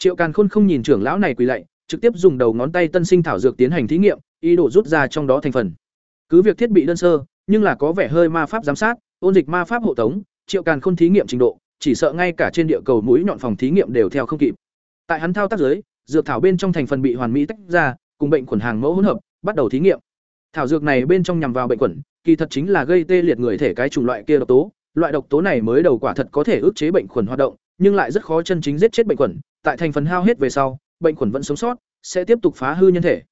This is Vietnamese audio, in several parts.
triệu càn khôn không nhìn trưởng lão này quỳ lạy, trực tiếp dùng đầu ngón tay tân sinh thảo dược tiến hành thí nghiệm, ý đồ rút ra trong đó thành phần. Cứ việc thiết bị đơn sơ, nhưng là có vẻ hơi ma pháp giám sát, ôn dịch ma pháp hộ tống, triệu càn khôn thí nghiệm trình độ, chỉ sợ ngay cả trên địa cầu mũi nhọn phòng thí nghiệm đều theo không kịp. Tại hắn thao tác giới dược thảo bên trong thành phần bị hoàn mỹ tách ra, cùng bệnh khuẩn hàng mẫu hỗn hợp, bắt đầu thí nghiệm. Thảo dược này bên trong nhằm vào bệnh khuẩn, kỳ thật chính là gây tê liệt người thể cái chủng loại kia độc tố. Loại độc tố này mới đầu quả thật có thể ức chế bệnh khuẩn hoạt động nhưng lại rất khó chân chính giết chết bệnh khuẩn tại thành phần hao hết về sau, bệnh khuẩn vẫn sống sót, sẽ tiếp tục phá hư nhân thể.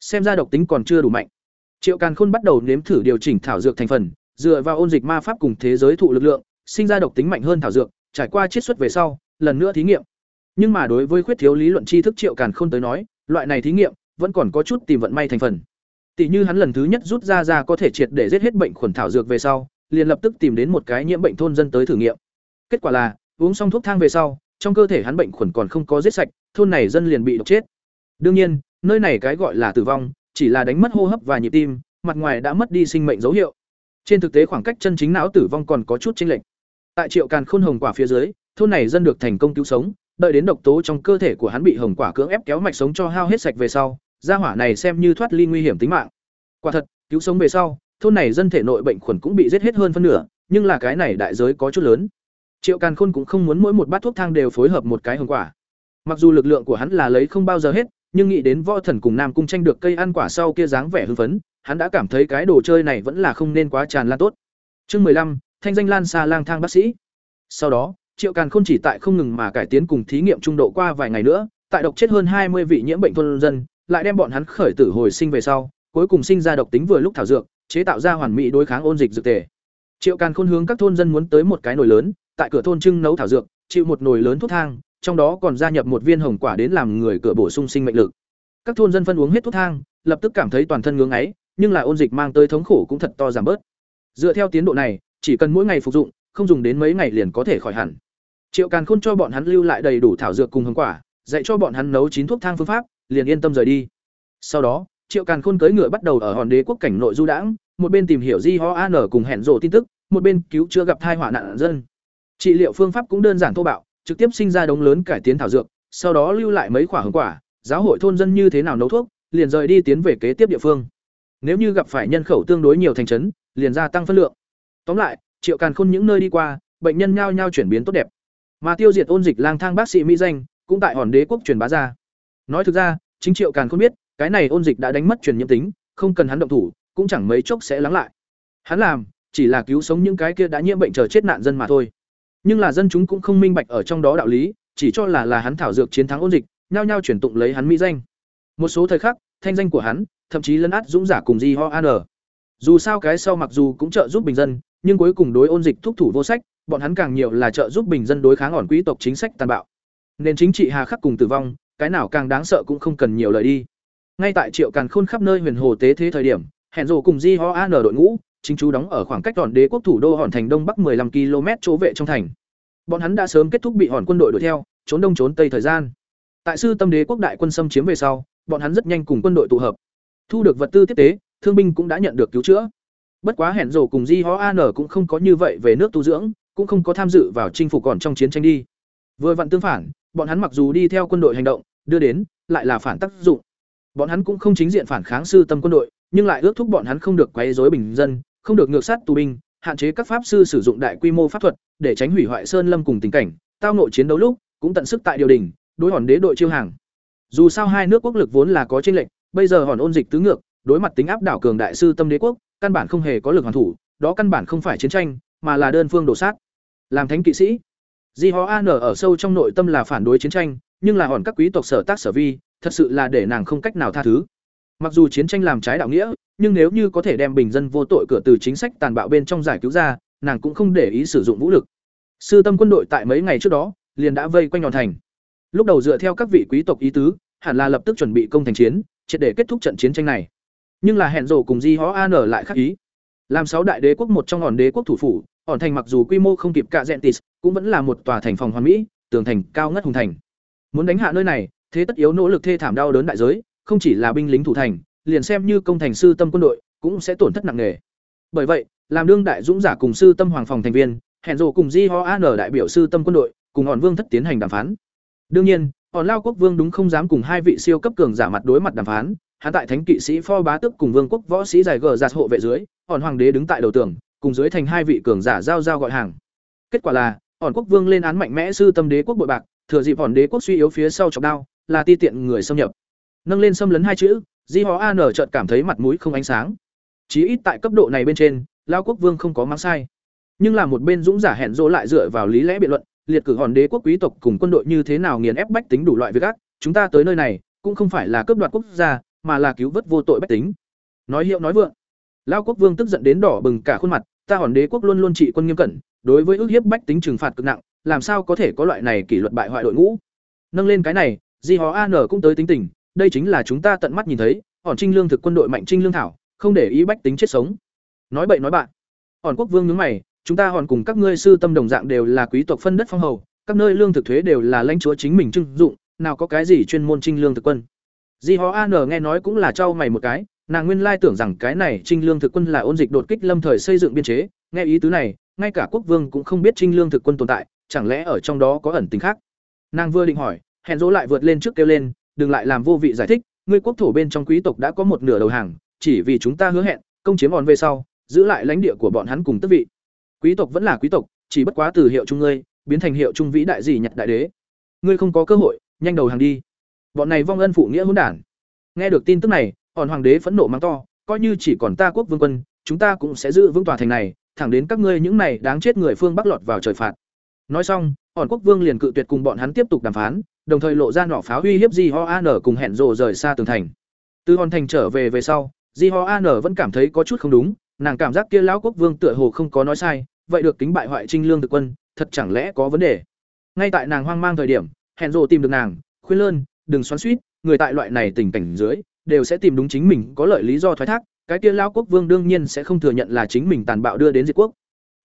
Xem ra độc tính còn chưa đủ mạnh. Triệu càn khôn bắt đầu nếm thử điều chỉnh thảo dược thành phần, dựa vào ôn dịch ma pháp cùng thế giới thụ lực lượng, sinh ra độc tính mạnh hơn thảo dược, trải qua chiết xuất về sau, lần nữa thí nghiệm. Nhưng mà đối với khuyết thiếu lý luận tri thức triệu càn khôn tới nói, loại này thí nghiệm vẫn còn có chút tìm vận may thành phần. Tỷ như hắn lần thứ nhất rút ra ra có thể triệt để giết hết bệnh khuẩn thảo dược về sau, liền lập tức tìm đến một cái nhiễm bệnh thôn dân tới thử nghiệm. Kết quả là uống xong thuốc thang về sau, trong cơ thể hắn bệnh khuẩn còn không có giết sạch, thôn này dân liền bị độc chết. Đương nhiên, nơi này cái gọi là tử vong, chỉ là đánh mất hô hấp và nhịp tim, mặt ngoài đã mất đi sinh mệnh dấu hiệu. Trên thực tế khoảng cách chân chính não tử vong còn có chút chênh lệch. Tại triệu càn khôn hồng quả phía dưới, thôn này dân được thành công cứu sống, đợi đến độc tố trong cơ thể của hắn bị hồng quả cưỡng ép kéo mạch sống cho hao hết sạch về sau, gia hỏa này xem như thoát ly nguy hiểm tính mạng. Quả thật, cứu sống về sau, thôn này dân thể nội bệnh khuẩn cũng bị giết hết hơn phân nửa, nhưng là cái này đại giới có chút lớn triệu càn khôn cũng không muốn mỗi một bát thuốc thang đều phối hợp một cái hồng quả. Mặc dù lực lượng của hắn là lấy không bao giờ hết, nhưng nghĩ đến võ thần cùng nam cung tranh được cây ăn quả sau kia dáng vẻ hưng phấn, hắn đã cảm thấy cái đồ chơi này vẫn là không nên quá tràn lan tốt. Chương mười lăm, thanh danh lan xa lang thang bác sĩ. Sau đó, triệu càn khôn chỉ tại không ngừng mà cải tiến cùng thí nghiệm trung độ qua vài ngày nữa, tại độc chết hơn hai mươi vị nhiễm bệnh thôn dân, lại đem bọn hắn khởi tử hồi sinh về sau, cuối cùng sinh ra độc tính vừa lúc thảo dược, chế tạo ra hoàn mỹ đối kháng ôn dịch dược tề. Triệu càn khôn hướng các thôn dân muốn tới một cái nồi lớn tại cửa thôn trưng nấu thảo dược, chịu một nồi lớn thuốc thang, trong đó còn gia nhập một viên hồng quả đến làm người cửa bổ sung sinh mệnh lực. Các thôn dân phân uống hết thuốc thang, lập tức cảm thấy toàn thân ngưỡng ấy nhưng là ôn dịch mang tới thống khổ cũng thật to giảm bớt. Dựa theo tiến độ này, chỉ cần mỗi ngày phục dụng, không dùng đến mấy ngày liền có thể khỏi hẳn. Triệu càn khôn cho bọn hắn lưu lại đầy đủ thảo dược cùng hồng quả, dạy cho bọn hắn nấu chín thuốc thang phương pháp, liền yên tâm rời đi. Sau đó, triệu càn khôn cưỡi ngựa bắt đầu ở hòn đế quốc cảnh nội du đãng, một bên tìm hiểu di ho an cùng hẹn rộ tin tức, một bên cứu chữa gặp thai họa nạn dân trị liệu phương pháp cũng đơn giản thô bạo, trực tiếp sinh ra đống lớn cải tiến thảo dược, sau đó lưu lại mấy quả hồng quả, giáo hội thôn dân như thế nào nấu thuốc, liền rời đi tiến về kế tiếp địa phương. Nếu như gặp phải nhân khẩu tương đối nhiều thành trấn, liền gia tăng phân lượng. Tóm lại, triệu càn khôn những nơi đi qua, bệnh nhân nhao nhao chuyển biến tốt đẹp. Mà tiêu diệt ôn dịch lang thang bác sĩ mỹ danh, cũng tại hòn đế quốc truyền bá ra. Nói thực ra, chính triệu càn khôn biết, cái này ôn dịch đã đánh mất truyền nhiễm tính, không cần hắn động thủ, cũng chẳng mấy chốc sẽ lắng lại. Hắn làm, chỉ là cứu sống những cái kia đã nhiễm bệnh chờ chết nạn dân mà thôi nhưng là dân chúng cũng không minh bạch ở trong đó đạo lý, chỉ cho là là hắn thảo dược chiến thắng ôn dịch, nhao nhao chuyển tụng lấy hắn mỹ danh. Một số thời khắc, thanh danh của hắn, thậm chí lấn át dũng giả cùng di ho an dù sao cái sau mặc dù cũng trợ giúp bình dân, nhưng cuối cùng đối ôn dịch thúc thủ vô sách, bọn hắn càng nhiều là trợ giúp bình dân đối kháng ổn quý tộc chính sách tàn bạo. Nên chính trị hà khắc cùng tử vong, cái nào càng đáng sợ cũng không cần nhiều lời đi. Ngay tại triệu càn khôn khắp nơi huyền hồ tế thế thời điểm, hẹn rồ cùng di ho an đội ngũ chính chú đóng ở khoảng cách hòn đế quốc thủ đô hòn thành đông bắc 15 km chỗ vệ trong thành. Bọn hắn đã sớm kết thúc bị hòn quân đội đuổi theo, trốn đông trốn tây thời gian. Tại sư tâm đế quốc đại quân xâm chiếm về sau, bọn hắn rất nhanh cùng quân đội tụ hợp. Thu được vật tư tiếp tế, thương binh cũng đã nhận được cứu chữa. Bất quá hẹn rồ cùng di ho an cũng không có như vậy về nước tu dưỡng, cũng không có tham dự vào chinh phục còn trong chiến tranh đi. Vừa vặn tương phản, bọn hắn mặc dù đi theo quân đội hành động, đưa đến, lại là phản tác dụng. Bọn hắn cũng không chính diện phản kháng sư tâm quân đội, nhưng lại ước thúc bọn hắn không được quấy rối bình dân không được ngược sát tù binh, hạn chế các pháp sư sử dụng đại quy mô pháp thuật để tránh hủy hoại sơn lâm cùng tình cảnh, tao nội chiến đấu lúc cũng tận sức tại điều đình, đối hòn đế đội chiêu hàng. Dù sao hai nước quốc lực vốn là có chênh lệch, bây giờ hòn ôn dịch tứ ngược, đối mặt tính áp đảo cường đại sư tâm đế quốc, căn bản không hề có lực hoàn thủ, đó căn bản không phải chiến tranh, mà là đơn phương đổ sát. Làm thánh kỵ sĩ, di ho an ở sâu trong nội tâm là phản đối chiến tranh, nhưng là hòn các quý tộc sở tác sở vi, thật sự là để nàng không cách nào tha thứ mặc dù chiến tranh làm trái đạo nghĩa, nhưng nếu như có thể đem bình dân vô tội cửa từ chính sách tàn bạo bên trong giải cứu ra, nàng cũng không để ý sử dụng vũ lực. Sư tâm quân đội tại mấy ngày trước đó, liền đã vây quanh hoàn thành. Lúc đầu dựa theo các vị quý tộc ý tứ, hẳn là lập tức chuẩn bị công thành chiến, triệt để kết thúc trận chiến tranh này. Nhưng là hẹn rổ cùng di Hó an lại khắc ý. Làm sáu đại đế quốc một trong hòn đế quốc thủ phủ, hòn thành mặc dù quy mô không kịp cả gentis, cũng vẫn là một tòa thành phòng hoàn mỹ, tường thành cao ngất hùng thành. Muốn đánh hạ nơi này, thế tất yếu nỗ lực thê thảm đau đớn đại giới không chỉ là binh lính thủ thành, liền xem như công thành sư tâm quân đội, cũng sẽ tổn thất nặng nề. Bởi vậy, làm đương đại dũng giả cùng sư tâm hoàng phòng thành viên, hẹn rồ cùng di ho an đại biểu sư tâm quân đội, cùng hòn vương thất tiến hành đàm phán. Đương nhiên, hòn lao quốc vương đúng không dám cùng hai vị siêu cấp cường giả mặt đối mặt đàm phán, hắn tại thánh kỵ sĩ pho bá tức cùng vương quốc võ sĩ giải gờ giạt hộ vệ dưới, hòn hoàng đế đứng tại đầu tường, cùng dưới thành hai vị cường giả giao giao gọi hàng. Kết quả là, hòn quốc vương lên án mạnh mẽ sư tâm đế quốc bội bạc, thừa dịp hòn đế quốc suy yếu phía sau chọc đao, là ti tiện người xâm nhập nâng lên xâm lấn hai chữ, di họ an chợt cảm thấy mặt mũi không ánh sáng. Chí ít tại cấp độ này bên trên, lao quốc vương không có mang sai. Nhưng là một bên dũng giả hẹn dỗ lại dựa vào lý lẽ biện luận, liệt cử hòn đế quốc quý tộc cùng quân đội như thế nào nghiền ép bách tính đủ loại việc ác, chúng ta tới nơi này, cũng không phải là cướp đoạt quốc gia, mà là cứu vớt vô tội bách tính. Nói hiệu nói vượng, lao quốc vương tức giận đến đỏ bừng cả khuôn mặt, ta hòn đế quốc luôn luôn trị quân nghiêm cẩn, đối với ước hiếp bách tính trừng phạt cực nặng, làm sao có thể có loại này kỷ luật bại hoại đội ngũ. Nâng lên cái này, di hó an cũng tới tính tình đây chính là chúng ta tận mắt nhìn thấy, hòn trinh lương thực quân đội mạnh trinh lương thảo, không để ý bách tính chết sống. Nói bậy nói bạn. Hòn quốc vương nhướng mày, chúng ta hòn cùng các ngươi sư tâm đồng dạng đều là quý tộc phân đất phong hầu, các nơi lương thực thuế đều là lãnh chúa chính mình trưng dụng, nào có cái gì chuyên môn trinh lương thực quân. Di họ an nghe nói cũng là trao mày một cái, nàng nguyên lai tưởng rằng cái này trinh lương thực quân là ôn dịch đột kích lâm thời xây dựng biên chế, nghe ý tứ này, ngay cả quốc vương cũng không biết trinh lương thực quân tồn tại, chẳng lẽ ở trong đó có ẩn tính khác? Nàng vừa định hỏi, hẹn dỗ lại vượt lên trước kêu lên đừng lại làm vô vị giải thích, ngươi quốc thổ bên trong quý tộc đã có một nửa đầu hàng, chỉ vì chúng ta hứa hẹn, công chiếm hòn về sau, giữ lại lãnh địa của bọn hắn cùng tước vị. Quý tộc vẫn là quý tộc, chỉ bất quá từ hiệu trung ngươi, biến thành hiệu trung vĩ đại gì nhật đại đế. Ngươi không có cơ hội, nhanh đầu hàng đi. Bọn này vong ân phụ nghĩa hỗn đản. Nghe được tin tức này, hòn hoàng đế phẫn nộ mắng to, coi như chỉ còn ta quốc vương quân, chúng ta cũng sẽ giữ vững tòa thành này, thẳng đến các ngươi những này đáng chết người phương bắc lọt vào trời phạt. Nói xong, hòn quốc vương liền cự tuyệt cùng bọn hắn tiếp tục đàm phán đồng thời lộ ra nỏ pháo uy hiếp di ho an cùng hẹn rồ rời xa tường thành. Từ hòn thành trở về về sau di ho an vẫn cảm thấy có chút không đúng, nàng cảm giác kia lão quốc vương tựa hồ không có nói sai, vậy được kính bại hoại trinh lương thực quân, thật chẳng lẽ có vấn đề? Ngay tại nàng hoang mang thời điểm, hẹn rồ tìm được nàng, khuyên lơn, đừng xoắn suýt, người tại loại này tình cảnh dưới, đều sẽ tìm đúng chính mình, có lợi lý do thoái thác, cái kia lão quốc vương đương nhiên sẽ không thừa nhận là chính mình tàn bạo đưa đến diệt quốc.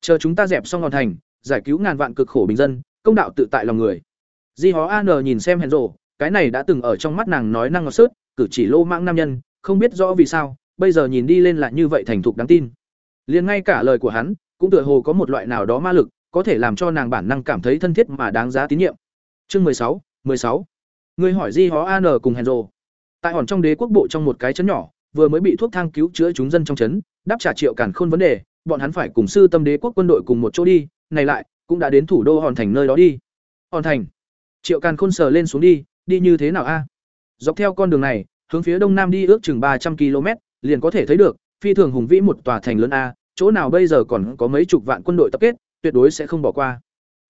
Chờ chúng ta dẹp xong hòn thành, giải cứu ngàn vạn cực khổ bình dân, công đạo tự tại lòng người di hó an nhìn xem hẹn rồ, cái này đã từng ở trong mắt nàng nói năng ngọt sớt, cử chỉ lô mãng nam nhân, không biết rõ vì sao, bây giờ nhìn đi lên lại như vậy thành thục đáng tin. Liền ngay cả lời của hắn, cũng tựa hồ có một loại nào đó ma lực, có thể làm cho nàng bản năng cảm thấy thân thiết mà đáng giá tín nhiệm. Chương mười sáu mười sáu. Người hỏi di hó an cùng hèn rồ. Tại hòn trong đế quốc bộ trong một cái chấn nhỏ, vừa mới bị thuốc thang cứu chữa chúng dân trong chấn đáp trả triệu cản khôn vấn đề, bọn hắn phải cùng sư tâm đế quốc quân đội cùng một chỗ đi, này lại, cũng đã đến thủ đô hòn thành nơi đó đi. Hòn thành triệu càn khôn sờ lên xuống đi đi như thế nào a? Dọc theo con đường này, hướng phía đông nam đi ước chừng ba trăm km, liền có thể thấy được, phi thường hùng vĩ một tòa thành lớn a, chỗ nào bây giờ còn có mấy chục vạn quân đội tập kết, tuyệt đối sẽ không bỏ qua.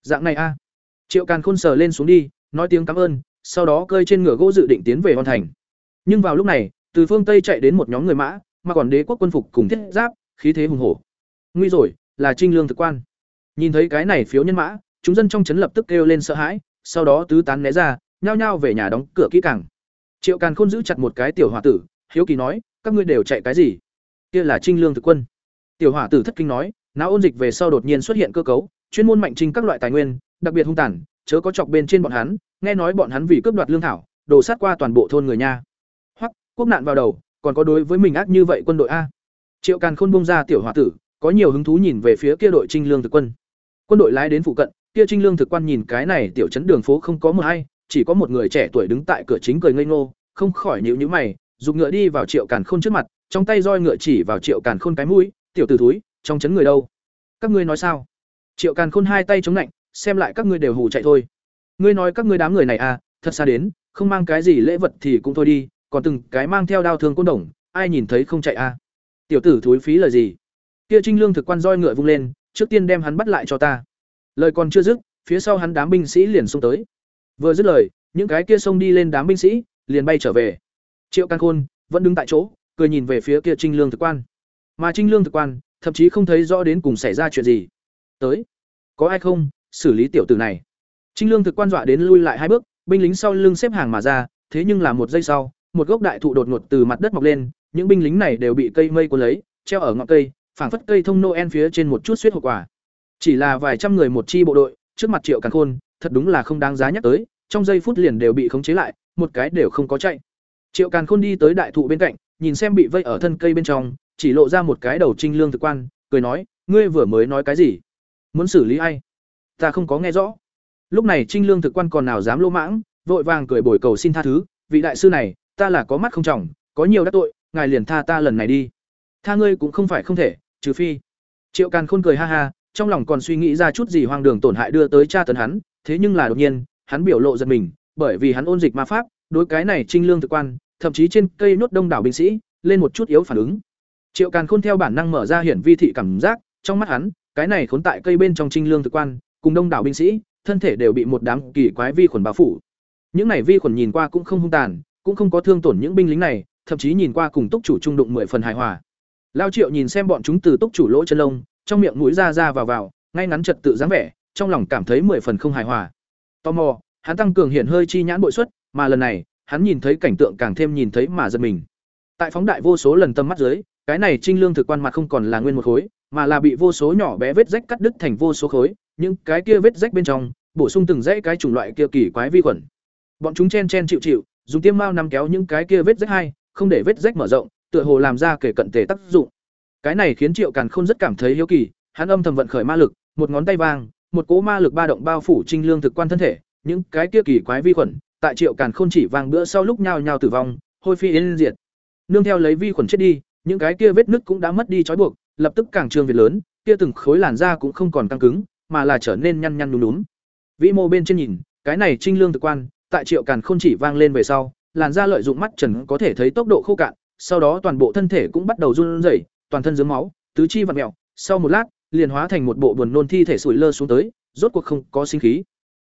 Dạng này a. Triệu càn khôn sờ lên xuống đi, nói tiếng cảm ơn, sau đó cơi trên ngựa gỗ dự định tiến về hoàn thành. Nhưng vào lúc này, từ phương tây chạy đến một nhóm người mã, mà còn đế quốc quân phục cùng thiết giáp, khí thế hùng hổ. Nguy rồi, là trinh lương thực quan. Nhìn thấy cái này phiếu nhân mã, chúng dân trong trấn lập tức kêu lên sợ hãi sau đó tứ tán né ra, nhao nhao về nhà đóng cửa kỹ càng. Triệu càn khôn giữ chặt một cái tiểu h tử, hiếu kỳ nói, các ngươi đều chạy cái gì? Kia là trinh lương thực quân. Tiểu hỏa tử thất kinh nói não ôn dịch về sau đột nhiên xuất hiện cơ cấu, chuyên môn mạnh trinh các loại tài nguyên, đặc biệt hung tàn, chớ có chọc bên trên bọn hắn, nghe nói bọn hắn vì cướp đoạt lương thảo, đổ sát qua toàn bộ thôn người nha. Hoặc quốc nạn vào đầu, còn có đối với mình ác như vậy quân đội a? Triệu càn khôn bông ra tiểu hỏa tử, có nhiều hứng thú nhìn về phía kia đội trinh lương thực quân. Quân đội lái đến phụ cận kia trinh lương thực quan nhìn cái này tiểu trấn đường phố không có một ai, chỉ có một người trẻ tuổi đứng tại cửa chính cười ngây ngô, không khỏi nhíu nhíu mày dùng ngựa đi vào triệu càn khôn trước mặt, trong tay roi ngựa chỉ vào triệu càn khôn cái mũi, tiểu tử thúi, trong trấn người đâu? Các ngươi nói sao? Triệu càn khôn hai tay chống lạnh, xem lại các ngươi đều hù chạy thôi. Ngươi nói các ngươi đám người này à thật xa đến, không mang cái gì lễ vật thì cũng thôi đi, còn từng cái mang theo đao thương côn đồng, ai nhìn thấy không chạy à? Tiểu tử thúi phí lời gì? Kia trinh lương thực quan roi ngựa vung lên, trước tiên đem hắn bắt lại cho ta lời còn chưa dứt, phía sau hắn đám binh sĩ liền xông tới. Vừa dứt lời, những cái kia xông đi lên đám binh sĩ liền bay trở về. Triệu Căn khôn vẫn đứng tại chỗ, cười nhìn về phía kia trinh lương thực quan. Mà trinh lương thực quan, thậm chí không thấy rõ đến cùng xảy ra chuyện gì. Tới, có ai không xử lý tiểu tử này? Trinh lương thực quan dọa đến lui lại hai bước, binh lính sau lưng xếp hàng mà ra, thế nhưng là một giây sau, một gốc đại thụ đột ngột từ mặt đất mọc lên, những binh lính này đều bị cây mây cuốn lấy, treo ở ngọn cây, phảng phất cây thông noel phía trên một chút suýt hậu quả chỉ là vài trăm người một chi bộ đội, trước mặt triệu càn khôn, thật đúng là không đáng giá nhắc tới, trong giây phút liền đều bị khống chế lại, một cái đều không có chạy. Triệu càn khôn đi tới đại thụ bên cạnh, nhìn xem bị vây ở thân cây bên trong, chỉ lộ ra một cái đầu trinh lương thực quan, cười nói, ngươi vừa mới nói cái gì? Muốn xử lý ai? Ta không có nghe rõ. Lúc này trinh lương thực quan còn nào dám lỗ mãng, vội vàng cười bồi cầu xin tha thứ, vị đại sư này, ta là có mắt không trọng, có nhiều đắc tội, ngài liền tha ta lần này đi. Tha ngươi cũng không phải không thể, trừ phi. Triệu càn khôn cười ha ha trong lòng còn suy nghĩ ra chút gì hoang đường tổn hại đưa tới cha tấn hắn, thế nhưng là đột nhiên, hắn biểu lộ giật mình, bởi vì hắn ôn dịch ma pháp, đối cái này trinh lương thực quan, thậm chí trên cây nốt đông đảo binh sĩ, lên một chút yếu phản ứng. Triệu càn khôn theo bản năng mở ra hiển vi thị cảm giác, trong mắt hắn, cái này khốn tại cây bên trong trinh lương thực quan, cùng đông đảo binh sĩ, thân thể đều bị một đám kỳ quái vi khuẩn bao phủ. Những này vi khuẩn nhìn qua cũng không hung tàn, cũng không có thương tổn những binh lính này, thậm chí nhìn qua cùng túc chủ trung đụng mười phần hài hòa. Lao triệu nhìn xem bọn chúng từ túc chủ lỗ chân lông trong miệng mũi ra ra vào vào, ngay ngắn trật tự dáng vẻ, trong lòng cảm thấy mười phần không hài hòa. Tò mò, hắn tăng cường hiện hơi chi nhãn bội xuất, mà lần này, hắn nhìn thấy cảnh tượng càng thêm nhìn thấy mà giật mình. Tại phóng đại vô số lần tâm mắt dưới, cái này trinh lương thực quan mặt không còn là nguyên một khối, mà là bị vô số nhỏ bé vết rách cắt đứt thành vô số khối, những cái kia vết rách bên trong, bổ sung từng dãy cái chủng loại kia kỳ quái vi khuẩn. Bọn chúng chen chen chịu chịu, dùng tiêm mao nắm kéo những cái kia vết rách hai, không để vết rách mở rộng, tựa hồ làm ra kể cận tề tác dụng cái này khiến triệu càn khôn rất cảm thấy hiếu kỳ, hắn âm thầm vận khởi ma lực, một ngón tay vang, một cỗ ma lực ba động bao phủ trinh lương thực quan thân thể, những cái kia kỳ quái vi khuẩn, tại triệu càn khôn chỉ vang bữa sau lúc nhao nhao tử vong, hôi phi yên diệt. Nương theo lấy vi khuẩn chết đi, những cái kia vết nứt cũng đã mất đi trói buộc, lập tức càng trương việt lớn, kia từng khối làn da cũng không còn căng cứng, mà là trở nên nhăn nhăn nhúm nhúm vĩ mô bên trên nhìn, cái này trinh lương thực quan, tại triệu càn khôn chỉ vang lên về sau, làn da lợi dụng mắt trần có thể thấy tốc độ khô cạn, sau đó toàn bộ thân thể cũng bắt đầu run rẩy toàn thân dướng máu, tứ chi vặn mẹo, sau một lát, liền hóa thành một bộ buồn nôn thi thể sủi lơ xuống tới, rốt cuộc không có sinh khí.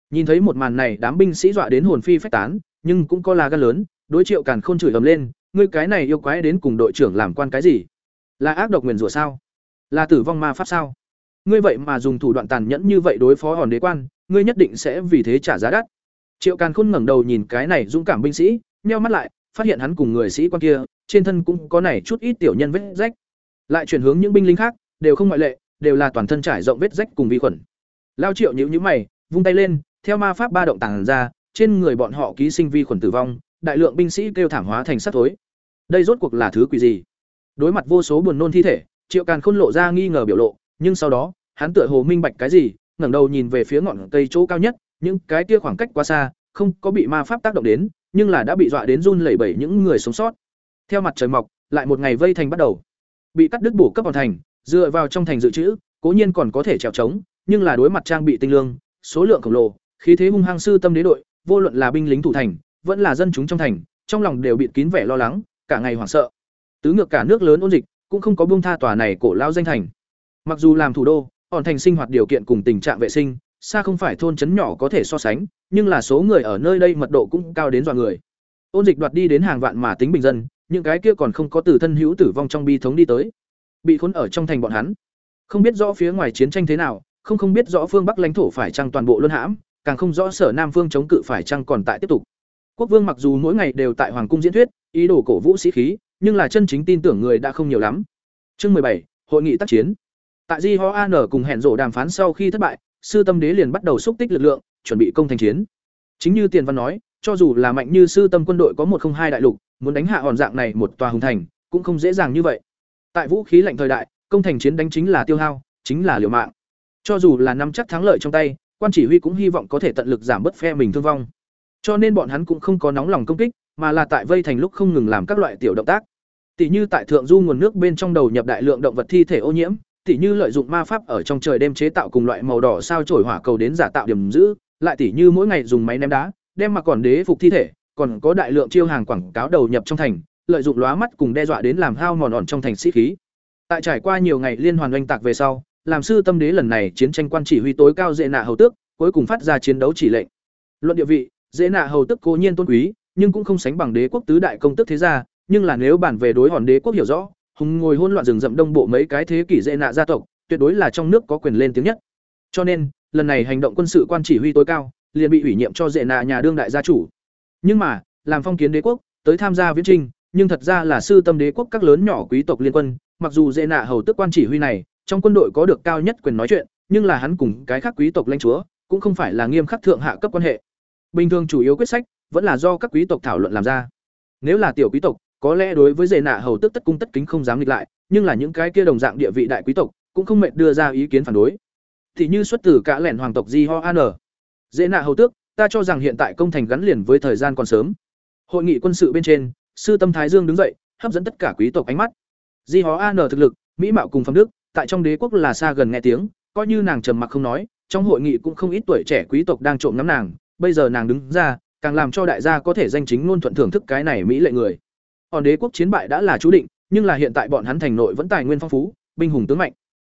Nhìn thấy một màn này, đám binh sĩ dọa đến hồn phi phách tán, nhưng cũng có là gan lớn, đối triệu càn khôn chửi ầm lên, ngươi cái này yêu quái đến cùng đội trưởng làm quan cái gì? Là ác độc nguyền rủa sao? Là tử vong ma pháp sao? Ngươi vậy mà dùng thủ đoạn tàn nhẫn như vậy đối phó hòn đế quan, ngươi nhất định sẽ vì thế trả giá đắt. Triệu càn khôn ngẩng đầu nhìn cái này dũng cảm binh sĩ, nheo mắt lại, phát hiện hắn cùng người sĩ quan kia, trên thân cũng có này chút ít tiểu nhân vết rách lại chuyển hướng những binh lính khác, đều không ngoại lệ, đều là toàn thân trải rộng vết rách cùng vi khuẩn. Lao triệu nhữ nhữ mày, vung tay lên, theo ma pháp ba động tàng ra, trên người bọn họ ký sinh vi khuẩn tử vong, đại lượng binh sĩ kêu thảm hóa thành sắt thối. Đây rốt cuộc là thứ quỷ gì? Đối mặt vô số buồn nôn thi thể, triệu càn khôn lộ ra nghi ngờ biểu lộ, nhưng sau đó, hắn tựa hồ minh bạch cái gì, ngẩng đầu nhìn về phía ngọn cây chỗ cao nhất, những cái kia khoảng cách quá xa, không có bị ma pháp tác động đến, nhưng là đã bị dọa đến run lẩy bẩy những người sống sót. Theo mặt trời mọc, lại một ngày vây thành bắt đầu bị cắt đứt bổ cấp vào thành, dựa vào trong thành dự trữ, cố nhiên còn có thể trèo trống, nhưng là đối mặt trang bị tinh lương, số lượng khổng lồ, khí thế hung hăng sư tâm đế đội, vô luận là binh lính thủ thành, vẫn là dân chúng trong thành, trong lòng đều bịt kín vẻ lo lắng, cả ngày hoảng sợ. Tứ ngược cả nước lớn ôn dịch, cũng không có buông tha tòa này cổ lao danh thành. Mặc dù làm thủ đô hòn thành sinh hoạt điều kiện cùng tình trạng vệ sinh, xa không phải thôn trấn nhỏ có thể so sánh, nhưng là số người ở nơi đây mật độ cũng cao đến dọa người. Ôn dịch đoạt đi đến hàng vạn mà tính bình dân những cái kia còn không có từ thân hữu tử vong trong bi thống đi tới. Bị khốn ở trong thành bọn hắn. Không biết rõ phía ngoài chiến tranh thế nào, không không biết rõ phương bắc lãnh thổ phải chăng toàn bộ luân hãm, càng không rõ sở nam phương chống cự phải chăng còn tại tiếp tục. Quốc vương mặc dù mỗi ngày đều tại hoàng cung diễn thuyết, ý đồ cổ vũ sĩ khí, nhưng là chân chính tin tưởng người đã không nhiều lắm. Chương mười bảy, hội nghị tác chiến. Tại di ho an cùng hẹn rổ đàm phán sau khi thất bại, sư tâm đế liền bắt đầu xúc tích lực lượng, chuẩn bị công thành chiến. Chính như tiền văn nói, cho dù là mạnh như sư tâm quân đội có một không hai đại lục muốn đánh hạ hòn dạng này một tòa hùng thành, cũng không dễ dàng như vậy. Tại vũ khí lạnh thời đại, công thành chiến đánh chính là tiêu hao, chính là liều mạng. Cho dù là nắm chắc thắng lợi trong tay, quan chỉ huy cũng hy vọng có thể tận lực giảm bớt phe mình thương vong. Cho nên bọn hắn cũng không có nóng lòng công kích, mà là tại vây thành lúc không ngừng làm các loại tiểu động tác. Tỷ như tại thượng du nguồn nước bên trong đầu nhập đại lượng động vật thi thể ô nhiễm, tỷ như lợi dụng ma pháp ở trong trời đêm chế tạo cùng loại màu đỏ sao chổi hỏa cầu đến giả tạo điểm giữ, lại tỷ như mỗi ngày dùng máy ném đá, đem mặc còn đế phục thi thể còn có đại lượng chiêu hàng quảng cáo đầu nhập trong thành, lợi dụng lóa mắt cùng đe dọa đến làm hao mòn ỏn trong thành sĩ khí. Tại trải qua nhiều ngày liên hoàn oanh tạc về sau, làm sư tâm đế lần này chiến tranh quan chỉ huy tối cao dễ nạ hầu tước, cuối cùng phát ra chiến đấu chỉ lệnh. Luận địa vị, dễ nạ hầu tước cố nhiên tôn quý, nhưng cũng không sánh bằng đế quốc tứ đại công tước thế gia, nhưng là nếu bản về đối hòn đế quốc hiểu rõ, hùng ngồi hỗn loạn rừng rậm đông bộ mấy cái thế kỷ dễ nạ gia tộc, tuyệt đối là trong nước có quyền lên tiếng nhất. Cho nên, lần này hành động quân sự quan chỉ huy tối cao, liền bị ủy nhiệm cho dễ nạ nhà đương đại gia chủ nhưng mà, làm phong kiến đế quốc, tới tham gia viễn trinh nhưng thật ra là sư tâm đế quốc các lớn nhỏ quý tộc liên quân, mặc dù dễ nạ hầu tức quan chỉ huy này, trong quân đội có được cao nhất quyền nói chuyện, nhưng là hắn cùng cái khác quý tộc lãnh chúa, cũng không phải là nghiêm khắc thượng hạ cấp quan hệ. Bình thường chủ yếu quyết sách, vẫn là do các quý tộc thảo luận làm ra. Nếu là tiểu quý tộc, có lẽ đối với dễ nạ hầu tức tất cung tất kính không dám nghịch lại, nhưng là những cái kia đồng dạng địa vị đại quý tộc, cũng không mệt đưa ra ý kiến phản đối. Thì như xuất từ cả lẻn hoàng tộc di ho an dễ nạ hầu tước ta cho rằng hiện tại công thành gắn liền với thời gian còn sớm. Hội nghị quân sự bên trên, sư tâm thái dương đứng dậy, hấp dẫn tất cả quý tộc ánh mắt. Di hó an thực lực, mỹ mạo cùng phong đức, tại trong đế quốc là xa gần nghe tiếng, coi như nàng trầm mặc không nói, trong hội nghị cũng không ít tuổi trẻ quý tộc đang trộm ngắm nàng, bây giờ nàng đứng ra, càng làm cho đại gia có thể danh chính ngôn thuận thưởng thức cái này mỹ lệ người. Còn đế quốc chiến bại đã là chú định, nhưng là hiện tại bọn hắn thành nội vẫn tài nguyên phong phú, binh hùng tướng mạnh.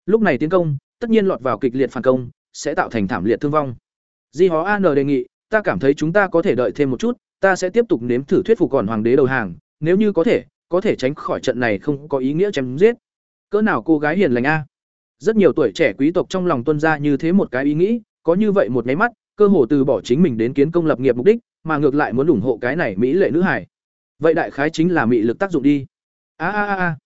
Lúc này tiến công, tất nhiên lọt vào kịch liệt phản công, sẽ tạo thành thảm liệt thương vong. Di hó an đề nghị ta cảm thấy chúng ta có thể đợi thêm một chút, ta sẽ tiếp tục nếm thử thuyết phục còn hoàng đế đầu hàng, nếu như có thể có thể tránh khỏi trận này không có ý nghĩa chém giết. Cỡ nào cô gái hiền lành a? Rất nhiều tuổi trẻ quý tộc trong lòng tuân ra như thế một cái ý nghĩ, có như vậy một cái mắt, cơ hồ từ bỏ chính mình đến kiến công lập nghiệp mục đích, mà ngược lại muốn ủng hộ cái này mỹ lệ nữ hải vậy đại khái chính là mị lực tác dụng đi. A a a a.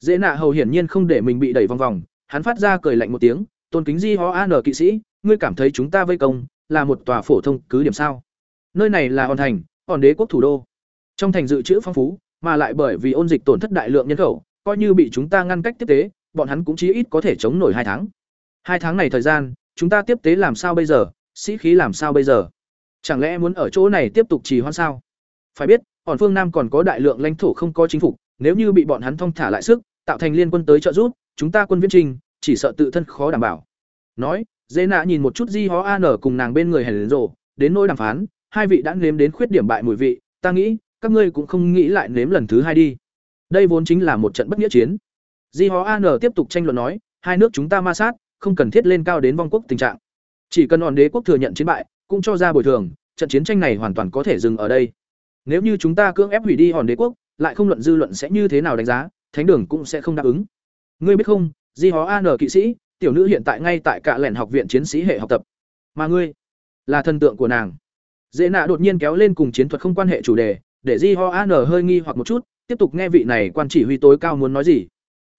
Dễ nạ hầu hiển nhiên không để mình bị đẩy vòng vòng, hắn phát ra cười lạnh một tiếng, tôn kính di ho an kỵ sĩ, ngươi cảm thấy chúng ta vây công là một tòa phổ thông cứ điểm sao? Nơi này là hòn thành, hòn đế quốc thủ đô. Trong thành dự trữ phong phú, mà lại bởi vì ôn dịch tổn thất đại lượng nhân khẩu, coi như bị chúng ta ngăn cách tiếp tế, bọn hắn cũng chí ít có thể chống nổi hai tháng. Hai tháng này thời gian, chúng ta tiếp tế làm sao bây giờ? Sĩ khí làm sao bây giờ? Chẳng lẽ muốn ở chỗ này tiếp tục trì hoãn sao? Phải biết, hòn phương nam còn có đại lượng lãnh thổ không có chính phủ nếu như bị bọn hắn thong thả lại sức, tạo thành liên quân tới trợ giúp, chúng ta quân viễn trình, chỉ sợ tự thân khó đảm bảo. Nói dễ nạ nhìn một chút di hó an cùng nàng bên người hèn rồ, đến nỗi đàm phán, hai vị đã nếm đến khuyết điểm bại mùi vị, ta nghĩ, các ngươi cũng không nghĩ lại nếm lần thứ hai đi. Đây vốn chính là một trận bất nghĩa chiến. Di hó an tiếp tục tranh luận nói, hai nước chúng ta ma sát, không cần thiết lên cao đến vong quốc tình trạng. Chỉ cần hòn đế quốc thừa nhận chiến bại, cũng cho ra bồi thường, trận chiến tranh này hoàn toàn có thể dừng ở đây. Nếu như chúng ta cưỡng ép hủy đi hòn đế quốc, lại không luận dư luận sẽ như thế nào đánh giá, thánh đường cũng sẽ không đáp ứng. Ngươi biết không, di hó an kỵ sĩ tiểu nữ hiện tại ngay tại cạ lẻn học viện chiến sĩ hệ học tập. Mà ngươi là thần tượng của nàng. Dễ nạ đột nhiên kéo lên cùng chiến thuật không quan hệ chủ đề, để di ho an hơi nghi hoặc một chút, tiếp tục nghe vị này quan chỉ huy tối cao muốn nói gì.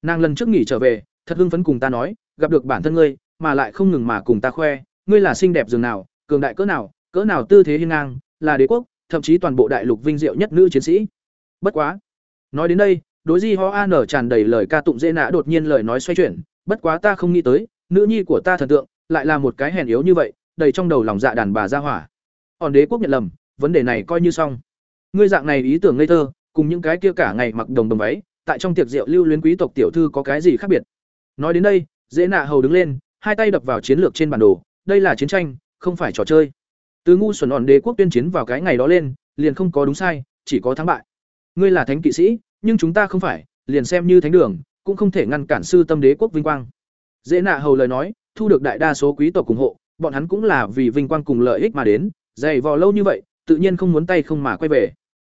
Nàng lần trước nghỉ trở về, thật hưng phấn cùng ta nói, gặp được bản thân ngươi, mà lại không ngừng mà cùng ta khoe, ngươi là xinh đẹp dường nào, cường đại cỡ nào cỡ nào tư thế hiên ngang, là đế quốc, thậm chí toàn bộ đại lục vinh diệu nhất nữ chiến sĩ. Bất quá, nói đến đây, đối di ho an tràn đầy lời ca tụng dễ nạ đột nhiên lời nói xoay chuyển bất quá ta không nghĩ tới, nữ nhi của ta thần tượng lại là một cái hèn yếu như vậy, đầy trong đầu lòng dạ đàn bà ra hỏa. Hòn đế quốc nhận lầm, vấn đề này coi như xong. Ngươi dạng này ý tưởng ngây thơ, cùng những cái kia cả ngày mặc đồng đồng váy, tại trong tiệc rượu lưu luyến quý tộc tiểu thư có cái gì khác biệt? Nói đến đây, dễ nạ hầu đứng lên, hai tay đập vào chiến lược trên bản đồ, đây là chiến tranh, không phải trò chơi. Từ ngu xuẩn hòn đế quốc tuyên chiến vào cái ngày đó lên, liền không có đúng sai, chỉ có thắng bại. Ngươi là thánh kỵ sĩ, nhưng chúng ta không phải, liền xem như thánh đường cũng không thể ngăn cản sư tâm đế quốc vinh quang. Dễ nạ hầu lời nói, thu được đại đa số quý tộc ủng hộ, bọn hắn cũng là vì vinh quang cùng lợi ích mà đến, dày vò lâu như vậy, tự nhiên không muốn tay không mà quay về.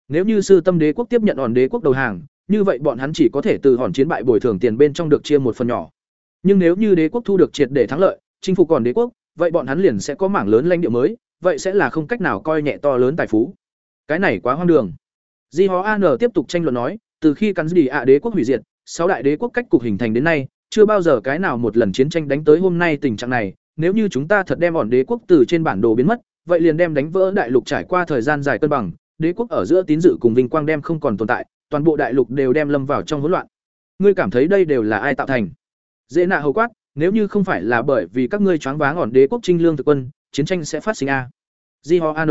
Nếu như sư tâm đế quốc tiếp nhận hòn đế quốc đầu hàng, như vậy bọn hắn chỉ có thể từ hòn chiến bại bồi thường tiền bên trong được chia một phần nhỏ. Nhưng nếu như đế quốc thu được triệt để thắng lợi, chinh phục còn đế quốc, vậy bọn hắn liền sẽ có mảng lớn lãnh địa mới, vậy sẽ là không cách nào coi nhẹ to lớn tài phú. Cái này quá hoang đường. Di hó an tiếp tục tranh luận nói, từ khi cắn đi ạ đế quốc hủy diệt sáu đại đế quốc cách cục hình thành đến nay, chưa bao giờ cái nào một lần chiến tranh đánh tới hôm nay tình trạng này. Nếu như chúng ta thật đem ổn đế quốc từ trên bản đồ biến mất, vậy liền đem đánh vỡ đại lục trải qua thời gian dài cân bằng. Đế quốc ở giữa tín dự cùng vinh quang đem không còn tồn tại, toàn bộ đại lục đều đem lâm vào trong hỗn loạn. Ngươi cảm thấy đây đều là ai tạo thành? Dễ nạ hầu quát, nếu như không phải là bởi vì các ngươi choáng váng ổn đế quốc trinh lương thực quân, chiến tranh sẽ phát sinh a. Di ho an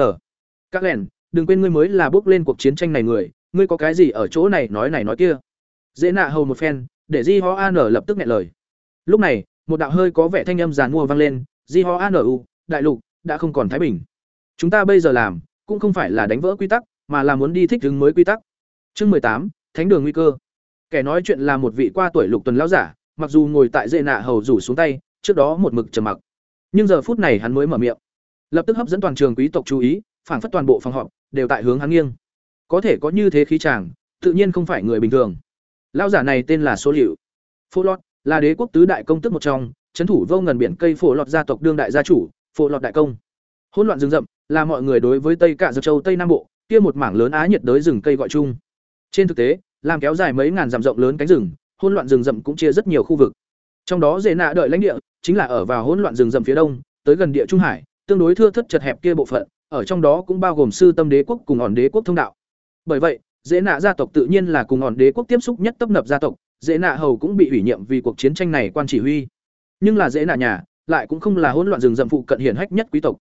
các lẻn đừng quên ngươi mới là bước lên cuộc chiến tranh này người, ngươi có cái gì ở chỗ này nói này nói kia? Dễ nạ hầu một phen, để di ho an lập tức nghe lời. Lúc này, một đạo hơi có vẻ thanh âm giàn mua vang lên di ho an u, đại lục, đã không còn thái bình. Chúng ta bây giờ làm, cũng không phải là đánh vỡ quy tắc, mà là muốn đi thích ứng mới quy tắc. Chương mười tám, thánh đường nguy cơ. Kẻ nói chuyện là một vị qua tuổi lục tuần lão giả, mặc dù ngồi tại dễ nạ hầu rủ xuống tay, trước đó một mực trầm mặc. Nhưng giờ phút này hắn mới mở miệng. Lập tức hấp dẫn toàn trường quý tộc chú ý phản phất toàn bộ phòng họp, đều tại hướng hắn nghiêng. Có thể có như thế khí chàng, tự nhiên không phải người bình thường lão giả này tên là số liệu phô lọt là đế quốc tứ đại công tức một trong trấn thủ vô ngần biển cây phổ lọt gia tộc đương đại gia chủ phổ lọt đại công. Hỗn loạn rừng rậm là mọi người đối với tây cả dược châu, tây nam bộ, kia một mảng lớn á nhiệt đới rừng cây gọi chung. Trên thực tế, làm kéo dài mấy ngàn dặm rộng lớn cánh rừng, hỗn loạn rừng rậm cũng chia rất nhiều khu vực. Trong đó dễ nạ đợi lãnh địa chính là ở vào hỗn loạn rừng rậm phía đông, tới gần địa trung hải, tương đối thưa thất chật hẹp kia bộ phận, ở trong đó cũng bao gồm sư tâm đế quốc cùng ổn đế quốc thông đạo. Bởi vậy dễ nạ gia tộc tự nhiên là cùng hòn đế quốc tiếp xúc nhất tấp nập gia tộc dễ nạ hầu cũng bị ủy nhiệm vì cuộc chiến tranh này quan chỉ huy nhưng là dễ nạ nhà lại cũng không là hỗn loạn rừng rậm phụ cận hiển hách nhất quý tộc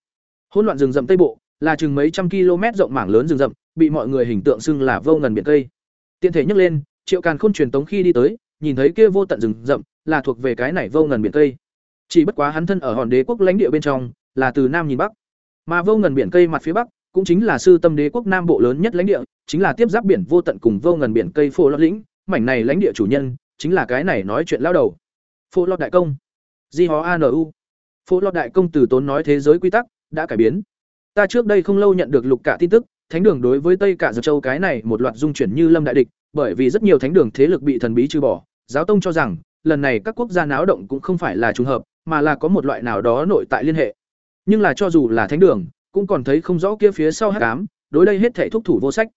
hỗn loạn rừng rậm tây bộ là chừng mấy trăm km rộng mảng lớn rừng rậm, bị mọi người hình tượng xưng là vô ngần biển cây. Tiện thể nhắc lên, Triệu Càn Khôn truyền tống khi đi tới, nhìn thấy kia vô tận rừng rậm, là thuộc về cái này vô ngần biển cây. Chỉ bất quá hắn thân ở hòn đế quốc lãnh địa bên trong, là từ nam nhìn bắc. Mà vô ngần biển cây mặt phía bắc, cũng chính là sư tâm đế quốc nam bộ lớn nhất lãnh địa, chính là tiếp giáp biển vô tận cùng vô ngần biển cây phô lót lĩnh, mảnh này lãnh địa chủ nhân, chính là cái này nói chuyện lao đầu. Phô lót đại công. Di Hó ANU. Phô lót đại công từ tốn nói thế giới quy tắc đã cải biến. Ta trước đây không lâu nhận được lục cả tin tức, thánh đường đối với Tây cả Giật Châu cái này một loạt dung chuyển như lâm đại địch, bởi vì rất nhiều thánh đường thế lực bị thần bí trừ bỏ, giáo tông cho rằng, lần này các quốc gia náo động cũng không phải là trùng hợp, mà là có một loại nào đó nội tại liên hệ. Nhưng là cho dù là thánh đường, cũng còn thấy không rõ kia phía sau hắc ám, đối đây hết thảy thúc thủ vô sách.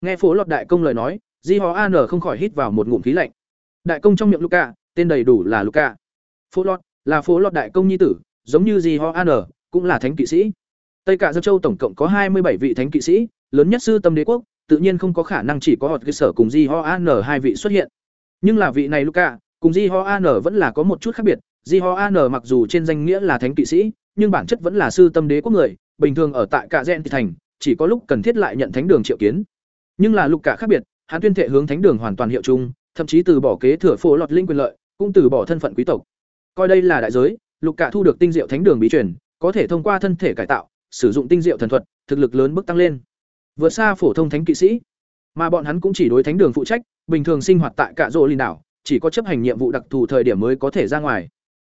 Nghe phố lọt đại công lời nói, Di Hó An không khỏi hít vào một ngụm khí lạnh. Đại công trong miệng Luca, tên đầy đủ là Luca. Phố lọt là phố lọt đại công nhi tử, giống như Di Hó An, cũng là thánh kỵ sĩ. Tây cả Giang Châu tổng cộng có hai mươi bảy vị thánh kỵ sĩ, lớn nhất sư tâm đế quốc, tự nhiên không có khả năng chỉ có hột cơ sở cùng Di Ho An hai vị xuất hiện. Nhưng là vị này Luca, cùng Di Ho An vẫn là có một chút khác biệt, Di Ho An mặc dù trên danh nghĩa là thánh kỵ sĩ, nhưng bản chất vẫn là sư tâm đế quốc người, bình thường ở tại cả Gen thành, chỉ có lúc cần thiết lại nhận thánh đường triệu kiến. Nhưng là Lục Cả khác biệt, hắn tuyên thệ hướng thánh đường hoàn toàn hiệu chung, thậm chí từ bỏ kế thừa phổ lọt linh quyền lợi, cũng từ bỏ thân phận quý tộc. Coi đây là đại giới, Lục Cả thu được tinh diệu thánh đường bí truyền, có thể thông qua thân thể cải tạo, sử dụng tinh diệu thần thuật, thực lực lớn bước tăng lên. Vượt xa phổ thông thánh kỵ sĩ, mà bọn hắn cũng chỉ đối thánh đường phụ trách, bình thường sinh hoạt tại cả rộ linh đảo, chỉ có chấp hành nhiệm vụ đặc thù thời điểm mới có thể ra ngoài.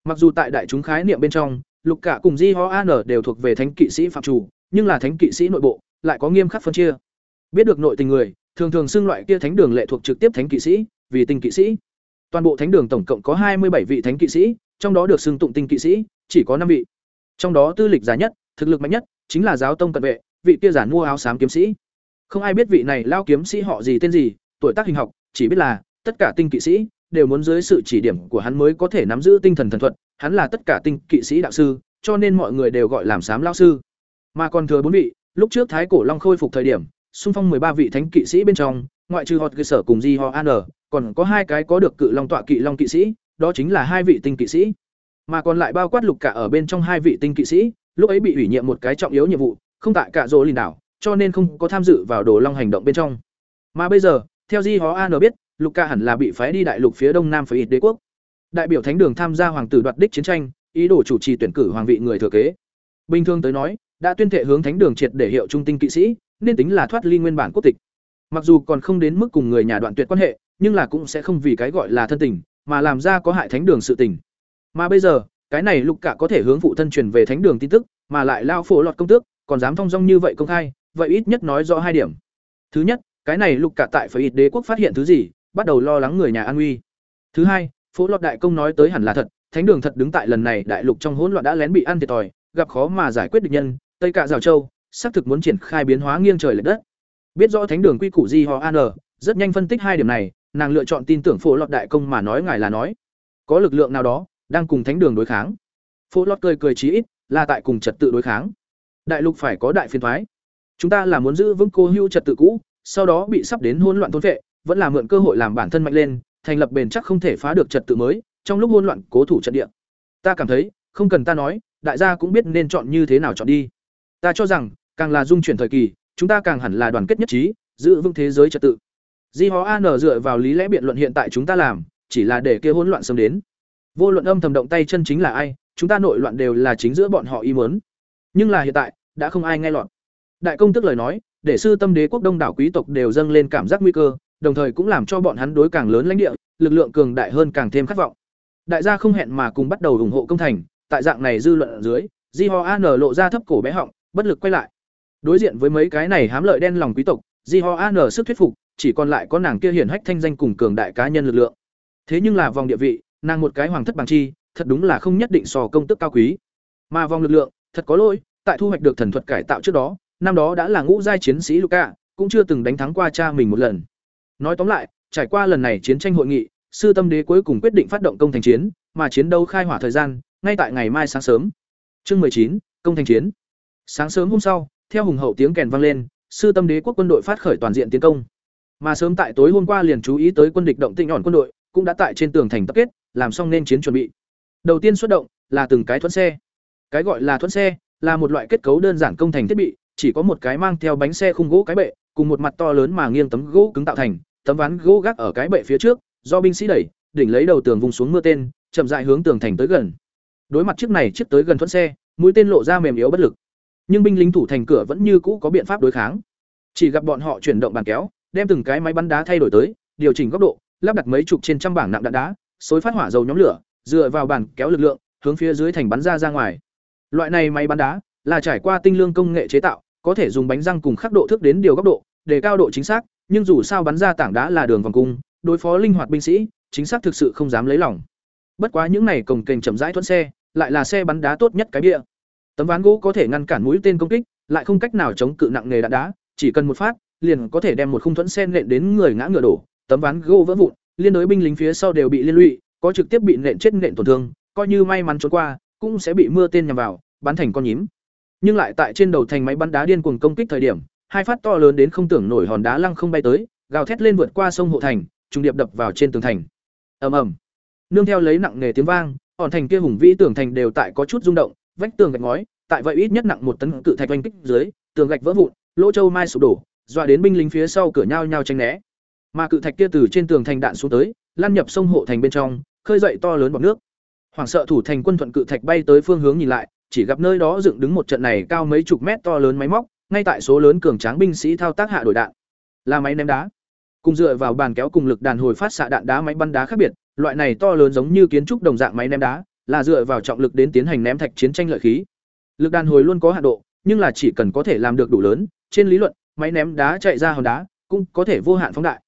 Mặc dù tại đại chúng khái niệm bên trong, Lục Cả cùng Di Ho An đều thuộc về thánh kỵ sĩ phạm chủ, nhưng là thánh kỵ sĩ nội bộ lại có nghiêm khắc phân chia. Biết được nội tình người, thường thường xưng loại kia thánh đường lệ thuộc trực tiếp thánh kỵ sĩ, vì tinh kỵ sĩ. Toàn bộ thánh đường tổng cộng có hai mươi bảy vị thánh kỵ sĩ, trong đó được xưng tụng tinh kỵ sĩ, chỉ có năm vị. Trong đó tư lịch giá nhất, thực lực mạnh nhất chính là giáo tông cận vệ vị kia giản mua áo xám kiếm sĩ không ai biết vị này lao kiếm sĩ họ gì tên gì tuổi tác hình học chỉ biết là tất cả tinh kỵ sĩ đều muốn dưới sự chỉ điểm của hắn mới có thể nắm giữ tinh thần thần thuật, hắn là tất cả tinh kỵ sĩ đạo sư, cho nên mọi người đều gọi làm xám lão sư. Mà còn thừa bốn vị, lúc trước thái cổ long khôi phục thời điểm, xung phong ba vị thánh kỵ sĩ bên trong, ngoại trừ hot cơ sở cùng di ho an, còn có hai cái có được cự long tọa kỵ long kỵ sĩ, đó chính là hai vị tinh kỵ sĩ. Mà còn lại bao quát lục cả ở bên trong hai vị tinh kỵ sĩ, lúc ấy bị ủy nhiệm một cái trọng yếu nhiệm vụ, không tại cả rỗ lìn đảo, cho nên không có tham dự vào đồ long hành động bên trong. Mà bây giờ, theo di Ho an biết lục ca hẳn là bị phái đi đại lục phía đông nam phải ít đế quốc. Đại biểu thánh đường tham gia hoàng tử đoạt đích chiến tranh, ý đồ chủ trì tuyển cử hoàng vị người thừa kế. Bình thường tới nói, đã tuyên thệ hướng thánh đường triệt để hiệu trung tinh kỵ sĩ, nên tính là thoát ly nguyên bản quốc tịch. Mặc dù còn không đến mức cùng người nhà đoạn tuyệt quan hệ, nhưng là cũng sẽ không vì cái gọi là thân tình, mà làm ra có hại thánh đường sự tình. Mà bây giờ, cái này lục cả có thể hướng phụ thân truyền về thánh đường tin tức, mà lại lao phổ lọt công tước, còn dám thong dong như vậy công khai, vậy ít nhất nói rõ hai điểm. Thứ nhất, cái này lục cả tại phải ít đế quốc phát hiện thứ gì bắt đầu lo lắng người nhà an nguy thứ hai phổ lọt đại công nói tới hẳn là thật, thánh đường thật đứng tại lần này đại lục trong hỗn loạn đã lén bị ăn thiệt thòi, gặp khó mà giải quyết địch nhân, tây cạ rào châu, xác thực muốn triển khai biến hóa nghiêng trời lệch đất. Biết rõ thánh đường quy củ gì họ an rất nhanh phân tích hai điểm này, nàng lựa chọn tin tưởng phổ lọt đại công mà nói ngài là nói. Có lực lượng nào đó, đang cùng thánh đường đối kháng. Phổ lọt cười cười chí ít, là tại cùng trật tự đối kháng. Đại lục phải có đại phiên thoái. Chúng ta là muốn giữ vững cô hưu trật tự cũ, sau đó bị sắp đến hỗn loạn thôn vệ vẫn là mượn cơ hội làm bản thân mạnh lên, thành lập bền chắc không thể phá được trật tự mới, trong lúc hỗn loạn cố thủ trận địa. Ta cảm thấy, không cần ta nói, đại gia cũng biết nên chọn như thế nào chọn đi. Ta cho rằng, càng là dung chuyển thời kỳ, chúng ta càng hẳn là đoàn kết nhất trí, giữ vững thế giới trật tự. Di hó an dựa vào lý lẽ biện luận hiện tại chúng ta làm, chỉ là để kia hỗn loạn sớm đến. Vô luận âm thầm động tay chân chính là ai, chúng ta nội loạn đều là chính giữa bọn họ ý muốn. Nhưng là hiện tại, đã không ai nghe lọt. Đại công tức lời nói, để sư tâm đế quốc đông đảo quý tộc đều dâng lên cảm giác nguy cơ đồng thời cũng làm cho bọn hắn đối càng lớn lãnh địa lực lượng cường đại hơn càng thêm khát vọng đại gia không hẹn mà cùng bắt đầu ủng hộ công thành tại dạng này dư luận ở dưới di ho an lộ ra thấp cổ bé họng bất lực quay lại đối diện với mấy cái này hám lợi đen lòng quý tộc di ho an sức thuyết phục chỉ còn lại có nàng kia hiển hách thanh danh cùng cường đại cá nhân lực lượng thế nhưng là vòng địa vị nàng một cái hoàng thất bằng chi thật đúng là không nhất định so công tức cao quý. Mà vòng lực lượng, thật có lỗi, tại thu hoạch được thần thuật cải tạo trước đó, năm đó đã là ngũ giai chiến sĩ Luca, cũng chưa từng đánh thắng qua cha mình một lần. Nói tóm lại, trải qua lần này chiến tranh hội nghị, sư tâm đế cuối cùng quyết định phát động công thành chiến, mà chiến đấu khai hỏa thời gian, ngay tại ngày mai sáng sớm. Chương chín, công thành chiến. Sáng sớm hôm sau, theo hùng hậu tiếng kèn vang lên, sư tâm đế quốc quân đội phát khởi toàn diện tiến công. Mà sớm tại tối hôm qua liền chú ý tới quân địch động tĩnh nhọn quân đội, cũng đã tại trên tường thành tập kết, làm xong nên chiến chuẩn bị. Đầu tiên xuất động là từng cái thuẫn xe. Cái gọi là thuẫn xe là một loại kết cấu đơn giản công thành thiết bị, chỉ có một cái mang theo bánh xe khung gỗ cái bệ, cùng một mặt to lớn mà nghiêng tấm gỗ cứng tạo thành, tấm ván gỗ gác ở cái bệ phía trước, do binh sĩ đẩy, đỉnh lấy đầu tường vùng xuống mưa tên, chậm rãi hướng tường thành tới gần. Đối mặt chiếc này chiếc tới gần thuẫn xe, mũi tên lộ ra mềm yếu bất lực. Nhưng binh lính thủ thành cửa vẫn như cũ có biện pháp đối kháng. Chỉ gặp bọn họ chuyển động bàn kéo, đem từng cái máy bắn đá thay đổi tới, điều chỉnh góc độ, lắp đặt mấy chục trên trăm bảng nặng đạn đá, xối phát hỏa dầu nhóm lửa, dựa vào bàn kéo lực lượng, hướng phía dưới thành bắn ra ra ngoài. Loại này máy bắn đá là trải qua tinh lương công nghệ chế tạo, có thể dùng bánh răng cùng khắc độ thước đến điều góc độ, để cao độ chính xác, nhưng dù sao bắn ra tảng đá là đường vòng cung, đối phó linh hoạt binh sĩ, chính xác thực sự không dám lấy lòng. Bất quá những này cồng kềnh chậm rãi thuận xe, lại là xe bắn đá tốt nhất cái bia. Tấm ván gỗ có thể ngăn cản mũi tên công kích, lại không cách nào chống cự nặng nghề đạn đá, chỉ cần một phát, liền có thể đem một khung thuẫn sen nện đến người ngã ngựa đổ, tấm ván gỗ vỡ vụn, liên đối binh lính phía sau đều bị liên lụy, có trực tiếp bị nện chết nện tổn thương, coi như may mắn trốn qua, cũng sẽ bị mưa tên nhằm vào, bắn thành con nhím. Nhưng lại tại trên đầu thành máy bắn đá điên cuồng công kích thời điểm, hai phát to lớn đến không tưởng nổi hòn đá lăng không bay tới, gào thét lên vượt qua sông hộ thành, trùng điệp đập vào trên tường thành. Ầm ầm. Nương theo lấy nặng nề tiếng vang, hòn thành kia hùng vĩ tường thành đều tại có chút rung động, vách tường gạch ngói, tại vậy ít nhất nặng một tấn cự thạch oanh kích dưới, tường gạch vỡ vụn, lỗ châu mai sụp đổ, dọa đến binh lính phía sau cửa nhau nhau tránh né. Mà cự thạch kia từ trên tường thành đạn xuống tới, lan nhập sông hộ thành bên trong, khơi dậy to lớn bọt nước. Hoàng sợ thủ thành quân thuận cự thạch bay tới phương hướng nhìn lại, chỉ gặp nơi đó dựng đứng một trận này cao mấy chục mét to lớn máy móc, ngay tại số lớn cường tráng binh sĩ thao tác hạ đổi đạn. Là máy ném đá. Cùng dựa vào bàn kéo cùng lực đàn hồi phát xạ đạn đá máy bắn đá khác biệt, loại này to lớn giống như kiến trúc đồng dạng máy ném đá, là dựa vào trọng lực đến tiến hành ném thạch chiến tranh lợi khí. Lực đàn hồi luôn có hạn độ, nhưng là chỉ cần có thể làm được đủ lớn, trên lý luận, máy ném đá chạy ra hòn đá cũng có thể vô hạn phóng đại.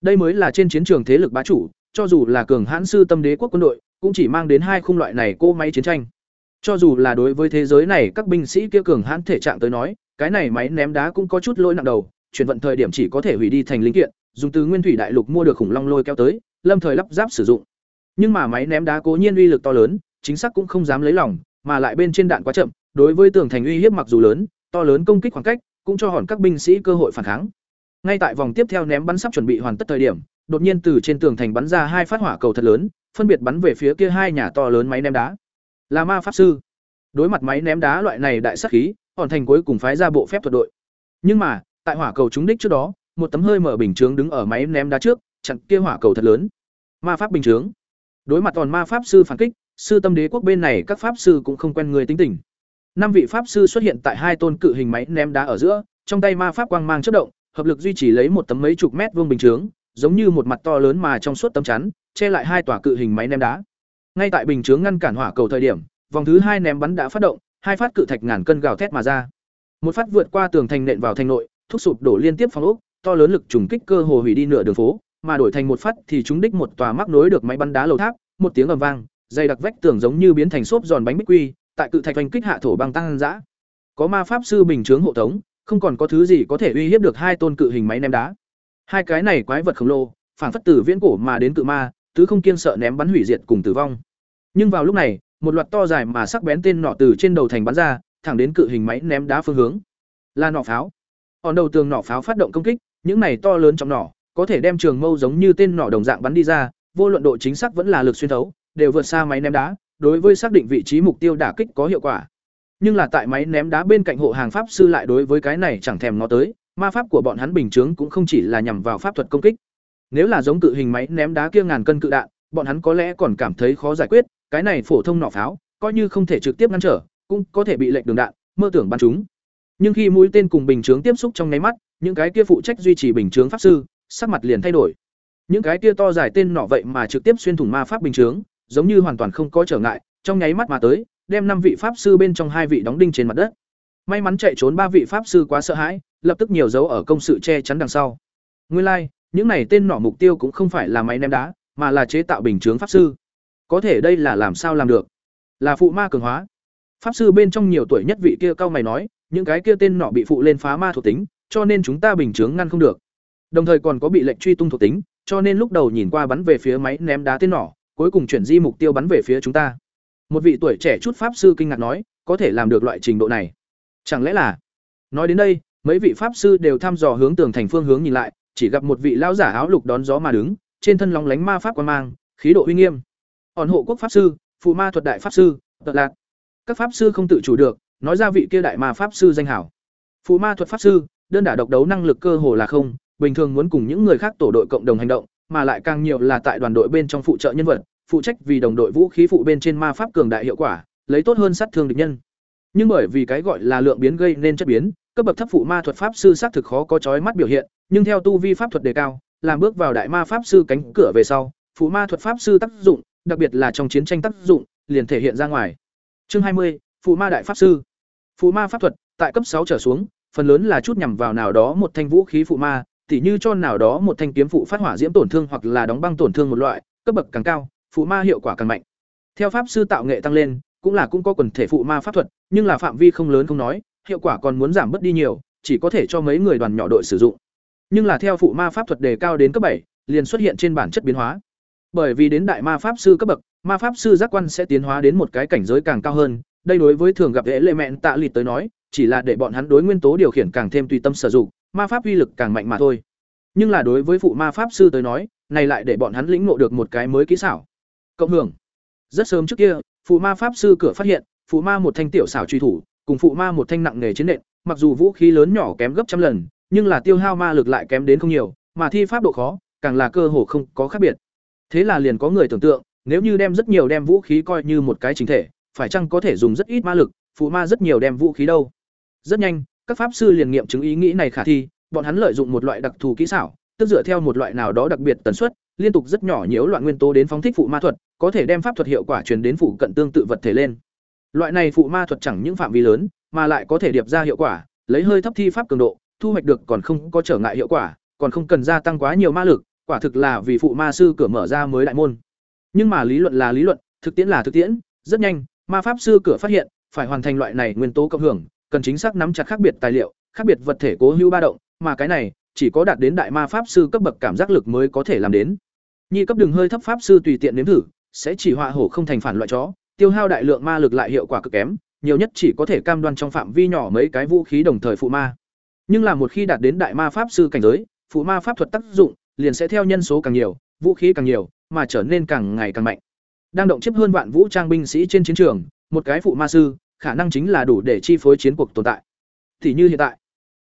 Đây mới là trên chiến trường thế lực bá chủ, cho dù là cường hãn sư tâm đế quốc quân đội, cũng chỉ mang đến hai khung loại này cô máy chiến tranh. Cho dù là đối với thế giới này các binh sĩ kia cường hãn thể trạng tới nói, cái này máy ném đá cũng có chút lỗi nặng đầu, chuyển vận thời điểm chỉ có thể hủy đi thành linh kiện, dùng từ nguyên thủy đại lục mua được khủng long lôi kéo tới, lâm thời lắp ráp sử dụng. Nhưng mà máy ném đá cố nhiên uy lực to lớn, chính xác cũng không dám lấy lòng, mà lại bên trên đạn quá chậm, đối với tường thành uy hiếp mặc dù lớn, to lớn công kích khoảng cách, cũng cho hòn các binh sĩ cơ hội phản kháng. Ngay tại vòng tiếp theo ném bắn sắp chuẩn bị hoàn tất thời điểm, đột nhiên từ trên tường thành bắn ra hai phát hỏa cầu thật lớn, phân biệt bắn về phía kia hai nhà to lớn máy ném đá. Là ma pháp sư. Đối mặt máy ném đá loại này đại sát khí, hòn thành cuối cùng phái ra bộ phép thuật đội. Nhưng mà, tại hỏa cầu trúng đích trước đó, một tấm hơi mở bình chướng đứng ở máy ném đá trước, chặn kia hỏa cầu thật lớn. Ma pháp bình chướng. Đối mặt toàn ma pháp sư phản kích, sư tâm đế quốc bên này các pháp sư cũng không quen người tính tình. Năm vị pháp sư xuất hiện tại hai tôn cự hình máy ném đá ở giữa, trong tay ma pháp quang mang chất động, hợp lực duy trì lấy một tấm mấy chục mét vuông bình chướng, giống như một mặt to lớn mà trong suốt tấm chắn, che lại hai tòa cự hình máy ném đá. Ngay tại bình chướng ngăn cản hỏa cầu thời điểm, vòng thứ hai ném bắn đã phát động, hai phát cự thạch ngàn cân gào thét mà ra. Một phát vượt qua tường thành nện vào thành nội, thúc sụp đổ liên tiếp phòng ốc, to lớn lực trùng kích cơ hồ hủy đi nửa đường phố, mà đổi thành một phát thì chúng đích một tòa mắc nối được máy bắn đá lầu tháp, một tiếng ầm vang, dây đặc vách tường giống như biến thành xốp giòn bánh bích quy, tại cự thạch vành kích hạ thổ băng tăng dã. Có ma pháp sư bình chướng hộ tống, không còn có thứ gì có thể uy hiếp được hai tôn cự hình máy ném đá. Hai cái này quái vật khổng lồ, phản phất tử viễn cổ mà đến cự ma, tứ không kiên sợ ném bắn hủy diệt cùng tử vong. Nhưng vào lúc này, một loạt to dài mà sắc bén tên nọ từ trên đầu thành bắn ra, thẳng đến cự hình máy ném đá phương hướng. Là nọ pháo. Hòn đầu tường nọ pháo phát động công kích, những này to lớn trong nỏ, có thể đem trường mâu giống như tên nỏ đồng dạng bắn đi ra, vô luận độ chính xác vẫn là lực xuyên thấu, đều vượt xa máy ném đá, đối với xác định vị trí mục tiêu đả kích có hiệu quả. Nhưng là tại máy ném đá bên cạnh hộ hàng pháp sư lại đối với cái này chẳng thèm ngó tới, ma pháp của bọn hắn bình chướng cũng không chỉ là nhằm vào pháp thuật công kích. Nếu là giống cự hình máy ném đá kia ngàn cân cự đạn, bọn hắn có lẽ còn cảm thấy khó giải quyết, cái này phổ thông nỏ pháo, coi như không thể trực tiếp ngăn trở, cũng có thể bị lệnh đường đạn, mơ tưởng bắn chúng. Nhưng khi mũi tên cùng bình chướng tiếp xúc trong nháy mắt, những cái kia phụ trách duy trì bình chướng pháp sư, sắc mặt liền thay đổi. Những cái kia to dài tên nỏ vậy mà trực tiếp xuyên thủng ma pháp bình chướng, giống như hoàn toàn không có trở ngại, trong nháy mắt mà tới, đem năm vị pháp sư bên trong hai vị đóng đinh trên mặt đất. May mắn chạy trốn ba vị pháp sư quá sợ hãi, lập tức nhiều dấu ở công sự che chắn đằng sau. Nguyên lai, like, những này tên nỏ mục tiêu cũng không phải là máy ném đá, mà là chế tạo bình chướng pháp sư. Có thể đây là làm sao làm được? Là phụ ma cường hóa. Pháp sư bên trong nhiều tuổi nhất vị kia cao mày nói, những cái kia tên nỏ bị phụ lên phá ma thuộc tính, cho nên chúng ta bình chướng ngăn không được. Đồng thời còn có bị lệnh truy tung thuộc tính, cho nên lúc đầu nhìn qua bắn về phía máy ném đá tên nỏ, cuối cùng chuyển di mục tiêu bắn về phía chúng ta. Một vị tuổi trẻ chút pháp sư kinh ngạc nói, có thể làm được loại trình độ này. Chẳng lẽ là? Nói đến đây, mấy vị pháp sư đều thăm dò hướng tường thành phương hướng nhìn lại, chỉ gặp một vị lão giả áo lục đón gió mà đứng, trên thân lóng lánh ma pháp quan mang, khí độ uy nghiêm. Hòn hộ quốc pháp sư, phụ ma thuật đại pháp sư, tật lạc. Các pháp sư không tự chủ được, nói ra vị kia đại ma pháp sư danh hảo. Phụ ma thuật pháp sư, đơn đả độc đấu năng lực cơ hồ là không, bình thường muốn cùng những người khác tổ đội cộng đồng hành động, mà lại càng nhiều là tại đoàn đội bên trong phụ trợ nhân vật, phụ trách vì đồng đội vũ khí phụ bên trên ma pháp cường đại hiệu quả, lấy tốt hơn sát thương địch nhân. Nhưng bởi vì cái gọi là lượng biến gây nên chất biến, cấp bậc thấp phụ ma thuật pháp sư xác thực khó có chói mắt biểu hiện, nhưng theo tu vi pháp thuật đề cao, làm bước vào đại ma pháp sư cánh cửa về sau, phụ ma thuật pháp sư tác dụng, đặc biệt là trong chiến tranh tác dụng, liền thể hiện ra ngoài. Chương 20, phụ ma đại pháp sư. Phụ ma pháp thuật, tại cấp sáu trở xuống, phần lớn là chút nhằm vào nào đó một thanh vũ khí phụ ma, tỉ như cho nào đó một thanh kiếm phụ phát hỏa diễm tổn thương hoặc là đóng băng tổn thương một loại, cấp bậc càng cao, phụ ma hiệu quả càng mạnh. Theo pháp sư tạo nghệ tăng lên, cũng là cũng có quần thể phụ ma pháp thuật, nhưng là phạm vi không lớn không nói, hiệu quả còn muốn giảm bớt đi nhiều, chỉ có thể cho mấy người đoàn nhỏ đội sử dụng. Nhưng là theo phụ ma pháp thuật đề cao đến cấp bảy, liền xuất hiện trên bản chất biến hóa. Bởi vì đến đại ma pháp sư cấp bậc, ma pháp sư giác quan sẽ tiến hóa đến một cái cảnh giới càng cao hơn, đây đối với thường gặp lệ mẹn tạ lịt tới nói, chỉ là để bọn hắn đối nguyên tố điều khiển càng thêm tùy tâm sử dụng, ma pháp uy lực càng mạnh mà thôi. Nhưng là đối với phụ ma pháp sư tới nói, này lại để bọn hắn lĩnh ngộ được một cái mới kỹ xảo. Cộng hưởng. Rất sớm trước kia, phụ ma pháp sư cửa phát hiện, phụ ma một thanh tiểu xảo truy thủ, cùng phụ ma một thanh nặng nghề chiến nện, mặc dù vũ khí lớn nhỏ kém gấp trăm lần, nhưng là tiêu hao ma lực lại kém đến không nhiều, mà thi pháp độ khó, càng là cơ hồ không có khác biệt. Thế là liền có người tưởng tượng, nếu như đem rất nhiều đem vũ khí coi như một cái chính thể, phải chăng có thể dùng rất ít ma lực, phụ ma rất nhiều đem vũ khí đâu. Rất nhanh, các pháp sư liền nghiệm chứng ý nghĩ này khả thi, bọn hắn lợi dụng một loại đặc thù kỹ xảo, tức dựa theo một loại nào đó đặc biệt tần suất, liên tục rất nhỏ nhiễu loạn nguyên tố đến phóng thích phụ ma thuật, có thể đem pháp thuật hiệu quả truyền đến phụ cận tương tự vật thể lên. Loại này phụ ma thuật chẳng những phạm vi lớn, mà lại có thể điệp ra hiệu quả, lấy hơi thấp thi pháp cường độ, thu hoạch được còn không có trở ngại hiệu quả, còn không cần gia tăng quá nhiều ma lực, quả thực là vì phụ ma sư cửa mở ra mới đại môn. Nhưng mà lý luận là lý luận, thực tiễn là thực tiễn, rất nhanh, ma pháp sư cửa phát hiện, phải hoàn thành loại này nguyên tố cộng hưởng, cần chính xác nắm chặt khác biệt tài liệu, khác biệt vật thể cố hữu ba động, mà cái này chỉ có đạt đến đại ma pháp sư cấp bậc cảm giác lực mới có thể làm đến. Nhi cấp đường hơi thấp pháp sư tùy tiện nếm thử, sẽ chỉ họa hổ không thành phản loại chó, tiêu hao đại lượng ma lực lại hiệu quả cực kém, nhiều nhất chỉ có thể cam đoan trong phạm vi nhỏ mấy cái vũ khí đồng thời phụ ma. Nhưng là một khi đạt đến đại ma pháp sư cảnh giới, phụ ma pháp thuật tác dụng liền sẽ theo nhân số càng nhiều, vũ khí càng nhiều, mà trở nên càng ngày càng mạnh. Đang động chiếc hơn vạn vũ trang binh sĩ trên chiến trường, một cái phụ ma sư, khả năng chính là đủ để chi phối chiến cuộc tồn tại. Thì như hiện tại,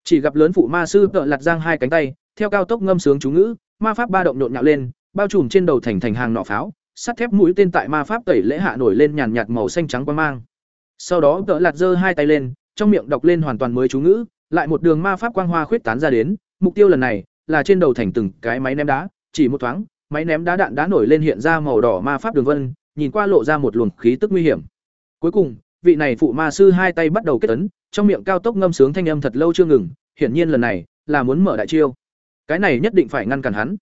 chỉ gặp lớn phụ ma sư tợ lật giang hai cánh tay, theo cao tốc ngâm sướng chú ngữ, ma pháp ba động nhộn nhạo lên, bao trùm trên đầu thành thành hàng nọ pháo, sắt thép mũi tên tại ma pháp tẩy lễ hạ nổi lên nhàn nhạt màu xanh trắng quang mang. Sau đó tợ lạt giơ hai tay lên, trong miệng đọc lên hoàn toàn mới chú ngữ, lại một đường ma pháp quang hoa khuyết tán ra đến, mục tiêu lần này là trên đầu thành từng cái máy ném đá, chỉ một thoáng, máy ném đá đạn đá nổi lên hiện ra màu đỏ ma pháp đường vân, nhìn qua lộ ra một luồng khí tức nguy hiểm. Cuối cùng, vị này phụ ma sư hai tay bắt đầu kết ấn, trong miệng cao tốc ngâm sướng thanh âm thật lâu chưa ngừng, hiển nhiên lần này là muốn mở đại chiêu. Cái này nhất định phải ngăn cản hắn.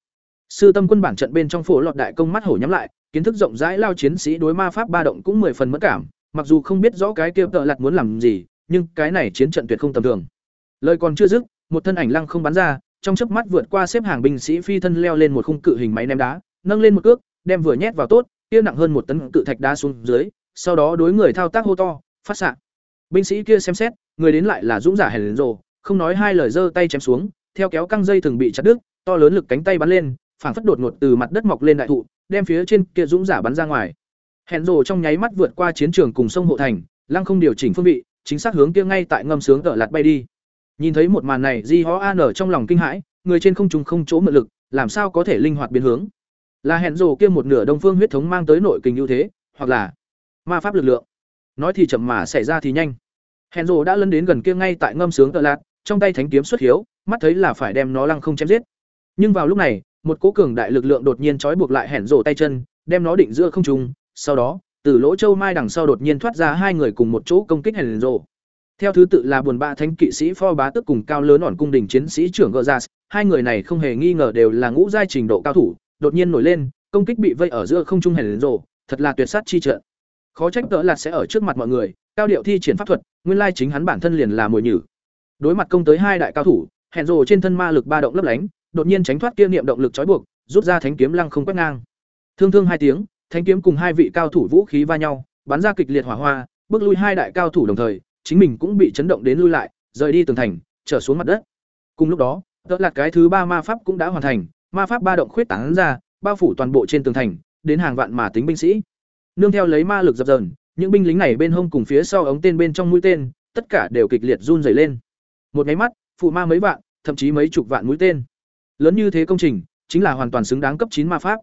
Sư Tâm Quân bản trận bên trong phủ lọt đại công mắt hổ nhắm lại, kiến thức rộng rãi lao chiến sĩ đối ma pháp ba động cũng mười phần mất cảm, mặc dù không biết rõ cái kia tợ lặt muốn làm gì, nhưng cái này chiến trận tuyệt không tầm thường. Lời còn chưa dứt, một thân ảnh lăng không bắn ra, trong chớp mắt vượt qua xếp hàng binh sĩ phi thân leo lên một khung cự hình máy ném đá, nâng lên một cước, đem vừa nhét vào tốt, kia nặng hơn một tấn cự thạch đá xuống dưới, sau đó đối người thao tác hô to, phát xạ. Binh sĩ kia xem xét, người đến lại là dũng giả hèn rồ, không nói hai lời giơ tay chém xuống, theo kéo căng dây thường bị chặt đứt, to lớn lực cánh tay bắn lên, phảng phất đột ngột từ mặt đất mọc lên đại thụ, đem phía trên kia dũng giả bắn ra ngoài. Hèn rồ trong nháy mắt vượt qua chiến trường cùng sông hộ thành, lăng không điều chỉnh phương vị, chính xác hướng kia ngay tại ngâm sướng tợ lạt bay đi. Nhìn thấy một màn này, Di Hó An ở trong lòng kinh hãi, người trên không trung không chỗ mượn lực, làm sao có thể linh hoạt biến hướng? Là hẹn rồ kia một nửa đông phương huyết thống mang tới nội kình ưu thế, hoặc là ma pháp lực lượng. Nói thì chậm mà xảy ra thì nhanh. Hẹn rồ đã lấn đến gần kia ngay tại ngâm sướng tợ lạt, trong tay thánh kiếm xuất hiếu, mắt thấy là phải đem nó lăng không chém giết. Nhưng vào lúc này, một cố cường đại lực lượng đột nhiên trói buộc lại hẹn rổ tay chân, đem nó định giữa không trung, sau đó, từ lỗ châu mai đằng sau đột nhiên thoát ra hai người cùng một chỗ công kích hẹn rổ. Theo thứ tự là buồn bã thánh kỵ sĩ Pho Bá Tức cùng cao lớn ổn cung đình chiến sĩ trưởng Geras, hai người này không hề nghi ngờ đều là ngũ giai trình độ cao thủ, đột nhiên nổi lên, công kích bị vây ở giữa không trung hẻn rổ thật là tuyệt sát chi trận. Khó trách đỡ là sẽ ở trước mặt mọi người, cao điệu thi triển pháp thuật, nguyên lai chính hắn bản thân liền là mồi nhử. Đối mặt công tới hai đại cao thủ, hẹn rồ trên thân ma lực ba động lấp lánh, đột nhiên tránh thoát kia niệm động lực trói buộc, rút ra thánh kiếm lăng không quét ngang. Thương thương hai tiếng, thánh kiếm cùng hai vị cao thủ vũ khí va nhau, bắn ra kịch liệt hỏa hoa, bước lui hai đại cao thủ đồng thời, chính mình cũng bị chấn động đến lui lại, rời đi tường thành, trở xuống mặt đất. Cùng lúc đó, đỡ lạt cái thứ ba ma pháp cũng đã hoàn thành, ma pháp ba động khuyết tán ra, bao phủ toàn bộ trên tường thành, đến hàng vạn mà tính binh sĩ. Nương theo lấy ma lực dập dờn, những binh lính này bên hông cùng phía sau ống tên bên trong mũi tên, tất cả đều kịch liệt run rẩy lên. một cái mắt phụ ma mấy vạn thậm chí mấy chục vạn mũi tên lớn như thế công trình, chính là hoàn toàn xứng đáng cấp chín ma pháp.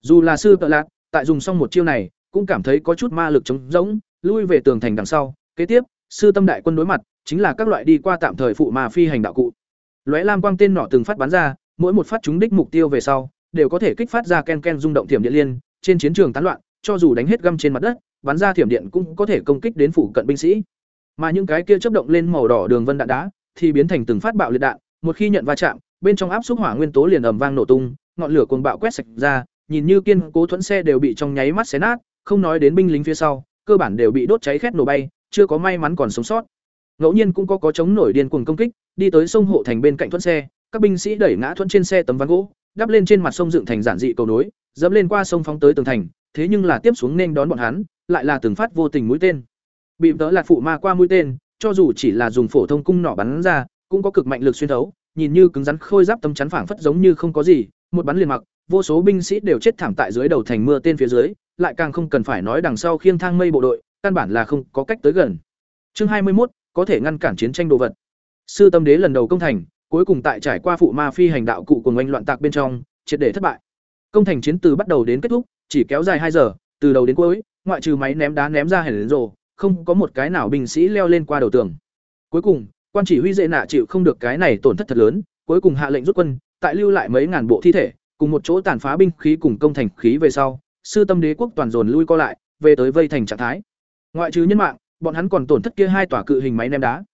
Dù là sư tợ lạc, tại dùng xong một chiêu này, cũng cảm thấy có chút ma lực trống rỗng, lui về tường thành đằng sau. Kế tiếp, sư tâm đại quân đối mặt, chính là các loại đi qua tạm thời phụ ma phi hành đạo cụ. Lóe lam quang tên nỏ từng phát bắn ra, mỗi một phát trúng đích mục tiêu về sau, đều có thể kích phát ra ken ken rung động thiểm điện liên, trên chiến trường tán loạn, cho dù đánh hết găm trên mặt đất, bắn ra thiểm điện cũng có thể công kích đến phủ cận binh sĩ. Mà những cái kia chấp động lên màu đỏ đường vân đạn đá, thì biến thành từng phát bạo liệt đạn, một khi nhận va chạm bên trong áp xúc hỏa nguyên tố liền ầm vang nổ tung, ngọn lửa cuồng bạo quét sạch ra, nhìn như kiên cố thuẫn xe đều bị trong nháy mắt xé nát, không nói đến binh lính phía sau, cơ bản đều bị đốt cháy khét nổ bay, chưa có may mắn còn sống sót. Ngẫu nhiên cũng có có chống nổi điên cuồng công kích, đi tới sông hộ thành bên cạnh thuẫn xe, các binh sĩ đẩy ngã thuẫn trên xe tấm ván gỗ, đắp lên trên mặt sông dựng thành giản dị cầu nối, dẫm lên qua sông phóng tới tường thành, thế nhưng là tiếp xuống nên đón bọn hắn, lại là từng phát vô tình mũi tên. Bị tớ là phụ ma qua mũi tên, cho dù chỉ là dùng phổ thông cung nỏ bắn ra, cũng có cực mạnh lực xuyên thấu nhìn như cứng rắn khôi giáp tấm chắn phảng phất giống như không có gì, một bắn liền mặc, vô số binh sĩ đều chết thảm tại dưới đầu thành mưa tên phía dưới, lại càng không cần phải nói đằng sau khiêng thang mây bộ đội, căn bản là không có cách tới gần. Chương hai mươi một có thể ngăn cản chiến tranh đồ vật. Sư tâm đế lần đầu công thành, cuối cùng tại trải qua phụ ma phi hành đạo cụ cùng oanh loạn tạc bên trong, triệt để thất bại. Công thành chiến từ bắt đầu đến kết thúc, chỉ kéo dài hai giờ, từ đầu đến cuối, ngoại trừ máy ném đá ném ra hẻn rồ, không có một cái nào binh sĩ leo lên qua đầu tường. Cuối cùng quan chỉ huy dễ nạ chịu không được cái này tổn thất thật lớn, cuối cùng hạ lệnh rút quân, tại lưu lại mấy ngàn bộ thi thể, cùng một chỗ tàn phá binh khí cùng công thành khí về sau, sư tâm đế quốc toàn dồn lui co lại, về tới vây thành trạng thái. Ngoại trừ nhân mạng, bọn hắn còn tổn thất kia hai tòa cự hình máy ném đá.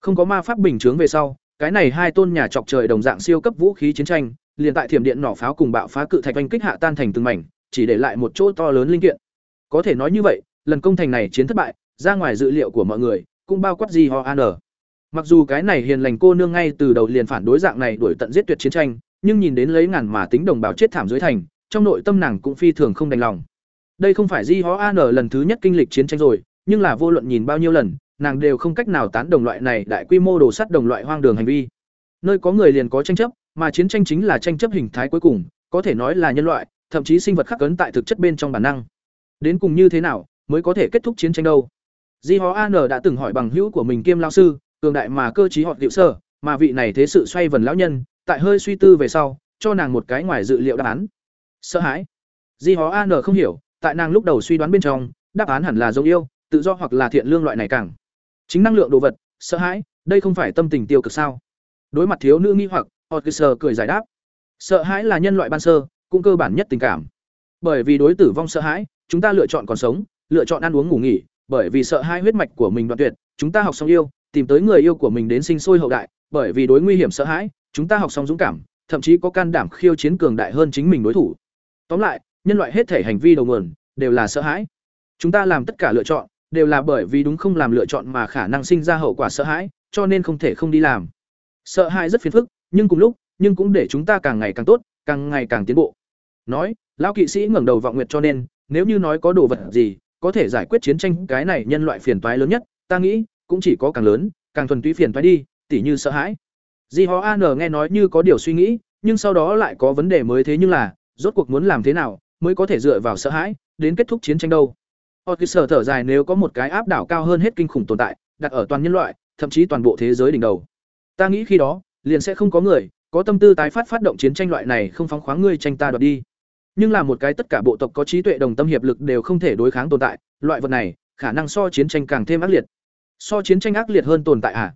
Không có ma pháp bình chướng về sau, cái này hai tôn nhà chọc trời đồng dạng siêu cấp vũ khí chiến tranh, liền tại thiểm điện nỏ pháo cùng bạo phá cự thạch oanh kích hạ tan thành từng mảnh, chỉ để lại một chỗ to lớn linh kiện. Có thể nói như vậy, lần công thành này chiến thất bại, ra ngoài dự liệu của mọi người, cũng bao quát gì ho an mặc dù cái này hiền lành cô nương ngay từ đầu liền phản đối dạng này đuổi tận giết tuyệt chiến tranh, nhưng nhìn đến lấy ngàn mà tính đồng bào chết thảm dưới thành, trong nội tâm nàng cũng phi thường không đành lòng. Đây không phải di ho an lần thứ nhất kinh lịch chiến tranh rồi, nhưng là vô luận nhìn bao nhiêu lần, nàng đều không cách nào tán đồng loại này đại quy mô đồ sắt đồng loại hoang đường hành vi. Nơi có người liền có tranh chấp, mà chiến tranh chính là tranh chấp hình thái cuối cùng, có thể nói là nhân loại, thậm chí sinh vật khắc cấn tại thực chất bên trong bản năng. Đến cùng như thế nào, mới có thể kết thúc chiến tranh đâu? Di hó an đã từng hỏi bằng hữu của mình kiêm lao sư cường đại mà cơ trí họ điệu sơ mà vị này thế sự xoay vần lão nhân, tại hơi suy tư về sau, cho nàng một cái ngoài dự liệu đáp án. Sợ hãi. Di hó an không hiểu, tại nàng lúc đầu suy đoán bên trong, đáp án hẳn là giống yêu, tự do hoặc là thiện lương loại này càng. Chính năng lượng đồ vật, sợ hãi, đây không phải tâm tình tiêu cực sao? Đối mặt thiếu nữ nghi hoặc Hodgson cười giải đáp. Sợ hãi là nhân loại ban sơ, cũng cơ bản nhất tình cảm. Bởi vì đối tử vong sợ hãi, chúng ta lựa chọn còn sống, lựa chọn ăn uống ngủ nghỉ, bởi vì sợ hai huyết mạch của mình đoạn tuyệt, chúng ta học xong yêu tìm tới người yêu của mình đến sinh sôi hậu đại, bởi vì đối nguy hiểm sợ hãi, chúng ta học xong dũng cảm, thậm chí có can đảm khiêu chiến cường đại hơn chính mình đối thủ. Tóm lại, nhân loại hết thể hành vi đầu nguồn, đều là sợ hãi. Chúng ta làm tất cả lựa chọn, đều là bởi vì đúng không làm lựa chọn mà khả năng sinh ra hậu quả sợ hãi, cho nên không thể không đi làm. Sợ hãi rất phiền phức, nhưng cùng lúc, nhưng cũng để chúng ta càng ngày càng tốt, càng ngày càng tiến bộ. Nói, lão kỵ sĩ ngẩng đầu vọng nguyệt cho nên, nếu như nói có đồ vật gì, có thể giải quyết chiến tranh, cái này nhân loại phiền toái lớn nhất, ta nghĩ cũng chỉ có càng lớn, càng thuần túy phiền toái đi, tỉ như sợ hãi. Di hó an nghe nói như có điều suy nghĩ, nhưng sau đó lại có vấn đề mới thế nhưng là, rốt cuộc muốn làm thế nào mới có thể dựa vào sợ hãi đến kết thúc chiến tranh đâu. Sở thở dài nếu có một cái áp đảo cao hơn hết kinh khủng tồn tại, đặt ở toàn nhân loại, thậm chí toàn bộ thế giới đỉnh đầu. Ta nghĩ khi đó, liền sẽ không có người có tâm tư tái phát phát động chiến tranh loại này không phóng khoáng ngươi tranh ta đoạt đi. Nhưng là một cái tất cả bộ tộc có trí tuệ đồng tâm hiệp lực đều không thể đối kháng tồn tại, loại vật này khả năng so chiến tranh càng thêm ác liệt so chiến tranh ác liệt hơn tồn tại à?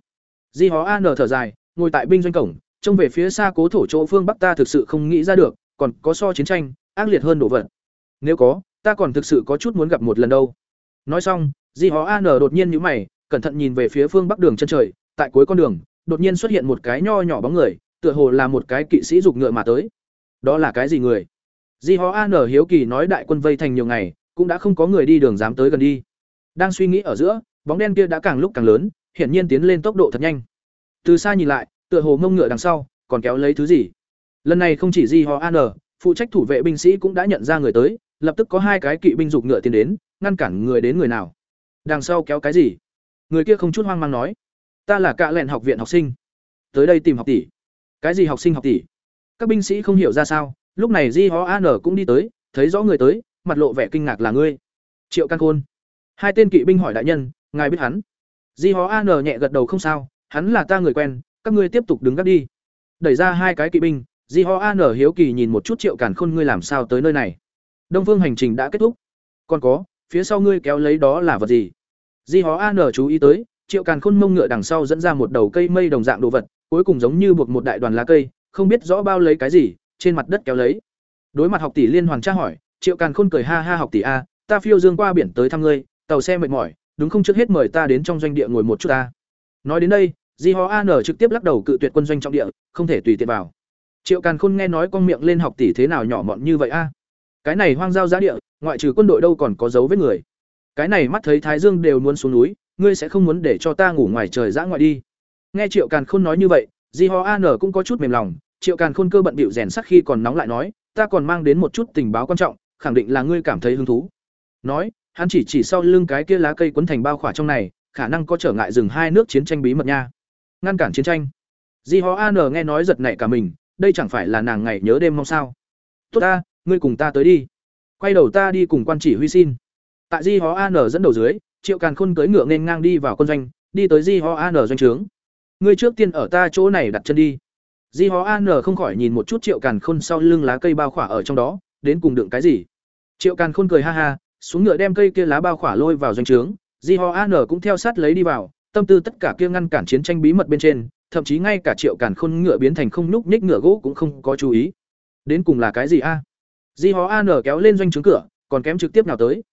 Di hó an thở dài, ngồi tại binh doanh cổng, trông về phía xa cố thổ chỗ phương bắc ta thực sự không nghĩ ra được, còn có so chiến tranh, ác liệt hơn đồ vật. Nếu có, ta còn thực sự có chút muốn gặp một lần đâu. Nói xong, di hó an đột nhiên nhíu mày, cẩn thận nhìn về phía phương bắc đường chân trời, tại cuối con đường, đột nhiên xuất hiện một cái nho nhỏ bóng người, tựa hồ là một cái kỵ sĩ dục ngựa mà tới. Đó là cái gì người? Di hó an hiếu kỳ nói đại quân vây thành nhiều ngày, cũng đã không có người đi đường dám tới gần đi. Đang suy nghĩ ở giữa bóng đen kia đã càng lúc càng lớn, hiển nhiên tiến lên tốc độ thật nhanh. Từ xa nhìn lại, tựa hồ mông ngựa đằng sau, còn kéo lấy thứ gì. Lần này không chỉ di họ an phụ trách thủ vệ binh sĩ cũng đã nhận ra người tới, lập tức có hai cái kỵ binh dục ngựa tiến đến, ngăn cản người đến người nào. Đằng sau kéo cái gì? Người kia không chút hoang mang nói. Ta là cạ lẹn học viện học sinh. Tới đây tìm học tỷ. Cái gì học sinh học tỷ? Các binh sĩ không hiểu ra sao, lúc này di ho an cũng đi tới, thấy rõ người tới, mặt lộ vẻ kinh ngạc là ngươi. Triệu căn khôn. Hai tên kỵ binh hỏi đại nhân ngài biết hắn. Di ho an nhẹ gật đầu không sao, hắn là ta người quen, các ngươi tiếp tục đứng gác đi. Đẩy ra hai cái kỵ binh, di ho an hiếu kỳ nhìn một chút triệu càn khôn ngươi làm sao tới nơi này. Đông phương hành trình đã kết thúc. Còn có, phía sau ngươi kéo lấy đó là vật gì? Di ho an chú ý tới, triệu càn khôn mông ngựa đằng sau dẫn ra một đầu cây mây đồng dạng đồ vật, cuối cùng giống như buộc một đại đoàn lá cây, không biết rõ bao lấy cái gì, trên mặt đất kéo lấy. Đối mặt học tỷ liên hoàn tra hỏi, triệu càn khôn cười ha ha học tỷ a, ta phiêu dương qua biển tới thăm ngươi, tàu xe mệt mỏi đúng không trước hết mời ta đến trong doanh địa ngồi một chút ta. Nói đến đây, di ho an trực tiếp lắc đầu cự tuyệt quân doanh trọng địa, không thể tùy tiện vào. Triệu càn khôn nghe nói con miệng lên học tỷ thế nào nhỏ mọn như vậy a? Cái này hoang giao giá địa, ngoại trừ quân đội đâu còn có dấu vết người. Cái này mắt thấy thái dương đều muốn xuống núi, ngươi sẽ không muốn để cho ta ngủ ngoài trời dã ngoại đi. Nghe triệu càn khôn nói như vậy, di ho an cũng có chút mềm lòng. Triệu càn khôn cơ bận bịu rèn sắc khi còn nóng lại nói, ta còn mang đến một chút tình báo quan trọng, khẳng định là ngươi cảm thấy hứng thú. Nói hắn chỉ chỉ sau lưng cái kia lá cây quấn thành bao khỏa trong này, khả năng có trở ngại dừng hai nước chiến tranh bí mật nha. Ngăn cản chiến tranh. Di Hó an nghe nói giật nảy cả mình, đây chẳng phải là nàng ngày nhớ đêm mong sao? Tốt ta, ngươi cùng ta tới đi. Quay đầu ta đi cùng quan chỉ huy xin. Tại di Hó an dẫn đầu dưới, triệu càn khôn cưỡi ngựa nên ngang đi vào quân doanh, đi tới di Hó an doanh trướng. Ngươi trước tiên ở ta chỗ này đặt chân đi. Di Hó an không khỏi nhìn một chút triệu càn khôn sau lưng lá cây bao khỏa ở trong đó, đến cùng đựng cái gì? Triệu càn khôn cười ha ha xuống ngựa đem cây kia lá bao khỏa lôi vào doanh trướng, di ho an cũng theo sát lấy đi vào, tâm tư tất cả kia ngăn cản chiến tranh bí mật bên trên, thậm chí ngay cả triệu càn khôn ngựa biến thành không nhúc nhích ngựa gỗ cũng không có chú ý. Đến cùng là cái gì a? Di ho an kéo lên doanh trướng cửa, còn kém trực tiếp nào tới.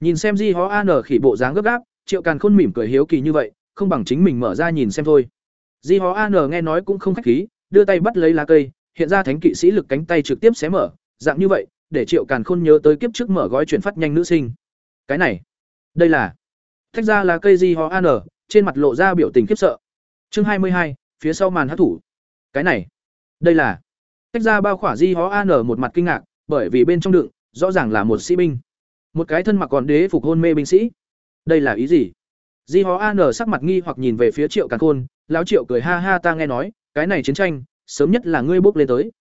Nhìn xem di ho an khỉ bộ dáng gấp gáp, triệu càn khôn mỉm cười hiếu kỳ như vậy, không bằng chính mình mở ra nhìn xem thôi. Di ho an nghe nói cũng không khách khí, đưa tay bắt lấy lá cây, hiện ra thánh kỵ sĩ lực cánh tay trực tiếp xé mở, dạng như vậy để triệu càn khôn nhớ tới kiếp trước mở gói chuyển phát nhanh nữ sinh. Cái này, đây là, thách ra là cây gì họ an trên mặt lộ ra biểu tình khiếp sợ. Chương hai mươi hai, phía sau màn hát thủ. Cái này, đây là tách ra bao khỏa di họ an một mặt kinh ngạc, bởi vì bên trong đựng, rõ ràng là một sĩ binh. Một cái thân mặc còn đế phục hôn mê binh sĩ. Đây là ý gì? Di họ an sắc mặt nghi hoặc nhìn về phía triệu càn khôn, lão triệu cười ha ha ta nghe nói, cái này chiến tranh, sớm nhất là ngươi bước lên tới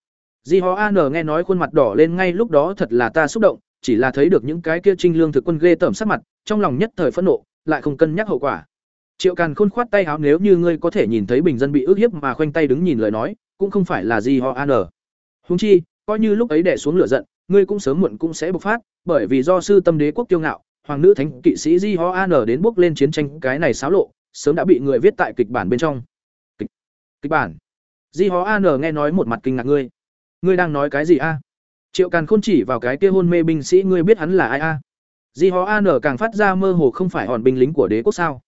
di ho an nghe nói khuôn mặt đỏ lên ngay lúc đó thật là ta xúc động chỉ là thấy được những cái kia trinh lương thực quân ghê tởm sắc mặt trong lòng nhất thời phẫn nộ lại không cân nhắc hậu quả. Triệu càn khôn khoát tay áo nếu như ngươi có thể nhìn thấy bình dân bị ức hiếp mà khoanh tay đứng nhìn lời nói cũng không phải là Di Ho an Huống chi coi như lúc ấy đè xuống lửa giận ngươi cũng sớm muộn cũng sẽ bộc phát bởi vì do sư tâm đế quốc kiêu ngạo hoàng nữ thánh kỵ sĩ di ho an đến bước lên chiến tranh cái này xáo lộ sớm đã bị người viết tại kịch bản bên trong. Kịch, kịch bản? Di ho an nghe nói một mặt kinh ngạc ngươi ngươi đang nói cái gì a? Triệu càn khôn chỉ vào cái kia hôn mê binh sĩ, ngươi biết hắn là ai a? Di ho an càng phát ra mơ hồ không phải hòn binh lính của đế quốc sao?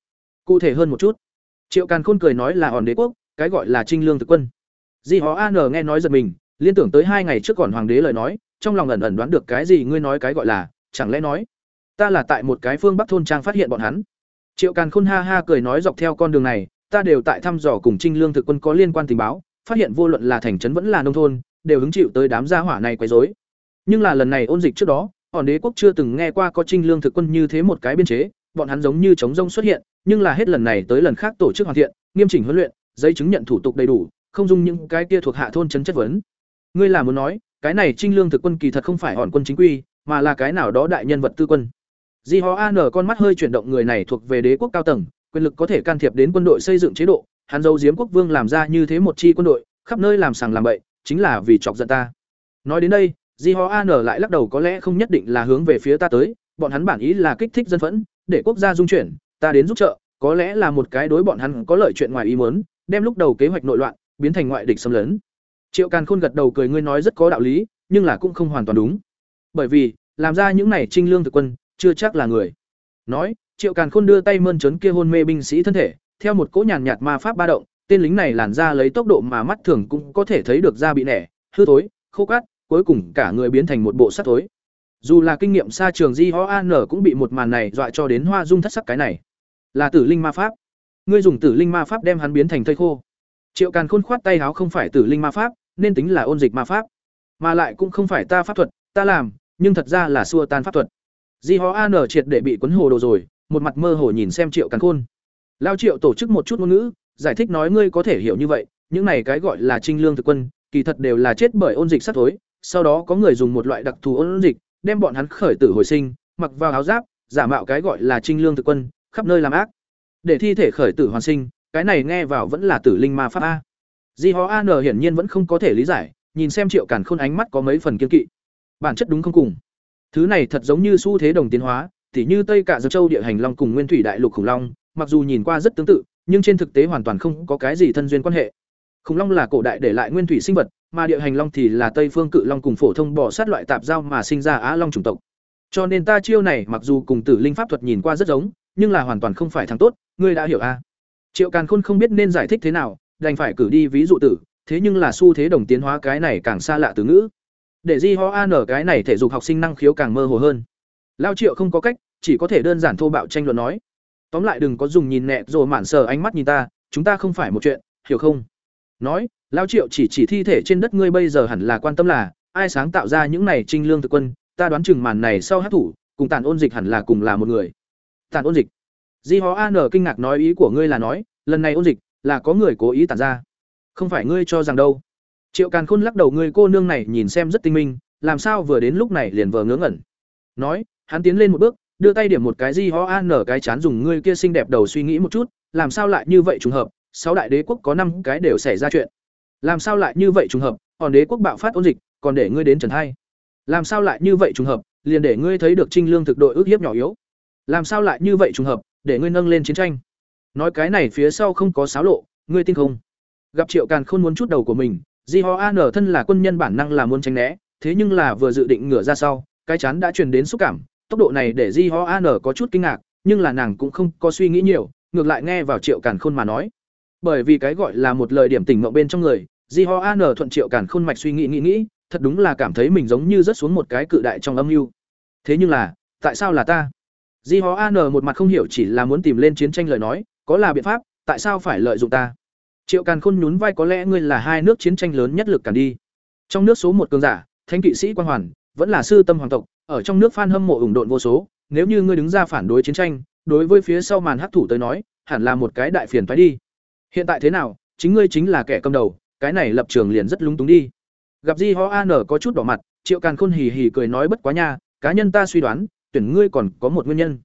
Cụ thể hơn một chút. Triệu càn khôn cười nói là hòn đế quốc, cái gọi là trinh lương thực quân. Di ho an nghe nói giật mình, liên tưởng tới hai ngày trước còn hoàng đế lời nói, trong lòng ẩn ẩn đoán được cái gì ngươi nói cái gọi là, chẳng lẽ nói, ta là tại một cái phương bắc thôn trang phát hiện bọn hắn. Triệu càn khôn ha ha cười nói dọc theo con đường này, ta đều tại thăm dò cùng trinh lương thực quân có liên quan tình báo, phát hiện vô luận là thành trấn vẫn là nông thôn đều hứng chịu tới đám gia hỏa này quấy rối. Nhưng là lần này ôn dịch trước đó, hòn đế quốc chưa từng nghe qua có trinh lương thực quân như thế một cái biên chế, bọn hắn giống như chống rông xuất hiện, nhưng là hết lần này tới lần khác tổ chức hoàn thiện, nghiêm chỉnh huấn luyện, giấy chứng nhận thủ tục đầy đủ, không dung những cái kia thuộc hạ thôn chấn chất vấn. Ngươi là muốn nói, cái này trinh lương thực quân kỳ thật không phải hòn quân chính quy, mà là cái nào đó đại nhân vật tư quân. Di ho an con mắt hơi chuyển động người này thuộc về đế quốc cao tầng, quyền lực có thể can thiệp đến quân đội xây dựng chế độ, hắn dâu diếm quốc vương làm ra như thế một chi quân đội, khắp nơi làm sàng làm bậy chính là vì chọc giận ta. Nói đến đây di ho an lại lắc đầu có lẽ không nhất định là hướng về phía ta tới, bọn hắn bản ý là kích thích dân phẫn, để quốc gia dung chuyển, ta đến giúp trợ, có lẽ là một cái đối bọn hắn có lợi chuyện ngoài ý muốn, đem lúc đầu kế hoạch nội loạn biến thành ngoại địch xâm lấn. Triệu càn khôn gật đầu cười ngươi nói rất có đạo lý, nhưng là cũng không hoàn toàn đúng. Bởi vì, làm ra những này trinh lương thực quân, chưa chắc là người. Nói, triệu càn khôn đưa tay mơn trớn kia hôn mê binh sĩ thân thể, theo một cỗ nhàn nhạt ma pháp ba động tên lính này làn ra lấy tốc độ mà mắt thường cũng có thể thấy được da bị nẻ, hư thối, khô cát, cuối cùng cả người biến thành một bộ sắt thối. Dù là kinh nghiệm xa trường di ho an cũng bị một màn này dọa cho đến hoa dung thất sắc cái này. Là tử linh ma pháp. Ngươi dùng tử linh ma pháp đem hắn biến thành thây khô. Triệu càn khôn khoát tay háo không phải tử linh ma pháp, nên tính là ôn dịch ma pháp. Mà lại cũng không phải ta pháp thuật, ta làm, nhưng thật ra là xua tan pháp thuật. Di ho an triệt để bị quấn hồ đồ rồi, một mặt mơ hồ nhìn xem triệu càn khôn. Lao triệu tổ chức một chút ngôn ngữ giải thích nói ngươi có thể hiểu như vậy, những này cái gọi là trinh lương thực quân, kỳ thật đều là chết bởi ôn dịch sắt thối, sau đó có người dùng một loại đặc thù ôn dịch, đem bọn hắn khởi tử hồi sinh, mặc vào áo giáp, giả mạo cái gọi là trinh lương thực quân, khắp nơi làm ác. Để thi thể khởi tử hoàn sinh, cái này nghe vào vẫn là tử linh ma pháp a. Di ho an hiển nhiên vẫn không có thể lý giải, nhìn xem triệu càn khôn ánh mắt có mấy phần kiên kỵ. Bản chất đúng không cùng? Thứ này thật giống như xu thế đồng tiến hóa, tỉ như tây cả dược châu địa hành long cùng nguyên thủy đại lục khủng long, mặc dù nhìn qua rất tương tự nhưng trên thực tế hoàn toàn không có cái gì thân duyên quan hệ. Khủng long là cổ đại để lại nguyên thủy sinh vật, mà địa hành long thì là tây phương cự long cùng phổ thông bò sát loại tạp giao mà sinh ra á long chủng tộc. Cho nên ta chiêu này mặc dù cùng tử linh pháp thuật nhìn qua rất giống, nhưng là hoàn toàn không phải thằng tốt, ngươi đã hiểu a. Triệu càn khôn không biết nên giải thích thế nào, đành phải cử đi ví dụ tử, thế nhưng là xu thế đồng tiến hóa cái này càng xa lạ từ ngữ. Để di ho an cái này thể dục học sinh năng khiếu càng mơ hồ hơn. Lao triệu không có cách, chỉ có thể đơn giản thô bạo tranh luận nói tóm lại đừng có dùng nhìn nẹ rồi mản sờ ánh mắt nhìn ta, chúng ta không phải một chuyện, hiểu không? Nói lao triệu chỉ chỉ thi thể trên đất ngươi bây giờ hẳn là quan tâm là, ai sáng tạo ra những này trinh lương thực quân, ta đoán chừng màn này sau hát thủ, cùng tàn ôn dịch hẳn là cùng là một người. Tàn ôn dịch. Di hó an kinh ngạc nói ý của ngươi là nói, lần này ôn dịch là có người cố ý tàn ra. Không phải ngươi cho rằng đâu. Triệu càn khôn lắc đầu ngươi cô nương này nhìn xem rất tinh minh, làm sao vừa đến lúc này liền vờ ngớ ngẩn. Nói, hắn tiến lên một bước đưa tay điểm một cái di ho an cái chán dùng ngươi kia xinh đẹp đầu suy nghĩ một chút, làm sao lại như vậy trùng hợp, sáu đại đế quốc có năm cái đều xảy ra chuyện. Làm sao lại như vậy trùng hợp, còn đế quốc bạo phát ôn dịch, còn để ngươi đến trần hai. Làm sao lại như vậy trùng hợp, liền để ngươi thấy được trinh lương thực đội ước hiếp nhỏ yếu. Làm sao lại như vậy trùng hợp, để ngươi nâng lên chiến tranh. Nói cái này phía sau không có xáo lộ, ngươi tin không? Gặp triệu càn khôn muốn chút đầu của mình, di ho an thân là quân nhân bản năng là muốn tránh né, thế nhưng là vừa dự định ngửa ra sau, cái chán đã truyền đến xúc cảm tốc độ này để di ho an có chút kinh ngạc, nhưng là nàng cũng không có suy nghĩ nhiều, ngược lại nghe vào triệu càn khôn mà nói. Bởi vì cái gọi là một lời điểm tỉnh mộng bên trong người di ho an thuận triệu càn khôn mạch suy nghĩ nghĩ nghĩ, thật đúng là cảm thấy mình giống như rớt xuống một cái cự đại trong âm mưu. Thế nhưng là, tại sao là ta? Di ho an một mặt không hiểu chỉ là muốn tìm lên chiến tranh lời nói, có là biện pháp, tại sao phải lợi dụng ta? Triệu càn khôn nhún vai có lẽ ngươi là hai nước chiến tranh lớn nhất lực cản đi. Trong nước số một cường giả, thánh kỵ sĩ quan hoàn, vẫn là sư tâm hoàng tộc ở trong nước phan hâm mộ ủng độn vô số, nếu như ngươi đứng ra phản đối chiến tranh, đối với phía sau màn hắc thủ tới nói, hẳn là một cái đại phiền phải đi. Hiện tại thế nào, chính ngươi chính là kẻ cầm đầu, cái này lập trường liền rất lúng túng đi. Gặp di ho an có chút đỏ mặt, triệu càn khôn hì hì cười nói bất quá nha, cá nhân ta suy đoán, tuyển ngươi còn có một nguyên nhân.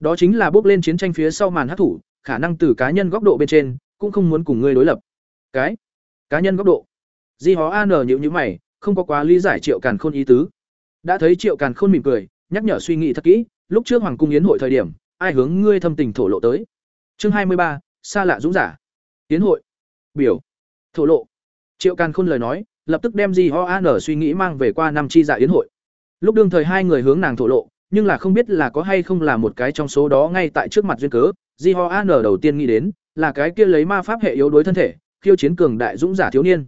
Đó chính là bước lên chiến tranh phía sau màn hắc thủ, khả năng từ cá nhân góc độ bên trên, cũng không muốn cùng ngươi đối lập. Cái? Cá nhân góc độ? Di hó an nhịu nhữ mày, không có quá lý giải triệu càn khôn ý tứ đã thấy triệu càn khôn mỉm cười, nhắc nhở suy nghĩ thật kỹ, lúc trước hoàng cung yến hội thời điểm, ai hướng ngươi thâm tình thổ lộ tới? Chương hai mươi ba, xa lạ dũng giả. Yến hội. Biểu. Thổ lộ. Triệu càn khôn lời nói, lập tức đem gì ho an suy nghĩ mang về qua năm chi dạ yến hội. Lúc đương thời hai người hướng nàng thổ lộ, nhưng là không biết là có hay không là một cái trong số đó ngay tại trước mặt duyên cớ, di ho an đầu tiên nghĩ đến, là cái kia lấy ma pháp hệ yếu đối thân thể, khiêu chiến cường đại dũng giả thiếu niên.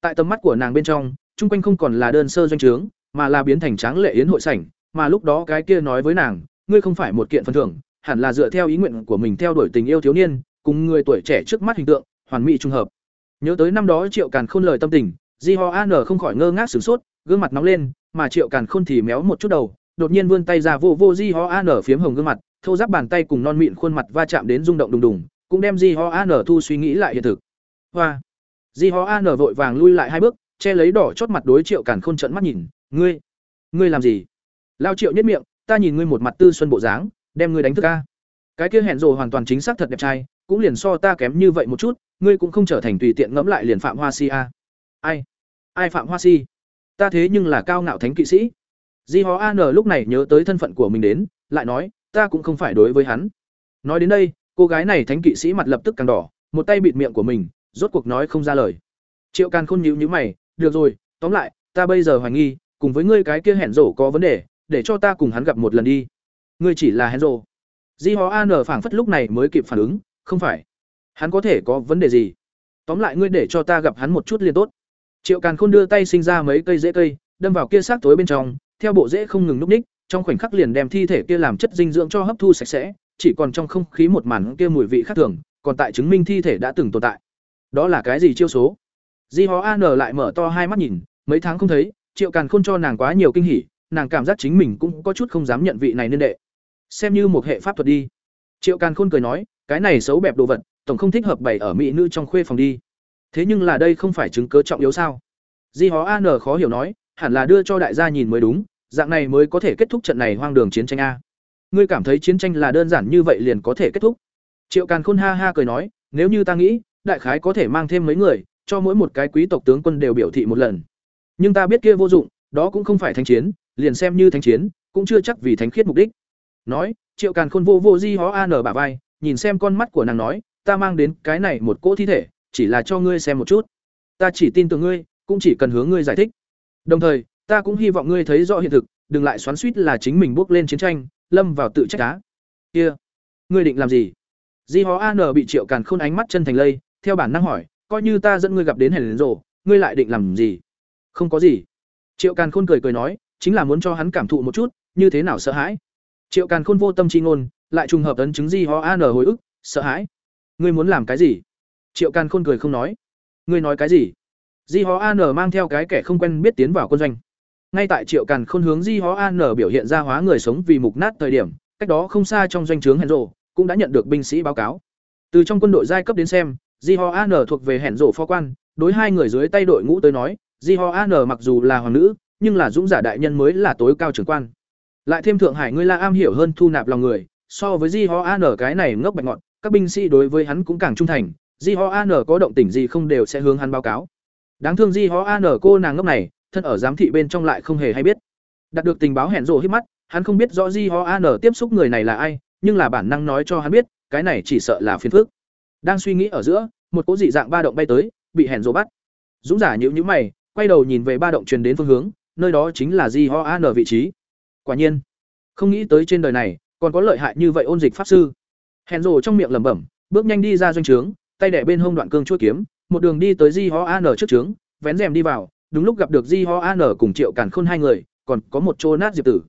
Tại tầm mắt của nàng bên trong, chung quanh không còn là đơn sơ doanh trướng mà là biến thành tráng lệ yến hội sảnh, mà lúc đó cái kia nói với nàng, ngươi không phải một kiện phần thưởng, hẳn là dựa theo ý nguyện của mình theo đuổi tình yêu thiếu niên, cùng người tuổi trẻ trước mắt hình tượng, hoàn mỹ trùng hợp. Nhớ tới năm đó triệu càn khôn lời tâm tình, di ho an không khỏi ngơ ngác sửng sốt, gương mặt nóng lên, mà triệu càn khôn thì méo một chút đầu, đột nhiên vươn tay ra vô vô di ho an phiếm hồng gương mặt thâu giáp bàn tay cùng non mịn khuôn mặt va chạm đến rung động đùng đùng, cũng đem di ho an thu suy nghĩ lại hiện thực. Hoa! Di ho an vội vàng lui lại hai bước, che lấy đỏ chót mặt đối triệu càn khôn trợn mắt nhìn ngươi ngươi làm gì? Lao triệu nhất miệng, ta nhìn ngươi một mặt tư xuân bộ dáng, đem ngươi đánh thức ca. Cái kia hẹn rồ hoàn toàn chính xác thật đẹp trai, cũng liền so ta kém như vậy một chút, ngươi cũng không trở thành tùy tiện ngẫm lại liền phạm hoa si a. Ai? Ai phạm hoa si? Ta thế nhưng là cao ngạo thánh kỵ sĩ. Di hó an lúc này nhớ tới thân phận của mình đến, lại nói, ta cũng không phải đối với hắn. Nói đến đây, cô gái này thánh kỵ sĩ mặt lập tức càng đỏ, một tay bịt miệng của mình, rốt cuộc nói không ra lời. Triệu càn khôn nhíu nhíu mày, được rồi, tóm lại, ta bây giờ hoài nghi cùng với ngươi cái kia hẹn rổ có vấn đề, để cho ta cùng hắn gặp một lần đi. Ngươi chỉ là hẹn rổ. Di họ an phảng phất lúc này mới kịp phản ứng, không phải. Hắn có thể có vấn đề gì? Tóm lại ngươi để cho ta gặp hắn một chút liền tốt. Triệu càn khôn đưa tay sinh ra mấy cây rễ cây, đâm vào kia xác tối bên trong, theo bộ rễ không ngừng núp ních, trong khoảnh khắc liền đem thi thể kia làm chất dinh dưỡng cho hấp thu sạch sẽ, chỉ còn trong không khí một màn kia mùi vị khác thường, còn tại chứng minh thi thể đã từng tồn tại. Đó là cái gì chiêu số? Di hó an lại mở to hai mắt nhìn, mấy tháng không thấy triệu càn khôn cho nàng quá nhiều kinh hỉ nàng cảm giác chính mình cũng có chút không dám nhận vị này nên đệ. Xem như một hệ pháp thuật đi. Triệu càn khôn cười nói cái này xấu bẹp đồ vật tổng không thích hợp bày ở mỹ nữ trong khuê phòng đi. Thế nhưng là đây không phải chứng cớ trọng yếu sao? Di hó an khó hiểu nói hẳn là đưa cho đại gia nhìn mới đúng dạng này mới có thể kết thúc trận này hoang đường chiến tranh a. Ngươi cảm thấy chiến tranh là đơn giản như vậy liền có thể kết thúc? Triệu càn khôn ha ha cười nói nếu như ta nghĩ, đại khái có thể mang thêm mấy người, cho mỗi một cái quý tộc tướng quân đều biểu thị một lần. Nhưng ta biết kia vô dụng, đó cũng không phải thánh chiến, liền xem như thánh chiến, cũng chưa chắc vì thánh khiết mục đích. Nói, Triệu Càn Khôn vô vô di hó an bả vai, nhìn xem con mắt của nàng nói, ta mang đến cái này một cỗ thi thể, chỉ là cho ngươi xem một chút. Ta chỉ tin tưởng ngươi, cũng chỉ cần hướng ngươi giải thích. Đồng thời, ta cũng hy vọng ngươi thấy rõ hiện thực, đừng lại xoắn xuýt là chính mình bước lên chiến tranh, lâm vào tự trách cá Kia, ngươi định làm gì? Di Hó An bị Triệu Càn Khôn ánh mắt chân thành lây, theo bản năng hỏi, coi như ta dẫn ngươi gặp đến hẻn rộ ngươi lại định làm gì? Không có gì. Triệu Càn Khôn cười cười nói, chính là muốn cho hắn cảm thụ một chút, như thế nào sợ hãi. Triệu Càn Khôn vô tâm chi ngôn, lại trùng hợp ấn chứng Di ho An hồi ức, sợ hãi. Ngươi muốn làm cái gì? Triệu Càn Khôn cười không nói. Ngươi nói cái gì? Di ho An mang theo cái kẻ không quen biết tiến vào quân doanh. Ngay tại Triệu Càn Khôn hướng Di ho An biểu hiện ra hóa người sống vì mục nát thời điểm, cách đó không xa trong doanh trướng hẹn rộ cũng đã nhận được binh sĩ báo cáo. Từ trong quân đội giai cấp đến xem, Di Ho An thuộc về hẻn rổ phó quan, đối hai người dưới tay đội ngũ tới nói, Di Ho An mặc dù là hoàng nữ, nhưng là dũng giả đại nhân mới là tối cao trưởng quan. Lại thêm thượng hải ngươi là am hiểu hơn thu nạp lòng người, so với Di Ho An cái này ngốc bạch ngọn, các binh sĩ đối với hắn cũng càng trung thành, Di Ho An có động tỉnh gì không đều sẽ hướng hắn báo cáo. Đáng thương Di Ho An cô nàng ngốc này, thân ở giám thị bên trong lại không hề hay biết. Đạt được tình báo hẹn rồ hít mắt, hắn không biết rõ Di Ho An tiếp xúc người này là ai, nhưng là bản năng nói cho hắn biết, cái này chỉ sợ là phiền phức. Đang suy nghĩ ở giữa, một cỗ dị dạng ba động bay tới, bị hèn rồ bắt. Dũng giả nhíu nhíu mày, quay đầu nhìn về ba động truyền đến phương hướng, nơi đó chính là Di Ho An ở vị trí. Quả nhiên, không nghĩ tới trên đời này còn có lợi hại như vậy ôn dịch pháp sư. Hèn rồ trong miệng lẩm bẩm, bước nhanh đi ra doanh trướng, tay đẻ bên hông đoạn cương chuôi kiếm, một đường đi tới Di Ho An trước trướng, vén rèm đi vào, đúng lúc gặp được Di Ho An cùng Triệu Càn Khôn hai người, còn có một chô nát diệp tử.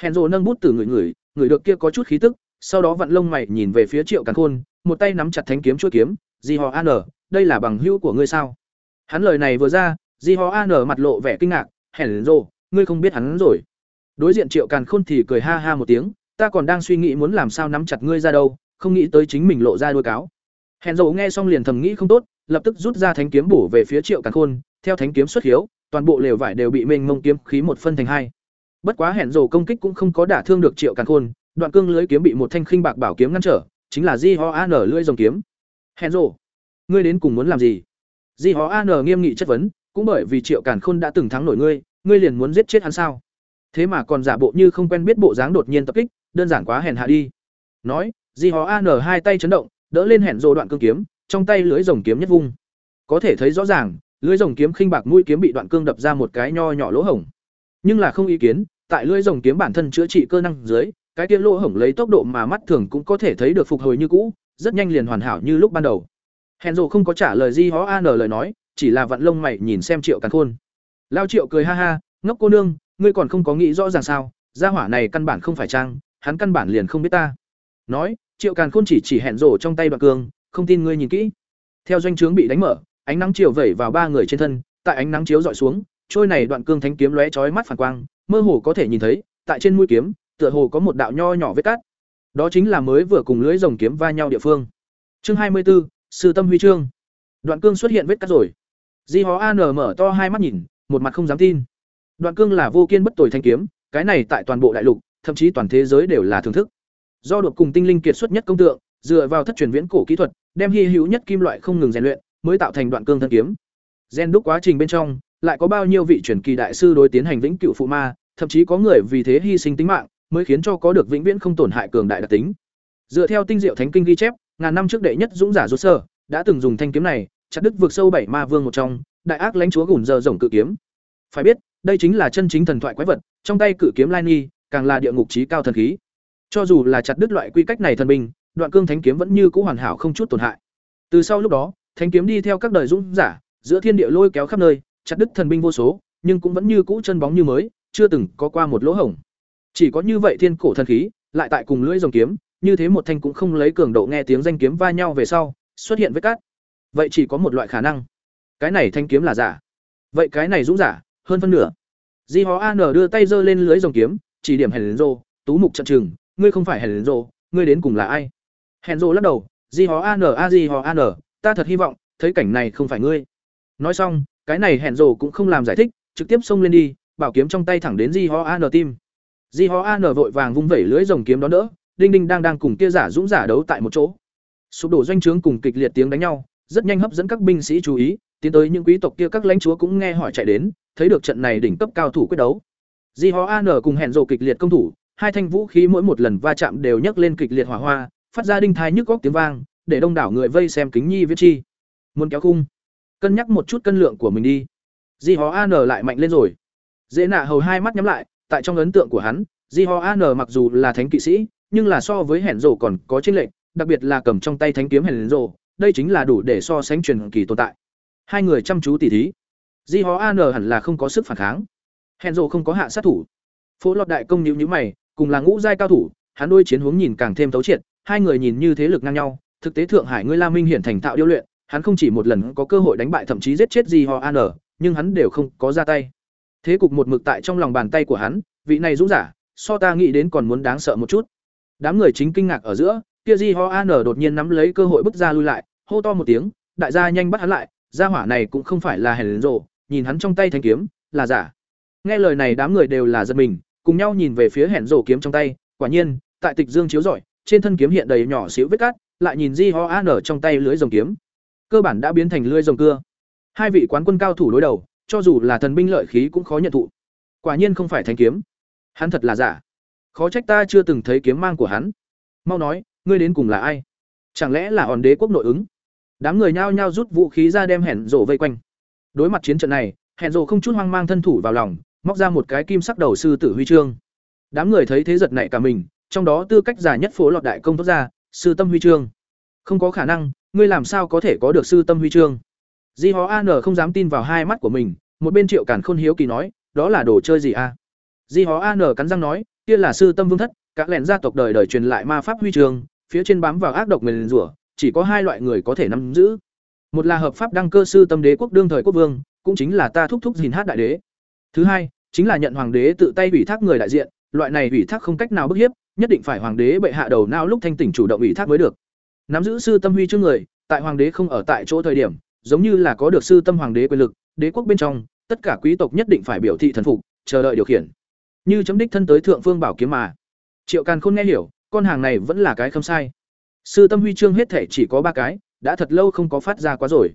Hèn rồ nâng bút từ người người, người được kia có chút khí tức, sau đó vặn lông mày nhìn về phía Triệu Càn Khôn, một tay nắm chặt thánh kiếm chuôi kiếm, "Di Ho An, đây là bằng hữu của ngươi sao?" Hắn lời này vừa ra, Di Ho An mặt lộ vẻ kinh ngạc, "Hèn rồ, ngươi không biết hắn rồi?" Đối diện Triệu Càn Khôn thì cười ha ha một tiếng, "Ta còn đang suy nghĩ muốn làm sao nắm chặt ngươi ra đâu, không nghĩ tới chính mình lộ ra đuôi cáo." Hèn rồ nghe xong liền thầm nghĩ không tốt, lập tức rút ra thánh kiếm bổ về phía Triệu Càn Khôn, theo thánh kiếm xuất hiếu, toàn bộ lều vải đều bị mênh mông kiếm khí một phân thành hai. Bất quá hèn rồ công kích cũng không có đả thương được Triệu Càn Khôn, đoạn cương lưới kiếm bị một thanh khinh bạc bảo kiếm ngăn trở chính là di ho an lưỡi dòng kiếm hèn rồ, ngươi đến cùng muốn làm gì di ho an nghiêm nghị chất vấn cũng bởi vì triệu càn khôn đã từng thắng nổi ngươi ngươi liền muốn giết chết hắn sao? Thế mà còn giả bộ như không quen biết bộ dáng đột nhiên tập kích, đơn giản quá hèn hạ đi. Nói, di ho an hai tay chấn động, đỡ lên hẹn rộ đoạn cương kiếm, trong tay lưới rồng kiếm nhất vung. Có thể thấy rõ ràng, lưới rồng kiếm khinh bạc mũi kiếm bị đoạn cương đập ra một cái nho nhỏ lỗ hổng. Nhưng là không ý kiến, tại lưới rồng kiếm bản thân chữa trị cơ năng dưới, cái kia lỗ hổng lấy tốc độ mà mắt thường cũng có thể thấy được phục hồi như cũ, rất nhanh liền hoàn hảo như lúc ban đầu. Hèn rồ không có trả lời di hó an lời nói chỉ là vặn lông mày nhìn xem triệu càn khôn lao triệu cười ha ha ngốc cô nương ngươi còn không có nghĩ rõ ràng sao gia hỏa này căn bản không phải trang hắn căn bản liền không biết ta nói triệu càn khôn chỉ chỉ hẹn rổ trong tay đoạn cương không tin ngươi nhìn kỹ theo doanh trướng bị đánh mở ánh nắng chiều vẩy vào ba người trên thân tại ánh nắng chiếu dọi xuống trôi này đoạn cương thánh kiếm lóe chói mắt phản quang mơ hồ có thể nhìn thấy tại trên mũi kiếm tựa hồ có một đạo nho nhỏ vết cắt. Đó chính là mới vừa cùng lưới rồng kiếm va nhau địa phương. Chương hai mươi 24, sư tâm huy chương. Đoạn cương xuất hiện vết cắt rồi. Di Hó An mở to hai mắt nhìn, một mặt không dám tin. Đoạn cương là vô kiên bất tồi thanh kiếm, cái này tại toàn bộ đại lục, thậm chí toàn thế giới đều là thưởng thức. Do đột cùng tinh linh kiệt xuất nhất công tượng, dựa vào thất truyền viễn cổ kỹ thuật, đem hy hữu nhất kim loại không ngừng rèn luyện, mới tạo thành đoạn cương thân kiếm. Gen đúc quá trình bên trong, lại có bao nhiêu vị truyền kỳ đại sư đối tiến hành vĩnh cửu phụ ma, thậm chí có người vì thế hy sinh tính mạng, mới khiến cho có được vĩnh viễn không tổn hại cường đại đặc tính. Dựa theo tinh diệu thánh kinh ghi chép, ngàn năm trước đệ nhất dũng giả rốt sơ đã từng dùng thanh kiếm này chặt đứt vượt sâu bảy ma vương một trong, đại ác lãnh chúa gùn giờ rồng cự kiếm. Phải biết, đây chính là chân chính thần thoại quái vật, trong tay cự kiếm Lai Ni, càng là địa ngục chí cao thần khí. Cho dù là chặt đứt loại quy cách này thần binh, đoạn cương thánh kiếm vẫn như cũ hoàn hảo không chút tổn hại. Từ sau lúc đó, thánh kiếm đi theo các đời dũng giả, giữa thiên địa lôi kéo khắp nơi, chặt đứt thần binh vô số, nhưng cũng vẫn như cũ chân bóng như mới, chưa từng có qua một lỗ hổng. Chỉ có như vậy thiên cổ thần khí, lại tại cùng lưỡi rồng kiếm, như thế một thanh cũng không lấy cường độ nghe tiếng danh kiếm va nhau về sau, xuất hiện với cát. Vậy chỉ có một loại khả năng. Cái này thanh kiếm là giả. Vậy cái này dũng giả, hơn phân nửa. Di Hó An đưa tay giơ lên lưới rồng kiếm, chỉ điểm Hèn Rô, tú mục trận chừng ngươi không phải Hèn Rô, ngươi đến cùng là ai? Hèn Rô lắc đầu, Di Hó An a Di Hó An, ta thật hy vọng, thấy cảnh này không phải ngươi. Nói xong, cái này Hèn Rô cũng không làm giải thích, trực tiếp xông lên đi, bảo kiếm trong tay thẳng đến Di Hó An tim. Di Ho An vội vàng vung vẩy lưới rồng kiếm đó đỡ, đinh đinh đang đang cùng kia giả dũng giả đấu tại một chỗ. Sụp đổ doanh trướng cùng kịch liệt tiếng đánh nhau, rất nhanh hấp dẫn các binh sĩ chú ý, tiến tới những quý tộc kia các lãnh chúa cũng nghe hỏi chạy đến, thấy được trận này đỉnh cấp cao thủ quyết đấu. Di Ho An cùng hẹn rồ kịch liệt công thủ, hai thanh vũ khí mỗi một lần va chạm đều nhấc lên kịch liệt hỏa hoa, phát ra đinh thai nhức góc tiếng vang, để đông đảo người vây xem kính nhi viết chi. Muốn kéo khung, cân nhắc một chút cân lượng của mình đi. Di Ho An lại mạnh lên rồi. Dễ nạ hầu hai mắt nhắm lại, tại trong ấn tượng của hắn, Di Ho An mặc dù là thánh kỵ sĩ, nhưng là so với hẹn rồ còn có chiến lệnh, đặc biệt là cầm trong tay thánh kiếm hẹn rồ, đây chính là đủ để so sánh truyền kỳ tồn tại. Hai người chăm chú tỉ thí. Di Ho An hẳn là không có sức phản kháng. Hẹn Dụ không có hạ sát thủ. Phố lọt đại công nhíu nhíu mày, cùng là ngũ giai cao thủ, hắn đôi chiến hướng nhìn càng thêm tấu triệt, hai người nhìn như thế lực ngang nhau, thực tế Thượng Hải ngươi La Minh hiển thành thạo điêu luyện, hắn không chỉ một lần có cơ hội đánh bại thậm chí giết chết Di Ho An, nhưng hắn đều không có ra tay. Thế cục một mực tại trong lòng bàn tay của hắn, vị này dũng giả, so ta nghĩ đến còn muốn đáng sợ một chút. Đám người chính kinh ngạc ở giữa, kia Di Ho An đột nhiên nắm lấy cơ hội bước ra lui lại, hô to một tiếng, đại gia nhanh bắt hắn lại, gia hỏa này cũng không phải là hèn rồ, nhìn hắn trong tay thanh kiếm, là giả. Nghe lời này đám người đều là giật mình, cùng nhau nhìn về phía hèn rồ kiếm trong tay, quả nhiên, tại tịch dương chiếu rọi, trên thân kiếm hiện đầy nhỏ xíu vết cắt, lại nhìn Di Ho An trong tay lưới rồng kiếm, cơ bản đã biến thành lưới rồng cưa. Hai vị quán quân cao thủ đối đầu, cho dù là thần binh lợi khí cũng khó nhận thụ. Quả nhiên không phải thanh kiếm, hắn thật là giả. Khó trách ta chưa từng thấy kiếm mang của hắn. Mau nói, ngươi đến cùng là ai? Chẳng lẽ là hòn đế quốc nội ứng? Đám người nhao nhao rút vũ khí ra đem hẹn rổ vây quanh. Đối mặt chiến trận này, hẹn rổ không chút hoang mang thân thủ vào lòng, móc ra một cái kim sắc đầu sư tử huy chương. Đám người thấy thế giật nảy cả mình, trong đó tư cách giả nhất phố lọt đại công tốt ra, sư tâm huy chương. Không có khả năng, ngươi làm sao có thể có được sư tâm huy chương? Di Hó An không dám tin vào hai mắt của mình, một bên Triệu Cản Khôn hiếu kỳ nói, đó là đồ chơi gì a? Di Hó An cắn răng nói, kia là sư tâm vương thất, các lẹn gia tộc đời đời truyền lại ma pháp huy chương, phía trên bám vào ác độc nguyền rủa, chỉ có hai loại người có thể nắm giữ. Một là hợp pháp đăng cơ sư tâm đế quốc đương thời quốc vương, cũng chính là ta thúc thúc gìn hát đại đế. Thứ hai, chính là nhận hoàng đế tự tay ủy thác người đại diện, loại này ủy thác không cách nào bức hiếp, nhất định phải hoàng đế bệ hạ đầu não lúc thanh tỉnh chủ động ủy thác mới được. Nắm giữ sư tâm huy trước người, tại hoàng đế không ở tại chỗ thời điểm, giống như là có được sư tâm hoàng đế quyền lực, đế quốc bên trong, tất cả quý tộc nhất định phải biểu thị thần phục, chờ đợi điều khiển. Như chấm đích thân tới thượng phương bảo kiếm mà. Triệu Càn Khôn nghe hiểu, con hàng này vẫn là cái không sai. Sư tâm huy chương hết thể chỉ có ba cái, đã thật lâu không có phát ra quá rồi.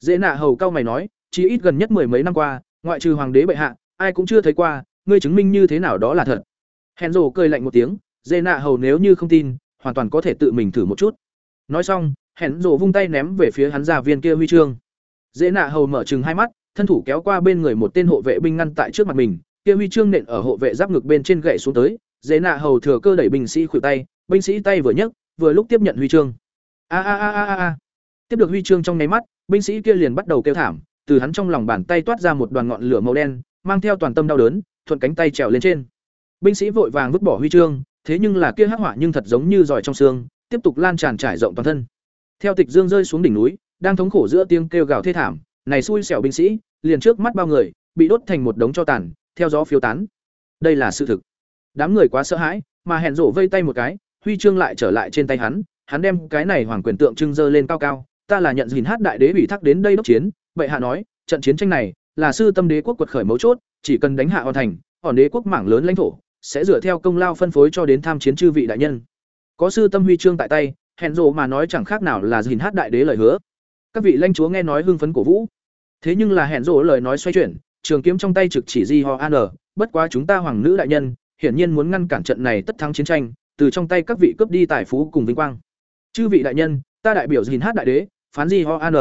Dễ nạ hầu cao mày nói, chỉ ít gần nhất mười mấy năm qua, ngoại trừ hoàng đế bệ hạ, ai cũng chưa thấy qua, ngươi chứng minh như thế nào đó là thật. Hèn rồ cười lạnh một tiếng, dễ nạ hầu nếu như không tin, hoàn toàn có thể tự mình thử một chút. Nói xong, hèn rồ vung tay ném về phía hắn già viên kia huy chương. Dễ nạ hầu mở trừng hai mắt, thân thủ kéo qua bên người một tên hộ vệ binh ngăn tại trước mặt mình, kia huy chương nện ở hộ vệ giáp ngực bên trên gậy xuống tới, dễ nạ hầu thừa cơ đẩy binh sĩ khuỷu tay, binh sĩ tay vừa nhấc, vừa lúc tiếp nhận huy chương. A a a a a. Tiếp được huy chương trong nháy mắt, binh sĩ kia liền bắt đầu kêu thảm, từ hắn trong lòng bàn tay toát ra một đoàn ngọn lửa màu đen, mang theo toàn tâm đau đớn, thuận cánh tay trèo lên trên. Binh sĩ vội vàng vứt bỏ huy chương, thế nhưng là kia hắc hỏa nhưng thật giống như giỏi trong xương, tiếp tục lan tràn trải rộng toàn thân. Theo Tịch Dương rơi xuống đỉnh núi, đang thống khổ giữa tiếng kêu gào thê thảm, này xui xẻo binh sĩ, liền trước mắt bao người, bị đốt thành một đống cho tàn, theo gió phiếu tán. Đây là sự thực. Đám người quá sợ hãi, mà hẹn rổ vây tay một cái, huy chương lại trở lại trên tay hắn, hắn đem cái này hoàng quyền tượng trưng dơ lên cao cao, ta là nhận gìn hát đại đế ủy thác đến đây đốc chiến, vậy hạ nói, trận chiến tranh này là sư tâm đế quốc quật khởi mấu chốt, chỉ cần đánh hạ hoàn thành, hòn đế quốc mảng lớn lãnh thổ sẽ dựa theo công lao phân phối cho đến tham chiến chư vị đại nhân. Có sư tâm huy chương tại tay, hẹn rộ mà nói chẳng khác nào là gìn hát đại đế lời hứa. Các vị lãnh chúa nghe nói hưng phấn cổ vũ. Thế nhưng là hẹn rộ lời nói xoay chuyển, trường kiếm trong tay trực chỉ Di Ho An, bất quá chúng ta hoàng nữ đại nhân, hiển nhiên muốn ngăn cản trận này tất thắng chiến tranh, từ trong tay các vị cướp đi tài phú cùng vinh quang. Chư vị đại nhân, ta đại biểu gìn hát đại đế, phán Di Ho An.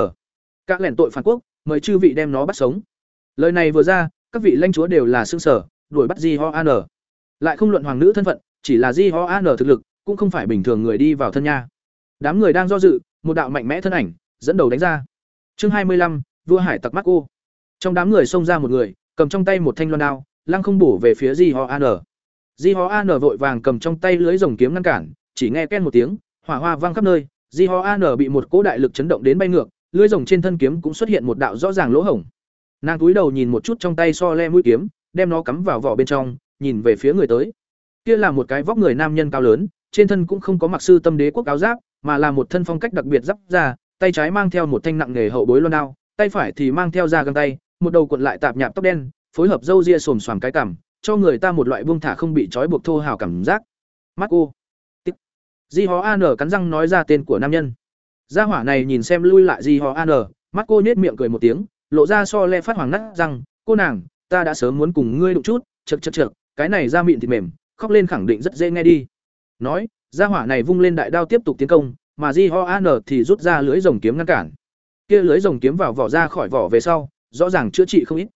Các lẻn tội phản quốc, mời chư vị đem nó bắt sống. Lời này vừa ra, các vị lãnh chúa đều là xương sở, đuổi bắt Di Ho An. Lại không luận hoàng nữ thân phận, chỉ là Di Ho An thực lực, cũng không phải bình thường người đi vào thân nha. Đám người đang do dự, một đạo mạnh mẽ thân ảnh dẫn đầu đánh ra. Chương hai mươi lăm, vua hải tặc mắt. Trong đám người xông ra một người, cầm trong tay một thanh loan đao, lăng không bổ về phía Di Ho An. Di Ho An vội vàng cầm trong tay lưới rồng kiếm ngăn cản, chỉ nghe ken một tiếng, hỏa hoa vang khắp nơi, Di Ho An bị một cỗ đại lực chấn động đến bay ngược, lưới rồng trên thân kiếm cũng xuất hiện một đạo rõ ràng lỗ hổng. Nàng túi đầu nhìn một chút trong tay so le mũi kiếm, đem nó cắm vào vỏ bên trong, nhìn về phía người tới. Kia là một cái vóc người nam nhân cao lớn, trên thân cũng không có mặc sư tâm đế quốc áo giáp, mà là một thân phong cách đặc biệt giáp ra, tay trái mang theo một thanh nặng nghề hậu bối loan đao, tay phải thì mang theo da găng tay, một đầu cuộn lại tạp nhạp tóc đen, phối hợp râu ria xồm xoàm cái cằm, cho người ta một loại buông thả không bị trói buộc thô hào cảm giác. Marco. Di Hó An cắn răng nói ra tên của nam nhân. Gia hỏa này nhìn xem lui lại Di Hó an, Marco nhếch miệng cười một tiếng, lộ ra so le phát hoàng nát rằng, "Cô nàng, ta đã sớm muốn cùng ngươi đụng chút, chậc chậc chậc, cái này da mịn thịt mềm, khóc lên khẳng định rất dễ nghe đi." Nói, gia hỏa này vung lên đại đao tiếp tục tiến công, mà Di Ho An thì rút ra lưới rồng kiếm ngăn cản. Kia lưới rồng kiếm vào vỏ ra khỏi vỏ về sau, rõ ràng chữa trị không ít.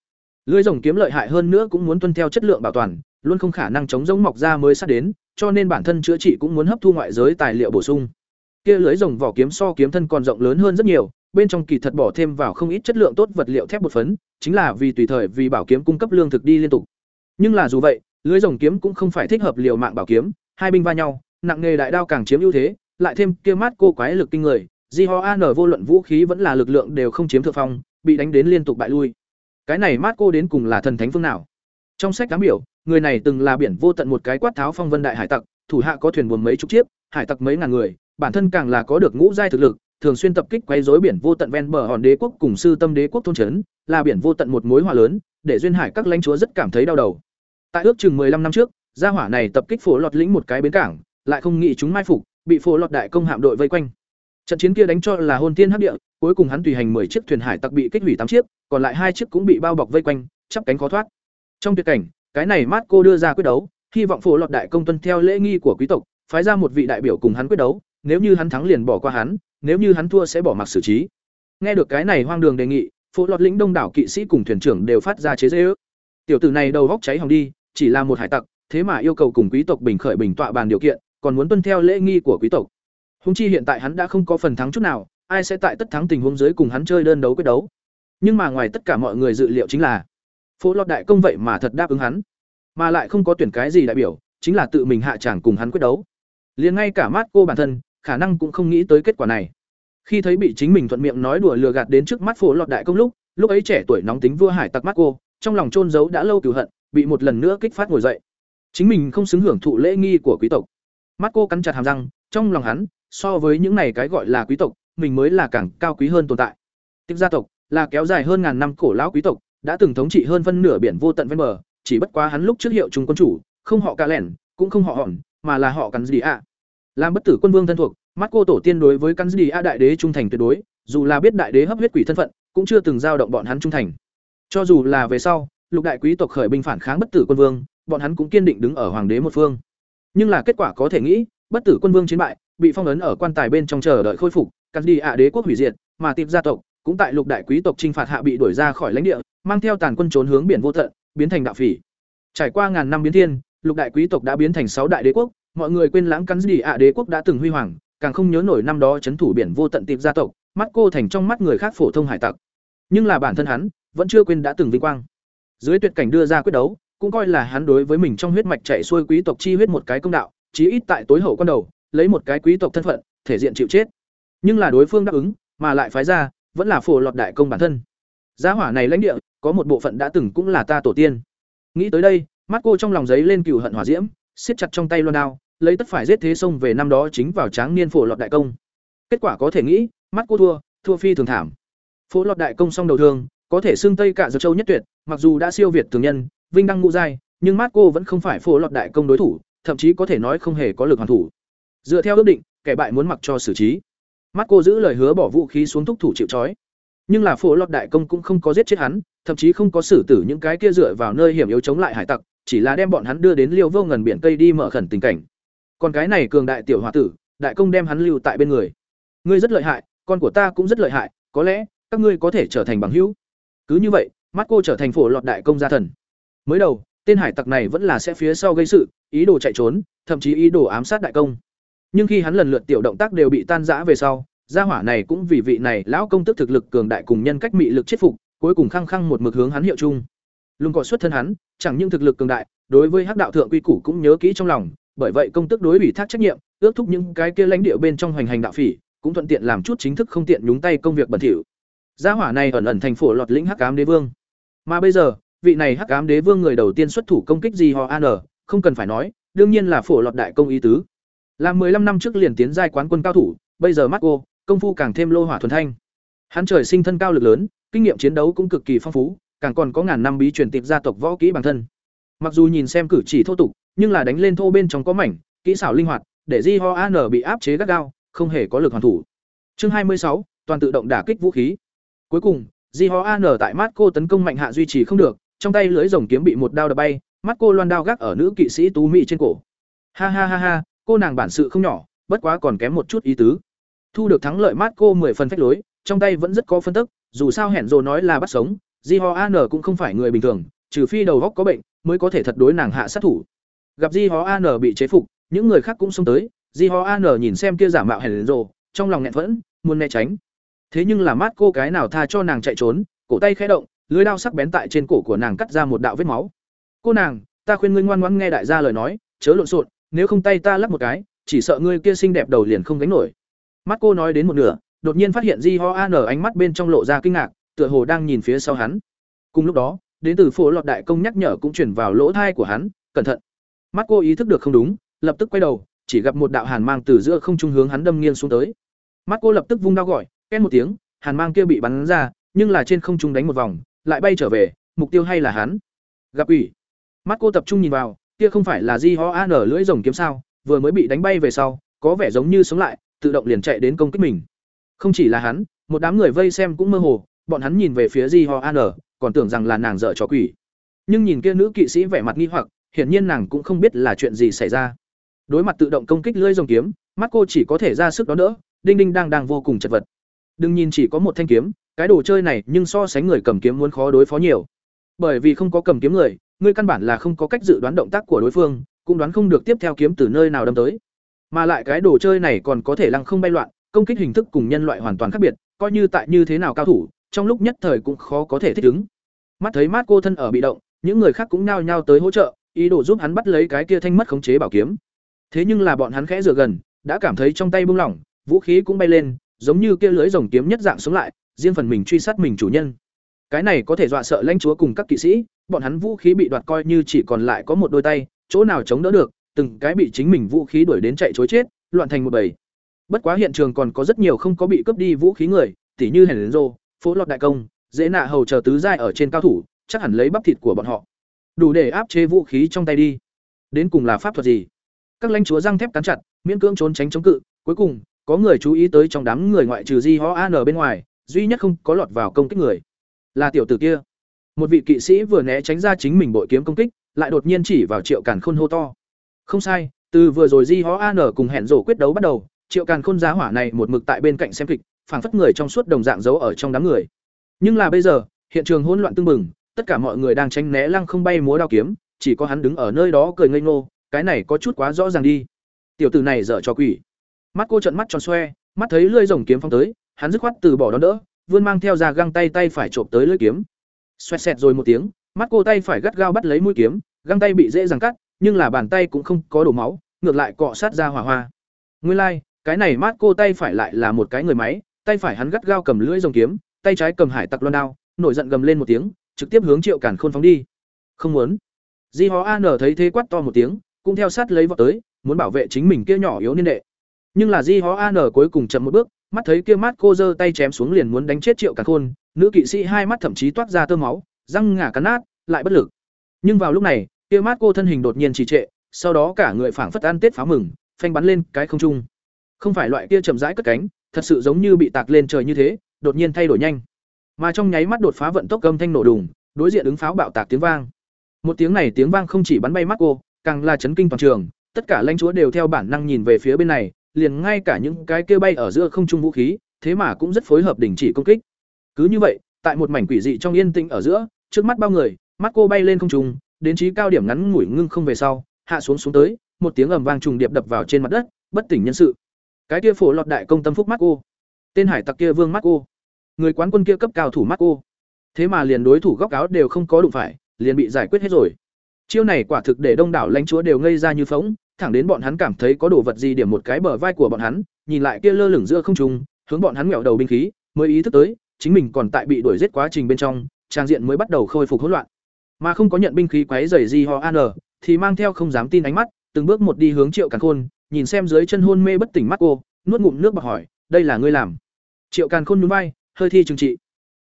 Lưới rồng kiếm lợi hại hơn nữa cũng muốn tuân theo chất lượng bảo toàn, luôn không khả năng chống giống mọc ra mới sát đến, cho nên bản thân chữa trị cũng muốn hấp thu ngoại giới tài liệu bổ sung. Kia lưới rồng vỏ kiếm so kiếm thân còn rộng lớn hơn rất nhiều, bên trong kỳ thật bỏ thêm vào không ít chất lượng tốt vật liệu thép bột phấn, chính là vì tùy thời vì bảo kiếm cung cấp lương thực đi liên tục. Nhưng là dù vậy, lưới rồng kiếm cũng không phải thích hợp liều mạng bảo kiếm, hai binh va nhau, nặng nghề đại đao càng chiếm ưu thế, lại thêm kia mát cô quái lực kinh người, Di Ho An vô luận vũ khí vẫn là lực lượng đều không chiếm thượng phong, bị đánh đến liên tục bại lui. Cái này mát cô đến cùng là thần thánh phương nào? Trong sách cám biểu, người này từng là biển vô tận một cái quát tháo phong vân đại hải tặc, thủ hạ có thuyền buồm mấy chục chiếc, hải tặc mấy ngàn người, bản thân càng là có được ngũ giai thực lực, thường xuyên tập kích quấy rối biển vô tận ven bờ hòn đế quốc cùng sư tâm đế quốc thôn trấn, là biển vô tận một mối hòa lớn, để duyên hải các lãnh chúa rất cảm thấy đau đầu. Tại ước chừng 15 năm trước, gia hỏa này tập kích phổ lọt lĩnh một cái bến cảng, lại không nghĩ chúng mai phục, bị phổ lọt đại công hạm đội vây quanh. Trận chiến kia đánh cho là hôn thiên hấp địa, cuối cùng hắn tùy hành 10 chiếc thuyền hải tặc bị kích hủy 8 chiếc, còn lại hai chiếc cũng bị bao bọc vây quanh, chắp cánh khó thoát. Trong tuyệt cảnh, cái này mát cô đưa ra quyết đấu, hy vọng phổ lọt đại công tuân theo lễ nghi của quý tộc, phái ra một vị đại biểu cùng hắn quyết đấu, nếu như hắn thắng liền bỏ qua hắn, nếu như hắn thua sẽ bỏ mặc xử trí. Nghe được cái này hoang đường đề nghị, phổ lọt lĩnh đông đảo kỵ sĩ cùng thuyền trưởng đều phát ra chế giễu. Tiểu tử này đầu góc cháy hỏng đi, chỉ là một hải tặc, thế mà yêu cầu cùng quý tộc bình khởi bình tọa bàn điều kiện, còn muốn tuân theo lễ nghi của quý tộc. Hùng chi hiện tại hắn đã không có phần thắng chút nào, ai sẽ tại tất thắng tình huống dưới cùng hắn chơi đơn đấu quyết đấu. Nhưng mà ngoài tất cả mọi người dự liệu chính là, Phố Lọt đại công vậy mà thật đáp ứng hắn, mà lại không có tuyển cái gì đại biểu, chính là tự mình hạ tràng cùng hắn quyết đấu. Liền ngay cả mát cô bản thân, khả năng cũng không nghĩ tới kết quả này. Khi thấy bị chính mình thuận miệng nói đùa lừa gạt đến trước mắt Phố Lọt đại công lúc, lúc ấy trẻ tuổi nóng tính vua hải tặc mắt cô, trong lòng chôn giấu đã lâu cừu hận, bị một lần nữa kích phát ngồi dậy. Chính mình không xứng hưởng thụ lễ nghi của quý tộc. Mắt cô cắn chặt hàm răng, trong lòng hắn, so với những này cái gọi là quý tộc, mình mới là càng cao quý hơn tồn tại. Tiếp gia tộc là kéo dài hơn ngàn năm cổ lão quý tộc, đã từng thống trị hơn phân nửa biển vô tận ven bờ, chỉ bất quá hắn lúc trước hiệu trung quân chủ, không họ ca lẻn, cũng không họ hòn, mà là họ cắn gì ạ. Làm bất tử quân vương thân thuộc, mắt cô tổ tiên đối với cắn gì a đại đế trung thành tuyệt đối, dù là biết đại đế hấp huyết quỷ thân phận, cũng chưa từng giao động bọn hắn trung thành. Cho dù là về sau, lục đại quý tộc khởi binh phản kháng bất tử quân vương, bọn hắn cũng kiên định đứng ở hoàng đế một phương. Nhưng là kết quả có thể nghĩ, bất tử quân vương chiến bại, bị phong ấn ở quan tài bên trong chờ đợi khôi phục, cắn đi ạ đế quốc hủy diệt, mà tiệp gia tộc cũng tại lục đại quý tộc trinh phạt hạ bị đuổi ra khỏi lãnh địa, mang theo tàn quân trốn hướng biển vô tận, biến thành đạo phỉ. Trải qua ngàn năm biến thiên, lục đại quý tộc đã biến thành sáu đại đế quốc, mọi người quên lãng cắn đi ạ đế quốc đã từng huy hoàng, càng không nhớ nổi năm đó chấn thủ biển vô tận tiệp gia tộc, mắt cô thành trong mắt người khác phổ thông hải tặc. Nhưng là bản thân hắn, vẫn chưa quên đã từng vinh quang. Dưới tuyệt cảnh đưa ra quyết đấu, cũng coi là hắn đối với mình trong huyết mạch chạy xuôi quý tộc chi huyết một cái công đạo, chí ít tại tối hậu quan đầu, lấy một cái quý tộc thân phận, thể diện chịu chết. Nhưng là đối phương đáp ứng, mà lại phái ra, vẫn là phổ lọt đại công bản thân. Gia hỏa này lãnh địa, có một bộ phận đã từng cũng là ta tổ tiên. Nghĩ tới đây, mắt cô trong lòng giấy lên cừu hận hỏa diễm, siết chặt trong tay loan đao, lấy tất phải giết thế sông về năm đó chính vào tráng niên phổ lọt đại công. Kết quả có thể nghĩ, mắt cô thua, thua phi thường thảm. Phổ lọt đại công xong đầu thương, có thể xưng tây cả dược châu nhất tuyệt, mặc dù đã siêu việt thường nhân, vinh đăng ngũ giai, nhưng mắt cô vẫn không phải phổ lọt đại công đối thủ, thậm chí có thể nói không hề có lực hoàn thủ. Dựa theo ước định, kẻ bại muốn mặc cho xử trí. Mắt cô giữ lời hứa bỏ vũ khí xuống thúc thủ chịu trói. Nhưng là phổ lọt đại công cũng không có giết chết hắn, thậm chí không có xử tử những cái kia dựa vào nơi hiểm yếu chống lại hải tặc, chỉ là đem bọn hắn đưa đến liêu vô ngần biển tây đi mở khẩn tình cảnh. Còn cái này cường đại tiểu hòa tử, đại công đem hắn lưu tại bên người. Ngươi rất lợi hại, con của ta cũng rất lợi hại, có lẽ các ngươi có thể trở thành bằng hữu. Cứ như vậy, mắt cô trở thành phổ lọt đại công gia thần. Mới đầu, tên hải tặc này vẫn là sẽ phía sau gây sự, ý đồ chạy trốn, thậm chí ý đồ ám sát đại công. Nhưng khi hắn lần lượt tiểu động tác đều bị tan rã về sau, gia hỏa này cũng vì vị này lão công tức thực lực cường đại cùng nhân cách mị lực chết phục, cuối cùng khăng khăng một mực hướng hắn hiệu chung. luôn cọ xuất thân hắn, chẳng những thực lực cường đại, đối với hắc đạo thượng quy củ cũng nhớ kỹ trong lòng, bởi vậy công tức đối ủy thác trách nhiệm, ước thúc những cái kia lãnh địa bên trong hoành hành đạo phỉ, cũng thuận tiện làm chút chính thức không tiện nhúng tay công việc bẩn thỉu. Gia hỏa này ẩn ẩn thành phố lọt lĩnh hắc ám đế vương. Mà bây giờ, vị này hắc ám đế vương người đầu tiên xuất thủ công kích gì họ an, không cần phải nói, đương nhiên là phổ lọt đại công ý tứ. Là 15 năm trước liền tiến giai quán quân cao thủ, bây giờ Marco, công phu càng thêm lô hỏa thuần thanh. Hắn trời sinh thân cao lực lớn, kinh nghiệm chiến đấu cũng cực kỳ phong phú, càng còn có ngàn năm bí truyền tiệp gia tộc võ kỹ bản thân. Mặc dù nhìn xem cử chỉ thô tục, nhưng là đánh lên thô bên trong có mảnh, kỹ xảo linh hoạt, để Di Ho An bị áp chế gắt gao, không hề có lực hoàn thủ. Chương 26, toàn tự động đả kích vũ khí. Cuối cùng, Di Ho An tại Marco tấn công mạnh hạ duy trì không được, trong tay lưới rồng kiếm bị một đao đập bay, Marco loan đao gác ở nữ kỵ sĩ tú mỹ trên cổ. Ha ha ha ha, cô nàng bản sự không nhỏ, bất quá còn kém một chút ý tứ. Thu được thắng lợi mát cô 10 phần phách lối, trong tay vẫn rất có phân tức, dù sao hẹn rồi nói là bắt sống, Di Ho An cũng không phải người bình thường, trừ phi đầu góc có bệnh, mới có thể thật đối nàng hạ sát thủ. Gặp Di Ho An bị chế phục, những người khác cũng xông tới, Di Ho An nhìn xem kia giả mạo hẹn rồi, trong lòng nghẹn vẫn, muốn né tránh. Thế nhưng là mát cô cái nào tha cho nàng chạy trốn, cổ tay khẽ động, lưỡi dao sắc bén tại trên cổ của nàng cắt ra một đạo vết máu. "Cô nàng, ta khuyên ngươi ngoan ngoãn nghe đại gia lời nói, chớ lộn xộn, nếu không tay ta lắc một cái, chỉ sợ ngươi kia xinh đẹp đầu liền không gánh nổi." Mắt cô nói đến một nửa, đột nhiên phát hiện Di Ho An ánh mắt bên trong lộ ra kinh ngạc, tựa hồ đang nhìn phía sau hắn. Cùng lúc đó, đến từ phố lọt đại công nhắc nhở cũng chuyển vào lỗ thai của hắn, "Cẩn thận." Mắt cô ý thức được không đúng, lập tức quay đầu, chỉ gặp một đạo hàn mang từ giữa không trung hướng hắn đâm nghiêng xuống tới. Mắt cô lập tức vung đao gọi, két một tiếng, hàn mang kia bị bắn ra, nhưng là trên không trung đánh một vòng, lại bay trở về, mục tiêu hay là hắn. Gặp ủy. Mắt cô tập trung nhìn vào, kia không phải là Di Ho An lưỡi rồng kiếm sao, vừa mới bị đánh bay về sau, có vẻ giống như sống lại, tự động liền chạy đến công kích mình. Không chỉ là hắn, một đám người vây xem cũng mơ hồ, bọn hắn nhìn về phía Di Ho An, còn tưởng rằng là nàng dở trò quỷ. Nhưng nhìn kia nữ kỵ sĩ vẻ mặt nghi hoặc, hiển nhiên nàng cũng không biết là chuyện gì xảy ra. Đối mặt tự động công kích lưỡi rồng kiếm, mắt cô chỉ có thể ra sức đó đỡ, đinh đinh đang đang vô cùng chật vật. Đừng nhìn chỉ có một thanh kiếm, cái đồ chơi này nhưng so sánh người cầm kiếm muốn khó đối phó nhiều. Bởi vì không có cầm kiếm người, ngươi căn bản là không có cách dự đoán động tác của đối phương, cũng đoán không được tiếp theo kiếm từ nơi nào đâm tới. Mà lại cái đồ chơi này còn có thể lăng không bay loạn, công kích hình thức cùng nhân loại hoàn toàn khác biệt, coi như tại như thế nào cao thủ, trong lúc nhất thời cũng khó có thể thích ứng. Mắt thấy mát cô thân ở bị động, những người khác cũng nhao nhao tới hỗ trợ, ý đồ giúp hắn bắt lấy cái kia thanh mất khống chế bảo kiếm. Thế nhưng là bọn hắn khẽ dựa gần, đã cảm thấy trong tay buông lỏng, vũ khí cũng bay lên, giống như kia lưới rồng kiếm nhất dạng xuống lại, riêng phần mình truy sát mình chủ nhân. Cái này có thể dọa sợ lãnh chúa cùng các kỵ sĩ, bọn hắn vũ khí bị đoạt coi như chỉ còn lại có một đôi tay, chỗ nào chống đỡ được, từng cái bị chính mình vũ khí đuổi đến chạy trối chết, loạn thành một bầy. Bất quá hiện trường còn có rất nhiều không có bị cướp đi vũ khí người, tỉ như Henzo, phố lọt đại công, dễ nạ hầu chờ tứ giai ở trên cao thủ, chắc hẳn lấy bắp thịt của bọn họ, đủ để áp chế vũ khí trong tay đi. Đến cùng là pháp thuật gì? Các lãnh chúa răng thép cắn chặt, miễn cưỡng trốn tránh chống cự, cuối cùng, có người chú ý tới trong đám người ngoại trừ Di Ho An bên ngoài, duy nhất không có lọt vào công kích người. Là tiểu tử kia. Một vị kỵ sĩ vừa né tránh ra chính mình bội kiếm công kích, lại đột nhiên chỉ vào Triệu Càn Khôn hô to. Không sai, từ vừa rồi Di hó An cùng hẹn rổ quyết đấu bắt đầu, Triệu Càn Khôn giá hỏa này một mực tại bên cạnh xem kịch, phảng phất người trong suốt đồng dạng giấu ở trong đám người. Nhưng là bây giờ, hiện trường hỗn loạn tương bừng, tất cả mọi người đang tránh né lăng không bay múa đao kiếm, chỉ có hắn đứng ở nơi đó cười ngây ngô, cái này có chút quá rõ ràng đi. Tiểu tử này dở cho quỷ. Mắt cô trợn mắt tròn xoe, mắt thấy lưỡi rồng kiếm phong tới, hắn dứt khoát từ bỏ đón đỡ, vươn mang theo ra găng tay tay phải trộm tới lưỡi kiếm. Xoẹt xẹt rồi một tiếng, mắt cô tay phải gắt gao bắt lấy mũi kiếm, găng tay bị dễ dàng cắt, nhưng là bàn tay cũng không có đổ máu, ngược lại cọ sát ra hỏa hoa. Nguyên lai, like, cái này mắt cô tay phải lại là một cái người máy, tay phải hắn gắt gao cầm lưỡi rồng kiếm, tay trái cầm hải tặc loan đao, nổi giận gầm lên một tiếng, trực tiếp hướng Triệu cản Khôn phóng đi. Không muốn. Di Hó An thấy thế quát to một tiếng, cũng theo sát lấy vọt tới, muốn bảo vệ chính mình kia nhỏ yếu niên đệ. Nhưng là Di Hó An cuối cùng chậm một bước, mắt thấy kia mắt cô giơ tay chém xuống liền muốn đánh chết Triệu Càn Khôn, nữ kỵ sĩ hai mắt thậm chí toát ra tơ máu, răng ngả cắn nát, lại bất lực. Nhưng vào lúc này, kia mắt cô thân hình đột nhiên trì trệ, sau đó cả người phảng phất ăn tết pháo mừng, phanh bắn lên cái không trung. Không phải loại kia chậm rãi cất cánh, thật sự giống như bị tạc lên trời như thế, đột nhiên thay đổi nhanh. Mà trong nháy mắt đột phá vận tốc âm thanh nổ đùng, đối diện ứng pháo bạo tạc tiếng vang. Một tiếng này tiếng vang không chỉ bắn bay mắt cô, càng là chấn kinh toàn trường, tất cả lãnh chúa đều theo bản năng nhìn về phía bên này, liền ngay cả những cái kia bay ở giữa không trung vũ khí, thế mà cũng rất phối hợp đình chỉ công kích. Cứ như vậy, tại một mảnh quỷ dị trong yên tĩnh ở giữa, trước mắt bao người, mắt cô bay lên không trung, đến trí cao điểm ngắn ngủi ngưng không về sau, hạ xuống xuống tới, một tiếng ầm vang trùng điệp đập vào trên mặt đất, bất tỉnh nhân sự. Cái kia phổ lọt đại công tâm phúc mắt cô, tên hải tặc kia vương mắt cô, người quán quân kia cấp cao thủ mắt cô, thế mà liền đối thủ góc áo đều không có đụng phải, liền bị giải quyết hết rồi. Chiêu này quả thực để đông đảo lãnh chúa đều ngây ra như phỗng, thẳng đến bọn hắn cảm thấy có đồ vật gì điểm một cái bờ vai của bọn hắn, nhìn lại kia lơ lửng giữa không trung, hướng bọn hắn ngẹo đầu binh khí, mới ý thức tới, chính mình còn tại bị đuổi giết quá trình bên trong, trang diện mới bắt đầu khôi phục hỗn loạn. Mà không có nhận binh khí quấy rầy gì ho an, thì mang theo không dám tin ánh mắt, từng bước một đi hướng Triệu Càn Khôn, nhìn xem dưới chân hôn mê bất tỉnh mắt cô, nuốt ngụm nước bọt hỏi, "Đây là ngươi làm?" Triệu Càn Khôn nhún vai, hơi thi trừng trị.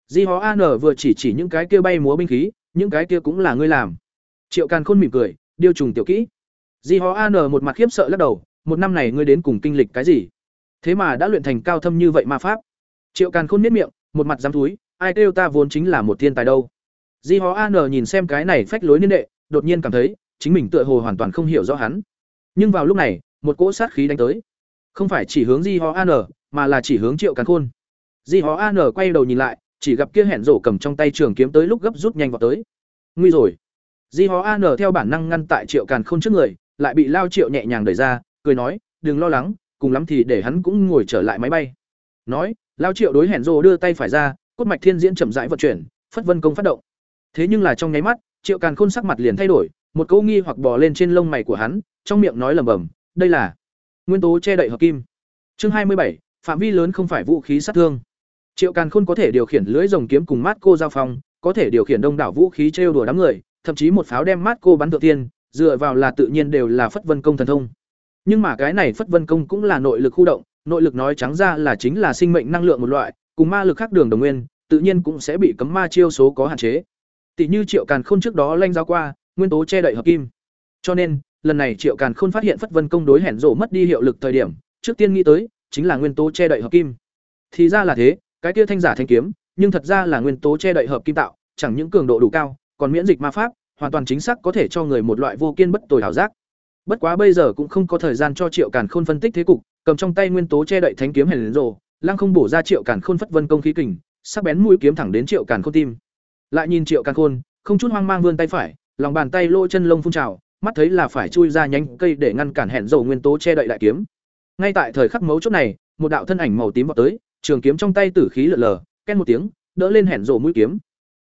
Di Hó An vừa chỉ chỉ những cái kia bay múa binh khí, những cái kia cũng là ngươi làm. Triệu Càn Khôn mỉm cười, điêu trùng tiểu kỹ. Di Hó An một mặt khiếp sợ lắc đầu, một năm này ngươi đến cùng kinh lịch cái gì? thế mà đã luyện thành cao thâm như vậy ma pháp. Triệu càn khôn niết miệng một mặt dám thúi, ai kêu ta vốn chính là một thiên tài đâu? Di hó an nhìn xem cái này phách lối niên đệ đột nhiên cảm thấy chính mình tựa hồ hoàn toàn không hiểu rõ hắn. Nhưng vào lúc này một cỗ sát khí đánh tới. Không phải chỉ hướng di hó an mà là chỉ hướng triệu càn khôn. Di hó an quay đầu nhìn lại chỉ gặp kia hẹn rổ cầm trong tay trường kiếm tới lúc gấp rút nhanh vào tới. Nguy rồi. Di hó an theo bản năng ngăn tại triệu càn khôn trước người lại bị lao triệu nhẹ nhàng đẩy ra, cười nói, đừng lo lắng, cùng lắm thì để hắn cũng ngồi trở lại máy bay. Nói, lao triệu đối hẹn rô đưa tay phải ra, cốt mạch thiên diễn chậm rãi vận chuyển, phất vân công phát động. Thế nhưng là trong nháy mắt, triệu càn khôn sắc mặt liền thay đổi, một câu nghi hoặc bò lên trên lông mày của hắn, trong miệng nói lẩm bẩm, đây là nguyên tố che đậy hợp kim. Chương hai mươi bảy, phạm vi lớn không phải vũ khí sát thương. Triệu càn khôn có thể điều khiển lưỡi rồng kiếm cùng mát cô giao phong, có thể điều khiển đông đảo vũ khí trêu đùa đám người, thậm chí một pháo đem mát cô bắn thượng tiên dựa vào là tự nhiên đều là phất vân công thần thông. Nhưng mà cái này phất vân công cũng là nội lực khu động, nội lực nói trắng ra là chính là sinh mệnh năng lượng một loại, cùng ma lực khác đường đồng nguyên, tự nhiên cũng sẽ bị cấm ma chiêu số có hạn chế. Tỷ như triệu càn khôn trước đó lanh giao qua, nguyên tố che đậy hợp kim. Cho nên, lần này triệu càn khôn phát hiện phất vân công đối hẹn rổ mất đi hiệu lực thời điểm, trước tiên nghĩ tới, chính là nguyên tố che đậy hợp kim. Thì ra là thế, cái kia thanh giả thanh kiếm, nhưng thật ra là nguyên tố che đậy hợp kim tạo, chẳng những cường độ đủ cao, còn miễn dịch ma pháp hoàn toàn chính xác có thể cho người một loại vô kiên bất tồi hảo giác. Bất quá bây giờ cũng không có thời gian cho triệu càn khôn phân tích thế cục, cầm trong tay nguyên tố che đậy thánh kiếm hèn rồ, lăng không bổ ra triệu càn khôn phất vân công khí kình, sắc bén mũi kiếm thẳng đến triệu càn khôn tim. Lại nhìn triệu càn khôn, không chút hoang mang vươn tay phải, lòng bàn tay lỗ chân lông phun trào, mắt thấy là phải chui ra nhánh cây để ngăn cản hẹn dầu nguyên tố che đậy đại kiếm. Ngay tại thời khắc mấu chốt này, một đạo thân ảnh màu tím vọt tới, trường kiếm trong tay tử khí lượn lờ ken một tiếng, đỡ lên hẹn rồ mũi kiếm.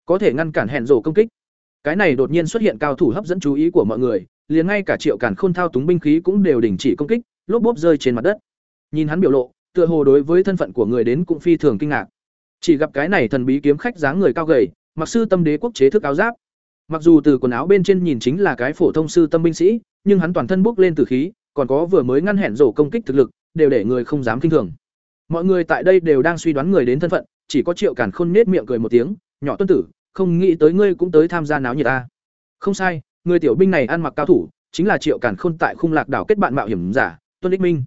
Có thể ngăn cản hẹn rồ công kích cái này đột nhiên xuất hiện cao thủ hấp dẫn chú ý của mọi người, liền ngay cả triệu càn khôn thao túng binh khí cũng đều đình chỉ công kích, lốp bốp rơi trên mặt đất. Nhìn hắn biểu lộ, tựa hồ đối với thân phận của người đến cũng phi thường kinh ngạc. Chỉ gặp cái này thần bí kiếm khách dáng người cao gầy, mặc sư tâm đế quốc chế thức áo giáp. Mặc dù từ quần áo bên trên nhìn chính là cái phổ thông sư tâm binh sĩ, nhưng hắn toàn thân bốc lên từ khí, còn có vừa mới ngăn hẹn rổ công kích thực lực, đều để người không dám kinh thường. Mọi người tại đây đều đang suy đoán người đến thân phận, chỉ có triệu càn khôn nết miệng cười một tiếng, nhỏ tuân tử không nghĩ tới ngươi cũng tới tham gia náo nhiệt ta. Không sai, người tiểu binh này ăn mặc cao thủ, chính là triệu càn khôn tại khung lạc đảo kết bạn mạo hiểm giả, tuân ích minh.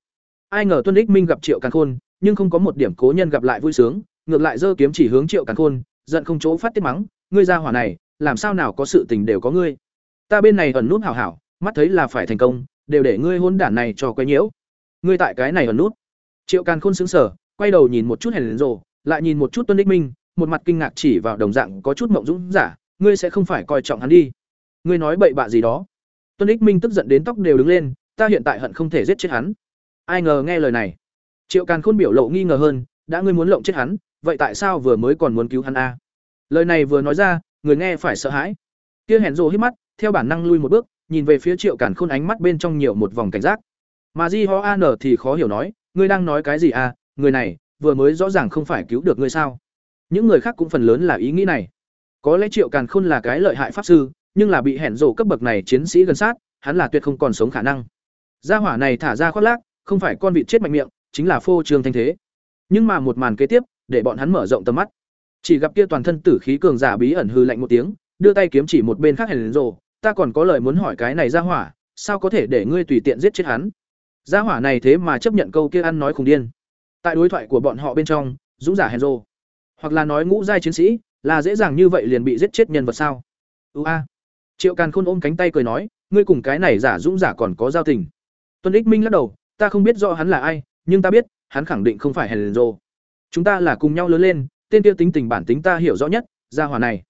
Ai ngờ tuân ích minh gặp triệu càn khôn, nhưng không có một điểm cố nhân gặp lại vui sướng, ngược lại giơ kiếm chỉ hướng triệu càn khôn, giận không chỗ phát tiết mắng, ngươi ra hỏa này, làm sao nào có sự tình đều có ngươi. Ta bên này ẩn nút hảo hảo, mắt thấy là phải thành công, đều để ngươi hôn đản này cho quấy nhiễu. Ngươi tại cái này ẩn nút. Triệu càn khôn xứng sở quay đầu nhìn một chút hèn rồ, lại nhìn một chút tuân ích minh một mặt kinh ngạc chỉ vào đồng dạng có chút mộng dũng giả, ngươi sẽ không phải coi trọng hắn đi. Ngươi nói bậy bạ gì đó. Tuân ích minh tức giận đến tóc đều đứng lên, ta hiện tại hận không thể giết chết hắn. Ai ngờ nghe lời này. Triệu càn khôn biểu lộ nghi ngờ hơn, đã ngươi muốn lộng chết hắn, vậy tại sao vừa mới còn muốn cứu hắn a? Lời này vừa nói ra, người nghe phải sợ hãi. Kia Hẹn rồ hít mắt, theo bản năng lui một bước, nhìn về phía triệu càn khôn ánh mắt bên trong nhiều một vòng cảnh giác. Mà di ho an thì khó hiểu nói, ngươi đang nói cái gì à người này, vừa mới rõ ràng không phải cứu được ngươi sao? Những người khác cũng phần lớn là ý nghĩ này. Có lẽ triệu càn khôn là cái lợi hại pháp sư, nhưng là bị hẹn rổ cấp bậc này chiến sĩ gần sát, hắn là tuyệt không còn sống khả năng. Gia hỏa này thả ra khoác lác, không phải con vịt chết mạnh miệng, chính là phô trương thanh thế. Nhưng mà một màn kế tiếp, để bọn hắn mở rộng tầm mắt. Chỉ gặp kia toàn thân tử khí cường giả bí ẩn hư lạnh một tiếng, đưa tay kiếm chỉ một bên khác hẹn rồ. ta còn có lời muốn hỏi cái này gia hỏa, sao có thể để ngươi tùy tiện giết chết hắn? Gia hỏa này thế mà chấp nhận câu kia ăn nói khùng điên. Tại đối thoại của bọn họ bên trong, dũng giả hèn rồ hoặc là nói ngũ giai chiến sĩ, là dễ dàng như vậy liền bị giết chết nhân vật sao? Ưu a. Triệu càn khôn ôm cánh tay cười nói, ngươi cùng cái này giả dũng giả còn có giao tình. Tuân ích minh lắc đầu, ta không biết rõ hắn là ai, nhưng ta biết, hắn khẳng định không phải hèn rồ chúng ta là cùng nhau lớn lên, tên kia tính tình bản tính ta hiểu rõ nhất, gia hỏa này.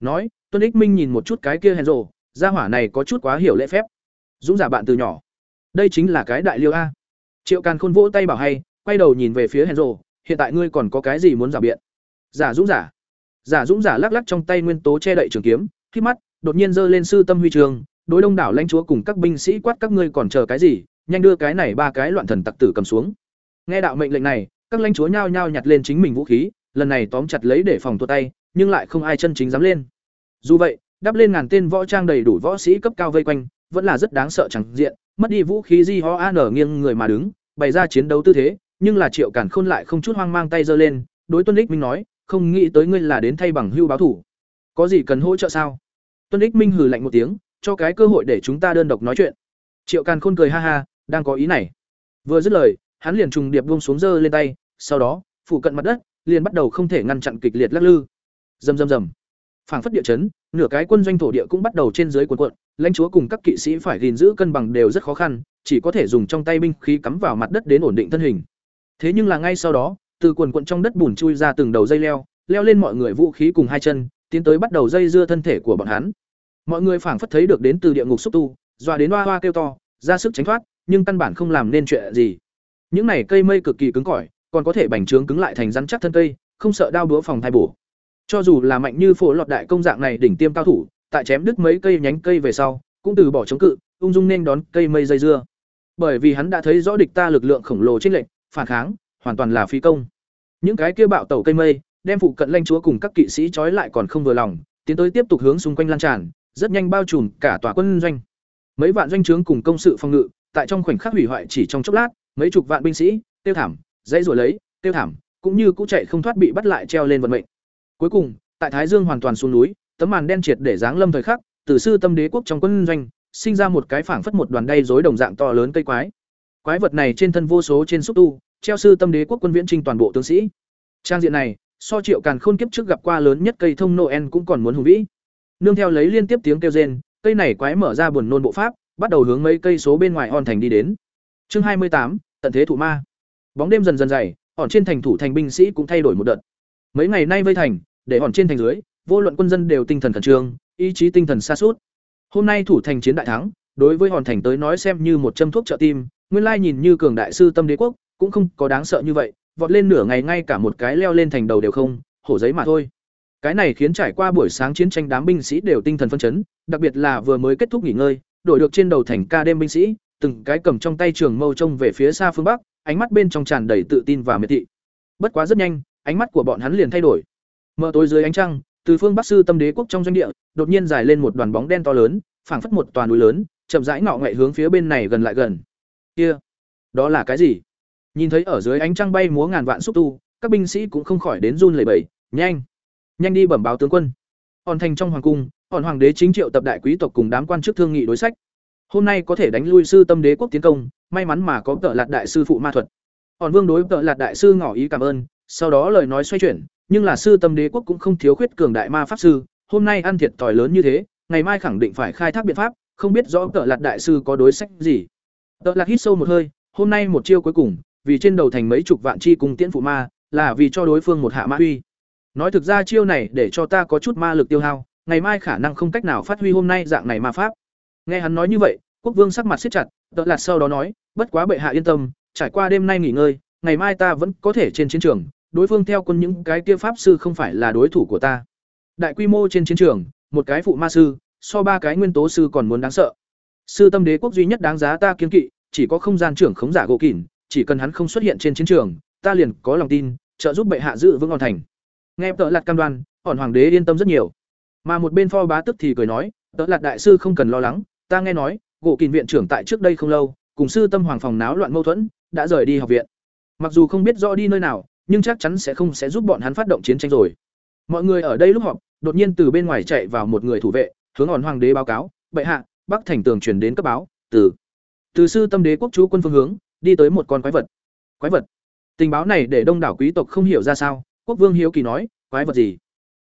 Nói, tuân ích minh nhìn một chút cái kia hèn rồ gia hỏa này có chút quá hiểu lễ phép. Dũng giả bạn từ nhỏ. Đây chính là cái đại liêu a. Triệu càn khôn vỗ tay bảo hay, quay đầu nhìn về phía henzo hiện tại ngươi còn có cái gì muốn giả biện? Giả dũng giả. Giả dũng giả lắc lắc trong tay nguyên tố che đậy trường kiếm, khi mắt, đột nhiên giơ lên sư tâm huy trường, đối đông đảo lãnh chúa cùng các binh sĩ quát các ngươi còn chờ cái gì, nhanh đưa cái này ba cái loạn thần tặc tử cầm xuống. Nghe đạo mệnh lệnh này, các lãnh chúa nhao nhao nhặt lên chính mình vũ khí, lần này tóm chặt lấy để phòng thua tay, nhưng lại không ai chân chính dám lên. Dù vậy, đắp lên ngàn tên võ trang đầy đủ võ sĩ cấp cao vây quanh, vẫn là rất đáng sợ chẳng diện, mất đi vũ khí di ho an nghiêng người mà đứng, bày ra chiến đấu tư thế, nhưng là triệu cản khôn lại không chút hoang mang tay giơ lên, đối tuân đích minh nói không nghĩ tới ngươi là đến thay bằng hưu báo thủ có gì cần hỗ trợ sao tuân ích minh hừ lạnh một tiếng cho cái cơ hội để chúng ta đơn độc nói chuyện triệu càn khôn cười ha ha đang có ý này vừa dứt lời hắn liền trùng điệp buông xuống dơ lên tay, sau đó, phụ cận mặt đất liền bắt đầu không thể ngăn chặn kịch liệt lắc lư. Rầm rầm rầm. Phảng phất địa chấn, nửa cái quân doanh thổ địa cũng bắt đầu trên dưới cuộn cuộn, lãnh chúa cùng các kỵ sĩ phải gìn giữ cân bằng đều rất khó khăn, chỉ có thể dùng trong tay binh khí cắm vào mặt đất đến ổn định thân hình. Thế nhưng là ngay sau đó, từ quần quận trong đất bùn chui ra từng đầu dây leo, leo lên mọi người vũ khí cùng hai chân, tiến tới bắt đầu dây dưa thân thể của bọn hắn. Mọi người phảng phất thấy được đến từ địa ngục xúc tu, dọa đến hoa hoa kêu to, ra sức tránh thoát, nhưng căn bản không làm nên chuyện gì. Những này cây mây cực kỳ cứng cỏi, còn có thể bành trướng cứng lại thành rắn chắc thân cây, không sợ đao đũa phòng thai bổ. Cho dù là mạnh như phổ lọt đại công dạng này đỉnh tiêm cao thủ, tại chém đứt mấy cây nhánh cây về sau, cũng từ bỏ chống cự, ung dung nên đón cây mây dây dưa. Bởi vì hắn đã thấy rõ địch ta lực lượng khổng lồ trên lệnh, phản kháng, hoàn toàn là phi công. Những cái kia bạo tẩu cây mây, đem phụ cận lãnh chúa cùng các kỵ sĩ trói lại còn không vừa lòng, tiến tới tiếp tục hướng xung quanh lan tràn, rất nhanh bao trùm cả tòa quân doanh. Mấy vạn doanh trướng cùng công sự phòng ngự, tại trong khoảnh khắc hủy hoại chỉ trong chốc lát, mấy chục vạn binh sĩ, tiêu thảm, dãy rồi lấy, tiêu thảm, cũng như cũ chạy không thoát bị bắt lại treo lên vận mệnh. Cuối cùng, tại Thái Dương hoàn toàn xuống núi, tấm màn đen triệt để giáng lâm thời khắc, từ sư tâm đế quốc trong quân doanh, sinh ra một cái phảng phất một đoàn đay rối đồng dạng to lớn cây quái. Quái vật này trên thân vô số trên xúc tu, treo sư tâm đế quốc quân viễn trinh toàn bộ tướng sĩ. Trang diện này, so Triệu Càn Khôn kiếp trước gặp qua lớn nhất cây thông Noel cũng còn muốn hùng vĩ. Nương theo lấy liên tiếp tiếng kêu rên, cây này quái mở ra buồn nôn bộ pháp, bắt đầu hướng mấy cây số bên ngoài hòn thành đi đến. Chương hai mươi tám, tận thế thủ ma. Bóng đêm dần dần dày, hòn trên thành thủ thành binh sĩ cũng thay đổi một đợt. Mấy ngày nay vây thành, để hòn trên thành dưới, vô luận quân dân đều tinh thần khẩn trương, ý chí tinh thần xa suốt. Hôm nay thủ thành chiến đại thắng, đối với hòn thành tới nói xem như một châm thuốc trợ tim, nguyên lai nhìn như cường đại sư tâm đế quốc, cũng không có đáng sợ như vậy, vọt lên nửa ngày ngay cả một cái leo lên thành đầu đều không, hổ giấy mà thôi. Cái này khiến trải qua buổi sáng chiến tranh đám binh sĩ đều tinh thần phân chấn, đặc biệt là vừa mới kết thúc nghỉ ngơi, đổi được trên đầu thành ca đêm binh sĩ, từng cái cầm trong tay trường mâu trông về phía xa phương bắc, ánh mắt bên trong tràn đầy tự tin và miệt thị. Bất quá rất nhanh, ánh mắt của bọn hắn liền thay đổi. Mờ tối dưới ánh trăng, từ phương bắc sư tâm đế quốc trong doanh địa, đột nhiên dài lên một đoàn bóng đen to lớn, phảng phất một toàn núi lớn, chậm rãi ngọ ngậy hướng phía bên này gần lại gần. Kia, đó là cái gì? Nhìn thấy ở dưới ánh trăng bay múa ngàn vạn xúc tu, các binh sĩ cũng không khỏi đến run lẩy bẩy, nhanh, nhanh đi bẩm báo tướng quân. Hòn thành trong hoàng cung, hòn hoàng đế chính triệu tập đại quý tộc cùng đám quan chức thương nghị đối sách. Hôm nay có thể đánh lui sư tâm đế quốc tiến công, may mắn mà có tợ lạt đại sư phụ ma thuật. Hòn vương đối tợ lạt đại sư ngỏ ý cảm ơn, sau đó lời nói xoay chuyển, nhưng là sư tâm đế quốc cũng không thiếu khuyết cường đại ma pháp sư, hôm nay ăn thiệt thòi lớn như thế, ngày mai khẳng định phải khai thác biện pháp, không biết rõ tợ lạt đại sư có đối sách gì. Tợ lạt hít sâu một hơi, hôm nay một chiêu cuối cùng, vì trên đầu thành mấy chục vạn chi cùng tiễn phụ ma, là vì cho đối phương một hạ ma huy. Nói thực ra chiêu này để cho ta có chút ma lực tiêu hao, ngày mai khả năng không cách nào phát huy hôm nay dạng này ma pháp. Nghe hắn nói như vậy, Quốc Vương sắc mặt siết chặt, đột lạt sau đó nói, bất quá bệ hạ yên tâm, trải qua đêm nay nghỉ ngơi, ngày mai ta vẫn có thể trên chiến trường, đối phương theo quân những cái kia pháp sư không phải là đối thủ của ta. Đại quy mô trên chiến trường, một cái phụ ma sư, so ba cái nguyên tố sư còn muốn đáng sợ. Sư tâm đế quốc duy nhất đáng giá ta kiên kỵ, chỉ có không gian trưởng khống giả gỗ kỉn, chỉ cần hắn không xuất hiện trên chiến trường, ta liền có lòng tin, trợ giúp bệ hạ giữ vững hoàn thành. Nghe tợ lạt cam đoan, hòn hoàng đế yên tâm rất nhiều. Mà một bên pho bá tức thì cười nói, tợ lạt đại sư không cần lo lắng, ta nghe nói, gỗ kỉn viện trưởng tại trước đây không lâu, cùng sư tâm hoàng phòng náo loạn mâu thuẫn, đã rời đi học viện. Mặc dù không biết rõ đi nơi nào, nhưng chắc chắn sẽ không sẽ giúp bọn hắn phát động chiến tranh rồi. Mọi người ở đây lúc họp, đột nhiên từ bên ngoài chạy vào một người thủ vệ, hướng hòn hoàng đế báo cáo, bệ hạ, Bắc thành tường truyền đến cấp báo, từ từ sư tâm đế quốc chú quân phương hướng, đi tới một con quái vật. Quái vật? Tình báo này để đông đảo quý tộc không hiểu ra sao, quốc vương hiếu kỳ nói, quái vật gì?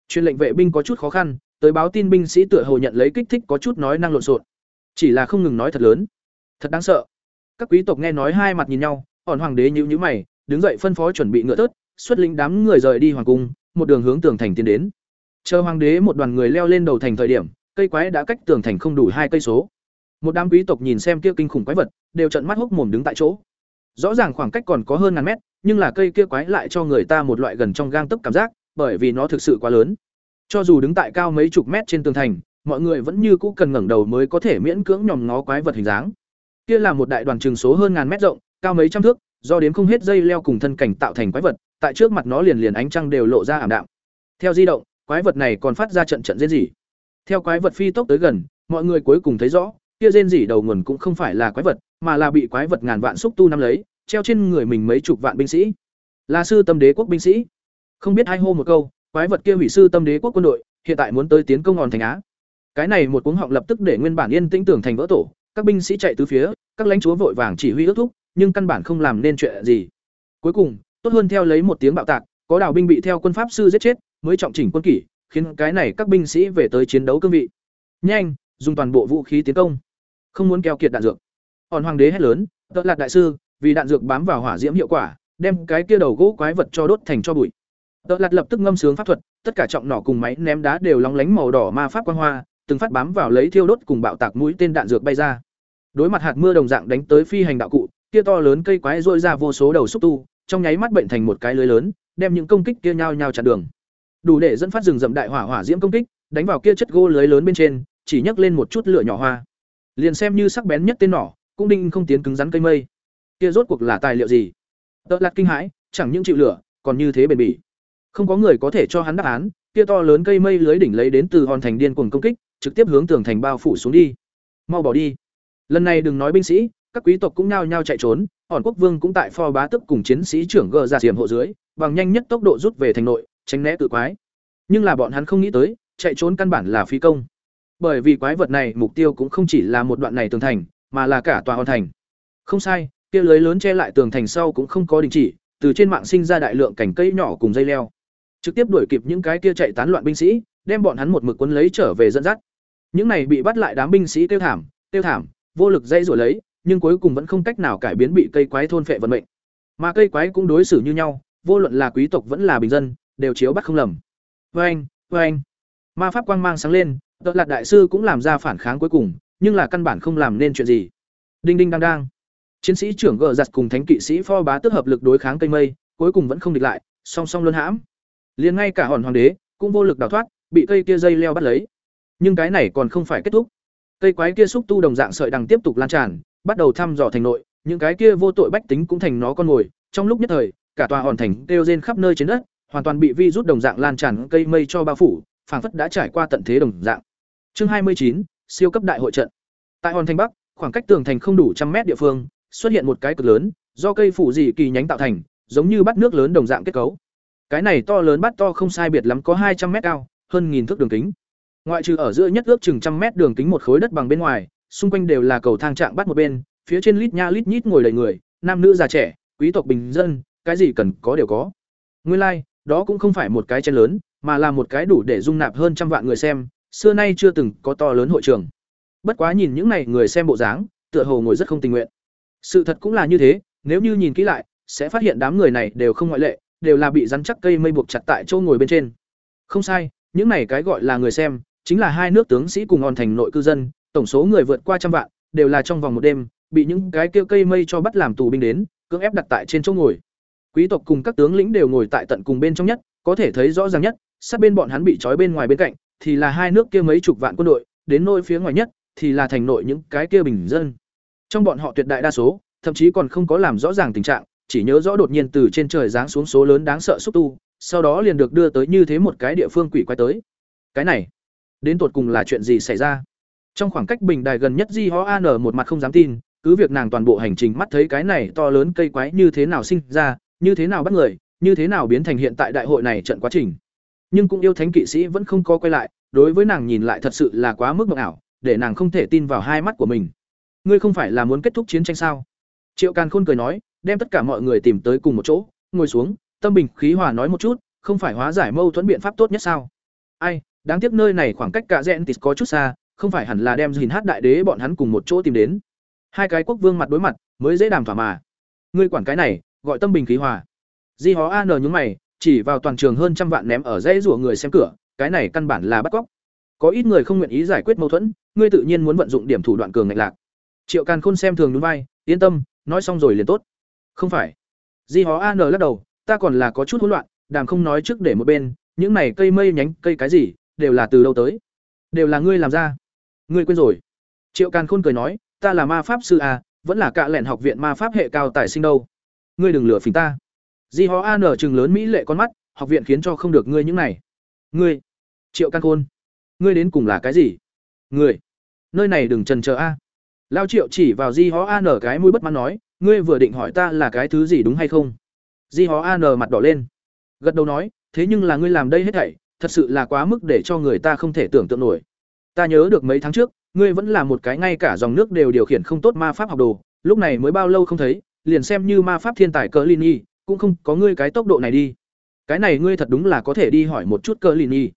Truyền lệnh vệ binh có chút khó khăn, tới báo tin binh sĩ tựa hồ nhận lấy kích thích có chút nói năng lộn xộn. Chỉ là không ngừng nói thật lớn. Thật đáng sợ. Các quý tộc nghe nói hai mặt nhìn nhau, hòn hoàng đế nhíu nhíu mày, đứng dậy phân phó chuẩn bị ngựa tớt, xuất lĩnh đám người rời đi hoàng cung, một đường hướng tường thành tiến đến. Chờ hoàng đế một đoàn người leo lên đầu thành thời điểm, cây quái đã cách tường thành không đủ hai cây số. Một đám quý tộc nhìn xem kia kinh khủng quái vật, đều trợn mắt hốc mồm đứng tại chỗ. Rõ ràng khoảng cách còn có hơn ngàn mét, nhưng là cây kia quái lại cho người ta một loại gần trong gang tấp cảm giác, bởi vì nó thực sự quá lớn. Cho dù đứng tại cao mấy chục mét trên tường thành, mọi người vẫn như cũ cần ngẩng đầu mới có thể miễn cưỡng nhòm ngó quái vật hình dáng. Kia là một đại đoàn trường số hơn ngàn mét rộng, cao mấy trăm thước, do đến không hết dây leo cùng thân cảnh tạo thành quái vật, tại trước mặt nó liền liền ánh trăng đều lộ ra ảm đạm. Theo di động, quái vật này còn phát ra trận trận rên rỉ. Theo quái vật phi tốc tới gần, mọi người cuối cùng thấy rõ, kia rên rỉ đầu nguồn cũng không phải là quái vật, mà là bị quái vật ngàn vạn xúc tu năm lấy, treo trên người mình mấy chục vạn binh sĩ. Là sư tâm đế quốc binh sĩ. Không biết hai hô một câu, quái vật kia hủy sư tâm đế quốc quân đội, hiện tại muốn tới tiến công hòn thành á. Cái này một cuống họng lập tức để nguyên bản yên tĩnh tưởng thành vỡ tổ, các binh sĩ chạy tứ phía, các lãnh chúa vội vàng chỉ huy ước thúc, nhưng căn bản không làm nên chuyện gì. Cuối cùng, tốt hơn theo lấy một tiếng bạo tạc, có đào binh bị theo quân pháp sư giết chết, mới trọng chỉnh quân kỷ, khiến cái này các binh sĩ về tới chiến đấu cương vị. Nhanh, dùng toàn bộ vũ khí tiến công. Không muốn keo kiệt đạn dược. Hòn hoàng đế hét lớn, "Đợt Lạt đại sư, vì đạn dược bám vào hỏa diễm hiệu quả, đem cái kia đầu gỗ quái vật cho đốt thành cho bụi." Đợt Lạt lập tức ngâm sướng pháp thuật, tất cả trọng nỏ cùng máy ném đá đều lóng lánh màu đỏ ma pháp quang hoa, từng phát bám vào lấy thiêu đốt cùng bạo tạc mũi tên đạn dược bay ra. Đối mặt hạt mưa đồng dạng đánh tới phi hành đạo cụ, kia to lớn cây quái rôi ra vô số đầu xúc tu, trong nháy mắt bệnh thành một cái lưới lớn, đem những công kích kia nhau nhau chặn đường. Đủ để dẫn phát rừng rậm đại hỏa hỏa diễm công kích, đánh vào kia chất gỗ lưới lớn bên trên, chỉ nhấc lên một chút lửa nhỏ hoa. Liền xem như sắc bén nhất tên nỏ, cũng đinh không tiến cứng rắn cây mây. Kia rốt cuộc là tài liệu gì? Tợ Lạt kinh hãi, chẳng những chịu lửa, còn như thế bền bỉ. Không có người có thể cho hắn đáp án, kia to lớn cây mây lưới đỉnh lấy đến từ hòn thành điên cuồng công kích, trực tiếp hướng tường thành bao phủ xuống đi. Mau bỏ đi. Lần này đừng nói binh sĩ, các quý tộc cũng nao nhao chạy trốn, hòn quốc vương cũng tại pho bá tức cùng chiến sĩ trưởng gờ ra diềm hộ dưới, bằng nhanh nhất tốc độ rút về thành nội, tránh né tự quái. Nhưng là bọn hắn không nghĩ tới, chạy trốn căn bản là phi công. Bởi vì quái vật này mục tiêu cũng không chỉ là một đoạn này tường thành, mà là cả tòa hoàn thành. Không sai, kia lưới lớn che lại tường thành sau cũng không có đình chỉ, từ trên mạng sinh ra đại lượng cảnh cây nhỏ cùng dây leo. Trực tiếp đuổi kịp những cái kia chạy tán loạn binh sĩ, đem bọn hắn một mực cuốn lấy trở về dẫn dắt. Những này bị bắt lại đám binh sĩ tiêu thảm, tiêu thảm, vô lực dây rồi lấy, nhưng cuối cùng vẫn không cách nào cải biến bị cây quái thôn phệ vận mệnh. Mà cây quái cũng đối xử như nhau, vô luận là quý tộc vẫn là bình dân, đều chiếu bắt không lầm. Oeng, oeng. Ma pháp quang mang sáng lên, Đợt Lạt đại sư cũng làm ra phản kháng cuối cùng, nhưng là căn bản không làm nên chuyện gì. Đinh đinh đang đang. Chiến sĩ trưởng gờ giặt cùng thánh kỵ sĩ pho bá tức hợp lực đối kháng cây mây, cuối cùng vẫn không địch lại, song song luân hãm. Liền ngay cả hòn hoàng đế cũng vô lực đào thoát, bị cây kia dây leo bắt lấy. Nhưng cái này còn không phải kết thúc. Cây quái kia xúc tu đồng dạng sợi đằng tiếp tục lan tràn, bắt đầu thăm dò thành nội, những cái kia vô tội bách tính cũng thành nó con ngồi, trong lúc nhất thời, cả tòa hòn thành kêu rên khắp nơi trên đất, hoàn toàn bị vi rút đồng dạng lan tràn cây mây cho bao phủ, phảng phất đã trải qua tận thế đồng dạng. Chương hai mươi chín siêu cấp đại hội trận. Tại hòn thành bắc, khoảng cách tường thành không đủ trăm mét địa phương, xuất hiện một cái cực lớn, do cây phủ dị kỳ nhánh tạo thành, giống như bát nước lớn đồng dạng kết cấu. Cái này to lớn bát to không sai biệt lắm có hai trăm mét cao, hơn nghìn thước đường kính. Ngoại trừ ở giữa nhất ước chừng trăm mét đường kính một khối đất bằng bên ngoài, xung quanh đều là cầu thang trạng bắt một bên, phía trên lít nha lít nhít ngồi đầy người, nam nữ già trẻ, quý tộc bình dân, cái gì cần có đều có. Nguyên lai, like, đó cũng không phải một cái chén lớn, mà là một cái đủ để dung nạp hơn trăm vạn người xem, xưa nay chưa từng có to lớn hội trường. Bất quá nhìn những này người xem bộ dáng, tựa hồ ngồi rất không tình nguyện. Sự thật cũng là như thế, nếu như nhìn kỹ lại, sẽ phát hiện đám người này đều không ngoại lệ, đều là bị rắn chắc cây mây buộc chặt tại chỗ ngồi bên trên. Không sai, những này cái gọi là người xem, chính là hai nước tướng sĩ cùng hòn thành nội cư dân, tổng số người vượt qua trăm vạn, đều là trong vòng một đêm, bị những cái kêu cây mây cho bắt làm tù binh đến, cưỡng ép đặt tại trên chỗ ngồi. Quý tộc cùng các tướng lĩnh đều ngồi tại tận cùng bên trong nhất, có thể thấy rõ ràng nhất, sát bên bọn hắn bị trói bên ngoài bên cạnh, thì là hai nước kia mấy chục vạn quân đội, đến nơi phía ngoài nhất thì là thành nội những cái kia bình dân. Trong bọn họ tuyệt đại đa số, thậm chí còn không có làm rõ ràng tình trạng, chỉ nhớ rõ đột nhiên từ trên trời giáng xuống số lớn đáng sợ xúc tu, sau đó liền được đưa tới như thế một cái địa phương quỷ quái tới. Cái này, đến tột cùng là chuyện gì xảy ra? Trong khoảng cách bình đài gần nhất Di Ho An một mặt không dám tin, cứ việc nàng toàn bộ hành trình mắt thấy cái này to lớn cây quái như thế nào sinh ra, như thế nào bắt người, như thế nào biến thành hiện tại đại hội này trận quá trình. Nhưng cũng yêu thánh kỵ sĩ vẫn không có quay lại, đối với nàng nhìn lại thật sự là quá mức mộng ảo, để nàng không thể tin vào hai mắt của mình. Ngươi không phải là muốn kết thúc chiến tranh sao? Triệu Càn Khôn cười nói, đem tất cả mọi người tìm tới cùng một chỗ, ngồi xuống, tâm bình khí hòa nói một chút, không phải hóa giải mâu thuẫn biện pháp tốt nhất sao? Ai, đáng tiếc nơi này khoảng cách cả rẽn tịt có chút xa, không phải hẳn là đem gìn hát đại đế bọn hắn cùng một chỗ tìm đến. Hai cái quốc vương mặt đối mặt, mới dễ đàm thỏa mà. Ngươi quản cái này, gọi tâm bình khí hòa. Di Hó An nhúng mày, chỉ vào toàn trường hơn trăm vạn ném ở dãy rủa người xem cửa, cái này căn bản là bắt cóc. Có ít người không nguyện ý giải quyết mâu thuẫn, ngươi tự nhiên muốn vận dụng điểm thủ đoạn cường ngạnh lạc. Triệu Càn Khôn xem thường nhún vai, yên tâm, nói xong rồi liền tốt. Không phải. Di Hó An lắc đầu, ta còn là có chút hỗn loạn, đàm không nói trước để một bên, những này cây mây nhánh, cây cái gì, đều là từ đâu tới? Đều là ngươi làm ra. Ngươi quên rồi. Triệu Càn Khôn cười nói, ta là ma pháp sư à, vẫn là cạ lẹn học viện ma pháp hệ cao tài sinh đâu. Ngươi đừng lừa phỉnh ta. Di Hó An trừng lớn mỹ lệ con mắt, học viện khiến cho không được ngươi những này. Ngươi? Triệu căn Khôn, ngươi đến cùng là cái gì? Ngươi? Nơi này đừng trần chờ a. Lao Triệu chỉ vào Di Hó An cái mũi bất mãn nói, ngươi vừa định hỏi ta là cái thứ gì đúng hay không? Di Hó An mặt đỏ lên, gật đầu nói, thế nhưng là ngươi làm đây hết thảy, thật sự là quá mức để cho người ta không thể tưởng tượng nổi. Ta nhớ được mấy tháng trước, ngươi vẫn là một cái ngay cả dòng nước đều điều khiển không tốt ma pháp học đồ, lúc này mới bao lâu không thấy, liền xem như ma pháp thiên tài cỡ Lini, cũng không có ngươi cái tốc độ này đi. Cái này ngươi thật đúng là có thể đi hỏi một chút cờ Lini.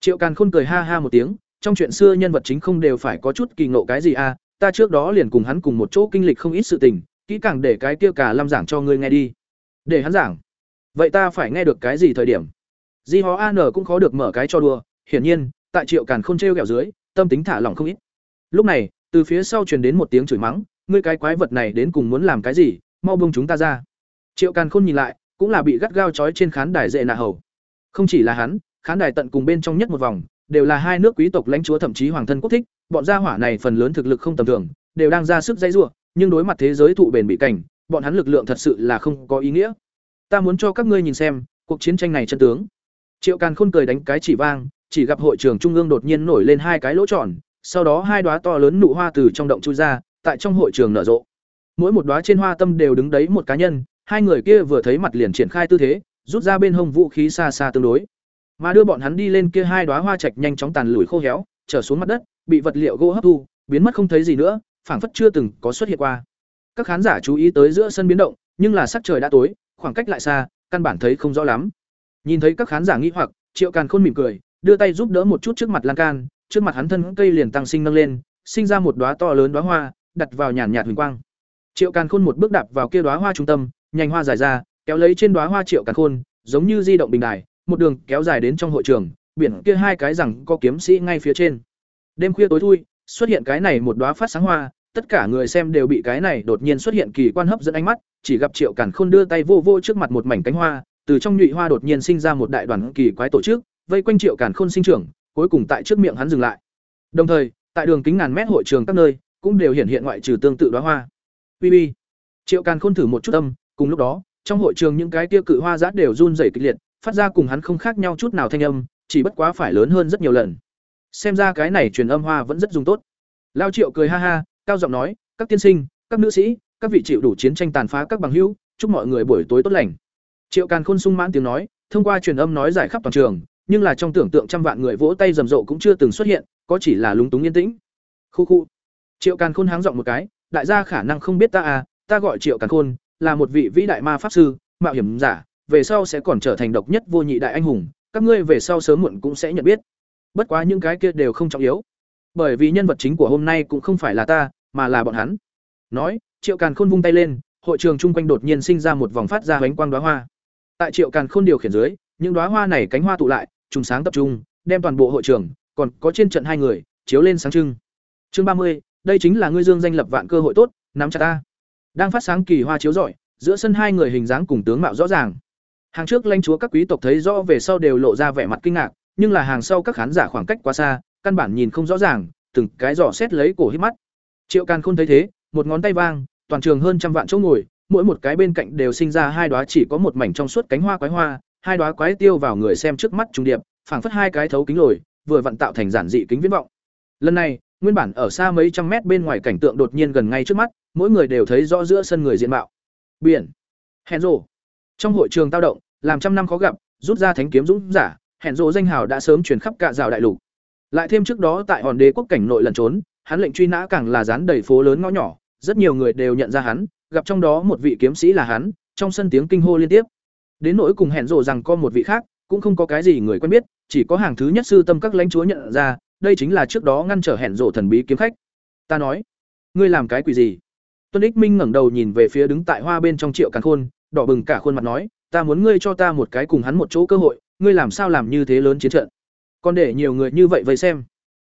Triệu Càn Khôn cười ha ha một tiếng, trong chuyện xưa nhân vật chính không đều phải có chút kỳ ngộ cái gì à, ta trước đó liền cùng hắn cùng một chỗ kinh lịch không ít sự tình, kỹ càng để cái kia cả lam giảng cho ngươi nghe đi. Để hắn giảng. Vậy ta phải nghe được cái gì thời điểm? Di Hó An cũng khó được mở cái cho đùa, hiển nhiên, tại Triệu Càn Khôn trêu kẹo dưới, tâm tính thả lỏng không ít. Lúc này, từ phía sau truyền đến một tiếng chửi mắng, ngươi cái quái vật này đến cùng muốn làm cái gì, mau bông chúng ta ra. Triệu Càn Khôn nhìn lại, cũng là bị gắt gao trói trên khán đài dệ nạ hầu. Không chỉ là hắn, khán đài tận cùng bên trong nhất một vòng, đều là hai nước quý tộc lãnh chúa thậm chí hoàng thân quốc thích, bọn gia hỏa này phần lớn thực lực không tầm thường, đều đang ra sức dây rủa, nhưng đối mặt thế giới thụ bền bị cảnh, bọn hắn lực lượng thật sự là không có ý nghĩa. Ta muốn cho các ngươi nhìn xem, cuộc chiến tranh này chân tướng. Triệu Càn Khôn cười đánh cái chỉ vang, chỉ gặp hội trường trung ương đột nhiên nổi lên hai cái lỗ tròn, sau đó hai đóa to lớn nụ hoa từ trong động chui ra, tại trong hội trường nở rộ. Mỗi một đóa trên hoa tâm đều đứng đấy một cá nhân, hai người kia vừa thấy mặt liền triển khai tư thế, rút ra bên hông vũ khí xa xa tương đối. Mà đưa bọn hắn đi lên kia hai đóa hoa trạch nhanh chóng tàn lủi khô héo, trở xuống mặt đất, bị vật liệu gỗ hấp thu, biến mất không thấy gì nữa, phảng phất chưa từng có xuất hiện qua. Các khán giả chú ý tới giữa sân biến động, nhưng là sắc trời đã tối, khoảng cách lại xa, căn bản thấy không rõ lắm. Nhìn thấy các khán giả nghĩ hoặc, Triệu Càn Khôn mỉm cười, đưa tay giúp đỡ một chút trước mặt lan can, trước mặt hắn thân cây liền tăng sinh nâng lên, sinh ra một đóa to lớn đóa hoa, đặt vào nhàn nhạt huỳnh quang. Triệu Càn Khôn một bước đạp vào kia đóa hoa trung tâm, nhành hoa dài ra, kéo lấy trên đóa hoa Triệu Càn Khôn, giống như di động bình đài, một đường kéo dài đến trong hội trường, biển kia hai cái rằng có kiếm sĩ ngay phía trên. Đêm khuya tối thui, xuất hiện cái này một đóa phát sáng hoa, tất cả người xem đều bị cái này đột nhiên xuất hiện kỳ quan hấp dẫn ánh mắt, chỉ gặp Triệu Càn Khôn đưa tay vô vô trước mặt một mảnh cánh hoa, từ trong nhụy hoa đột nhiên sinh ra một đại đoàn kỳ quái tổ chức, vây quanh Triệu Càn Khôn sinh trưởng, cuối cùng tại trước miệng hắn dừng lại. Đồng thời, tại đường kính ngàn mét hội trường các nơi, cũng đều hiện hiện ngoại trừ tương tự đóa hoa. Bi bi. Triệu Càn Khôn thử một chút âm, cùng lúc đó, trong hội trường những cái tiêu cự hoa giã đều run rẩy kịch liệt, phát ra cùng hắn không khác nhau chút nào thanh âm, chỉ bất quá phải lớn hơn rất nhiều lần. Xem ra cái này truyền âm hoa vẫn rất dùng tốt. Lao Triệu cười ha ha, cao giọng nói, "Các tiên sinh, các nữ sĩ, các vị chịu đủ chiến tranh tàn phá các bằng hữu, chúc mọi người buổi tối tốt lành." Triệu Càn Khôn sung mãn tiếng nói, thông qua truyền âm nói giải khắp toàn trường, nhưng là trong tưởng tượng trăm vạn người vỗ tay rầm rộ cũng chưa từng xuất hiện, có chỉ là lúng túng yên tĩnh. Khu khu. Triệu Càn Khôn háng giọng một cái, đại gia khả năng không biết ta à, ta gọi Triệu Càn Khôn, là một vị vĩ đại ma pháp sư, mạo hiểm giả, về sau sẽ còn trở thành độc nhất vô nhị đại anh hùng, các ngươi về sau sớm muộn cũng sẽ nhận biết. Bất quá những cái kia đều không trọng yếu, bởi vì nhân vật chính của hôm nay cũng không phải là ta, mà là bọn hắn. Nói, Triệu Càn Khôn vung tay lên, hội trường chung quanh đột nhiên sinh ra một vòng phát ra ánh quang đóa hoa. Tại Triệu Càn Khôn điều khiển dưới, những đóa hoa này cánh hoa tụ lại, trùng sáng tập trung, đem toàn bộ hội trường, còn có trên trận hai người, chiếu lên sáng trưng. Chương ba mươi, đây chính là ngươi dương danh lập vạn cơ hội tốt, nắm chặt ta. Đang phát sáng kỳ hoa chiếu rọi, giữa sân hai người hình dáng cùng tướng mạo rõ ràng. Hàng trước lãnh chúa các quý tộc thấy rõ về sau đều lộ ra vẻ mặt kinh ngạc, nhưng là hàng sau các khán giả khoảng cách quá xa, căn bản nhìn không rõ ràng, từng cái dò xét lấy cổ hít mắt. Triệu Càn Khôn thấy thế, một ngón tay vang, toàn trường hơn trăm vạn chỗ ngồi, mỗi một cái bên cạnh đều sinh ra hai đóa chỉ có một mảnh trong suốt cánh hoa quái hoa, hai đóa quái tiêu vào người xem trước mắt trung điệp, phảng phất hai cái thấu kính lồi, vừa vặn tạo thành giản dị kính viễn vọng. Lần này, nguyên bản ở xa mấy trăm mét bên ngoài cảnh tượng đột nhiên gần ngay trước mắt, mỗi người đều thấy rõ giữa sân người diện mạo. Biển, hẹn rồ. Trong hội trường tao động, làm trăm năm khó gặp, rút ra thánh kiếm dũng giả, hẹn rồ danh hào đã sớm truyền khắp cả rào đại lục. Lại thêm trước đó tại hòn đế quốc cảnh nội lẩn trốn, hắn lệnh truy nã càng là dán đầy phố lớn ngõ nhỏ, rất nhiều người đều nhận ra hắn, gặp trong đó một vị kiếm sĩ là hắn, trong sân tiếng kinh hô liên tiếp. Đến nỗi cùng hẹn rồ rằng có một vị khác, cũng không có cái gì người quen biết, chỉ có hàng thứ nhất sư tâm các lãnh chúa nhận ra, đây chính là trước đó ngăn trở hẹn rộ thần bí kiếm khách. Ta nói, ngươi làm cái quỷ gì? Tuân Ích Minh ngẩng đầu nhìn về phía đứng tại hoa bên trong Triệu Càn Khôn, đỏ bừng cả khuôn mặt nói, ta muốn ngươi cho ta một cái cùng hắn một chỗ cơ hội, ngươi làm sao làm như thế lớn chiến trận? Còn để nhiều người như vậy vậy xem.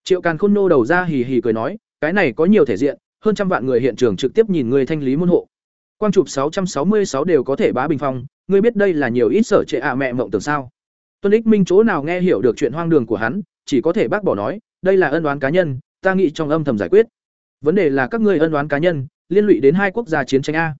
Triệu Càn Khôn nô đầu ra hì hì cười nói, cái này có nhiều thể diện, hơn trăm vạn người hiện trường trực tiếp nhìn ngươi thanh lý môn hộ. Quang chụp 666 đều có thể bá bình phong, ngươi biết đây là nhiều ít sở trệ ạ mẹ mộng tưởng sao? Tuân Ích Minh chỗ nào nghe hiểu được chuyện hoang đường của hắn, chỉ có thể bác bỏ nói, đây là ân oán cá nhân, ta nghĩ trong âm thầm giải quyết. Vấn đề là các ngươi ân oán cá nhân, liên lụy đến hai quốc gia chiến tranh a.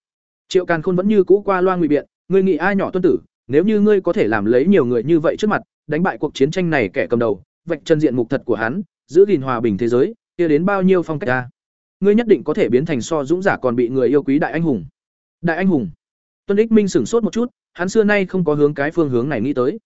Triệu Càn Khôn vẫn như cũ qua loa ngụy biện, ngươi nghĩ ai nhỏ tuân tử, nếu như ngươi có thể làm lấy nhiều người như vậy trước mặt, đánh bại cuộc chiến tranh này kẻ cầm đầu, vạch chân diện mục thật của hắn, giữ gìn hòa bình thế giới, kia đến bao nhiêu phong cách a. Ngươi nhất định có thể biến thành so dũng giả còn bị người yêu quý đại anh hùng. Đại anh hùng. Tuân Ích Minh sửng sốt một chút, hắn xưa nay không có hướng cái phương hướng này nghĩ tới.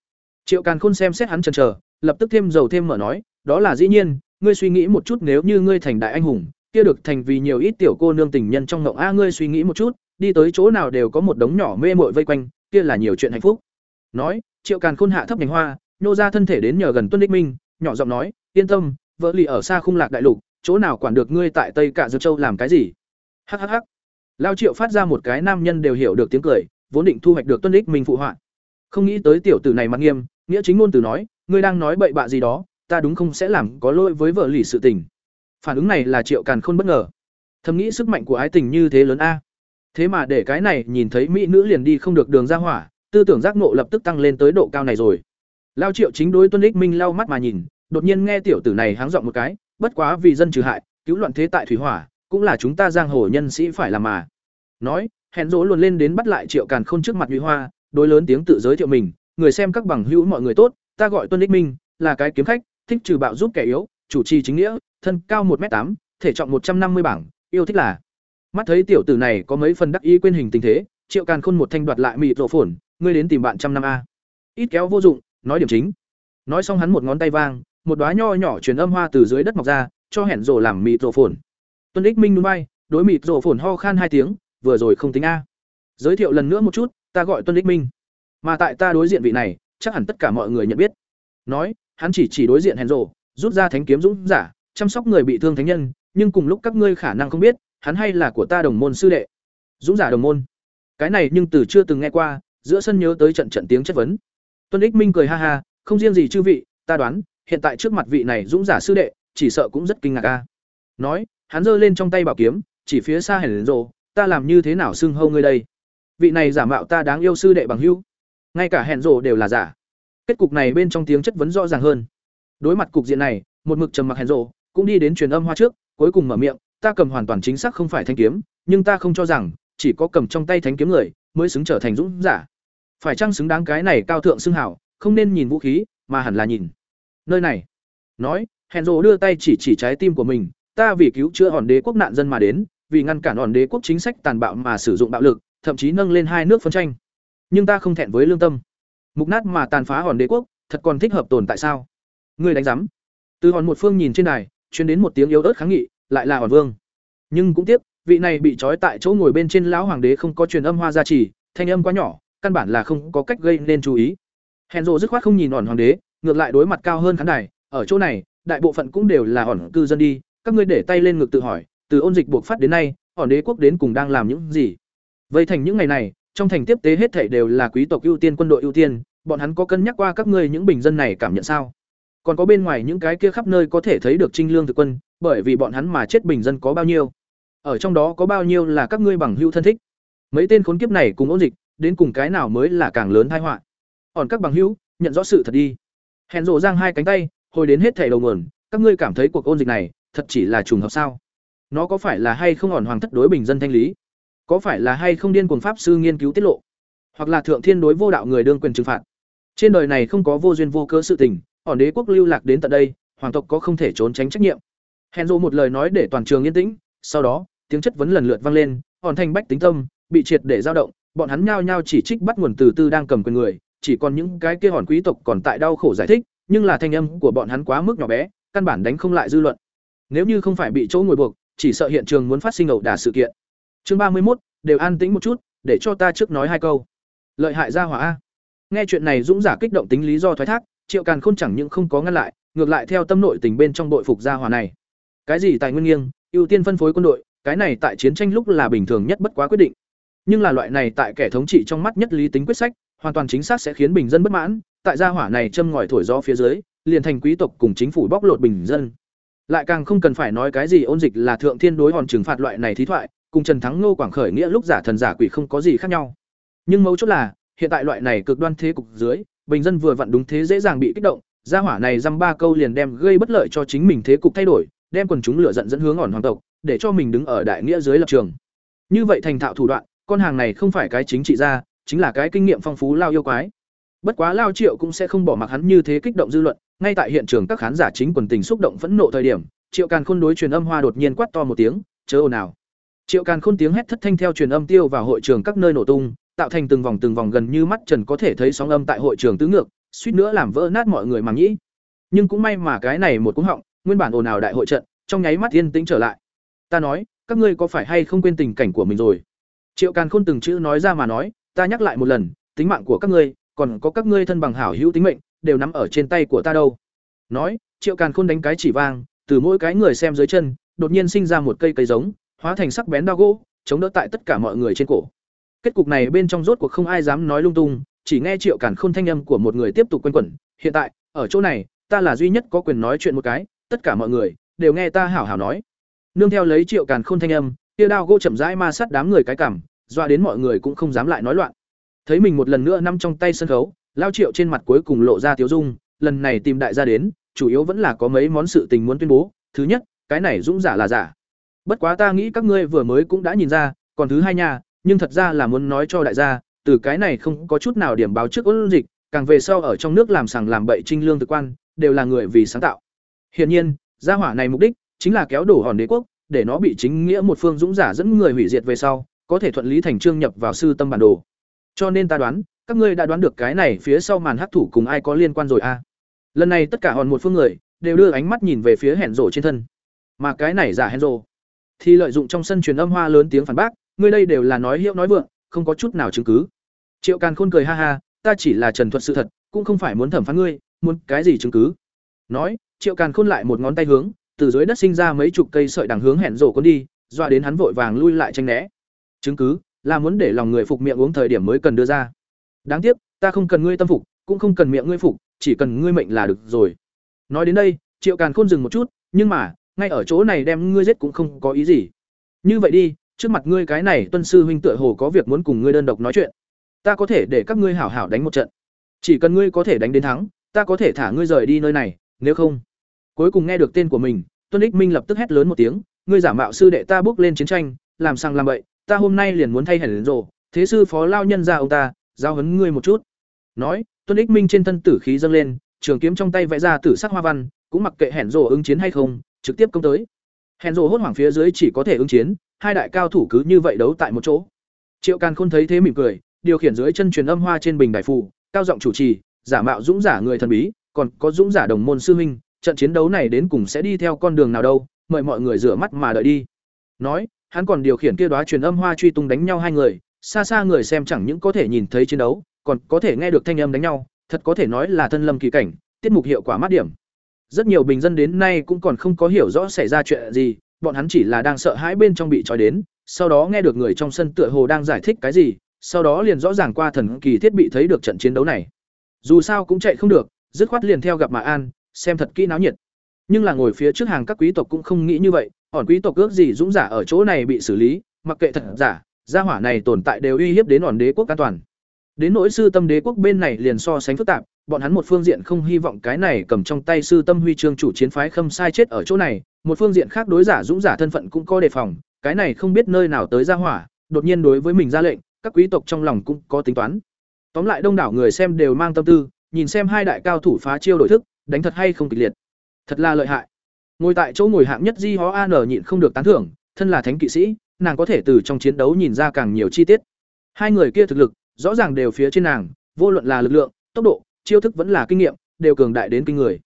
Triệu Càn Khôn xem xét hắn chần chờ, lập tức thêm dầu thêm mở nói, đó là dĩ nhiên, ngươi suy nghĩ một chút nếu như ngươi thành đại anh hùng, kia được thành vì nhiều ít tiểu cô nương tình nhân trong ngộng a ngươi suy nghĩ một chút, đi tới chỗ nào đều có một đống nhỏ mê mội vây quanh kia là nhiều chuyện hạnh phúc. Nói triệu càn khôn hạ thấp nhành hoa nhô ra thân thể đến nhờ gần tuân đích minh nhỏ giọng nói yên tâm vợ lì ở xa khung lạc đại lục chỗ nào quản được ngươi tại tây cả dược châu làm cái gì? Hhh lao triệu phát ra một cái nam nhân đều hiểu được tiếng cười vốn định thu hoạch được tuân đích minh phụ họa không nghĩ tới tiểu tử này mặt nghiêm, nghĩa chính ngôn từ nói, ngươi đang nói bậy bạ gì đó, ta đúng không sẽ làm có lỗi với vợ lì sự tình. Phản ứng này là triệu càn khôn bất ngờ. Thầm nghĩ sức mạnh của ái tình như thế lớn a. Thế mà để cái này nhìn thấy mỹ nữ liền đi không được đường ra hỏa, tư tưởng giác nộ lập tức tăng lên tới độ cao này rồi. Lao triệu chính đối tuân ích minh lau mắt mà nhìn, đột nhiên nghe tiểu tử này háng dọn một cái, bất quá vì dân trừ hại, cứu loạn thế tại thủy hỏa, cũng là chúng ta giang hồ nhân sĩ phải làm mà. Nói, hẹn dỗ luôn lên đến bắt lại triệu càn khôn trước mặt nhụy hoa đối lớn tiếng tự giới thiệu mình, người xem các bằng hữu mọi người tốt, ta gọi tuân ích minh, là cái kiếm khách, thích trừ bạo giúp kẻ yếu, chủ trì chính nghĩa, thân cao một m tám, thể trọng một trăm năm mươi bảng, yêu thích là. Mắt thấy tiểu tử này có mấy phần đắc ý quên hình tình thế, triệu càn khôn một thanh đoạt lại mịt rộ phồn, ngươi đến tìm bạn trăm năm a. Ít kéo vô dụng, nói điểm chính. Nói xong hắn một ngón tay vang, một đoá nho nhỏ truyền âm hoa từ dưới đất mọc ra, cho hẹn rổ làm mịt rộ phồn. Tuân ích minh núi bay đối mịt rộ phồn ho khan hai tiếng, vừa rồi không tính a. Giới thiệu lần nữa một chút ta gọi tuân ích minh. Mà tại ta đối diện vị này, chắc hẳn tất cả mọi người nhận biết. Nói, hắn chỉ chỉ đối diện hèn rộ rút ra thánh kiếm dũng giả, chăm sóc người bị thương thánh nhân, nhưng cùng lúc các ngươi khả năng không biết, hắn hay là của ta đồng môn sư đệ. Dũng giả đồng môn. Cái này nhưng từ chưa từng nghe qua, giữa sân nhớ tới trận trận tiếng chất vấn. Tuân ích minh cười ha ha, không riêng gì chư vị, ta đoán, hiện tại trước mặt vị này dũng giả sư đệ, chỉ sợ cũng rất kinh ngạc a. Nói, hắn giơ lên trong tay bảo kiếm, chỉ phía xa hèn rộ ta làm như thế nào xưng hâu ngươi đây? Vị này giả mạo ta đáng yêu sư đệ bằng hữu. Ngay cả hẹn rộ đều là giả. Kết cục này bên trong tiếng chất vấn rõ ràng hơn. Đối mặt cục diện này, một mực trầm mặc hẹn rộ, cũng đi đến truyền âm hoa trước, cuối cùng mở miệng, ta cầm hoàn toàn chính xác không phải thanh kiếm, nhưng ta không cho rằng, chỉ có cầm trong tay thánh kiếm người, mới xứng trở thành dũng giả. Phải chăng xứng đáng cái này cao thượng xưng hảo, không nên nhìn vũ khí, mà hẳn là nhìn. Nơi này. Nói, hẹn rộ đưa tay chỉ chỉ trái tim của mình, ta vì cứu chữa hòn đế quốc nạn dân mà đến, vì ngăn cản hòn đế quốc chính sách tàn bạo mà sử dụng bạo lực thậm chí nâng lên hai nước phân tranh. Nhưng ta không thẹn với lương tâm. Mục nát mà tàn phá hòn đế quốc, thật còn thích hợp tồn tại sao? Ngươi đánh giám. Từ hòn một phương nhìn trên đài chuyến đến một tiếng yếu ớt kháng nghị, lại là hòn vương. Nhưng cũng tiếc, vị này bị trói tại chỗ ngồi bên trên lão hoàng đế không có truyền âm hoa gia trì, thanh âm quá nhỏ, căn bản là không có cách gây nên chú ý. Hèn rộ dứt khoát không nhìn hòn hoàng đế, ngược lại đối mặt cao hơn khán đài, ở chỗ này, đại bộ phận cũng đều là hòn cư dân đi, các ngươi để tay lên ngực tự hỏi, từ ôn dịch buộc phát đến nay, hòn đế quốc đến cùng đang làm những gì? Vây thành những ngày này, trong thành tiếp tế hết thảy đều là quý tộc ưu tiên, quân đội ưu tiên. Bọn hắn có cân nhắc qua các ngươi những bình dân này cảm nhận sao? Còn có bên ngoài những cái kia khắp nơi có thể thấy được trinh lương thực quân, bởi vì bọn hắn mà chết bình dân có bao nhiêu? Ở trong đó có bao nhiêu là các ngươi bằng hữu thân thích? Mấy tên khốn kiếp này cùng ôn dịch, đến cùng cái nào mới là càng lớn tai họa? Còn các bằng hữu, nhận rõ sự thật đi. Hèn rộ giang hai cánh tay, hồi đến hết thảy đầu nguồn, các ngươi cảm thấy cuộc ôn dịch này thật chỉ là trùng hợp sao? Nó có phải là hay không ổn hoàng thất đối bình dân thanh lý? Có phải là hay không điên cuồng pháp sư nghiên cứu tiết lộ? Hoặc là thượng thiên đối vô đạo người đương quyền trừng phạt? Trên đời này không có vô duyên vô cớ sự tình ổn đế quốc lưu lạc đến tận đây, hoàng tộc có không thể trốn tránh trách nhiệm. Hèn dỗ một lời nói để toàn trường yên tĩnh, sau đó, tiếng chất vấn lần lượt vang lên hòn thành bách tính tâm, bị triệt để dao động, bọn hắn nhao nhao chỉ trích bắt nguồn từ tư đang cầm quyền người, chỉ còn những cái kia hòn quý tộc còn tại đau khổ giải thích, nhưng là thanh âm của bọn hắn quá mức nhỏ bé, căn bản đánh không lại dư luận. Nếu như không phải bị chỗ ngồi buộc, chỉ sợ hiện trường muốn phát sinh ẩu đả sự kiện chương ba mươi một đều an tĩnh một chút, để cho ta trước nói hai câu. Lợi hại ra hỏa a. Nghe chuyện này dũng giả kích động tính lý do thoái thác, triệu càn khôn chẳng những không có ngăn lại, ngược lại theo tâm nội tình bên trong đội phục gia hỏa này. Cái gì tài nguyên nghiêng, ưu tiên phân phối quân đội, cái này tại chiến tranh lúc là bình thường nhất bất quá quyết định. Nhưng là loại này tại kẻ thống trị trong mắt nhất lý tính quyết sách, hoàn toàn chính xác sẽ khiến bình dân bất mãn, tại gia hỏa này châm ngòi thổi gió phía dưới, liền thành quý tộc cùng chính phủ bóc lột bình dân. Lại càng không cần phải nói cái gì ôn dịch là thượng thiên đối hòn trừng phạt loại này thí thoại cùng trần thắng ngô quảng khởi nghĩa lúc giả thần giả quỷ không có gì khác nhau. Nhưng mấu chốt là, hiện tại loại này cực đoan thế cục dưới, bình dân vừa vặn đúng thế dễ dàng bị kích động, gia hỏa này dăm ba câu liền đem gây bất lợi cho chính mình thế cục thay đổi, đem quần chúng lửa giận dẫn hướng ổn hoàng tộc, để cho mình đứng ở đại nghĩa dưới lập trường. Như vậy thành thạo thủ đoạn, con hàng này không phải cái chính trị gia, chính là cái kinh nghiệm phong phú lao yêu quái. Bất quá lao triệu cũng sẽ không bỏ mặc hắn như thế kích động dư luận, ngay tại hiện trường các khán giả chính quần tình xúc động phẫn nộ thời điểm, triệu càn khôn đối truyền âm hoa đột nhiên quát to một tiếng, chớ ồn nào triệu càn khôn tiếng hét thất thanh theo truyền âm tiêu vào hội trường các nơi nổ tung, tạo thành từng vòng từng vòng gần như mắt trần có thể thấy sóng âm tại hội trường tứ ngược, suýt nữa làm vỡ nát mọi người màng nhĩ. Nhưng cũng may mà cái này một cú họng, nguyên bản ồn ào đại hội trận, trong nháy mắt yên tĩnh trở lại. Ta nói, các ngươi có phải hay không quên tình cảnh của mình rồi? Triệu càn khôn từng chữ nói ra mà nói, ta nhắc lại một lần, tính mạng của các ngươi, còn có các ngươi thân bằng hảo hữu tính mệnh, đều nắm ở trên tay của ta đâu. Nói, triệu càn khôn đánh cái chỉ vang, từ mỗi cái người xem dưới chân, đột nhiên sinh ra một cây cây giống hóa thành sắc bén đao gỗ, chống đỡ tại tất cả mọi người trên cổ. Kết cục này bên trong rốt cuộc không ai dám nói lung tung, chỉ nghe triệu càn khôn thanh âm của một người tiếp tục quanh quẩn, hiện tại, ở chỗ này, ta là duy nhất có quyền nói chuyện một cái, tất cả mọi người đều nghe ta hảo hảo nói. Nương theo lấy triệu càn khôn thanh âm, kia đao gỗ chậm rãi ma sát đám người cái cảm doa đến mọi người cũng không dám lại nói loạn. Thấy mình một lần nữa nằm trong tay sân khấu, lao triệu trên mặt cuối cùng lộ ra tiếu dung, lần này tìm đại gia đến, chủ yếu vẫn là có mấy món sự tình muốn tuyên bố. Thứ nhất, cái này dũng giả là giả bất quá ta nghĩ các ngươi vừa mới cũng đã nhìn ra, còn thứ hai nha, nhưng thật ra là muốn nói cho đại gia, từ cái này không có chút nào điểm báo trước ôn dịch, càng về sau ở trong nước làm sàng làm bậy trinh lương thực quan, đều là người vì sáng tạo. Hiển nhiên, gia hỏa này mục đích chính là kéo đổ hòn đế quốc, để nó bị chính nghĩa một phương dũng giả dẫn người hủy diệt về sau, có thể thuận lý thành trương nhập vào sư tâm bản đồ. Cho nên ta đoán, các ngươi đã đoán được cái này phía sau màn hắc thủ cùng ai có liên quan rồi a à. lần này tất cả hòn một phương người, đều đưa ánh mắt nhìn về phía hẻn rổ trên thân. Mà cái này giả hẻn rổ thì lợi dụng trong sân truyền âm hoa lớn tiếng phản bác, ngươi đây đều là nói hiệu nói vượng, không có chút nào chứng cứ. Triệu càn khôn cười ha ha, ta chỉ là trần thuật sự thật, cũng không phải muốn thẩm phán ngươi, muốn cái gì chứng cứ? Nói, triệu càn khôn lại một ngón tay hướng, từ dưới đất sinh ra mấy chục cây sợi đằng hướng hẹn rổ con đi, dọa đến hắn vội vàng lui lại tranh né. Chứng cứ, là muốn để lòng người phục miệng uống thời điểm mới cần đưa ra. Đáng tiếc, ta không cần ngươi tâm phục, cũng không cần miệng ngươi phục, chỉ cần ngươi mệnh là được rồi. Nói đến đây, triệu càn khôn dừng một chút, nhưng mà ngay ở chỗ này đem ngươi giết cũng không có ý gì. Như vậy đi, trước mặt ngươi cái này tuân sư huynh tựa hồ có việc muốn cùng ngươi đơn độc nói chuyện. Ta có thể để các ngươi hảo hảo đánh một trận. Chỉ cần ngươi có thể đánh đến thắng, ta có thể thả ngươi rời đi nơi này, nếu không. Cuối cùng nghe được tên của mình, tuân ích minh lập tức hét lớn một tiếng, ngươi giả mạo sư đệ ta bước lên chiến tranh, làm sang làm bậy, ta hôm nay liền muốn thay hẳn rồ. Thế sư phó lao nhân ra ông ta giao hấn ngươi một chút. Nói, tuân ích minh trên thân tử khí dâng lên, trường kiếm trong tay vẽ ra tử sắc hoa văn, cũng mặc kệ hẹn rồ ứng chiến hay không trực tiếp công tới. Hèn rồ hốt hoảng phía dưới chỉ có thể ứng chiến, hai đại cao thủ cứ như vậy đấu tại một chỗ. Triệu càn khôn thấy thế mỉm cười, điều khiển dưới chân truyền âm hoa trên bình đại phù, cao giọng chủ trì, giả mạo dũng giả người thần bí, còn có dũng giả đồng môn sư huynh, trận chiến đấu này đến cùng sẽ đi theo con đường nào đâu, mời mọi người rửa mắt mà đợi đi. Nói, hắn còn điều khiển kia đoá truyền âm hoa truy tung đánh nhau hai người, xa xa người xem chẳng những có thể nhìn thấy chiến đấu, còn có thể nghe được thanh âm đánh nhau, thật có thể nói là thân lâm kỳ cảnh, tiết mục hiệu quả mát điểm rất nhiều bình dân đến nay cũng còn không có hiểu rõ xảy ra chuyện gì, bọn hắn chỉ là đang sợ hãi bên trong bị trói đến, sau đó nghe được người trong sân tựa hồ đang giải thích cái gì, sau đó liền rõ ràng qua thần kỳ thiết bị thấy được trận chiến đấu này. Dù sao cũng chạy không được, dứt khoát liền theo gặp mà an, xem thật kỹ náo nhiệt. Nhưng là ngồi phía trước hàng các quý tộc cũng không nghĩ như vậy ỏn quý tộc ước gì dũng giả ở chỗ này bị xử lý, mặc kệ thật giả, gia hỏa này tồn tại đều uy hiếp đến ỏn đế quốc an toàn. Đến nỗi sư tâm đế quốc bên này liền so sánh phức tạp bọn hắn một phương diện không hy vọng cái này cầm trong tay sư tâm huy chương chủ chiến phái khâm sai chết ở chỗ này, một phương diện khác đối giả dũng giả thân phận cũng có đề phòng, cái này không biết nơi nào tới gia hỏa, đột nhiên đối với mình ra lệnh, các quý tộc trong lòng cũng có tính toán. Tóm lại đông đảo người xem đều mang tâm tư, nhìn xem hai đại cao thủ phá chiêu đổi thức, đánh thật hay không kịch liệt. Thật là lợi hại. Ngồi tại chỗ ngồi hạng nhất di hó an nhịn không được tán thưởng, thân là thánh kỵ sĩ, nàng có thể từ trong chiến đấu nhìn ra càng nhiều chi tiết. Hai người kia thực lực, rõ ràng đều phía trên nàng, vô luận là lực lượng, tốc độ chiêu thức vẫn là kinh nghiệm, đều cường đại đến kinh người.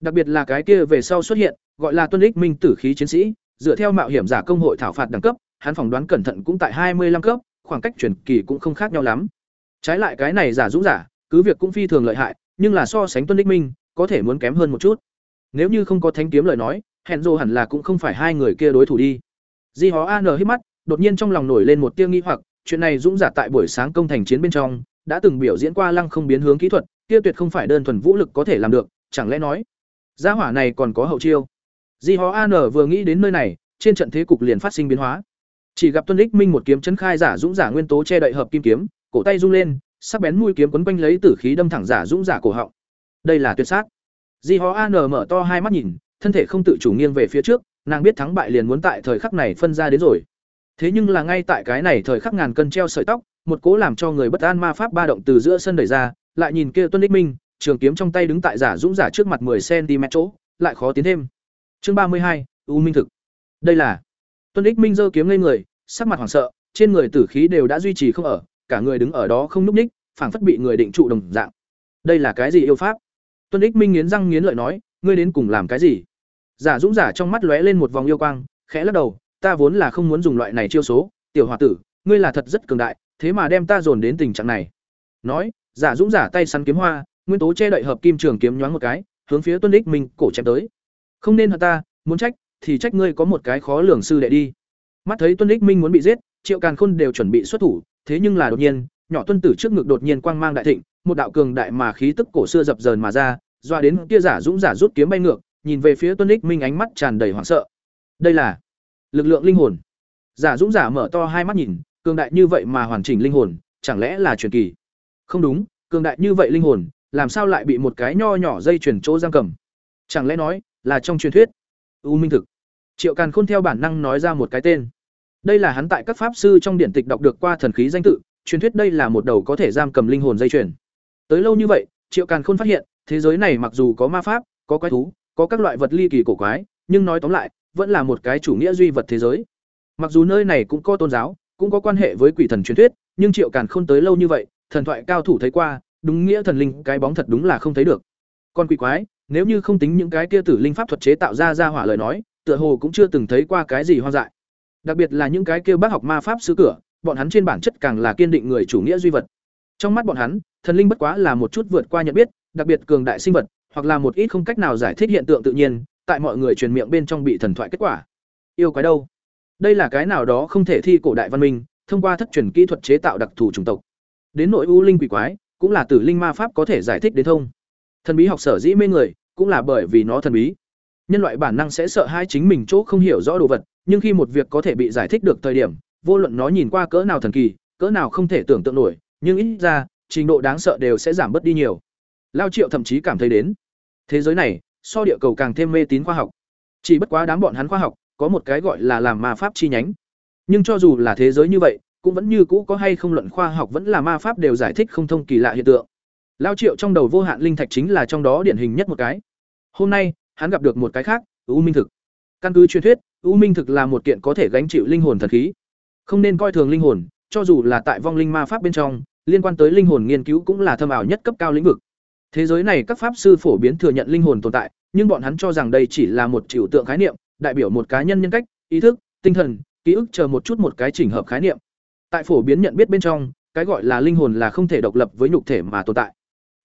Đặc biệt là cái kia về sau xuất hiện, gọi là tuân Lịch minh tử khí chiến sĩ, dựa theo mạo hiểm giả công hội thảo phạt đẳng cấp, hắn phỏng đoán cẩn thận cũng tại hai mươi 25 cấp, khoảng cách truyền kỳ cũng không khác nhau lắm. Trái lại cái này giả dũng giả, cứ việc cũng phi thường lợi hại, nhưng là so sánh tuân Lịch minh, có thể muốn kém hơn một chút. Nếu như không có thánh kiếm lời nói, hẹn rồ hẳn là cũng không phải hai người kia đối thủ đi. Di hó an hít mắt, đột nhiên trong lòng nổi lên một tia nghi hoặc, chuyện này dũng giả tại buổi sáng công thành chiến bên trong, đã từng biểu diễn qua lăng không biến hướng kỹ thuật kia tuyệt không phải đơn thuần vũ lực có thể làm được, chẳng lẽ nói, gia hỏa này còn có hậu chiêu? Di hó an vừa nghĩ đến nơi này, trên trận thế cục liền phát sinh biến hóa. Chỉ gặp tuân ích minh một kiếm chấn khai giả dũng giả nguyên tố che đậy hợp kim kiếm, cổ tay rung lên, sắc bén mũi kiếm quấn quanh lấy tử khí đâm thẳng giả dũng giả cổ họng. Đây là tuyệt sát. Di hó an mở to hai mắt nhìn, thân thể không tự chủ nghiêng về phía trước, nàng biết thắng bại liền muốn tại thời khắc này phân ra đến rồi. Thế nhưng là ngay tại cái này thời khắc ngàn cân treo sợi tóc, một cố làm cho người bất an ma pháp ba động từ giữa sân đẩy ra lại nhìn kia tuân ích minh, trường kiếm trong tay đứng tại giả dũng giả trước mặt 10 cm chỗ, lại khó tiến thêm. Chương ba mươi hai, u minh thực. Đây là tuân ích minh giơ kiếm lên người, sắc mặt hoảng sợ, trên người tử khí đều đã duy trì không ở, cả người đứng ở đó không núp ních phảng phất bị người định trụ đồng dạng. Đây là cái gì yêu pháp? Tuân ích minh nghiến răng nghiến lợi nói, ngươi đến cùng làm cái gì? Giả dũng giả trong mắt lóe lên một vòng yêu quang, khẽ lắc đầu, ta vốn là không muốn dùng loại này chiêu số, tiểu h tử, ngươi là thật rất cường đại, thế mà đem ta dồn đến tình trạng này. Nói giả dũng giả tay săn kiếm hoa, nguyên tố che đậy hợp kim trường kiếm nhoáng một cái, hướng phía tuân đích minh cổ chém tới. Không nên hận ta, muốn trách, thì trách ngươi có một cái khó lường sư đệ đi. Mắt thấy tuân đích minh muốn bị giết, triệu càn khôn đều chuẩn bị xuất thủ, thế nhưng là đột nhiên, nhỏ tuân tử trước ngực đột nhiên quang mang đại thịnh, một đạo cường đại mà khí tức cổ xưa dập dờn mà ra, doa đến kia giả dũng giả rút kiếm bay ngược, nhìn về phía tuân đích minh ánh mắt tràn đầy hoảng sợ. Đây là lực lượng linh hồn. Giả dũng giả mở to hai mắt nhìn, cường đại như vậy mà hoàn chỉnh linh hồn, chẳng lẽ là truyền kỳ? Không đúng, cường đại như vậy linh hồn, làm sao lại bị một cái nho nhỏ dây chuyển chỗ giam cầm? Chẳng lẽ nói là trong truyền thuyết? U minh thực. Triệu càn khôn theo bản năng nói ra một cái tên. Đây là hắn tại các pháp sư trong điển tịch đọc được qua thần khí danh tự, truyền thuyết đây là một đầu có thể giam cầm linh hồn dây chuyền. Tới lâu như vậy, triệu càn khôn phát hiện, thế giới này mặc dù có ma pháp, có quái thú, có các loại vật ly kỳ cổ quái, nhưng nói tóm lại, vẫn là một cái chủ nghĩa duy vật thế giới. Mặc dù nơi này cũng có tôn giáo, cũng có quan hệ với quỷ thần truyền thuyết, nhưng triệu càn khôn tới lâu như vậy thần thoại cao thủ thấy qua, đúng nghĩa thần linh, cái bóng thật đúng là không thấy được. Còn quỷ quái, nếu như không tính những cái kia tử linh pháp thuật chế tạo ra ra hỏa lời nói, tựa hồ cũng chưa từng thấy qua cái gì hoang dại. Đặc biệt là những cái kia bác học ma pháp sứ cửa, bọn hắn trên bản chất càng là kiên định người chủ nghĩa duy vật. Trong mắt bọn hắn, thần linh bất quá là một chút vượt qua nhận biết, đặc biệt cường đại sinh vật, hoặc là một ít không cách nào giải thích hiện tượng tự nhiên, tại mọi người truyền miệng bên trong bị thần thoại kết quả. Yêu quái đâu? Đây là cái nào đó không thể thi cổ đại văn minh, thông qua thất truyền kỹ thuật chế tạo đặc thù chủng tộc đến nội u linh quỷ quái, cũng là tử linh ma pháp có thể giải thích đến thông. Thần bí học sở dĩ mê người, cũng là bởi vì nó thần bí. Nhân loại bản năng sẽ sợ hai chính mình chỗ không hiểu rõ đồ vật, nhưng khi một việc có thể bị giải thích được thời điểm, vô luận nó nhìn qua cỡ nào thần kỳ, cỡ nào không thể tưởng tượng nổi, nhưng ít ra, trình độ đáng sợ đều sẽ giảm bớt đi nhiều. Lao triệu thậm chí cảm thấy đến, thế giới này, so địa cầu càng thêm mê tín khoa học. Chỉ bất quá đám bọn hắn khoa học, có một cái gọi là làm ma pháp chi nhánh. Nhưng cho dù là thế giới như vậy cũng vẫn như cũ có hay không luận khoa học vẫn là ma pháp đều giải thích không thông kỳ lạ hiện tượng. Lao triệu trong đầu vô hạn linh thạch chính là trong đó điển hình nhất một cái. Hôm nay, hắn gặp được một cái khác, u minh thực. Căn cứ truyền thuyết, u minh thực là một kiện có thể gánh chịu linh hồn thần khí. Không nên coi thường linh hồn, cho dù là tại vong linh ma pháp bên trong, liên quan tới linh hồn nghiên cứu cũng là thâm ảo nhất cấp cao lĩnh vực. Thế giới này các pháp sư phổ biến thừa nhận linh hồn tồn tại, nhưng bọn hắn cho rằng đây chỉ là một trừu tượng khái niệm, đại biểu một cá nhân nhân cách, ý thức, tinh thần, ký ức chờ một chút một cái chỉnh hợp khái niệm tại phổ biến nhận biết bên trong, cái gọi là linh hồn là không thể độc lập với nhục thể mà tồn tại.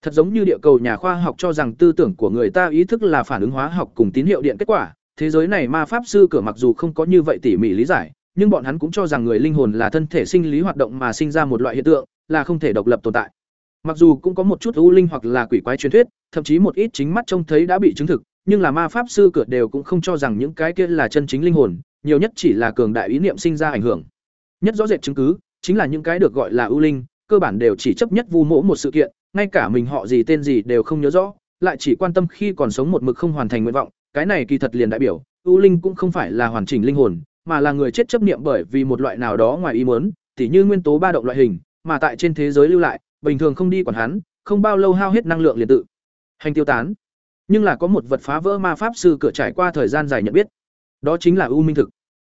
Thật giống như địa cầu nhà khoa học cho rằng tư tưởng của người ta ý thức là phản ứng hóa học cùng tín hiệu điện kết quả, thế giới này ma pháp sư cửa mặc dù không có như vậy tỉ mỉ lý giải, nhưng bọn hắn cũng cho rằng người linh hồn là thân thể sinh lý hoạt động mà sinh ra một loại hiện tượng, là không thể độc lập tồn tại. Mặc dù cũng có một chút u linh hoặc là quỷ quái truyền thuyết, thậm chí một ít chính mắt trông thấy đã bị chứng thực, nhưng là ma pháp sư cửa đều cũng không cho rằng những cái kia là chân chính linh hồn, nhiều nhất chỉ là cường đại ý niệm sinh ra ảnh hưởng nhất rõ rệt chứng cứ, chính là những cái được gọi là ưu linh, cơ bản đều chỉ chấp nhất vu mỗ một sự kiện, ngay cả mình họ gì tên gì đều không nhớ rõ, lại chỉ quan tâm khi còn sống một mực không hoàn thành nguyện vọng, cái này kỳ thật liền đại biểu, ưu linh cũng không phải là hoàn chỉnh linh hồn, mà là người chết chấp niệm bởi vì một loại nào đó ngoài ý muốn, tỉ như nguyên tố ba động loại hình, mà tại trên thế giới lưu lại, bình thường không đi quản hắn, không bao lâu hao hết năng lượng liền tự hành tiêu tán. Nhưng là có một vật phá vỡ ma pháp sư cửa trải qua thời gian dài nhận biết, đó chính là ưu minh thực.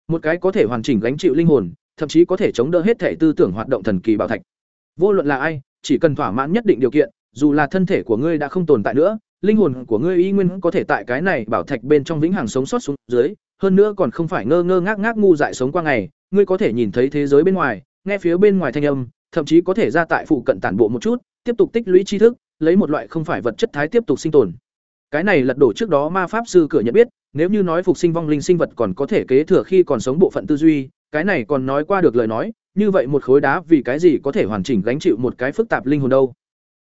Một cái có thể hoàn chỉnh gánh chịu linh hồn thậm chí có thể chống đỡ hết thể tư tưởng hoạt động thần kỳ bảo thạch. Vô luận là ai, chỉ cần thỏa mãn nhất định điều kiện, dù là thân thể của ngươi đã không tồn tại nữa, linh hồn của ngươi y nguyên có thể tại cái này bảo thạch bên trong vĩnh hằng sống sót xuống dưới, hơn nữa còn không phải ngơ ngơ ngác ngác ngu dại sống qua ngày, ngươi có thể nhìn thấy thế giới bên ngoài, nghe phía bên ngoài thanh âm, thậm chí có thể ra tại phụ cận tản bộ một chút, tiếp tục tích lũy tri thức, lấy một loại không phải vật chất thái tiếp tục sinh tồn. Cái này lật đổ trước đó ma pháp sư cửa nhận biết, nếu như nói phục sinh vong linh sinh vật còn có thể kế thừa khi còn sống bộ phận tư duy cái này còn nói qua được lời nói, như vậy một khối đá vì cái gì có thể hoàn chỉnh gánh chịu một cái phức tạp linh hồn đâu?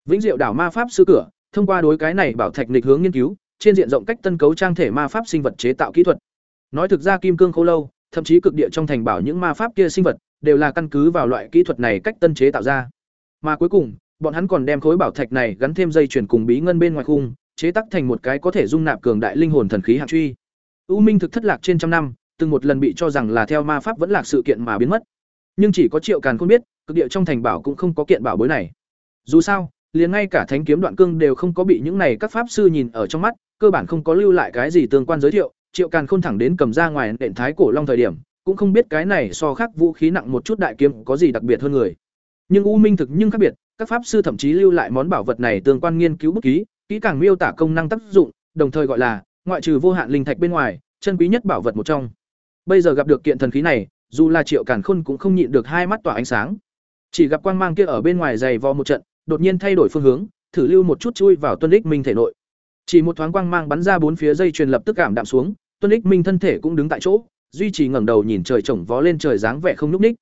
Vĩnh diệu đảo ma pháp sư cửa, thông qua đối cái này bảo thạch nghịch hướng nghiên cứu, trên diện rộng cách tân cấu trang thể ma pháp sinh vật chế tạo kỹ thuật. Nói thực ra kim cương khô lâu, thậm chí cực địa trong thành bảo những ma pháp kia sinh vật, đều là căn cứ vào loại kỹ thuật này cách tân chế tạo ra. Mà cuối cùng, bọn hắn còn đem khối bảo thạch này gắn thêm dây chuyền cùng bí ngân bên ngoài khung, chế tác thành một cái có thể dung nạp cường đại linh hồn thần khí hạt truy. U minh thực thất lạc trên trăm năm từng một lần bị cho rằng là theo ma pháp vẫn lạc sự kiện mà biến mất. Nhưng chỉ có triệu càn không biết, cực địa trong thành bảo cũng không có kiện bảo bối này. Dù sao, liền ngay cả thánh kiếm đoạn cương đều không có bị những này các pháp sư nhìn ở trong mắt, cơ bản không có lưu lại cái gì tương quan giới thiệu. Triệu càn khôn thẳng đến cầm ra ngoài đệm thái cổ long thời điểm, cũng không biết cái này so khác vũ khí nặng một chút đại kiếm có gì đặc biệt hơn người. Nhưng u minh thực nhưng khác biệt, các pháp sư thậm chí lưu lại món bảo vật này tương quan nghiên cứu bút ký, kỹ càng miêu tả công năng tác dụng, đồng thời gọi là, ngoại trừ vô hạn linh thạch bên ngoài, chân quý nhất bảo vật một trong bây giờ gặp được kiện thần khí này dù là Triệu Càn Khôn cũng không nhịn được hai mắt tỏa ánh sáng. Chỉ gặp quang mang kia ở bên ngoài dày vò một trận, đột nhiên thay đổi phương hướng, thử lưu một chút chui vào Tuân Lịch Minh thể nội. Chỉ một thoáng quang mang bắn ra bốn phía dây truyền lập tức cảm đạm xuống, Tuân Lịch Minh thân thể cũng đứng tại chỗ, duy trì ngẩng đầu nhìn trời trồng vó lên trời dáng vẻ không nhúc ních.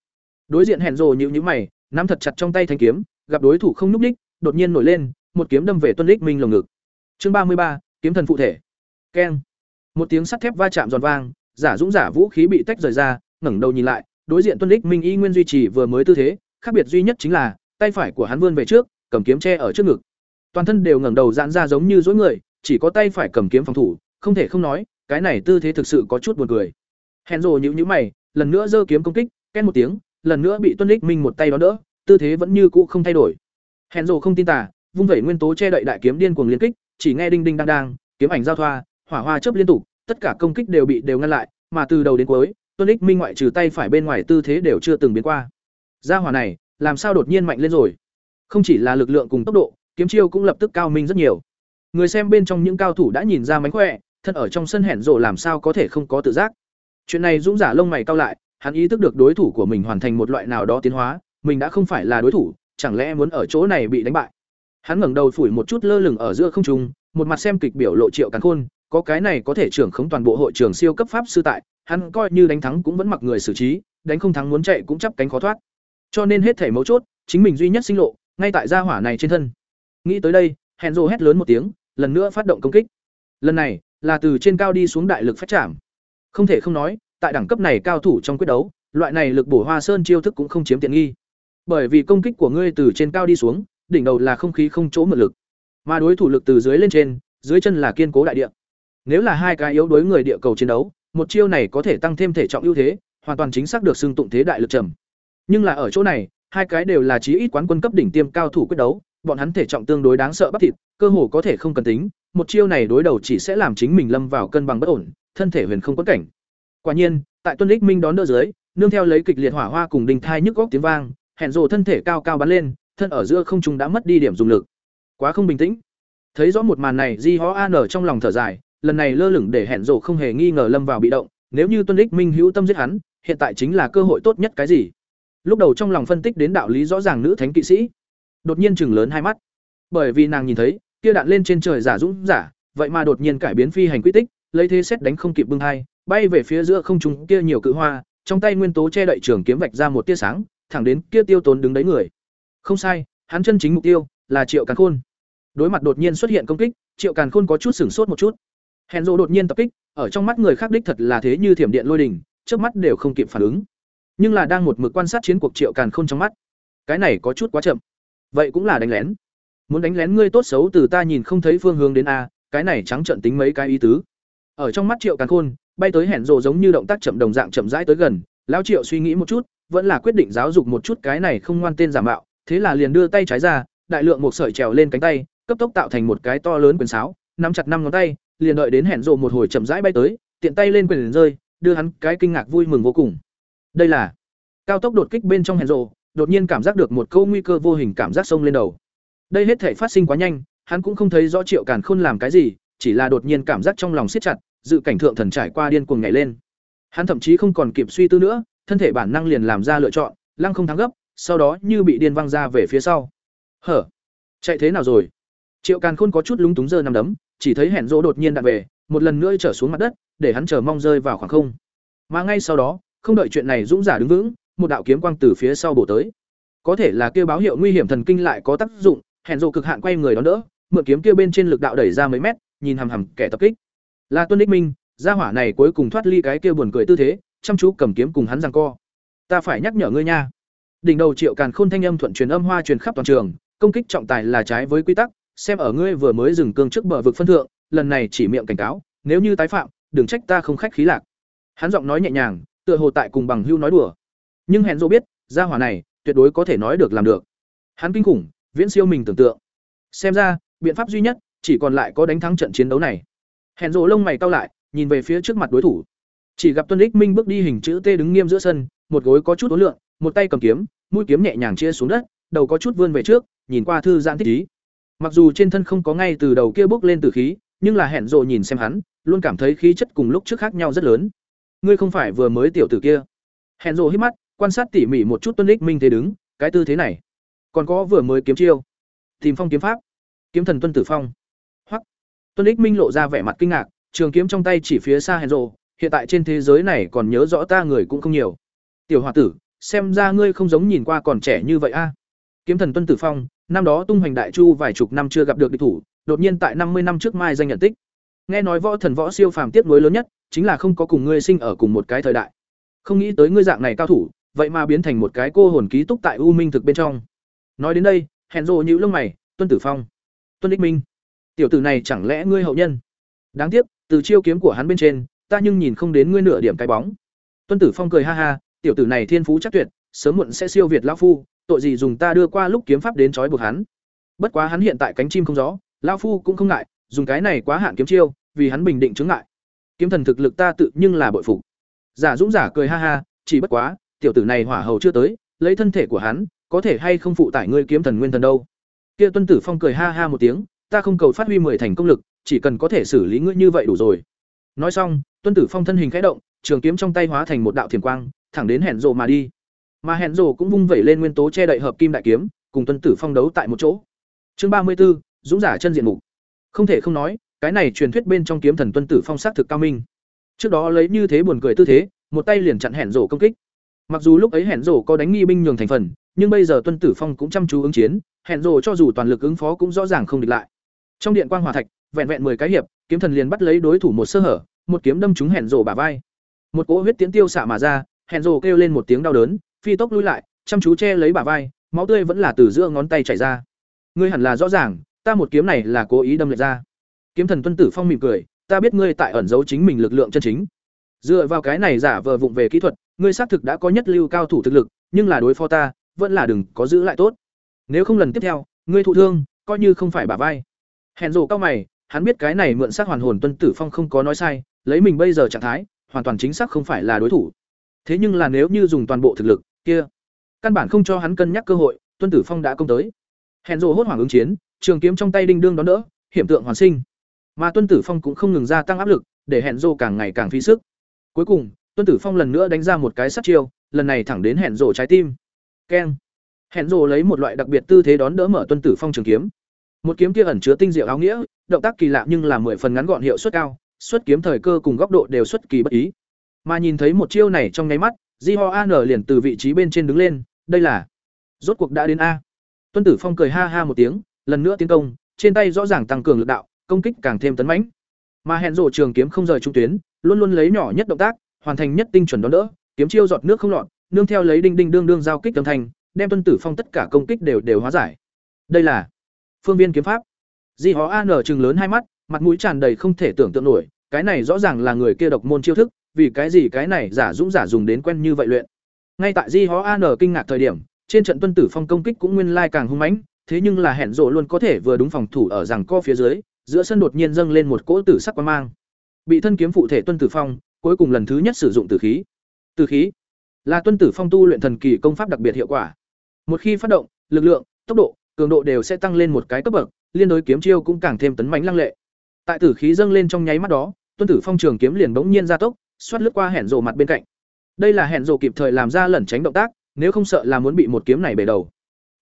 Đối diện hẹn rồ nhíu nhíu mày, nắm thật chặt trong tay thanh kiếm, gặp đối thủ không nhúc ních, đột nhiên nổi lên, một kiếm đâm về Tuân Lịch Minh lồng ngực. Chương ba mươi ba, kiếm thần phụ thể. Keng. Một tiếng sắt thép va chạm giòn vang, giả dũng giả vũ khí bị tách rời ra, ngẩng đầu nhìn lại, đối diện Tuân Lịch Minh y nguyên duy trì vừa mới tư thế, khác biệt duy nhất chính là tay phải của hắn vươn về trước, cầm kiếm tre ở trước ngực. Toàn thân đều ngẩng đầu giãn ra giống như dối người, chỉ có tay phải cầm kiếm phòng thủ, không thể không nói, cái này tư thế thực sự có chút buồn cười. Hẹn rồ nhữ nhữ mày, lần nữa giơ kiếm công kích, ken một tiếng, lần nữa bị Tuân Lịch Minh một tay đón đỡ, tư thế vẫn như cũ không thay đổi. Hẹn rồ không tin tả vung vẩy nguyên tố che đậy đại kiếm điên cuồng liên kích, chỉ nghe đinh đinh đang đang, kiếm ảnh giao thoa, hỏa hoa chớp liên tục, tất cả công kích đều bị đều ngăn lại, mà từ đầu đến cuối, Tuân Lịch Minh ngoại trừ tay phải bên ngoài tư thế đều chưa từng biến qua. Gia hỏa này, làm sao đột nhiên mạnh lên rồi? Không chỉ là lực lượng cùng tốc độ, kiếm chiêu cũng lập tức cao minh rất nhiều. Người xem bên trong những cao thủ đã nhìn ra mánh khỏe, thân ở trong sân hẻn rồ làm sao có thể không có tự giác. Chuyện này Dũng giả lông mày cau lại, hắn ý thức được đối thủ của mình hoàn thành một loại nào đó tiến hóa, mình đã không phải là đối thủ, chẳng lẽ muốn ở chỗ này bị đánh bại. Hắn ngẩng đầu phủi một chút lơ lửng ở giữa không trung, một mặt xem kịch biểu lộ Triệu Càn Khôn, có cái này có thể trưởng khống toàn bộ hội trường siêu cấp pháp sư tại, hắn coi như đánh thắng cũng vẫn mặc người xử trí, đánh không thắng muốn chạy cũng chắp cánh khó thoát. Cho nên hết thể mấu chốt, chính mình duy nhất sinh lộ, ngay tại gia hỏa này trên thân. Nghĩ tới đây, Henzo hét lớn một tiếng, lần nữa phát động công kích. Lần này, là từ trên cao đi xuống đại lực phát chạm. Không thể không nói, tại đẳng cấp này cao thủ trong quyết đấu, loại này lực bổ hoa sơn chiêu thức cũng không chiếm tiện nghi. Bởi vì công kích của ngươi từ trên cao đi xuống, đỉnh đầu là không khí không chỗ mượn lực, mà đối thủ lực từ dưới lên trên, dưới chân là kiên cố đại địa. Nếu là hai cái yếu đối người địa cầu chiến đấu, một chiêu này có thể tăng thêm thể trọng ưu thế, hoàn toàn chính xác được xưng tụng thế đại lực trầm. Nhưng là ở chỗ này, hai cái đều là chí ít quán quân cấp đỉnh tiêm cao thủ quyết đấu, bọn hắn thể trọng tương đối đáng sợ bắp thịt, cơ hồ có thể không cần tính, một chiêu này đối đầu chỉ sẽ làm chính mình lâm vào cân bằng bất ổn, thân thể huyền không quẫn cảnh. Quả nhiên, tại Tuân Lịch Minh đón đỡ dưới, nương theo lấy kịch liệt hỏa hoa cùng đình thai nhức góc tiếng vang, hẹn rồ thân thể cao cao bắn lên, thân ở giữa không trung đã mất đi điểm dùng lực. Quá không bình tĩnh. Thấy rõ một màn này, Di Ho An ở trong lòng thở dài, lần này lơ lửng để hẹn rổ không hề nghi ngờ lâm vào bị động, nếu như Tuân ích Minh hữu tâm giết hắn, hiện tại chính là cơ hội tốt nhất cái gì? Lúc đầu trong lòng phân tích đến đạo lý rõ ràng nữ thánh kỵ sĩ, đột nhiên chừng lớn hai mắt, bởi vì nàng nhìn thấy, kia đạn lên trên trời giả dũng giả, vậy mà đột nhiên cải biến phi hành quy tích, lấy thế xét đánh không kịp bưng hai, bay về phía giữa không trung kia nhiều cự hoa, trong tay nguyên tố che đậy trường kiếm vạch ra một tia sáng, thẳng đến kia tiêu tốn đứng đấy người. Không sai, hắn chân chính mục tiêu là Triệu Càn Khôn. Đối mặt đột nhiên xuất hiện công kích, Triệu Càn Khôn có chút sửng sốt một chút. Hèn Dụ đột nhiên tập kích, ở trong mắt người khác đích thật là thế như thiểm điện lôi đình, trước mắt đều không kịp phản ứng. Nhưng là đang một mực quan sát chiến cuộc Triệu Càn Khôn trong mắt. Cái này có chút quá chậm. Vậy cũng là đánh lén. Muốn đánh lén ngươi tốt xấu từ ta nhìn không thấy phương hướng đến a, cái này trắng trợn tính mấy cái ý tứ. Ở trong mắt Triệu Càn Khôn, bay tới hẹn rồ giống như động tác chậm đồng dạng chậm rãi tới gần, lão Triệu suy nghĩ một chút, vẫn là quyết định giáo dục một chút cái này không ngoan tên giả mạo, thế là liền đưa tay trái ra, đại lượng một sợi trèo lên cánh tay, cấp tốc tạo thành một cái to lớn quyền sáo, nắm chặt năm ngón tay, liền đợi đến hẹn rộ một hồi chậm rãi bay tới, tiện tay lên quyền rơi, đưa hắn cái kinh ngạc vui mừng vô cùng. Đây là cao tốc đột kích bên trong hẹn rộ đột nhiên cảm giác được một câu nguy cơ vô hình cảm giác sông lên đầu. Đây hết thể phát sinh quá nhanh, hắn cũng không thấy rõ Triệu Càn Khôn làm cái gì, chỉ là đột nhiên cảm giác trong lòng siết chặt, dự cảnh thượng thần trải qua điên cuồng nhảy lên. Hắn thậm chí không còn kịp suy tư nữa, thân thể bản năng liền làm ra lựa chọn, lăng không thắng gấp, sau đó như bị điên văng ra về phía sau. Hở, chạy thế nào rồi? Triệu Càn Khôn có chút lúng túng giơ nằm đấm, chỉ thấy hẹn rỗ đột nhiên đạn về, một lần nữa trở xuống mặt đất, để hắn chờ mong rơi vào khoảng không. Mà ngay sau đó, không đợi chuyện này dũng giả đứng vững, một đạo kiếm quang từ phía sau bổ tới. Có thể là kêu báo hiệu nguy hiểm thần kinh lại có tác dụng, hẹn rỗ cực hạn quay người đón đỡ, mượn kiếm kia bên trên lực đạo đẩy ra mấy mét, nhìn hằm hằm kẻ tập kích. Là Tuân Đích Minh, gia hỏa này cuối cùng thoát ly cái kia buồn cười tư thế, chăm chú cầm kiếm cùng hắn rằng co. Ta phải nhắc nhở ngươi nha. Đỉnh đầu Triệu Càn Khôn thanh âm thuận truyền âm hoa truyền khắp toàn trường, công kích trọng tài là trái với quy tắc, xem ở ngươi vừa mới dừng cương trước bờ vực phân thượng, lần này chỉ miệng cảnh cáo, nếu như tái phạm, đừng trách ta không khách khí lạc. Hắn giọng nói nhẹ nhàng, tựa hồ tại cùng bằng hưu nói đùa. Nhưng hẹn Dụ biết, gia hỏa này tuyệt đối có thể nói được làm được. Hắn kinh khủng, viễn siêu mình tưởng tượng. Xem ra, biện pháp duy nhất chỉ còn lại có đánh thắng trận chiến đấu này. Hẹn Dụ lông mày cau lại, nhìn về phía trước mặt đối thủ. Chỉ gặp Tuân Lịch Minh bước đi hình chữ T đứng nghiêm giữa sân, một gối có chút uốn lượn, một tay cầm kiếm, mũi kiếm nhẹ nhàng chia xuống đất, đầu có chút vươn về trước, nhìn qua thư giãn thích ý. Mặc dù trên thân không có ngay từ đầu kia bước lên từ khí, nhưng là hẹn rồ nhìn xem hắn, luôn cảm thấy khí chất cùng lúc trước khác nhau rất lớn. Ngươi không phải vừa mới tiểu tử kia? hẹn rồ hít mắt quan sát tỉ mỉ một chút tuân ích minh thế đứng cái tư thế này. Còn có vừa mới kiếm chiêu. Tìm phong kiếm pháp. Kiếm thần tuân tử phong. Hoặc tuân ích minh lộ ra vẻ mặt kinh ngạc trường kiếm trong tay chỉ phía xa hẹn rồ hiện tại trên thế giới này còn nhớ rõ ta người cũng không nhiều. Tiểu h tử xem ra ngươi không giống nhìn qua còn trẻ như vậy a. Kiếm thần tuân tử phong năm đó tung hoành đại chu vài chục năm chưa gặp được địch thủ, đột nhiên tại năm mươi năm trước mai danh nhận tích. Nghe nói võ thần võ siêu phàm tiếc nối lớn nhất, chính là không có cùng ngươi sinh ở cùng một cái thời đại. Không nghĩ tới ngươi dạng này cao thủ, vậy mà biến thành một cái cô hồn ký túc tại u minh thực bên trong. Nói đến đây, hẹn rồ nhíu lông mày, tuân tử phong, tuân đích minh, tiểu tử này chẳng lẽ ngươi hậu nhân? Đáng tiếc, từ chiêu kiếm của hắn bên trên, ta nhưng nhìn không đến ngươi nửa điểm cái bóng. Tuân tử phong cười ha ha, tiểu tử này thiên phú chắc tuyệt, sớm muộn sẽ siêu việt lão phu tội gì dùng ta đưa qua lúc kiếm pháp đến trói buộc hắn. Bất quá hắn hiện tại cánh chim không gió, lão phu cũng không ngại, dùng cái này quá hạn kiếm chiêu, vì hắn bình định chứng ngại. Kiếm thần thực lực ta tự nhưng là bội phục. Giả dũng giả cười ha ha, chỉ bất quá, tiểu tử này hỏa hầu chưa tới, lấy thân thể của hắn, có thể hay không phụ tải ngươi kiếm thần nguyên thần đâu. Kia tuân tử phong cười ha ha một tiếng, ta không cầu phát huy mười thành công lực, chỉ cần có thể xử lý ngươi như vậy đủ rồi. Nói xong, tuân tử phong thân hình khẽ động, trường kiếm trong tay hóa thành một đạo thiểm quang, thẳng đến hẻn rồ mà đi mà hẹn rồ cũng vung vẩy lên nguyên tố che đậy hợp kim đại kiếm, cùng tuân tử phong đấu tại một chỗ. Chương ba mươi b ố dũng giả chân diện mục. Không thể không nói, cái này truyền thuyết bên trong kiếm thần tuân tử phong s á c thực cao minh. Trước đó lấy như thế buồn cười tư thế, một tay liền chặn hẹn rồ công kích. Mặc dù lúc ấy hẹn rồ có đánh nghi binh nhường thành phần, nhưng bây giờ tuân tử phong cũng chăm chú ứng chiến, hẹn rồ cho dù toàn lực ứng phó cũng rõ ràng không địch lại. Trong điện quan hòa thạch, vẹn vẹn mười cái hiệp, kiếm thần liền bắt lấy đối thủ một sơ hở, một kiếm đâm trúng hẹn rồ bả vai. Một cỗ huyết tiễn tiêu xạ mà ra, hẹn rồ kêu lên một tiếng đau đớn phi tốc lui lại, chăm chú che lấy bả vai, máu tươi vẫn là từ giữa ngón tay chảy ra. Ngươi hẳn là rõ ràng, ta một kiếm này là cố ý đâm lệch ra. Kiếm thần tuân tử phong mỉm cười, ta biết ngươi tại ẩn giấu chính mình lực lượng chân chính. Dựa vào cái này giả vờ vụng về kỹ thuật, ngươi xác thực đã có nhất lưu cao thủ thực lực, nhưng là đối phó ta, vẫn là đừng có giữ lại tốt. Nếu không lần tiếp theo, ngươi thụ thương, coi như không phải bả vai. Hẹn rồ cao mày, hắn biết cái này mượn xác hoàn hồn tuân tử phong không có nói sai, lấy mình bây giờ trạng thái, hoàn toàn chính xác không phải là đối thủ. Thế nhưng là nếu như dùng toàn bộ thực lực kia. Căn bản không cho hắn cân nhắc cơ hội, tuân tử phong đã công tới. Hẹn rộ hốt hoảng ứng chiến, trường kiếm trong tay đinh đương đón đỡ, hiểm tượng hoàn sinh. Mà tuân tử phong cũng không ngừng gia tăng áp lực, để hẹn rộ càng ngày càng phí sức. Cuối cùng, tuân tử phong lần nữa đánh ra một cái sát chiêu, lần này thẳng đến hẹn rộ trái tim. Keng. Hẹn rộ lấy một loại đặc biệt tư thế đón đỡ mở tuân tử phong trường kiếm. Một kiếm kia ẩn chứa tinh diệu áo nghĩa, động tác kỳ lạ nhưng là mười phần ngắn gọn hiệu suất cao xuất kiếm thời cơ cùng góc độ đều xuất kỳ bất ý. Mà nhìn thấy một chiêu này trong nháy mắt di ho an liền từ vị trí bên trên đứng lên, đây là, rốt cuộc đã đến a. Tuân tử phong cười ha ha một tiếng, lần nữa tiến công, trên tay rõ ràng tăng cường lực đạo, công kích càng thêm tấn mãnh. Mà hẹn rộ trường kiếm không rời trung tuyến, luôn luôn lấy nhỏ nhất động tác, hoàn thành nhất tinh chuẩn đón đỡ, kiếm chiêu giọt nước không lọt, nương theo lấy đinh đinh đương đương giao kích âm thanh, đem tuân tử phong tất cả công kích đều đều hóa giải. Đây là phương viên kiếm pháp. Di hó an chừng lớn hai mắt, mặt mũi tràn đầy không thể tưởng tượng nổi, cái này rõ ràng là người kia độc môn chiêu thức vì cái gì cái này giả dũng giả dùng đến quen như vậy luyện. Ngay tại di hó an kinh ngạc thời điểm, trên trận tuân tử phong công kích cũng nguyên lai càng hung mãnh, thế nhưng là hẹn rộ luôn có thể vừa đúng phòng thủ ở rằng co phía dưới, giữa sân đột nhiên dâng lên một cỗ tử sắc quang mang. Bị thân kiếm phụ thể tuân tử phong, cuối cùng lần thứ nhất sử dụng tử khí. Tử khí là tuân tử phong tu luyện thần kỳ công pháp đặc biệt hiệu quả. Một khi phát động, lực lượng, tốc độ, cường độ đều sẽ tăng lên một cái cấp bậc, liên đối kiếm chiêu cũng càng thêm tấn mãnh lăng lệ. Tại tử khí dâng lên trong nháy mắt đó, tuân tử phong trường kiếm liền bỗng nhiên gia tốc xoát lướt qua hẻn rồ mặt bên cạnh. Đây là hẻn rồ kịp thời làm ra lẩn tránh động tác, nếu không sợ là muốn bị một kiếm này bể đầu.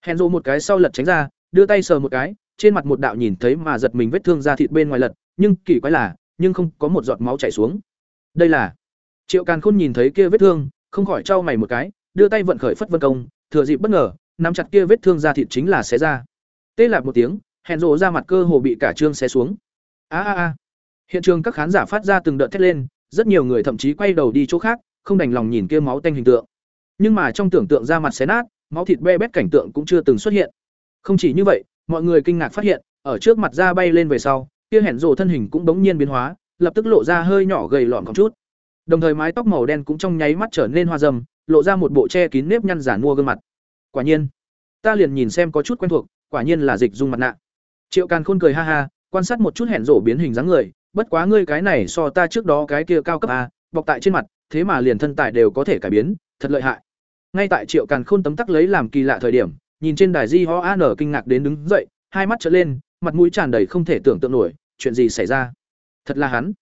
Hẻn rồ một cái sau lật tránh ra, đưa tay sờ một cái, trên mặt một đạo nhìn thấy mà giật mình vết thương da thịt bên ngoài lật, nhưng kỳ quái là, nhưng không có một giọt máu chảy xuống. Đây là, triệu càn khôn nhìn thấy kia vết thương, không khỏi trao mày một cái, đưa tay vận khởi phất vân công, thừa dịp bất ngờ, nắm chặt kia vết thương da thịt chính là xé ra. Tê lạc một tiếng hẹn rộ ra mặt cơ hồ bị cả trương xé xuống. A a a. Hiện trường các khán giả phát ra từng đợt thét lên rất nhiều người thậm chí quay đầu đi chỗ khác, không đành lòng nhìn kia máu tanh hình tượng. Nhưng mà trong tưởng tượng ra mặt xé nát, máu thịt be bét cảnh tượng cũng chưa từng xuất hiện. Không chỉ như vậy, mọi người kinh ngạc phát hiện, ở trước mặt da bay lên về sau, kia hẻn rồ thân hình cũng bỗng nhiên biến hóa, lập tức lộ ra hơi nhỏ gầy lọn có chút. Đồng thời mái tóc màu đen cũng trong nháy mắt trở nên hoa dâm, lộ ra một bộ che kín nếp nhăn giả mua gương mặt. Quả nhiên, ta liền nhìn xem có chút quen thuộc, quả nhiên là dịch dung mặt nạ. Triệu càn khôn cười ha ha, quan sát một chút hẹn rổ biến hình dáng người bất quá ngươi cái này so ta trước đó cái kia cao cấp a bọc tại trên mặt thế mà liền thân tài đều có thể cải biến thật lợi hại. Ngay tại triệu càn khôn tấm tắc lấy làm kỳ lạ thời điểm nhìn trên đài di ho an kinh ngạc đến đứng dậy hai mắt trở lên mặt mũi tràn đầy không thể tưởng tượng nổi chuyện gì xảy ra? Thật là hắn.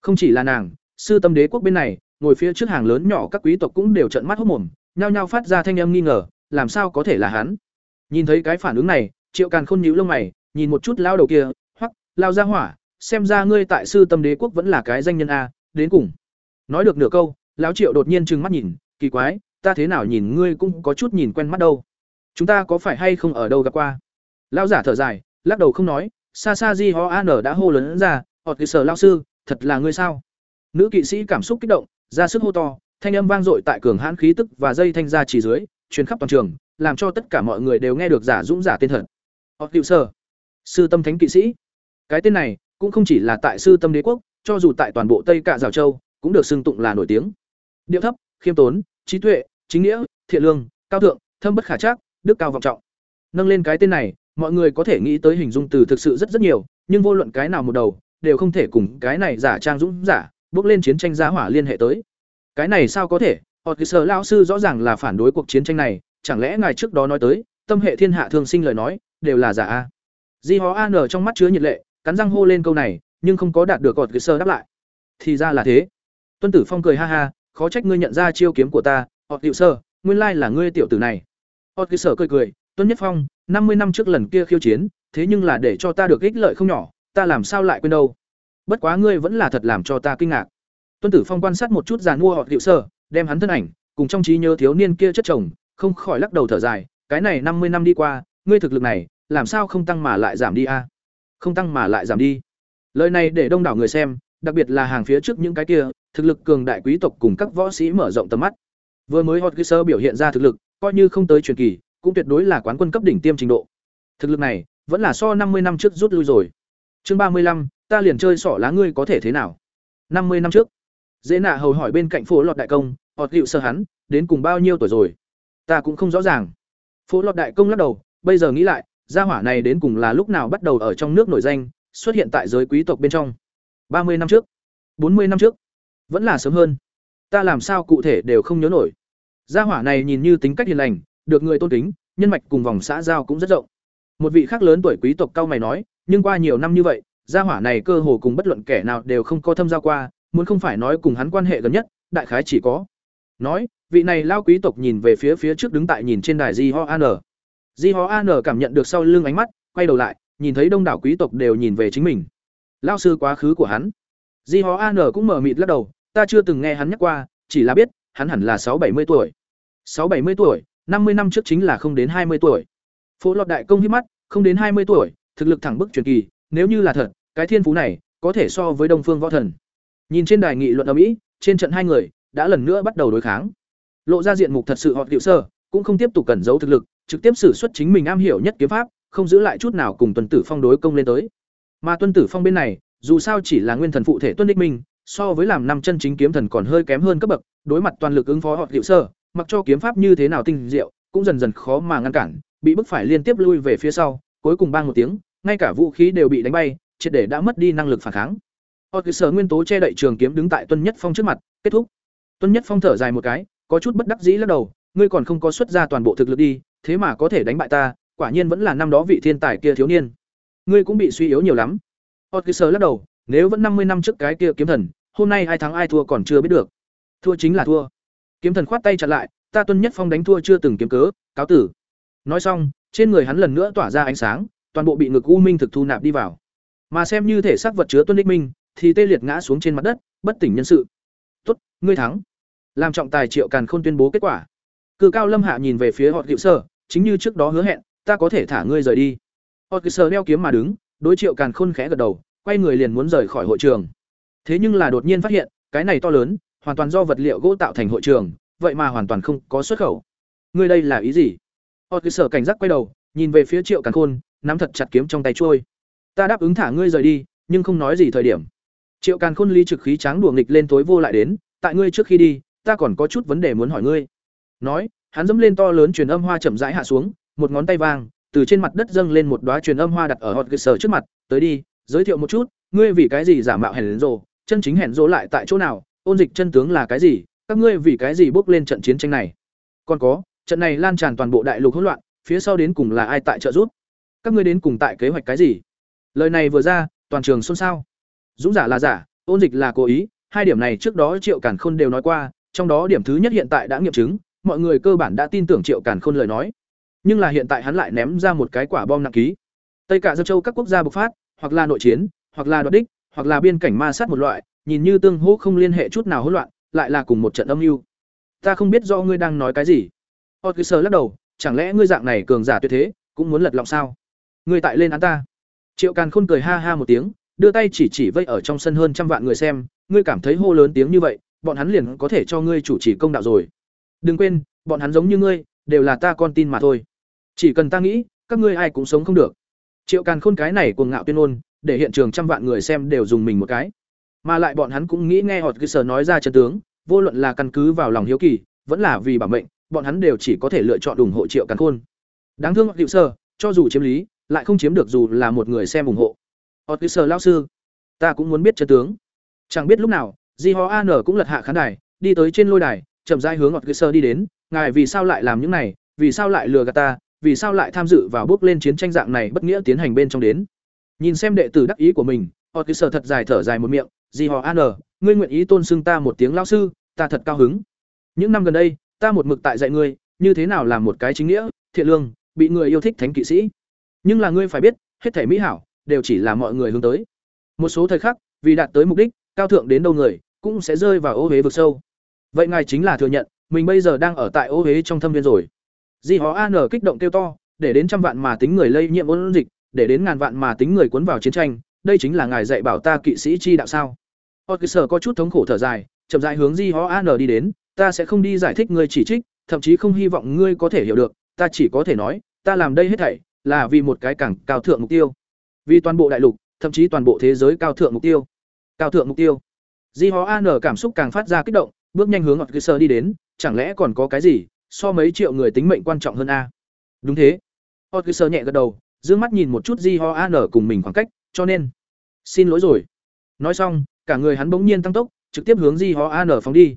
Không chỉ là nàng sư tâm đế quốc bên này ngồi phía trước hàng lớn nhỏ các quý tộc cũng đều trợn mắt hốt mồm, nhao nhao phát ra thanh âm nghi ngờ, làm sao có thể là hắn? Nhìn thấy cái phản ứng này, Triệu Càn Khôn nhíu lông mày, nhìn một chút lao đầu kia, hoặc lao ra hỏa, xem ra ngươi tại sư tâm đế quốc vẫn là cái danh nhân a, đến cùng. Nói được nửa câu, lão Triệu đột nhiên trừng mắt nhìn, kỳ quái, ta thế nào nhìn ngươi cũng có chút nhìn quen mắt đâu. Chúng ta có phải hay không ở đâu gặp qua? Lão giả thở dài, lắc đầu không nói, xa xa Di Ho An đã hô lớn ra, họ kỳ sở lão sư, thật là ngươi sao?" Nữ kỵ sĩ cảm xúc kích động, ra sức hô to, thanh âm vang dội tại cường hãn khí tức và dây thanh ra chỉ dưới, truyền khắp toàn trường, làm cho tất cả mọi người đều nghe được giả dũng giả tên thật. họ cựu Sở, sư tâm thánh kỵ sĩ. Cái tên này cũng không chỉ là tại sư tâm đế quốc, cho dù tại toàn bộ Tây Cạ rào Châu, cũng được xưng tụng là nổi tiếng. Điệu thấp, khiêm tốn, trí tuệ, chính nghĩa, thiện lương, cao thượng, thâm bất khả trác đức cao vọng trọng. Nâng lên cái tên này, mọi người có thể nghĩ tới hình dung từ thực sự rất rất nhiều, nhưng vô luận cái nào một đầu, đều không thể cùng cái này giả trang dũng giả, bước lên chiến tranh giá hỏa liên hệ tới. Cái này sao có thể? Otkiser lão sư rõ ràng là phản đối cuộc chiến tranh này, chẳng lẽ ngài trước đó nói tới, tâm hệ thiên hạ thường sinh lời nói, đều là giả a? Di Hó An ở trong mắt chứa nhiệt lệ, cắn răng hô lên câu này, nhưng không có đạt được Otkiser đáp lại. Thì ra là thế. Tuân Tử Phong cười ha ha, khó trách ngươi nhận ra chiêu kiếm của ta, họ tiểu sơ nguyên lai là ngươi tiểu tử này. họ kia sơ cười cười, Tuân Nhất Phong, năm mươi năm trước lần kia khiêu chiến, thế nhưng là để cho ta được ích lợi không nhỏ, ta làm sao lại quên đâu? Bất quá ngươi vẫn là thật làm cho ta kinh ngạc. Tuân Tử Phong quan sát một chút giàn mua họ tiểu Sơ, đem hắn thân ảnh cùng trong trí nhớ thiếu niên kia chất chồng, không khỏi lắc đầu thở dài, cái này năm mươi năm đi qua, ngươi thực lực này, làm sao không tăng mà lại giảm đi a? Không tăng mà lại giảm đi. Lời này để đông đảo người xem, đặc biệt là hàng phía trước những cái kia, thực lực cường đại quý tộc cùng các võ sĩ mở rộng tầm mắt. Vừa mới Hot Sơ biểu hiện ra thực lực, coi như không tới truyền kỳ, cũng tuyệt đối là quán quân cấp đỉnh tiêm trình độ. Thực lực này, vẫn là so năm mươi năm trước rút lui rồi. Chương ba mươi lăm, ta liền chơi sỏ lá ngươi có thể thế nào? Năm mươi năm trước. Dễ nạ hầu hỏi bên cạnh phố lọt đại công, "Họt liệu sơ hắn, đến cùng bao nhiêu tuổi rồi?" Ta cũng không rõ ràng. Phố lọt đại công lắc đầu, bây giờ nghĩ lại, gia hỏa này đến cùng là lúc nào bắt đầu ở trong nước nổi danh, xuất hiện tại giới quý tộc bên trong. ba mươi năm trước, bốn mươi năm trước, vẫn là sớm hơn. Ta làm sao cụ thể đều không nhớ nổi. Gia hỏa này nhìn như tính cách hiền lành, được người tôn kính, nhân mạch cùng vòng xã giao cũng rất rộng. Một vị khác lớn tuổi quý tộc cao mày nói, nhưng qua nhiều năm như vậy, gia hỏa này cơ hồ cùng bất luận kẻ nào đều không có thâm giao qua, muốn không phải nói cùng hắn quan hệ gần nhất, đại khái chỉ có. Nói, vị này lao quý tộc nhìn về phía phía trước đứng tại nhìn trên đài Di Ho An. Di Hó An cảm nhận được sau lưng ánh mắt, quay đầu lại, nhìn thấy đông đảo quý tộc đều nhìn về chính mình. Lao sư quá khứ của hắn. Di Hó An cũng mở mịt lắc đầu, ta chưa từng nghe hắn nhắc qua, chỉ là biết, hắn hẳn là sáu bảy mươi tuổi. sáu bảy mươi tuổi, năm mươi năm trước chính là không đến hai mươi tuổi. Phố lọt đại công hiếp mắt, không đến hai mươi tuổi, thực lực thẳng bức truyền kỳ, nếu như là thật, cái thiên phú này có thể so với Đông Phương Võ Thần. Nhìn trên đài nghị luận ở Mỹ, trên trận hai người đã lần nữa bắt đầu đối kháng. Lộ ra diện mục thật sự họ tiểu sơ, cũng không tiếp tục cẩn giấu thực lực, trực tiếp sử xuất chính mình am hiểu nhất kiếm pháp, không giữ lại chút nào cùng Tuân Tử Phong đối công lên tới. Mà Tuân Tử Phong bên này, dù sao chỉ là nguyên thần phụ thể Tuân Đích Minh, so với làm năm chân chính kiếm thần còn hơi kém hơn cấp bậc, đối mặt toàn lực ứng phó họ diệu sơ, mặc cho kiếm pháp như thế nào tinh diệu, cũng dần dần khó mà ngăn cản, bị bức phải liên tiếp lui về phía sau, cuối cùng bang một tiếng, ngay cả vũ khí đều bị đánh bay, triệt để đã mất đi năng lực phản kháng. Sở nguyên tố che đậy trường kiếm đứng tại Tuân Nhất Phong trước mặt, kết thúc. Tuân Nhất Phong thở dài một cái, có chút bất đắc dĩ lắc đầu, ngươi còn không có xuất ra toàn bộ thực lực đi, thế mà có thể đánh bại ta, quả nhiên vẫn là năm đó vị thiên tài kia thiếu niên. Ngươi cũng bị suy yếu nhiều lắm. Otkiser lắc đầu, nếu vẫn năm mươi năm trước cái kia kiếm thần, hôm nay ai thắng ai thua còn chưa biết được. Thua chính là thua. Kiếm thần khoát tay chặn lại, ta Tuân Nhất Phong đánh thua chưa từng kiếm cớ, cáo tử. Nói xong, trên người hắn lần nữa tỏa ra ánh sáng, toàn bộ bị ngực u minh thực thu nạp đi vào. Mà xem như thể xác vật chứa Tuân Đích Minh, thì tê liệt ngã xuống trên mặt đất, bất tỉnh nhân sự. "Tốt, ngươi thắng." Làm trọng tài Triệu Càn Khôn tuyên bố kết quả. Cự cao Lâm Hạ nhìn về phía họ Diệu Sở, chính như trước đó hứa hẹn, ta có thể thả ngươi rời đi. Họ Diệu đeo kiếm mà đứng, đối Triệu Càn Khôn khẽ gật đầu, quay người liền muốn rời khỏi hội trường. Thế nhưng là đột nhiên phát hiện, cái này to lớn, hoàn toàn do vật liệu gỗ tạo thành hội trường, vậy mà hoàn toàn không có xuất khẩu. Ngươi đây là ý gì? Họ Diệu Sở cảnh giác quay đầu, nhìn về phía Triệu Càn Khôn, nắm thật chặt kiếm trong tay trôi. Ta đáp ứng thả ngươi rời đi, nhưng không nói gì thời điểm. Triệu Càn Khôn ly trực khí tráng đùa nghịch lên tối vô lại đến, tại ngươi trước khi đi, ta còn có chút vấn đề muốn hỏi ngươi. Nói, hắn dẫm lên to lớn truyền âm hoa chậm rãi hạ xuống, một ngón tay vàng, từ trên mặt đất dâng lên một đóa truyền âm hoa đặt ở hot sở trước mặt, tới đi, giới thiệu một chút, ngươi vì cái gì giả mạo hèn rồ, chân chính hèn rồ lại tại chỗ nào, ôn dịch chân tướng là cái gì, các ngươi vì cái gì bước lên trận chiến tranh này? Còn có, trận này lan tràn toàn bộ đại lục hỗn loạn, phía sau đến cùng là ai tại trợ giúp? Các ngươi đến cùng tại kế hoạch cái gì? Lời này vừa ra, toàn trường xôn xao. Dũng giả là giả, ôn dịch là cố ý, hai điểm này trước đó Triệu cản Khôn đều nói qua, trong đó điểm thứ nhất hiện tại đã nghiệm chứng, mọi người cơ bản đã tin tưởng Triệu Càn Khôn lời nói. Nhưng là hiện tại hắn lại ném ra một cái quả bom nặng ký. Tây cả Giang Châu các quốc gia bộc phát, hoặc là nội chiến, hoặc là đoạt đích, hoặc là biên cảnh ma sát một loại, nhìn như tương hỗ không liên hệ chút nào hỗn loạn, lại là cùng một trận âm mưu. Ta không biết do ngươi đang nói cái gì. Otkiser lắc đầu, chẳng lẽ ngươi dạng này cường giả tuyệt thế, cũng muốn lật lọng sao? Ngươi tại lên án ta. Triệu Càn Khôn cười ha ha một tiếng, đưa tay chỉ chỉ vây ở trong sân hơn trăm vạn người xem, ngươi cảm thấy hô lớn tiếng như vậy, bọn hắn liền có thể cho ngươi chủ trì công đạo rồi. Đừng quên, bọn hắn giống như ngươi, đều là ta con tin mà thôi. Chỉ cần ta nghĩ, các ngươi ai cũng sống không được. Triệu Càn Khôn cái này cuồng ngạo tuyên ngôn, để hiện trường trăm vạn người xem đều dùng mình một cái. Mà lại bọn hắn cũng nghĩ nghe Hột Sở nói ra chân tướng, vô luận là căn cứ vào lòng hiếu kỳ, vẫn là vì bảo mệnh, bọn hắn đều chỉ có thể lựa chọn ủng hộ Triệu Càn Khôn. Đáng thương Hột Sở, cho dù chiếm lý, lại không chiếm được dù là một người xem ủng hộ. Hột Sở lão sư, ta cũng muốn biết chân tướng. Chẳng biết lúc nào, Di Ho An cũng lật hạ khán đài, đi tới trên lôi đài, chậm rãi hướng Hột sơ đi đến, ngài vì sao lại làm những này, vì sao lại lừa gạt ta, vì sao lại tham dự vào bước lên chiến tranh dạng này bất nghĩa tiến hành bên trong đến. Nhìn xem đệ tử đắc ý của mình, họ Hột sơ thật dài thở dài một miệng, Di họ An, ngươi nguyện ý tôn xưng ta một tiếng lão sư, ta thật cao hứng. Những năm gần đây, ta một mực tại dạy ngươi, như thế nào làm một cái chính nghĩa, thiện lương, bị người yêu thích thánh kỵ sĩ. Nhưng là ngươi phải biết, hết thể mỹ hảo đều chỉ là mọi người hướng tới. Một số thời khắc, vì đạt tới mục đích, cao thượng đến đâu người, cũng sẽ rơi vào ô hế vực sâu. Vậy ngài chính là thừa nhận, mình bây giờ đang ở tại ô hế trong thâm viên rồi. Di Hó An kích động kêu to, để đến trăm vạn mà tính người lây nhiễm ôn dịch, để đến ngàn vạn mà tính người cuốn vào chiến tranh, đây chính là ngài dạy bảo ta kỵ sĩ chi đạo sao? Otkiser có chút thống khổ thở dài, chậm rãi hướng Di Ho An đi đến, ta sẽ không đi giải thích ngươi chỉ trích, thậm chí không hy vọng ngươi có thể hiểu được, ta chỉ có thể nói, ta làm đây hết thảy là vì một cái càng cao thượng mục tiêu. Vì toàn bộ đại lục, thậm chí toàn bộ thế giới cao thượng mục tiêu. Cao thượng mục tiêu. Di Ho An cảm xúc càng phát ra kích động, bước nhanh hướng Otkiser đi đến, chẳng lẽ còn có cái gì so mấy triệu người tính mệnh quan trọng hơn a? Đúng thế. Otkiser nhẹ gật đầu, dương mắt nhìn một chút Di Ho An cùng mình khoảng cách, cho nên xin lỗi rồi. Nói xong, cả người hắn bỗng nhiên tăng tốc, trực tiếp hướng Di Ho An phóng đi.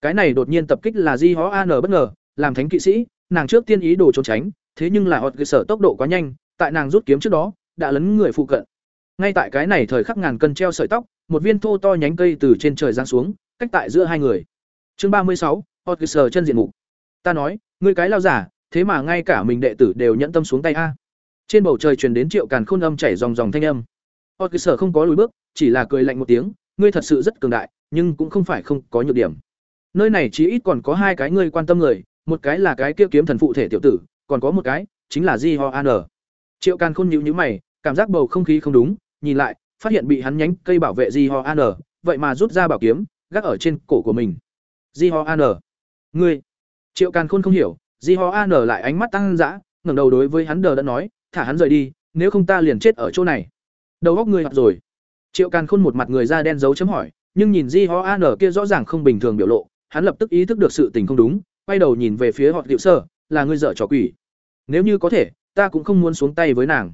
Cái này đột nhiên tập kích là Di Ho An bất ngờ, làm thánh kỵ sĩ, nàng trước tiên ý đồ trốn tránh, thế nhưng là hột sở tốc độ quá nhanh, tại nàng rút kiếm trước đó, đã lấn người phụ cận. Ngay tại cái này thời khắc ngàn cân treo sợi tóc, một viên thô to nhánh cây từ trên trời giáng xuống, cách tại giữa hai người. Chương ba mươi sáu, hột chân diện mục. Ta nói, ngươi cái lao giả, thế mà ngay cả mình đệ tử đều nhẫn tâm xuống tay a. Trên bầu trời truyền đến triệu càn khôn âm chảy dòng dòng thanh âm. Hột không có lùi bước, chỉ là cười lạnh một tiếng, ngươi thật sự rất cường đại, nhưng cũng không phải không có nhược điểm. Nơi này chỉ ít còn có hai cái ngươi quan tâm người, một cái là cái kia kiếm thần phụ thể tiểu tử, còn có một cái chính là Di Ho An. Triệu Càn Khôn nhíu nhíu mày, cảm giác bầu không khí không đúng, nhìn lại, phát hiện bị hắn nhánh cây bảo vệ Di Ho An, vậy mà rút ra bảo kiếm, gác ở trên cổ của mình. Di Ho An, ngươi. Triệu Càn Khôn không hiểu, Di Ho An lại ánh mắt tăng dã, ngẩng đầu đối với hắn đờ đã nói, thả hắn rời đi, nếu không ta liền chết ở chỗ này. Đầu óc ngươi hoạt rồi. Triệu Càn Khôn một mặt người da đen dấu chấm hỏi, nhưng nhìn Di Ho An kia rõ ràng không bình thường biểu lộ, hắn lập tức ý thức được sự tình không đúng, quay đầu nhìn về phía Hot Diệu Sở, là ngươi dở trò quỷ. Nếu như có thể, ta cũng không muốn xuống tay với nàng.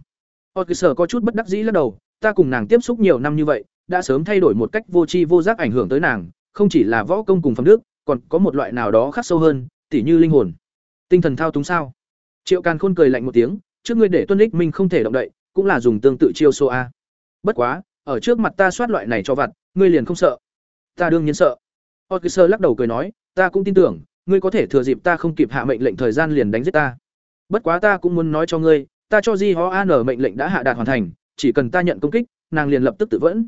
Hot Diệu Sở có chút bất đắc dĩ lắc đầu, ta cùng nàng tiếp xúc nhiều năm như vậy, đã sớm thay đổi một cách vô tri vô giác ảnh hưởng tới nàng, không chỉ là võ công cùng phẩm đức, còn có một loại nào đó khắc sâu hơn, tỉ như linh hồn. Tinh thần thao túng sao? Triệu Càn Khôn cười lạnh một tiếng, trước ngươi để Tuân Lịch Minh không thể động đậy, cũng là dùng tương tự chiêu số a. Bất quá, ở trước mặt ta soát loại này cho vặt ngươi liền không sợ ta đương nhiên sợ Otkiser lắc đầu cười nói ta cũng tin tưởng ngươi có thể thừa dịp ta không kịp hạ mệnh lệnh thời gian liền đánh giết ta bất quá ta cũng muốn nói cho ngươi ta cho di ho an mệnh lệnh đã hạ đạt hoàn thành chỉ cần ta nhận công kích nàng liền lập tức tự vẫn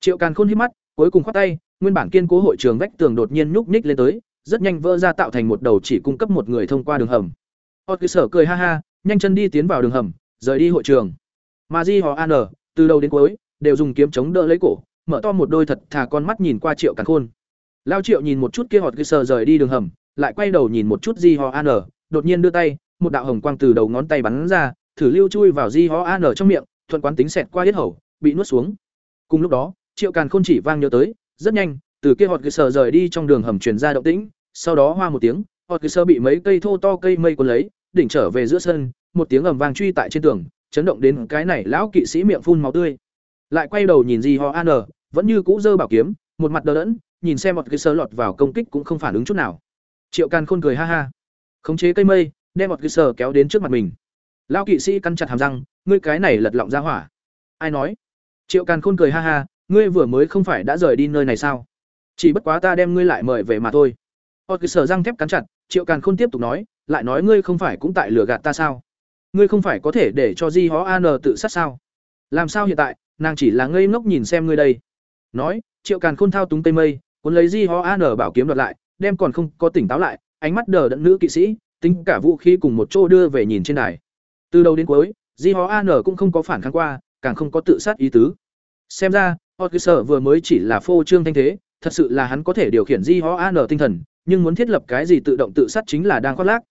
triệu càn khôn hít mắt cuối cùng khoát tay nguyên bản kiên cố hội trường vách tường đột nhiên nhúc nhích lên tới, rất nhanh vỡ ra tạo thành một đầu chỉ cung cấp một người thông qua đường hầm. Hot sở cười ha ha, nhanh chân đi tiến vào đường hầm, rời đi hội trường. Mà di ho an từ đầu đến cuối, đều dùng kiếm chống đỡ lấy cổ, mở to một đôi thật thà con mắt nhìn qua triệu càn khôn. Lao triệu nhìn một chút kia hot cơ rời đi đường hầm, lại quay đầu nhìn một chút di ho an đột nhiên đưa tay, một đạo hồng quang từ đầu ngón tay bắn ra, thử lưu chui vào di ho an trong miệng, thuận quán tính xẹt qua huyết hầu, bị nuốt xuống. Cùng lúc đó, triệu càn khôn chỉ vang nhớ tới rất nhanh, từ kia họt cơ sở rời đi trong đường hầm truyền ra động tĩnh, sau đó hoa một tiếng, họt cơ sở bị mấy cây thô to cây mây cuốn lấy, đỉnh trở về giữa sân, một tiếng ầm vang truy tại trên tường, chấn động đến cái này lão kỵ sĩ miệng phun máu tươi. Lại quay đầu nhìn gì họ an vẫn như cũ dơ bảo kiếm, một mặt đờ đẫn, nhìn xem một cái sơ lọt vào công kích cũng không phản ứng chút nào. Triệu càn khôn cười ha ha. Khống chế cây mây, đem một cái sở kéo đến trước mặt mình. Lão kỵ sĩ căn chặt hàm răng, ngươi cái này lật lọng ra hỏa. Ai nói? Triệu càn khôn cười ha ha ngươi vừa mới không phải đã rời đi nơi này sao? Chỉ bất quá ta đem ngươi lại mời về mà thôi. Hoặc sở răng thép cắn chặt, triệu càn khôn tiếp tục nói, lại nói ngươi không phải cũng tại lừa gạt ta sao? Ngươi không phải có thể để cho di hó an tự sát sao? Làm sao hiện tại, nàng chỉ là ngây ngốc nhìn xem ngươi đây. Nói, triệu càn khôn thao túng cây mây, cuốn lấy di ho an bảo kiếm đoạt lại, đem còn không có tỉnh táo lại, ánh mắt đờ đẫn nữ kỵ sĩ, tính cả vũ khí cùng một chỗ đưa về nhìn trên đài. Từ đầu đến cuối, di ho an cũng không có phản kháng qua, càng không có tự sát ý tứ. Xem ra Otkiser vừa mới chỉ là phô trương thanh thế, thật sự là hắn có thể điều khiển di ho an tinh thần, nhưng muốn thiết lập cái gì tự động tự sát chính là đang khoác lác.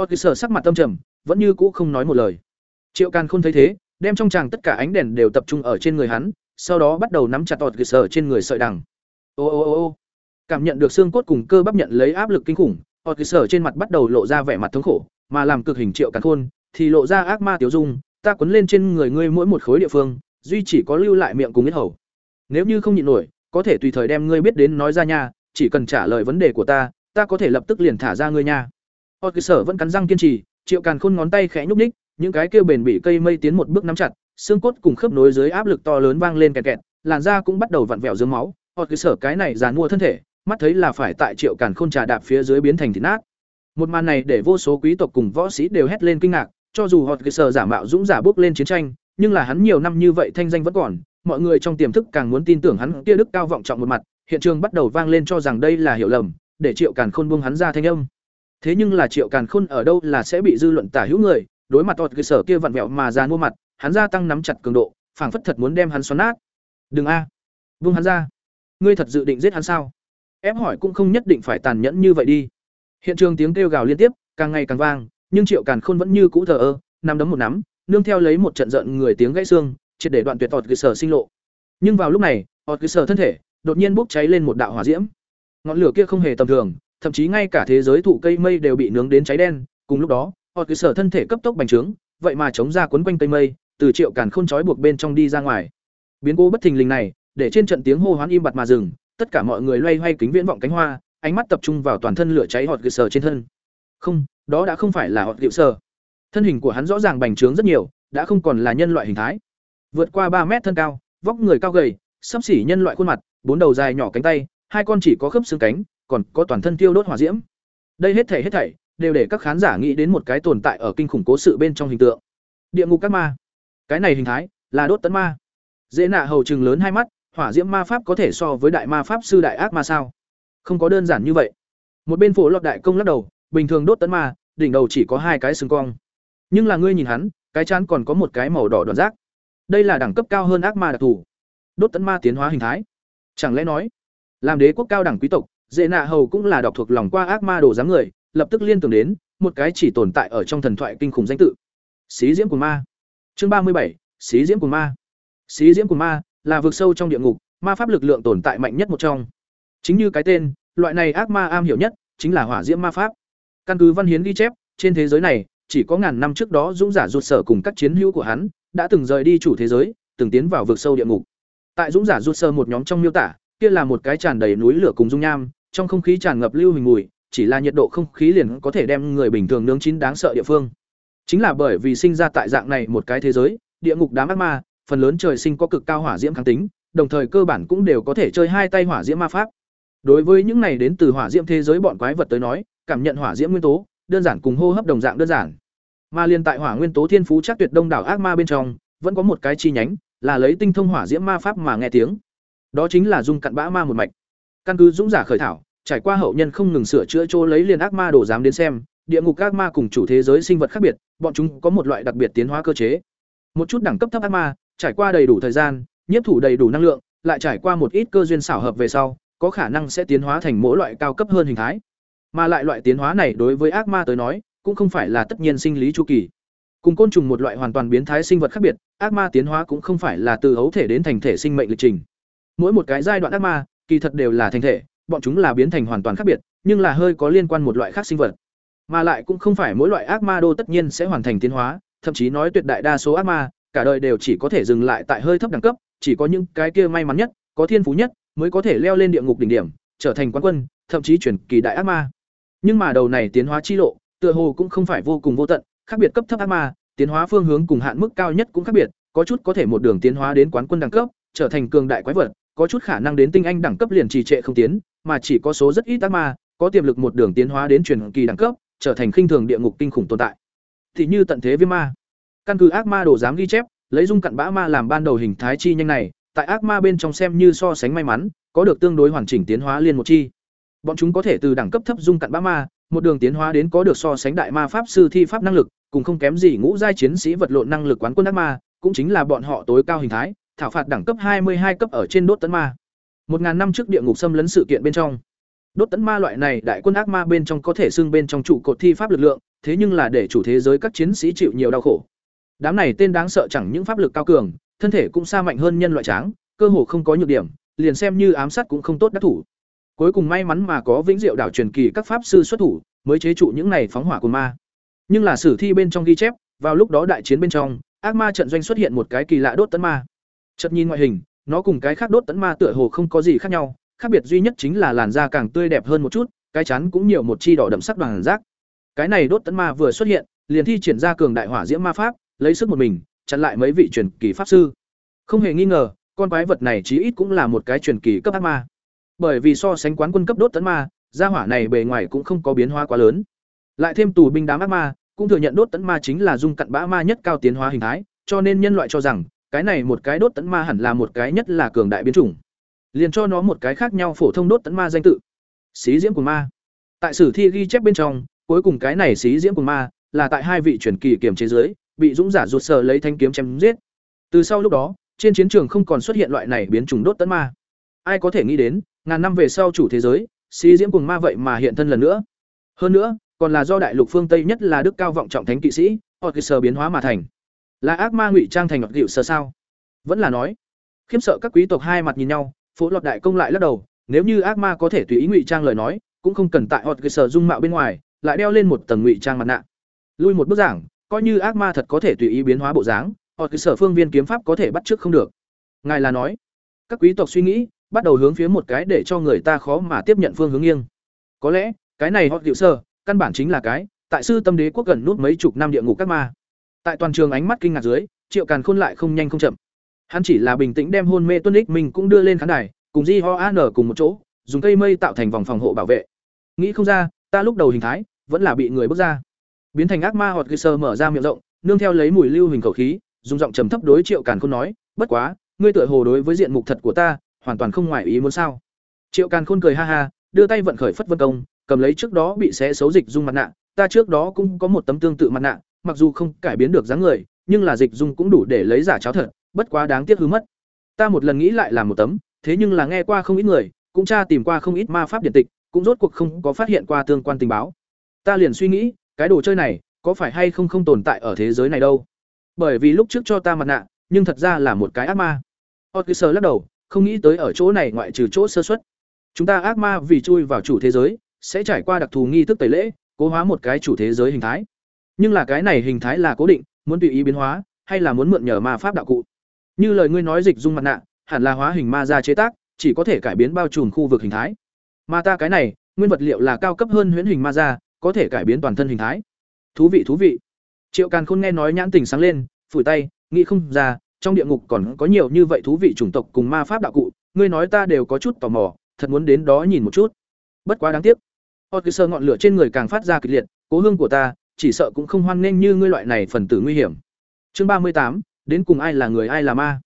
Otkiser sắc mặt tâm trầm, vẫn như cũ không nói một lời. Triệu càn không thấy thế, đem trong tràng tất cả ánh đèn đều tập trung ở trên người hắn, sau đó bắt đầu nắm chặt tọt sở trên người sợi đằng. Ô ô ô ô. Cảm nhận được xương cốt cùng cơ bắp nhận lấy áp lực kinh khủng tọt sở trên mặt bắt đầu lộ ra vẻ mặt thống khổ, mà làm cực hình triệu càn khôn thì lộ ra ác ma tiểu dung, ta quấn lên trên người ngươi mỗi một khối địa phương, duy chỉ có lưu lại miệng cùng huyết hầu nếu như không nhịn nổi, có thể tùy thời đem ngươi biết đến nói ra nha, chỉ cần trả lời vấn đề của ta ta có thể lập tức liền thả ra ngươi nha. Tọt sở vẫn cắn răng kiên trì, triệu càn khôn ngón tay khẽ nhúc ních những cái kêu bền bị cây mây tiến một bước nắm chặt, xương cốt cùng khớp nối dưới áp lực to lớn vang lên kẹt kẹt, làn da cũng bắt đầu vặn vẹo dưới máu. Họ cơ sở cái này dàn mua thân thể, mắt thấy là phải tại triệu càn khôn trà đạp phía dưới biến thành thịt nát. Một màn này để vô số quý tộc cùng võ sĩ đều hét lên kinh ngạc, cho dù họ cơ sở giả mạo dũng giả bước lên chiến tranh, nhưng là hắn nhiều năm như vậy thanh danh vẫn còn mọi người trong tiềm thức càng muốn tin tưởng hắn kia đức cao vọng trọng một mặt, hiện trường bắt đầu vang lên cho rằng đây là hiểu lầm, để triệu càn khôn buông hắn ra thanh âm. Thế nhưng là triệu càn khôn ở đâu là sẽ bị dư luận tả hữu người, đối mặt tọt cơ sở kia vặn vẹo mà ra mua mặt, hắn gia tăng nắm chặt cường độ, phảng phất thật muốn đem hắn xoắn nát. Đừng a, buông hắn ra. Ngươi thật dự định giết hắn sao? Ép hỏi cũng không nhất định phải tàn nhẫn như vậy đi. Hiện trường tiếng kêu gào liên tiếp, càng ngày càng vang, nhưng triệu càn khôn vẫn như cũ thờ ơ, nắm đấm một nắm, nương theo lấy một trận giận người tiếng gãy xương triệt để đoạn tuyệt tọt cơ sở sinh lộ. Nhưng vào lúc này tọt cơ sở thân thể đột nhiên bốc cháy lên một đạo hỏa diễm. Ngọn lửa kia không hề tầm thường, thậm chí ngay cả thế giới thụ cây mây đều bị nướng đến cháy đen. Cùng lúc đó tọt cơ sở thân thể cấp tốc bành trướng, vậy mà chống ra quấn quanh cây mây, từ triệu càn khôn trói buộc bên trong đi ra ngoài. Biến cố bất thình lình này, để trên trận tiếng hô hoán im bặt mà dừng, tất cả mọi người loay hoay kính viễn vọng cánh hoa, ánh mắt tập trung vào toàn thân lửa cháy họt gự sở trên thân. Không, đó đã không phải là họt gự sở thân hình của hắn rõ ràng bành trướng rất nhiều, đã không còn là nhân loại hình thái vượt qua ba mét thân cao, vóc người cao gầy, sắp xỉ nhân loại khuôn mặt, bốn đầu dài nhỏ cánh tay, hai con chỉ có khớp xương cánh, còn có toàn thân tiêu đốt hỏa diễm. Đây hết thảy hết thảy đều để các khán giả nghĩ đến một cái tồn tại ở kinh khủng cố sự bên trong hình tượng. Địa ngục các ma. Cái này hình thái là đốt tấn ma. Dễ nạ hầu trừng lớn hai mắt, hỏa diễm ma pháp có thể so với đại ma pháp sư đại ác ma sao? Không có đơn giản như vậy. Một bên phổ lọt đại công lắc đầu, bình thường đốt tấn ma, đỉnh đầu chỉ có hai cái xương cong. Nhưng là ngươi nhìn hắn, cái chán còn có một cái màu đỏ đoạn rác đây là đẳng cấp cao hơn ác ma đặc thù. Đốt tấn ma tiến hóa hình thái. Chẳng lẽ nói, làm đế quốc cao đẳng quý tộc dễ nạ hầu cũng là đọc thuộc lòng qua ác ma đồ dáng người, lập tức liên tưởng đến một cái chỉ tồn tại ở trong thần thoại kinh khủng danh tự. Xí diễm của ma. Chương ba mươi bảy, xí diễm của ma. Xí diễm của ma là vực sâu trong địa ngục, ma pháp lực lượng tồn tại mạnh nhất một trong. Chính như cái tên, loại này ác ma am hiểu nhất chính là hỏa diễm ma pháp. Căn cứ văn hiến ghi chép, trên thế giới này, chỉ có ngàn năm trước đó dũng giả ruột sở cùng các chiến hữu của hắn đã từng rời đi chủ thế giới từng tiến vào vực sâu địa ngục tại dũng giả ruột sơ một nhóm trong miêu tả kia là một cái tràn đầy núi lửa cùng dung nham trong không khí tràn ngập lưu hình mùi chỉ là nhiệt độ không khí liền có thể đem người bình thường nướng chín đáng sợ địa phương. Chính là bởi vì sinh ra tại dạng này một cái thế giới, địa ngục đám ác ma, phần lớn trời sinh có cực cao hỏa diễm kháng tính, đồng thời cơ bản cũng đều có thể chơi hai tay hỏa diễm ma pháp. Đối với những này đến từ hỏa diễm thế giới bọn quái vật tới nói, cảm nhận hỏa diễm nguyên tố, đơn giản cùng hô hấp đồng dạng đơn giản. Mà liên tại hỏa nguyên tố thiên phú chắc tuyệt đông đảo ác ma bên trong, vẫn có một cái chi nhánh, là lấy tinh thông hỏa diễm ma pháp mà nghe tiếng. Đó chính là dung cặn bã ma một mạch. Căn cứ dũng giả khởi thảo, trải qua hậu nhân không ngừng sửa chữa chỗ lấy liền ác ma đồ dám đến xem, địa ngục ác ma cùng chủ thế giới sinh vật khác biệt, bọn chúng có một loại đặc biệt tiến hóa cơ chế. Một chút đẳng cấp thấp ác ma, trải qua đầy đủ thời gian, nhiếp thủ đầy đủ năng lượng, lại trải qua một ít cơ duyên xảo hợp về sau, có khả năng sẽ tiến hóa thành mỗi loại cao cấp hơn hình thái. Mà lại loại tiến hóa này đối với ác ma tới nói, cũng không phải là tất nhiên sinh lý chu kỳ. Cùng côn trùng một loại hoàn toàn biến thái sinh vật khác biệt, ác ma tiến hóa cũng không phải là từ hấu thể đến thành thể sinh mệnh lịch trình. Mỗi một cái giai đoạn ác ma, kỳ thật đều là thành thể, bọn chúng là biến thành hoàn toàn khác biệt, nhưng là hơi có liên quan một loại khác sinh vật. Mà lại cũng không phải mỗi loại ác ma đô tất nhiên sẽ hoàn thành tiến hóa, thậm chí nói tuyệt đại đa số ác ma, cả đời đều chỉ có thể dừng lại tại hơi thấp đẳng cấp, chỉ có những cái kia may mắn nhất, có thiên phú nhất, mới có thể leo lên địa ngục đỉnh điểm, trở thành quán quân, thậm chí chuyển kỳ đại ác ma. Nhưng mà đầu này tiến hóa chi lộ, tựa hồ cũng không phải vô cùng vô tận, khác biệt cấp thấp ác ma, tiến hóa phương hướng cùng hạn mức cao nhất cũng khác biệt, có chút có thể một đường tiến hóa đến quán quân đẳng cấp, trở thành cường đại quái vật, có chút khả năng đến tinh anh đẳng cấp liền trì trệ không tiến, mà chỉ có số rất ít ác ma có tiềm lực một đường tiến hóa đến truyền kỳ đẳng cấp, trở thành khinh thường địa ngục kinh khủng tồn tại. Thì như tận thế viêm ma. Căn cứ ác ma đồ dám ghi chép, lấy dung cặn bã ma làm ban đầu hình thái chi nhanh này, tại ác ma bên trong xem như so sánh may mắn, có được tương đối hoàn chỉnh tiến hóa liên một chi. Bọn chúng có thể từ đẳng cấp thấp dung cặn bã ma, một đường tiến hóa đến có được so sánh đại ma pháp sư thi pháp năng lực, cùng không kém gì ngũ giai chiến sĩ vật lộn năng lực quán quân ác ma, cũng chính là bọn họ tối cao hình thái, thảo phạt đẳng cấp 22 cấp ở trên đốt tấn ma. Một ngàn năm trước địa ngục xâm lấn sự kiện bên trong, đốt tấn ma loại này đại quân ác ma bên trong có thể xưng bên trong trụ cột thi pháp lực lượng, thế nhưng là để chủ thế giới các chiến sĩ chịu nhiều đau khổ. Đám này tên đáng sợ chẳng những pháp lực cao cường, thân thể cũng xa mạnh hơn nhân loại tráng, cơ hồ không có nhược điểm, liền xem như ám sát cũng không tốt đắc thủ. Cuối cùng may mắn mà có vĩnh diệu đảo truyền kỳ các pháp sư xuất thủ, mới chế trụ những này phóng hỏa của ma. Nhưng là sử thi bên trong ghi chép, vào lúc đó đại chiến bên trong, ác ma trận doanh xuất hiện một cái kỳ lạ đốt tấn ma. Chợt nhìn ngoại hình, nó cùng cái khác đốt tấn ma tựa hồ không có gì khác nhau, khác biệt duy nhất chính là làn da càng tươi đẹp hơn một chút, cái chắn cũng nhiều một chi đỏ đậm sắc đoàn rác. Cái này đốt tấn ma vừa xuất hiện, liền thi triển ra cường đại hỏa diễm ma pháp, lấy sức một mình, chặn lại mấy vị truyền kỳ pháp sư. Không hề nghi ngờ, con quái vật này chí ít cũng là một cái truyền kỳ cấp ác ma. Bởi vì so sánh quán quân cấp đốt tấn ma, gia hỏa này bề ngoài cũng không có biến hóa quá lớn. Lại thêm tù binh đám ác ma, cũng thừa nhận đốt tấn ma chính là dung cặn bã ma nhất cao tiến hóa hình thái, cho nên nhân loại cho rằng, cái này một cái đốt tấn ma hẳn là một cái nhất là cường đại biến chủng. Liền cho nó một cái khác nhau phổ thông đốt tấn ma danh tự. Xí diễm của ma. Tại sử thi ghi chép bên trong, cuối cùng cái này xí diễm của ma là tại hai vị truyền kỳ kiểm chế giới, bị dũng giả ruột sợ lấy thanh kiếm chém giết. Từ sau lúc đó, trên chiến trường không còn xuất hiện loại này biến chủng đốt tấn ma. Ai có thể nghĩ đến, ngàn năm về sau chủ thế giới, xí diễm cùng ma vậy mà hiện thân lần nữa. Hơn nữa, còn là do đại lục phương Tây nhất là đức cao vọng trọng thánh kỵ sĩ, Orkisser biến hóa mà thành. Là ác ma ngụy trang thành ngọc dịu sơ sao? Vẫn là nói. Khiếm sợ các quý tộc hai mặt nhìn nhau, phố lọt đại công lại lắc đầu, nếu như ác ma có thể tùy ý ngụy trang lời nói, cũng không cần tại Orkisser dung mạo bên ngoài, lại đeo lên một tầng ngụy trang mặt nạ. Lui một bước giảng, coi như ác ma thật có thể tùy ý biến hóa bộ dáng, Orkisser phương viên kiếm pháp có thể bắt trước không được. Ngài là nói, các quý tộc suy nghĩ, bắt đầu hướng phía một cái để cho người ta khó mà tiếp nhận phương hướng nghiêng. Có lẽ, cái này họ sơ, căn bản chính là cái, tại sư tâm đế quốc gần nút mấy chục năm địa ngục các ma. Tại toàn trường ánh mắt kinh ngạc dưới, Triệu Càn Khôn lại không nhanh không chậm. Hắn chỉ là bình tĩnh đem hôn mê Tuân Ích mình cũng đưa lên khán đài, cùng Di Ho An cùng một chỗ, dùng cây mây tạo thành vòng phòng hộ bảo vệ. Nghĩ không ra, ta lúc đầu hình thái vẫn là bị người bước ra. Biến thành ác ma hoặc sơ mở ra miệng rộng, nương theo lấy mùi lưu hình khẩu khí, dùng giọng trầm thấp đối Triệu Càn Khôn nói, "Bất quá, ngươi tựa hồ đối với diện mục thật của ta, hoàn toàn không ngoài ý muốn sao?" Triệu Càn Khôn cười ha ha, đưa tay vận khởi phất vân công, cầm lấy trước đó bị xé xấu dịch dung mặt nạ, ta trước đó cũng có một tấm tương tự mặt nạ, mặc dù không cải biến được dáng người, nhưng là dịch dung cũng đủ để lấy giả cháo thật, bất quá đáng tiếc hư mất. Ta một lần nghĩ lại làm một tấm, thế nhưng là nghe qua không ít người, cũng tra tìm qua không ít ma pháp điện tịch, cũng rốt cuộc không có phát hiện qua tương quan tình báo. Ta liền suy nghĩ, cái đồ chơi này có phải hay không không tồn tại ở thế giới này đâu. Bởi vì lúc trước cho ta mặt nạ, nhưng thật ra là một cái ác ma. Otkiser lắc đầu, không nghĩ tới ở chỗ này ngoại trừ chỗ sơ xuất, Chúng ta ác ma vì chui vào chủ thế giới, sẽ trải qua đặc thù nghi thức tẩy lễ, cố hóa một cái chủ thế giới hình thái. Nhưng là cái này hình thái là cố định, muốn tùy ý biến hóa, hay là muốn mượn nhờ ma pháp đạo cụ. Như lời ngươi nói dịch dung mặt nạ, hẳn là hóa hình ma ra chế tác, chỉ có thể cải biến bao trùm khu vực hình thái. Mà ta cái này, nguyên vật liệu là cao cấp hơn huyễn hình ma ra, có thể cải biến toàn thân hình thái. Thú vị thú vị. Triệu Càn Khôn nghe nói nhãn tình sáng lên, phủi tay, nghĩ không ra, trong địa ngục còn có nhiều như vậy thú vị chủng tộc cùng ma pháp đạo cụ, ngươi nói ta đều có chút tò mò, thật muốn đến đó nhìn một chút. Bất quá đáng tiếc. Hot sơ ngọn lửa trên người càng phát ra kịch liệt, cố hương của ta, chỉ sợ cũng không hoan nghênh như ngươi loại này phần tử nguy hiểm. Chương ba mươi tám, đến cùng ai là người ai là ma.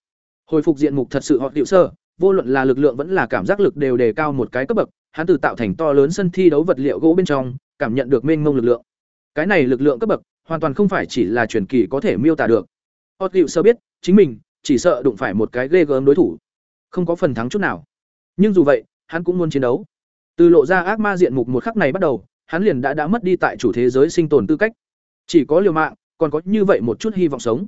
Hồi phục diện mục thật sự họ tiểu sơ, vô luận là lực lượng vẫn là cảm giác lực đều đề cao một cái cấp bậc, hắn từ tạo thành to lớn sân thi đấu vật liệu gỗ bên trong, cảm nhận được mênh mông lực lượng. Cái này lực lượng cấp bậc, hoàn toàn không phải chỉ là truyền kỳ có thể miêu tả được. Hot điệu sơ biết, chính mình chỉ sợ đụng phải một cái ghê gớm đối thủ, không có phần thắng chút nào. Nhưng dù vậy, hắn cũng muốn chiến đấu. Từ lộ ra ác ma diện mục một khắc này bắt đầu, hắn liền đã đã mất đi tại chủ thế giới sinh tồn tư cách. Chỉ có liều mạng, còn có như vậy một chút hy vọng sống.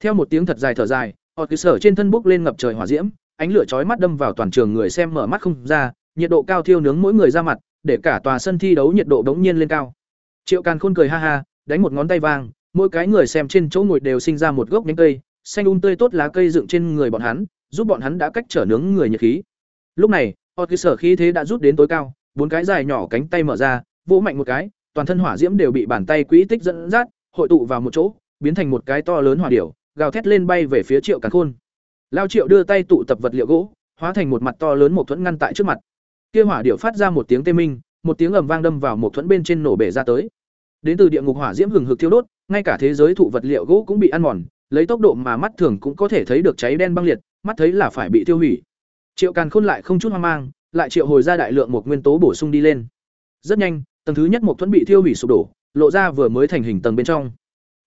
Theo một tiếng thật dài thở dài, Hột sở trên thân bốc lên ngập trời hỏa diễm, ánh lửa chói mắt đâm vào toàn trường người xem mở mắt không ra, nhiệt độ cao thiêu nướng mỗi người ra mặt, để cả tòa sân thi đấu nhiệt độ đống nhiên lên cao. Triệu Càn Khôn cười ha ha, đánh một ngón tay vàng, mỗi cái người xem trên chỗ ngồi đều sinh ra một gốc nhánh cây, xanh un tươi tốt lá cây dựng trên người bọn hắn, giúp bọn hắn đã cách trở nướng người nhiệt khí. Lúc này, Hot sở khí thế đã rút đến tối cao, bốn cái dài nhỏ cánh tay mở ra, vỗ mạnh một cái, toàn thân hỏa diễm đều bị bàn tay quỹ tích dẫn dắt, hội tụ vào một chỗ, biến thành một cái to lớn hỏa điểu, gào thét lên bay về phía Triệu Càn Khôn. Lao Triệu đưa tay tụ tập vật liệu gỗ, hóa thành một mặt to lớn một thuẫn ngăn tại trước mặt. Kia hỏa điệu phát ra một tiếng tê minh, một tiếng ầm vang đâm vào một thuẫn bên trên nổ bể ra tới. Đến từ địa ngục hỏa diễm hừng hực thiêu đốt, ngay cả thế giới thụ vật liệu gỗ cũng bị ăn mòn, lấy tốc độ mà mắt thường cũng có thể thấy được cháy đen băng liệt, mắt thấy là phải bị tiêu hủy. Triệu Càn Khôn lại không chút hoang mang, lại triệu hồi ra đại lượng một nguyên tố bổ sung đi lên. Rất nhanh, tầng thứ nhất một thuẫn bị tiêu hủy sụp đổ, lộ ra vừa mới thành hình tầng bên trong.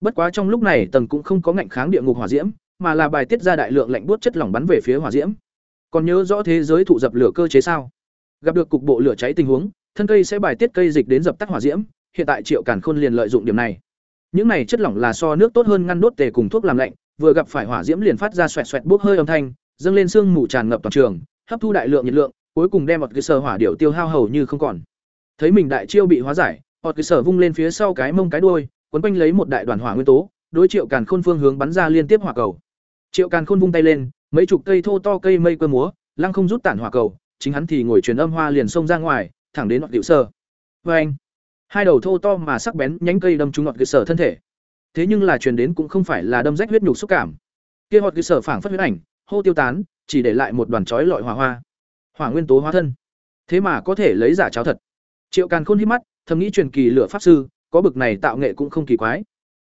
Bất quá trong lúc này tầng cũng không có ngạnh kháng địa ngục hỏa diễm, mà là bài tiết ra đại lượng lạnh buốt chất lỏng bắn về phía hỏa diễm. Còn nhớ rõ thế giới thụ dập lửa cơ chế sao? Gặp được cục bộ lửa cháy tình huống, thân cây sẽ bài tiết cây dịch đến dập tắt hỏa diễm, hiện tại Triệu Càn Khôn liền lợi dụng điểm này. Những này chất lỏng là so nước tốt hơn ngăn đốt tề cùng thuốc làm lạnh, vừa gặp phải hỏa diễm liền phát ra xoẹt xoẹt bốc hơi âm thanh, dâng lên sương mù tràn ngập toàn trường, hấp thu đại lượng nhiệt lượng, cuối cùng đem một cái sở hỏa điểu tiêu hao hầu như không còn. Thấy mình đại chiêu bị hóa giải, một cái sở vung lên phía sau cái mông cái đuôi, quấn quanh lấy một đại đoàn hỏa nguyên tố, đối Triệu Càn Khôn phương hướng bắn ra liên tiếp hỏa cầu. Triệu Càn Khôn vung tay lên, mấy chục cây thô to cây mây cơ múa, lăng không rút tản hỏa cầu, chính hắn thì ngồi truyền âm hoa liền xông ra ngoài, thẳng đến ngọn điệu sở. Và vâng! anh, hai đầu thô to mà sắc bén nhánh cây đâm trúng ngọt cơ sở thân thể. Thế nhưng là truyền đến cũng không phải là đâm rách huyết nhục xúc cảm. Kia họt cơ sở phảng phất huyết ảnh, hô tiêu tán, chỉ để lại một đoàn chói lọi hỏa hoa. Hỏa nguyên tố hóa thân. Thế mà có thể lấy giả cháo thật. Triệu Càn Khôn hít mắt, thầm nghĩ truyền kỳ lửa pháp sư, có bực này tạo nghệ cũng không kỳ quái.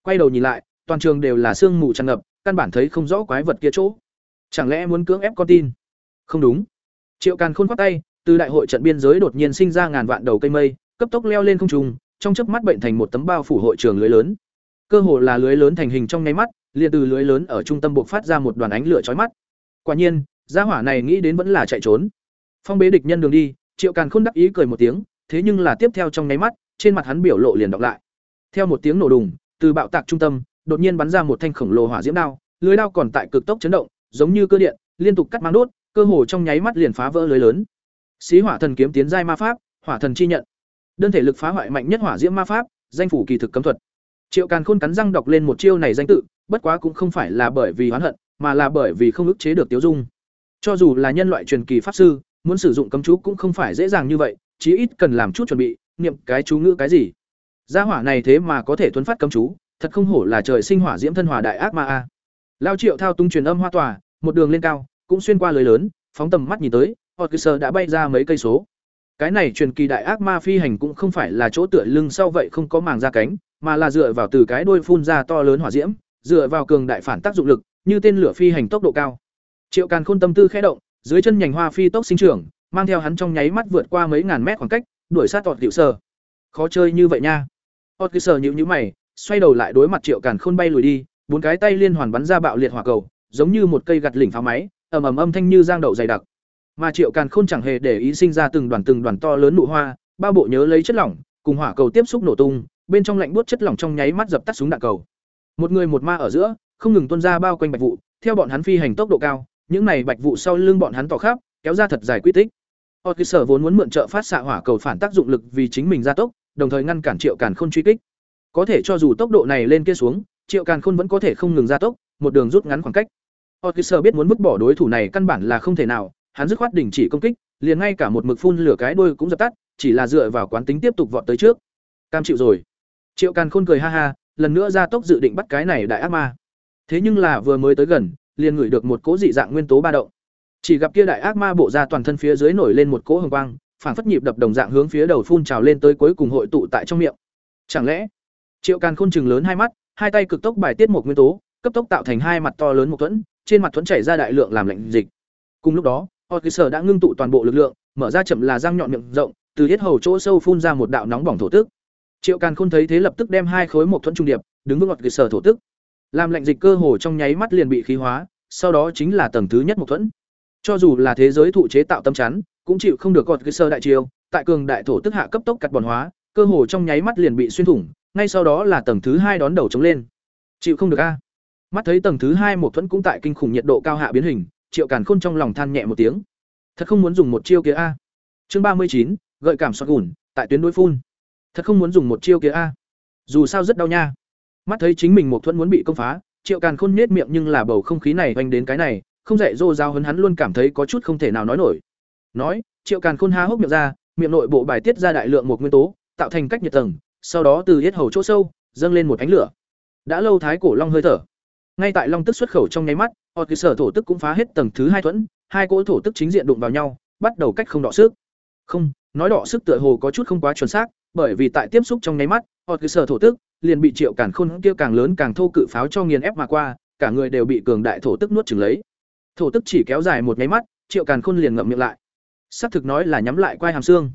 Quay đầu nhìn lại, toàn trường đều là sương mù tràn ngập, căn bản thấy không rõ quái vật kia chỗ. Chẳng lẽ muốn cưỡng ép con tin? Không đúng. Triệu Càn Khôn quát tay, từ đại hội trận biên giới đột nhiên sinh ra ngàn vạn đầu cây mây, cấp tốc leo lên không trung, trong chớp mắt bệnh thành một tấm bao phủ hội trường lưới lớn. Cơ hồ là lưới lớn thành hình trong nháy mắt, liền từ lưới lớn ở trung tâm bộc phát ra một đoàn ánh lửa chói mắt. Quả nhiên, gia hỏa này nghĩ đến vẫn là chạy trốn. Phong bế địch nhân đường đi, Triệu Càn Khôn đắc ý cười một tiếng, thế nhưng là tiếp theo trong nháy mắt, trên mặt hắn biểu lộ liền đọc lại. Theo một tiếng nổ đùng, từ bạo tạc trung tâm, đột nhiên bắn ra một thanh khổng lồ hỏa diễm đao, lưới đao còn tại cực tốc chấn động, giống như cơ điện, liên tục cắt mang đốt, cơ hồ trong nháy mắt liền phá vỡ lưới lớn. Xí hỏa thần kiếm tiến giai ma pháp, hỏa thần chi nhận. Đơn thể lực phá hoại mạnh nhất hỏa diễm ma pháp, danh phủ kỳ thực cấm thuật. Triệu Càn Khôn cắn răng đọc lên một chiêu này danh tự, bất quá cũng không phải là bởi vì oán hận, mà là bởi vì không ức chế được tiêu dung. Cho dù là nhân loại truyền kỳ pháp sư, muốn sử dụng cấm chú cũng không phải dễ dàng như vậy, chí ít cần làm chút chuẩn bị, niệm cái chú ngữ cái gì. Gia hỏa này thế mà có thể thuấn phát cấm chú, thật không hổ là trời sinh hỏa diễm thân hòa đại ác ma a. Lao Triệu thao tung truyền âm hoa tòa, một đường lên cao, cũng xuyên qua lưới lớn, phóng tầm mắt nhìn tới, Hotkeser đã bay ra mấy cây số. Cái này truyền kỳ đại ác ma phi hành cũng không phải là chỗ tựa lưng sau vậy không có màng ra cánh, mà là dựa vào từ cái đuôi phun ra to lớn hỏa diễm, dựa vào cường đại phản tác dụng lực, như tên lửa phi hành tốc độ cao. Triệu Càn Khôn tâm tư khẽ động, dưới chân nhành hoa phi tốc sinh trưởng, mang theo hắn trong nháy mắt vượt qua mấy ngàn mét khoảng cách, đuổi sát Tọt Diệu sơ Khó chơi như vậy nha. Tọt Diệu sơ nhíu nhữ mày, xoay đầu lại đối mặt Triệu Càn Khôn bay lùi đi, bốn cái tay liên hoàn bắn ra bạo liệt hỏa cầu, giống như một cây gặt lỉnh pháo máy, ầm ầm âm thanh như giang đậu dày đặc. Mà Triệu Càn Khôn chẳng hề để ý sinh ra từng đoàn từng đoàn to lớn nụ hoa, ba bộ nhớ lấy chất lỏng, cùng hỏa cầu tiếp xúc nổ tung, bên trong lạnh buốt chất lỏng trong nháy mắt dập tắt súng đạn cầu. Một người một ma ở giữa, không ngừng tuôn ra bao quanh bạch vụ, theo bọn hắn phi hành tốc độ cao, những này bạch vụ sau lưng bọn hắn tỏ khắp, kéo ra thật dài quy tích. Orkisser vốn muốn mượn trợ phát xạ hỏa cầu phản tác dụng lực vì chính mình gia tốc, đồng thời ngăn cản Triệu Càn Khôn truy kích. Có thể cho dù tốc độ này lên kia xuống, Triệu Càn Khôn vẫn có thể không ngừng gia tốc, một đường rút ngắn khoảng cách. Orkisser biết muốn vứt bỏ đối thủ này căn bản là không thể nào, hắn dứt khoát đình chỉ công kích, liền ngay cả một mực phun lửa cái đuôi cũng dập tắt, chỉ là dựa vào quán tính tiếp tục vọt tới trước. Cam chịu rồi. Triệu Càn Khôn cười ha ha, lần nữa ra tốc dự định bắt cái này đại ác ma. Thế nhưng là vừa mới tới gần, liền ngửi được một cỗ dị dạng nguyên tố ba động. Chỉ gặp kia đại ác ma bộ ra toàn thân phía dưới nổi lên một cỗ hồng quang, phản phất nhịp đập đồng dạng hướng phía đầu phun trào lên tới cuối cùng hội tụ tại trong miệng. Chẳng lẽ? Triệu Càn Khôn trừng lớn hai mắt, hai tay cực tốc bài tiết một nguyên tố, cấp tốc tạo thành hai mặt to lớn một thuẫn, trên mặt thuẫn chảy ra đại lượng làm lạnh dịch. Cùng lúc đó, ở cơ sở đã ngưng tụ toàn bộ lực lượng, mở ra chậm là răng nhọn miệng rộng, từ hết hầu chỗ sâu phun ra một đạo nóng bỏng thổ tức. Triệu Càn Khôn thấy thế lập tức đem hai khối một thuẫn trung điệp, đứng vững sở thổ tức. Làm lạnh dịch cơ hồ trong nháy mắt liền bị khí hóa, sau đó chính là tầng thứ nhất một thuẫn. Cho dù là thế giới thụ chế tạo tâm chắn, cũng chịu không được Orkisser đại chiêu, tại cường đại thổ tức hạ cấp tốc cắt bòn hóa, cơ hồ trong nháy mắt liền bị xuyên thủng, ngay sau đó là tầng thứ hai đón đầu chống lên. Chịu không được a. Mắt thấy tầng thứ hai một thuẫn cũng tại kinh khủng nhiệt độ cao hạ biến hình, Triệu Càn Khôn trong lòng than nhẹ một tiếng. Thật không muốn dùng một chiêu kia a. Chương ba mươi chín gợi cảm xoát gùn, tại tuyến đối phun. Thật không muốn dùng một chiêu kia a. Dù sao rất đau nha. Mắt thấy chính mình một thuẫn muốn bị công phá, Triệu Càn Khôn nết miệng nhưng là bầu không khí này oanh đến cái này, không dạy dô giao hấn hắn luôn cảm thấy có chút không thể nào nói nổi. Nói, Triệu Càn Khôn há hốc miệng ra, miệng nội bộ bài tiết ra đại lượng một nguyên tố, tạo thành cách nhiệt tầng, sau đó từ hết hầu chỗ sâu, dâng lên một ánh lửa. Đã lâu thái cổ long hơi thở. Ngay tại long tức xuất khẩu trong nháy mắt, Hột sở thổ tức cũng phá hết tầng thứ hai thuẫn, hai cỗ thổ tức chính diện đụng vào nhau, bắt đầu cách không đọ sức. Không, nói đọ sức tựa hồ có chút không quá chuẩn xác, bởi vì tại tiếp xúc trong nháy mắt, hột sở thổ tức liền bị Triệu Càn Khôn kia càng lớn càng thô cự pháo cho nghiền ép mà qua, cả người đều bị cường đại thổ tức nuốt chửng lấy. Thổ tức chỉ kéo dài một nháy mắt, Triệu Càn Khôn liền ngậm miệng lại. xác thực nói là nhắm lại quai hàm xương.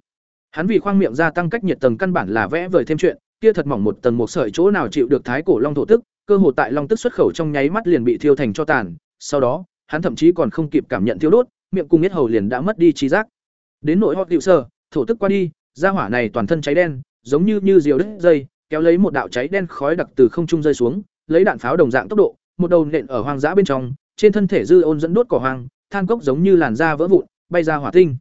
Hắn vì khoang miệng gia tăng cách nhiệt tầng căn bản là vẽ vời thêm chuyện, kia thật mỏng một tầng một sợi chỗ nào chịu được thái cổ long thổ tức, cơ hồ tại long tức xuất khẩu trong nháy mắt liền bị thiêu thành cho tàn, sau đó, hắn thậm chí còn không kịp cảm nhận thiêu đốt, miệng cùng huyết hầu liền đã mất đi trí giác. Đến nỗi hot điệu sơ, thổ tức qua đi, gia hỏa này toàn thân cháy đen, giống như như diều đứt dây, kéo lấy một đạo cháy đen khói đặc từ không trung rơi xuống, lấy đạn pháo đồng dạng tốc độ, một đầu nện ở hoang dã bên trong, trên thân thể dư ôn dẫn đốt cỏ hoang, than cốc giống như làn da vỡ vụn, bay ra hỏa tinh.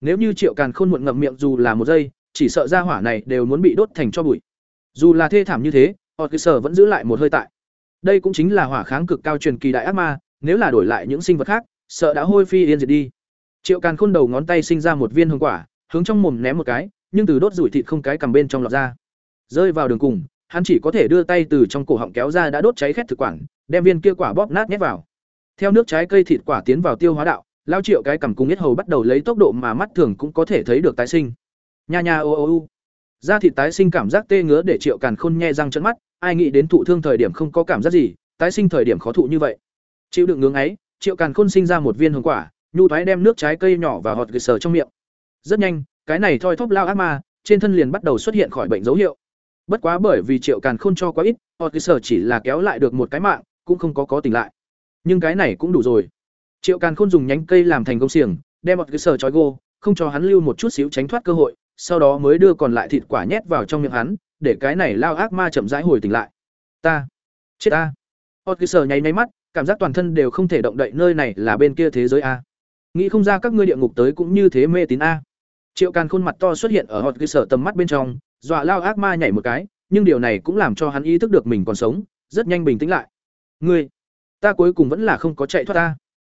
Nếu như Triệu Càn Khôn muộn ngậm miệng dù là một giây, chỉ sợ gia hỏa này đều muốn bị đốt thành cho bụi. Dù là thê thảm như thế, Orkisser vẫn giữ lại một hơi tại. Đây cũng chính là hỏa kháng cực cao truyền kỳ đại ác ma, nếu là đổi lại những sinh vật khác, sợ đã hôi phi yên diệt đi. Triệu Càn Khôn đầu ngón tay sinh ra một viên hương quả, hướng trong mồm ném một cái, nhưng từ đốt rủi thịt không cái cầm bên trong lọt ra. Rơi vào đường cùng, hắn chỉ có thể đưa tay từ trong cổ họng kéo ra đã đốt cháy khét thực quản, đem viên kia quả bóp nát nhét vào. Theo nước trái cây thịt quả tiến vào tiêu hóa đạo, lao triệu cái cầm cung nhất hầu bắt đầu lấy tốc độ mà mắt thường cũng có thể thấy được tái sinh. Nha nha ô ô ô. Da thịt tái sinh cảm giác tê ngứa để Triệu Càn Khôn nhe răng trợn mắt, ai nghĩ đến thụ thương thời điểm không có cảm giác gì, tái sinh thời điểm khó thụ như vậy. Chịu đựng ngưỡng ấy, Triệu Càn Khôn sinh ra một viên hồng quả, nhu thoái đem nước trái cây nhỏ và hột gửi sờ trong miệng. Rất nhanh, cái này thoi thóp lao ác ma, trên thân liền bắt đầu xuất hiện khỏi bệnh dấu hiệu. Bất quá bởi vì Triệu Càn Khôn cho quá ít, hột gửi sờ chỉ là kéo lại được một cái mạng, cũng không có có tỉnh lại. Nhưng cái này cũng đủ rồi. Triệu Càn Khôn dùng nhánh cây làm thành công xiềng, đem hột gửi sờ trói gô, không cho hắn lưu một chút xíu tránh thoát cơ hội, sau đó mới đưa còn lại thịt quả nhét vào trong miệng hắn, để cái này lao ác ma chậm rãi hồi tỉnh lại. Ta, chết ta. Otkiser nháy nháy mắt, cảm giác toàn thân đều không thể động đậy nơi này là bên kia thế giới a. Nghĩ không ra các ngươi địa ngục tới cũng như thế mê tín a. Triệu Càn khuôn mặt to xuất hiện ở Otkiser tầm mắt bên trong, dọa lao ác ma nhảy một cái, nhưng điều này cũng làm cho hắn ý thức được mình còn sống, rất nhanh bình tĩnh lại. Ngươi, ta cuối cùng vẫn là không có chạy thoát ta.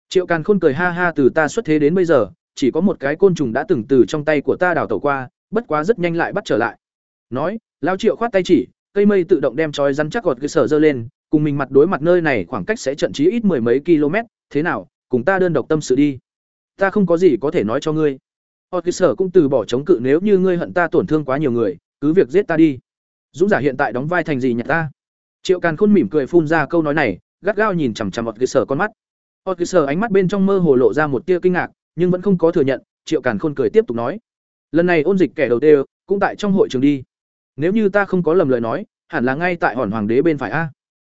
Triệu Càn Khôn cười ha ha từ ta xuất thế đến bây giờ, chỉ có một cái côn trùng đã từng từ trong tay của ta đào tẩu qua, bất quá rất nhanh lại bắt trở lại. Nói, lao Triệu khoát tay chỉ, cây mây tự động đem trói rắn chắc gọt cơ sở dơ lên, cùng mình mặt đối mặt nơi này khoảng cách sẽ trận trí ít mười mấy km, thế nào, cùng ta đơn độc tâm sự đi. Ta không có gì có thể nói cho ngươi. Họt cơ sở cũng từ bỏ chống cự nếu như ngươi hận ta tổn thương quá nhiều người, cứ việc giết ta đi. Dũng giả hiện tại đóng vai thành gì nhặt ta? Triệu Càn Khôn mỉm cười phun ra câu nói này, gắt gao nhìn chằm chằm Họt cơ sở con mắt. Họt cơ sở ánh mắt bên trong mơ hồ lộ ra một tia kinh ngạc, nhưng vẫn không có thừa nhận, Triệu Càn Khôn cười tiếp tục nói: "Lần này ôn dịch kẻ đầu tiên cũng tại trong hội trường đi. Nếu như ta không có lầm lời nói, hẳn là ngay tại hòn hoàng đế bên phải a."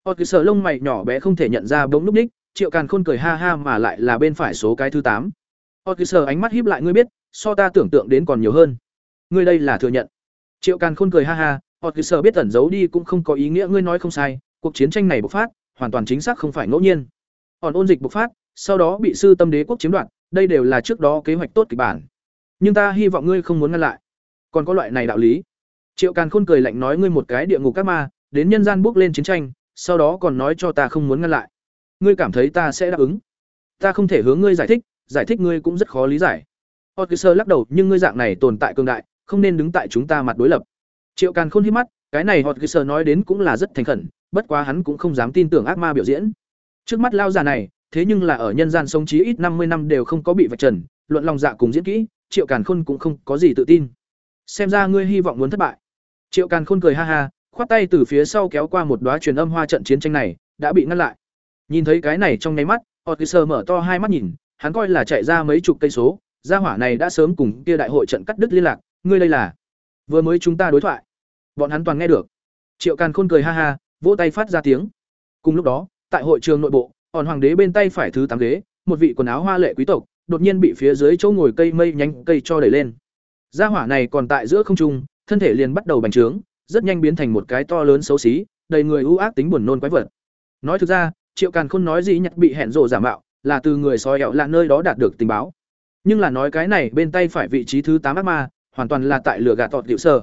Hột cái sở lông mày nhỏ bé không thể nhận ra bỗng lúc ních, Triệu Càn Khôn cười ha ha mà lại là bên phải số cái thứ tám. Hột cái sở ánh mắt híp lại ngươi biết, so ta tưởng tượng đến còn nhiều hơn. Ngươi đây là thừa nhận. Triệu Càn Khôn cười ha ha, Hột cái sở biết ẩn giấu đi cũng không có ý nghĩa ngươi nói không sai, cuộc chiến tranh này bộc phát, hoàn toàn chính xác không phải ngẫu nhiên. Hòn ôn dịch bộc phát, sau đó bị sư tâm đế quốc chiếm đoạt, đây đều là trước đó kế hoạch tốt kịch bản. Nhưng ta hy vọng ngươi không muốn ngăn lại. Còn có loại này đạo lý. Triệu Càn Khôn cười lạnh nói ngươi một cái địa ngục các ma, đến nhân gian bước lên chiến tranh, sau đó còn nói cho ta không muốn ngăn lại. Ngươi cảm thấy ta sẽ đáp ứng? Ta không thể hướng ngươi giải thích, giải thích ngươi cũng rất khó lý giải. Otkiser lắc đầu, nhưng ngươi dạng này tồn tại cường đại, không nên đứng tại chúng ta mặt đối lập. Triệu Càn Khôn hí mắt, cái này Otkiser nói đến cũng là rất thành khẩn, bất quá hắn cũng không dám tin tưởng ác ma biểu diễn. Trước mắt lao già này, thế nhưng là ở nhân gian sống chí ít năm mươi năm đều không có bị vạch trần, luận lòng dạ cùng diễn kỹ, Triệu Càn Khôn cũng không có gì tự tin. Xem ra ngươi hy vọng muốn thất bại. Triệu Càn Khôn cười ha ha, khoát tay từ phía sau kéo qua một đóa truyền âm hoa trận chiến tranh này, đã bị ngăn lại. Nhìn thấy cái này trong nháy mắt, Otkiser mở to hai mắt nhìn, hắn coi là chạy ra mấy chục cây số, gia hỏa này đã sớm cùng kia đại hội trận cắt đứt liên lạc, ngươi đây là vừa mới chúng ta đối thoại. Bọn hắn toàn nghe được. Triệu Càn Khôn cười ha ha, vỗ tay phát ra tiếng. Cùng lúc đó, tại hội trường nội bộ, hòn hoàng đế bên tay phải thứ tám ghế, một vị quần áo hoa lệ quý tộc, đột nhiên bị phía dưới chỗ ngồi cây mây nhánh cây cho đẩy lên. Gia hỏa này còn tại giữa không trung, thân thể liền bắt đầu bành trướng, rất nhanh biến thành một cái to lớn xấu xí, đầy người ưu ác tính buồn nôn quái vật. Nói thực ra, Triệu Càn Khôn nói gì nhặt bị hẹn rồ giả mạo, là từ người soi ẹo lạ nơi đó đạt được tình báo. Nhưng là nói cái này bên tay phải vị trí thứ tám ác ma, hoàn toàn là tại lửa gạt tọt liệu sơ.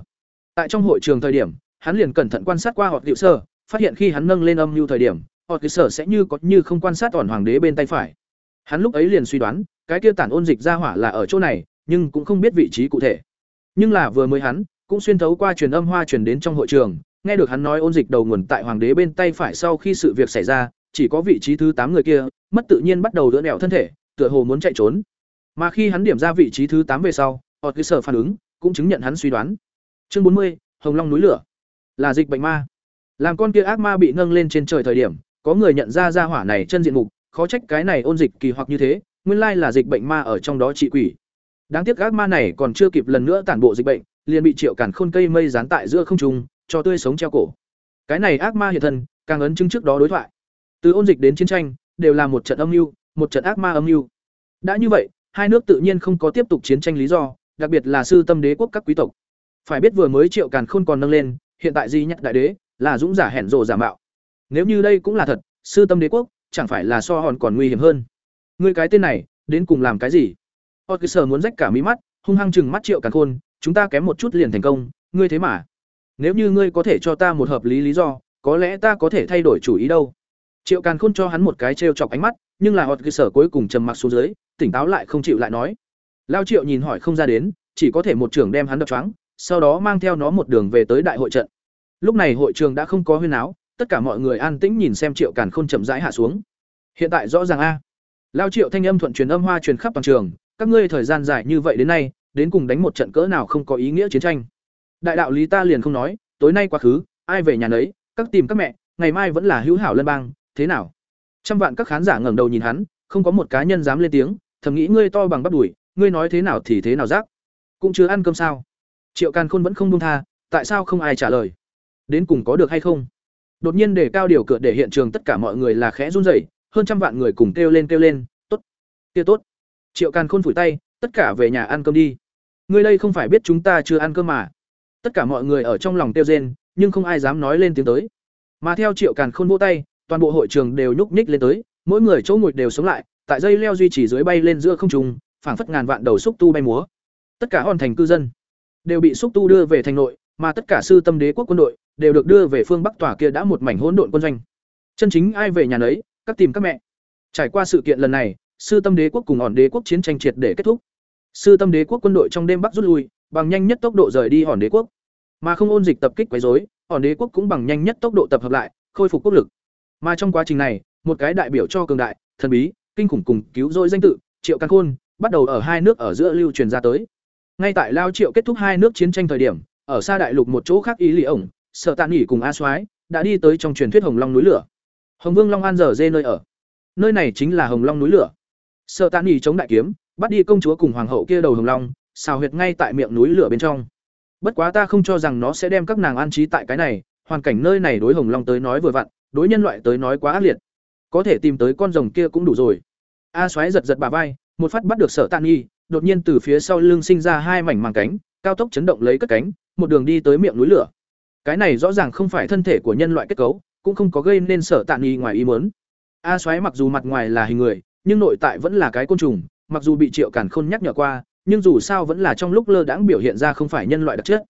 Tại trong hội trường thời điểm, hắn liền cẩn thận quan sát qua họt liệu sơ, phát hiện khi hắn nâng lên âm lưu thời điểm, họ liệu sở sẽ như có như không quan sát toàn hoàng đế bên tay phải. Hắn lúc ấy liền suy đoán, cái kia tản ôn dịch ra hỏa là ở chỗ này, nhưng cũng không biết vị trí cụ thể. Nhưng là vừa mới hắn, cũng xuyên thấu qua truyền âm hoa truyền đến trong hội trường, nghe được hắn nói ôn dịch đầu nguồn tại hoàng đế bên tay phải sau khi sự việc xảy ra, chỉ có vị trí thứ tám người kia, mất tự nhiên bắt đầu đỡ nẹo thân thể, tựa hồ muốn chạy trốn. Mà khi hắn điểm ra vị trí thứ tám về sau, Otkiser phản ứng, cũng chứng nhận hắn suy đoán. Chương bốn mươi, Hồng Long núi lửa. Là dịch bệnh ma. Làm con kia ác ma bị nâng lên trên trời thời điểm, có người nhận ra ra hỏa này chân diện mục, khó trách cái này ôn dịch kỳ hoặc như thế, nguyên lai là dịch bệnh ma ở trong đó trị quỷ. Đáng tiếc ác ma này còn chưa kịp lần nữa tản bộ dịch bệnh, liền bị Triệu Càn Khôn cây mây dán tại giữa không trung, cho tươi sống treo cổ. Cái này ác ma hiện thân, càng ấn chứng trước đó đối thoại. Từ ôn dịch đến chiến tranh, đều là một trận âm mưu, một trận ác ma âm mưu. Đã như vậy, hai nước tự nhiên không có tiếp tục chiến tranh lý do, đặc biệt là sư tâm đế quốc các quý tộc. Phải biết vừa mới Triệu Càn Khôn còn nâng lên, hiện tại Di nhắc đại đế là dũng giả hẹn rồ giả mạo. Nếu như đây cũng là thật, sư tâm đế quốc chẳng phải là so hòn còn nguy hiểm hơn. Ngươi cái tên này, đến cùng làm cái gì? Otkiser muốn rách cả mí mắt, hung hăng chừng mắt Triệu càng Khôn, chúng ta kém một chút liền thành công, ngươi thế mà? Nếu như ngươi có thể cho ta một hợp lý lý do, có lẽ ta có thể thay đổi chủ ý đâu. Triệu càng Khôn cho hắn một cái trêu chọc ánh mắt, nhưng là Otkiser cuối cùng trầm mặc xuống dưới, tỉnh táo lại không chịu lại nói. Lao Triệu nhìn hỏi không ra đến, chỉ có thể một trưởng đem hắn đập choáng, sau đó mang theo nó một đường về tới đại hội trận. Lúc này hội trường đã không có huyên áo, tất cả mọi người an tĩnh nhìn xem Triệu Càn Khôn chậm rãi hạ xuống. Hiện tại rõ ràng a. Lao Triệu thanh âm thuận truyền âm hoa truyền khắp toàn trường, các ngươi thời gian dài như vậy đến nay, đến cùng đánh một trận cỡ nào không có ý nghĩa chiến tranh. Đại đạo lý ta liền không nói, tối nay quá khứ, ai về nhà nấy, các tìm các mẹ, ngày mai vẫn là hữu hảo lân bang, thế nào? Trăm vạn các khán giả ngẩng đầu nhìn hắn, không có một cá nhân dám lên tiếng, thầm nghĩ ngươi to bằng bắp đùi, ngươi nói thế nào thì thế nào rác. Cũng chưa ăn cơm sao? Triệu Càn Khôn vẫn không buông tha, tại sao không ai trả lời? Đến cùng có được hay không? Đột nhiên để cao điều cửa để hiện trường tất cả mọi người là khẽ run rẩy, hơn trăm vạn người cùng kêu lên kêu lên, "Tốt, kia tốt." Triệu Càn Khôn phủi tay, "Tất cả về nhà ăn cơm đi. Ngươi đây không phải biết chúng ta chưa ăn cơm mà?" Tất cả mọi người ở trong lòng kêu rên, nhưng không ai dám nói lên tiếng tới. Mà theo Triệu Càn Khôn vỗ tay, toàn bộ hội trường đều nhúc nhích lên tới, mỗi người chỗ ngồi đều sống lại, tại dây leo duy trì dưới bay lên giữa không trung, phảng phất ngàn vạn đầu xúc tu bay múa. Tất cả hòn thành cư dân đều bị xúc tu đưa về thành nội, mà tất cả sư tâm đế quốc quân đội đều được đưa về phương bắc tòa kia đã một mảnh hỗn độn quân doanh. Chân chính ai về nhà nấy, các tìm các mẹ. Trải qua sự kiện lần này, sư tâm đế quốc cùng hòn đế quốc chiến tranh triệt để kết thúc. Sư tâm đế quốc quân đội trong đêm bắc rút lui, bằng nhanh nhất tốc độ rời đi hòn đế quốc. Mà không ôn dịch tập kích quấy rối, hòn đế quốc cũng bằng nhanh nhất tốc độ tập hợp lại, khôi phục quốc lực. Mà trong quá trình này, một cái đại biểu cho cường đại, thần bí, kinh khủng cùng cứu rỗi danh tự, Triệu Càn Khôn, bắt đầu ở hai nước ở giữa lưu truyền ra tới. Ngay tại Lao Triệu kết thúc hai nước chiến tranh thời điểm, ở xa đại lục một chỗ khác ý lì ổng, Sở Tạ nghỉ cùng A Soái đã đi tới trong truyền thuyết Hồng Long núi lửa. Hồng Vương Long An giờ dê nơi ở. Nơi này chính là Hồng Long núi lửa. Sở Tạ nghỉ chống đại kiếm, bắt đi công chúa cùng hoàng hậu kia đầu Hồng Long, xào huyệt ngay tại miệng núi lửa bên trong. Bất quá ta không cho rằng nó sẽ đem các nàng an trí tại cái này, hoàn cảnh nơi này đối Hồng Long tới nói vừa vặn, đối nhân loại tới nói quá ác liệt. Có thể tìm tới con rồng kia cũng đủ rồi. A Soái giật giật bà vai, một phát bắt được Sở Tạ Nghị, đột nhiên từ phía sau lưng sinh ra hai mảnh màng cánh, cao tốc chấn động lấy cất cánh, một đường đi tới miệng núi lửa. Cái này rõ ràng không phải thân thể của nhân loại kết cấu, cũng không có gây nên Sở Tạ nghi ngoài ý muốn. A xoáy mặc dù mặt ngoài là hình người, nhưng nội tại vẫn là cái côn trùng, mặc dù bị Triệu Cản Khôn nhắc nhở qua, nhưng dù sao vẫn là trong lúc lơ đãng biểu hiện ra không phải nhân loại đặc chất.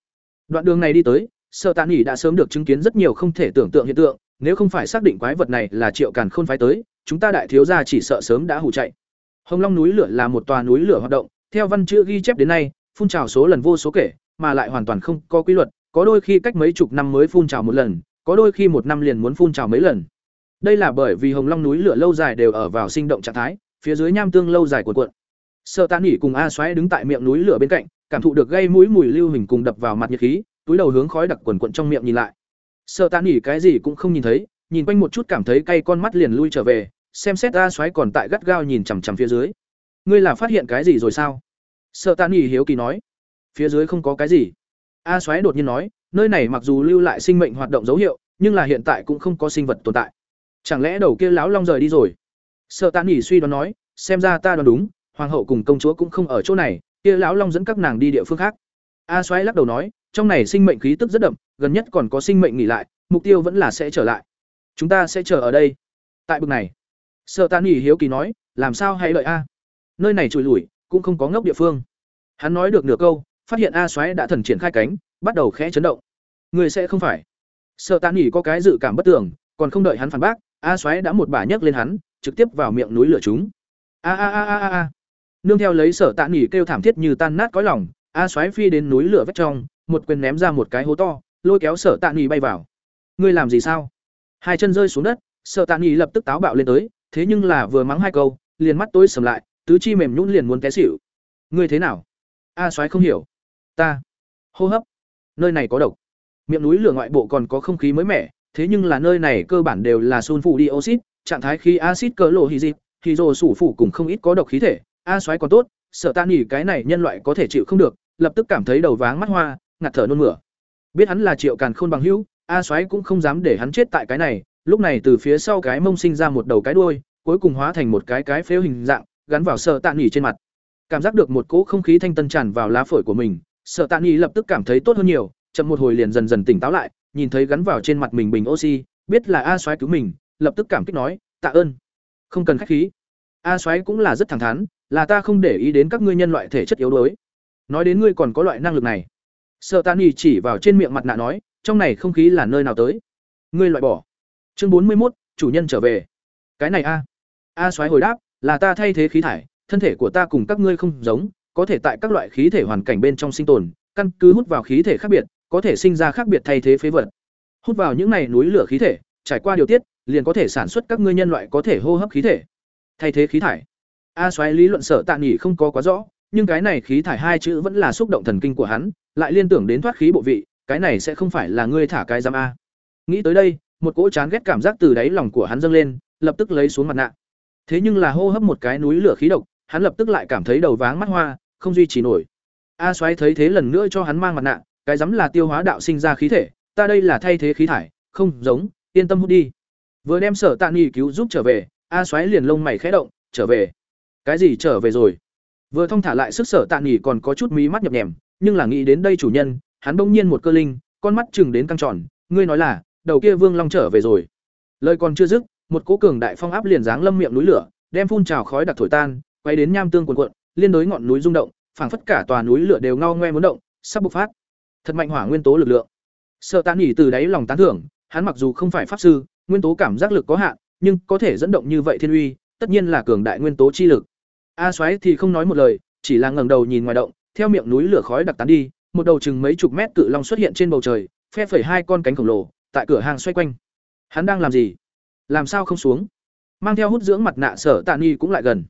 Đoạn đường này đi tới, Sở Tạ Nghị đã sớm được chứng kiến rất nhiều không thể tưởng tượng hiện tượng, nếu không phải xác định quái vật này là Triệu Càn Khôn phái tới, chúng ta đại thiếu gia chỉ sợ sớm đã hù chạy. Hồng Long núi lửa là một tòa núi lửa hoạt động, theo văn chữ ghi chép đến nay, phun trào số lần vô số kể, mà lại hoàn toàn không có quy luật, có đôi khi cách mấy chục năm mới phun trào một lần, có đôi khi một năm liền muốn phun trào mấy lần. Đây là bởi vì Hồng Long núi lửa lâu dài đều ở vào sinh động trạng thái, phía dưới nham tương lâu dài cuộn cuộn. Sở Tán Nghị cùng A Soái đứng tại miệng núi lửa bên cạnh, cảm thụ được gây mũi mùi lưu hình cùng đập vào mặt nhiệt khí, túi đầu hướng khói đặc quần quần trong miệng nhìn lại. Sở Tán Nghị cái gì cũng không nhìn thấy, nhìn quanh một chút cảm thấy cay con mắt liền lui trở về, xem xét A Soái còn tại gắt gao nhìn chằm chằm phía dưới. Ngươi là phát hiện cái gì rồi sao? Sở Tán Nghị hiếu kỳ nói. Phía dưới không có cái gì. A Soái đột nhiên nói, nơi này mặc dù lưu lại sinh mệnh hoạt động dấu hiệu, nhưng là hiện tại cũng không có sinh vật tồn tại. Chẳng lẽ đầu kia lão long rời đi rồi? Sở Tán Nghị suy đoán nói, xem ra ta đoán đúng, hoàng hậu cùng công chúa cũng không ở chỗ này, kia lão long dẫn các nàng đi địa phương khác. A Soái lắc đầu nói, trong này sinh mệnh khí tức rất đậm, gần nhất còn có sinh mệnh nghỉ lại, mục tiêu vẫn là sẽ trở lại. Chúng ta sẽ chờ ở đây. Tại bực này, Sở Tán Nghị hiếu kỳ nói, làm sao hay lợi a? Nơi này chùi lủi, cũng không có ngốc địa phương. Hắn nói được nửa câu, phát hiện A Soái đã thần triển khai cánh, bắt đầu khẽ chấn động. Người sẽ không phải. Sở tàn nhỉ có cái dự cảm bất tưởng, còn không đợi hắn phản bác, A Soái đã một bà nhấc lên hắn, trực tiếp vào miệng núi lửa chúng. A a a a a. Nương theo lấy Sở tạ nhỉ kêu thảm thiết như tan nát cõi lòng, A Soái phi đến núi lửa vách trong, một quyền ném ra một cái hố to, lôi kéo Sở tạ nhỉ bay vào. Ngươi làm gì sao? Hai chân rơi xuống đất, Sở tạ nhỉ lập tức táo bạo lên tới, thế nhưng là vừa mắng hai câu, liền mắt tôi sầm lại, tứ chi mềm nhũn liền muốn té xỉu. Ngươi thế nào? A Soái không hiểu. Ta, hô hấp. Nơi này có độc. Miệng núi lửa ngoại bộ còn có không khí mới mẻ, thế nhưng là nơi này cơ bản đều là sulfur dioxid trạng thái khí axit cỡ lộ hydric, thì rồ sủ phủ cùng không ít có độc khí thể. A xoáy còn tốt, sợ ta nghỉ cái này nhân loại có thể chịu không được, lập tức cảm thấy đầu váng mắt hoa, ngạt thở nôn mửa. Biết hắn là Triệu Càn Khôn bằng hữu, A xoáy cũng không dám để hắn chết tại cái này, lúc này từ phía sau cái mông sinh ra một đầu cái đuôi, cuối cùng hóa thành một cái cái phếu hình dạng, gắn vào sợ tạ nghỉ trên mặt. Cảm giác được một cỗ không khí thanh tân tràn vào lá phổi của mình, sợ tạ nghỉ lập tức cảm thấy tốt hơn nhiều, chậm một hồi liền dần dần tỉnh táo lại, nhìn thấy gắn vào trên mặt mình bình oxy, biết là A Soái cứu mình, lập tức cảm kích nói, "Tạ ơn." Không cần khách khí. A Soái cũng là rất thẳng thắn, là ta không để ý đến các ngươi nhân loại thể chất yếu đuối. Nói đến ngươi còn có loại năng lực này. Sợ Tạ Nghỉ chỉ vào trên miệng mặt nạ nói, trong này không khí là nơi nào tới? Ngươi loại bỏ. Chương bốn mươi một, chủ nhân trở về. Cái này a. A Soái hồi đáp, là ta thay thế khí thải, thân thể của ta cùng các ngươi không giống, có thể tại các loại khí thể hoàn cảnh bên trong sinh tồn, căn cứ hút vào khí thể khác biệt, có thể sinh ra khác biệt thay thế phế vật. Hút vào những này núi lửa khí thể, trải qua điều tiết, liền có thể sản xuất các ngươi nhân loại có thể hô hấp khí thể. Thay thế khí thải. A Soái lý luận sở tạ nghỉ không có quá rõ, nhưng cái này khí thải hai chữ vẫn là xúc động thần kinh của hắn, lại liên tưởng đến thoát khí bộ vị, cái này sẽ không phải là ngươi thả cái giam a. Nghĩ tới đây, một cỗ chán ghét cảm giác từ đáy lòng của hắn dâng lên, lập tức lấy xuống mặt nạ. Thế nhưng là hô hấp một cái núi lửa khí độc, hắn lập tức lại cảm thấy đầu váng mắt hoa, không duy trì nổi. A Soái thấy thế lần nữa cho hắn mang mặt nạ, cái rắm là tiêu hóa đạo sinh ra khí thể, ta đây là thay thế khí thải, không giống, yên tâm hút đi. Vừa đem Sở Tạ Nghị cứu giúp trở về, A Soái liền lông mày khẽ động, trở về. Cái gì trở về rồi? Vừa thông thả lại sức Sở Tạ Nghị còn có chút mí mắt nhập nhèm, nhưng là nghĩ đến đây chủ nhân, hắn bỗng nhiên một cơ linh, con mắt chừng đến căng tròn, ngươi nói là, đầu kia Vương Long trở về rồi. Lời còn chưa dứt, một cỗ cường đại phong áp liền giáng lâm miệng núi lửa, đem phun trào khói đặc thổi tan, quay đến nham tương cuồn cuộn, liên đối ngọn núi rung động, phảng phất cả tòa núi lửa đều ngao ngoe muốn động, sắp bộc phát. Thật mạnh hỏa nguyên tố lực lượng. Sợ Tán nhỉ từ đáy lòng tán thưởng, hắn mặc dù không phải pháp sư, nguyên tố cảm giác lực có hạn, nhưng có thể dẫn động như vậy thiên uy, tất nhiên là cường đại nguyên tố chi lực. A Soái thì không nói một lời, chỉ là ngẩng đầu nhìn ngoài động, theo miệng núi lửa khói đặc tán đi, một đầu chừng mấy chục mét cự long xuất hiện trên bầu trời, phe phẩy hai con cánh khổng lồ, tại cửa hàng xoay quanh. Hắn đang làm gì? Làm sao không xuống? Mang theo hút dưỡng mặt nạ Sở Tạ Ni cũng lại gần.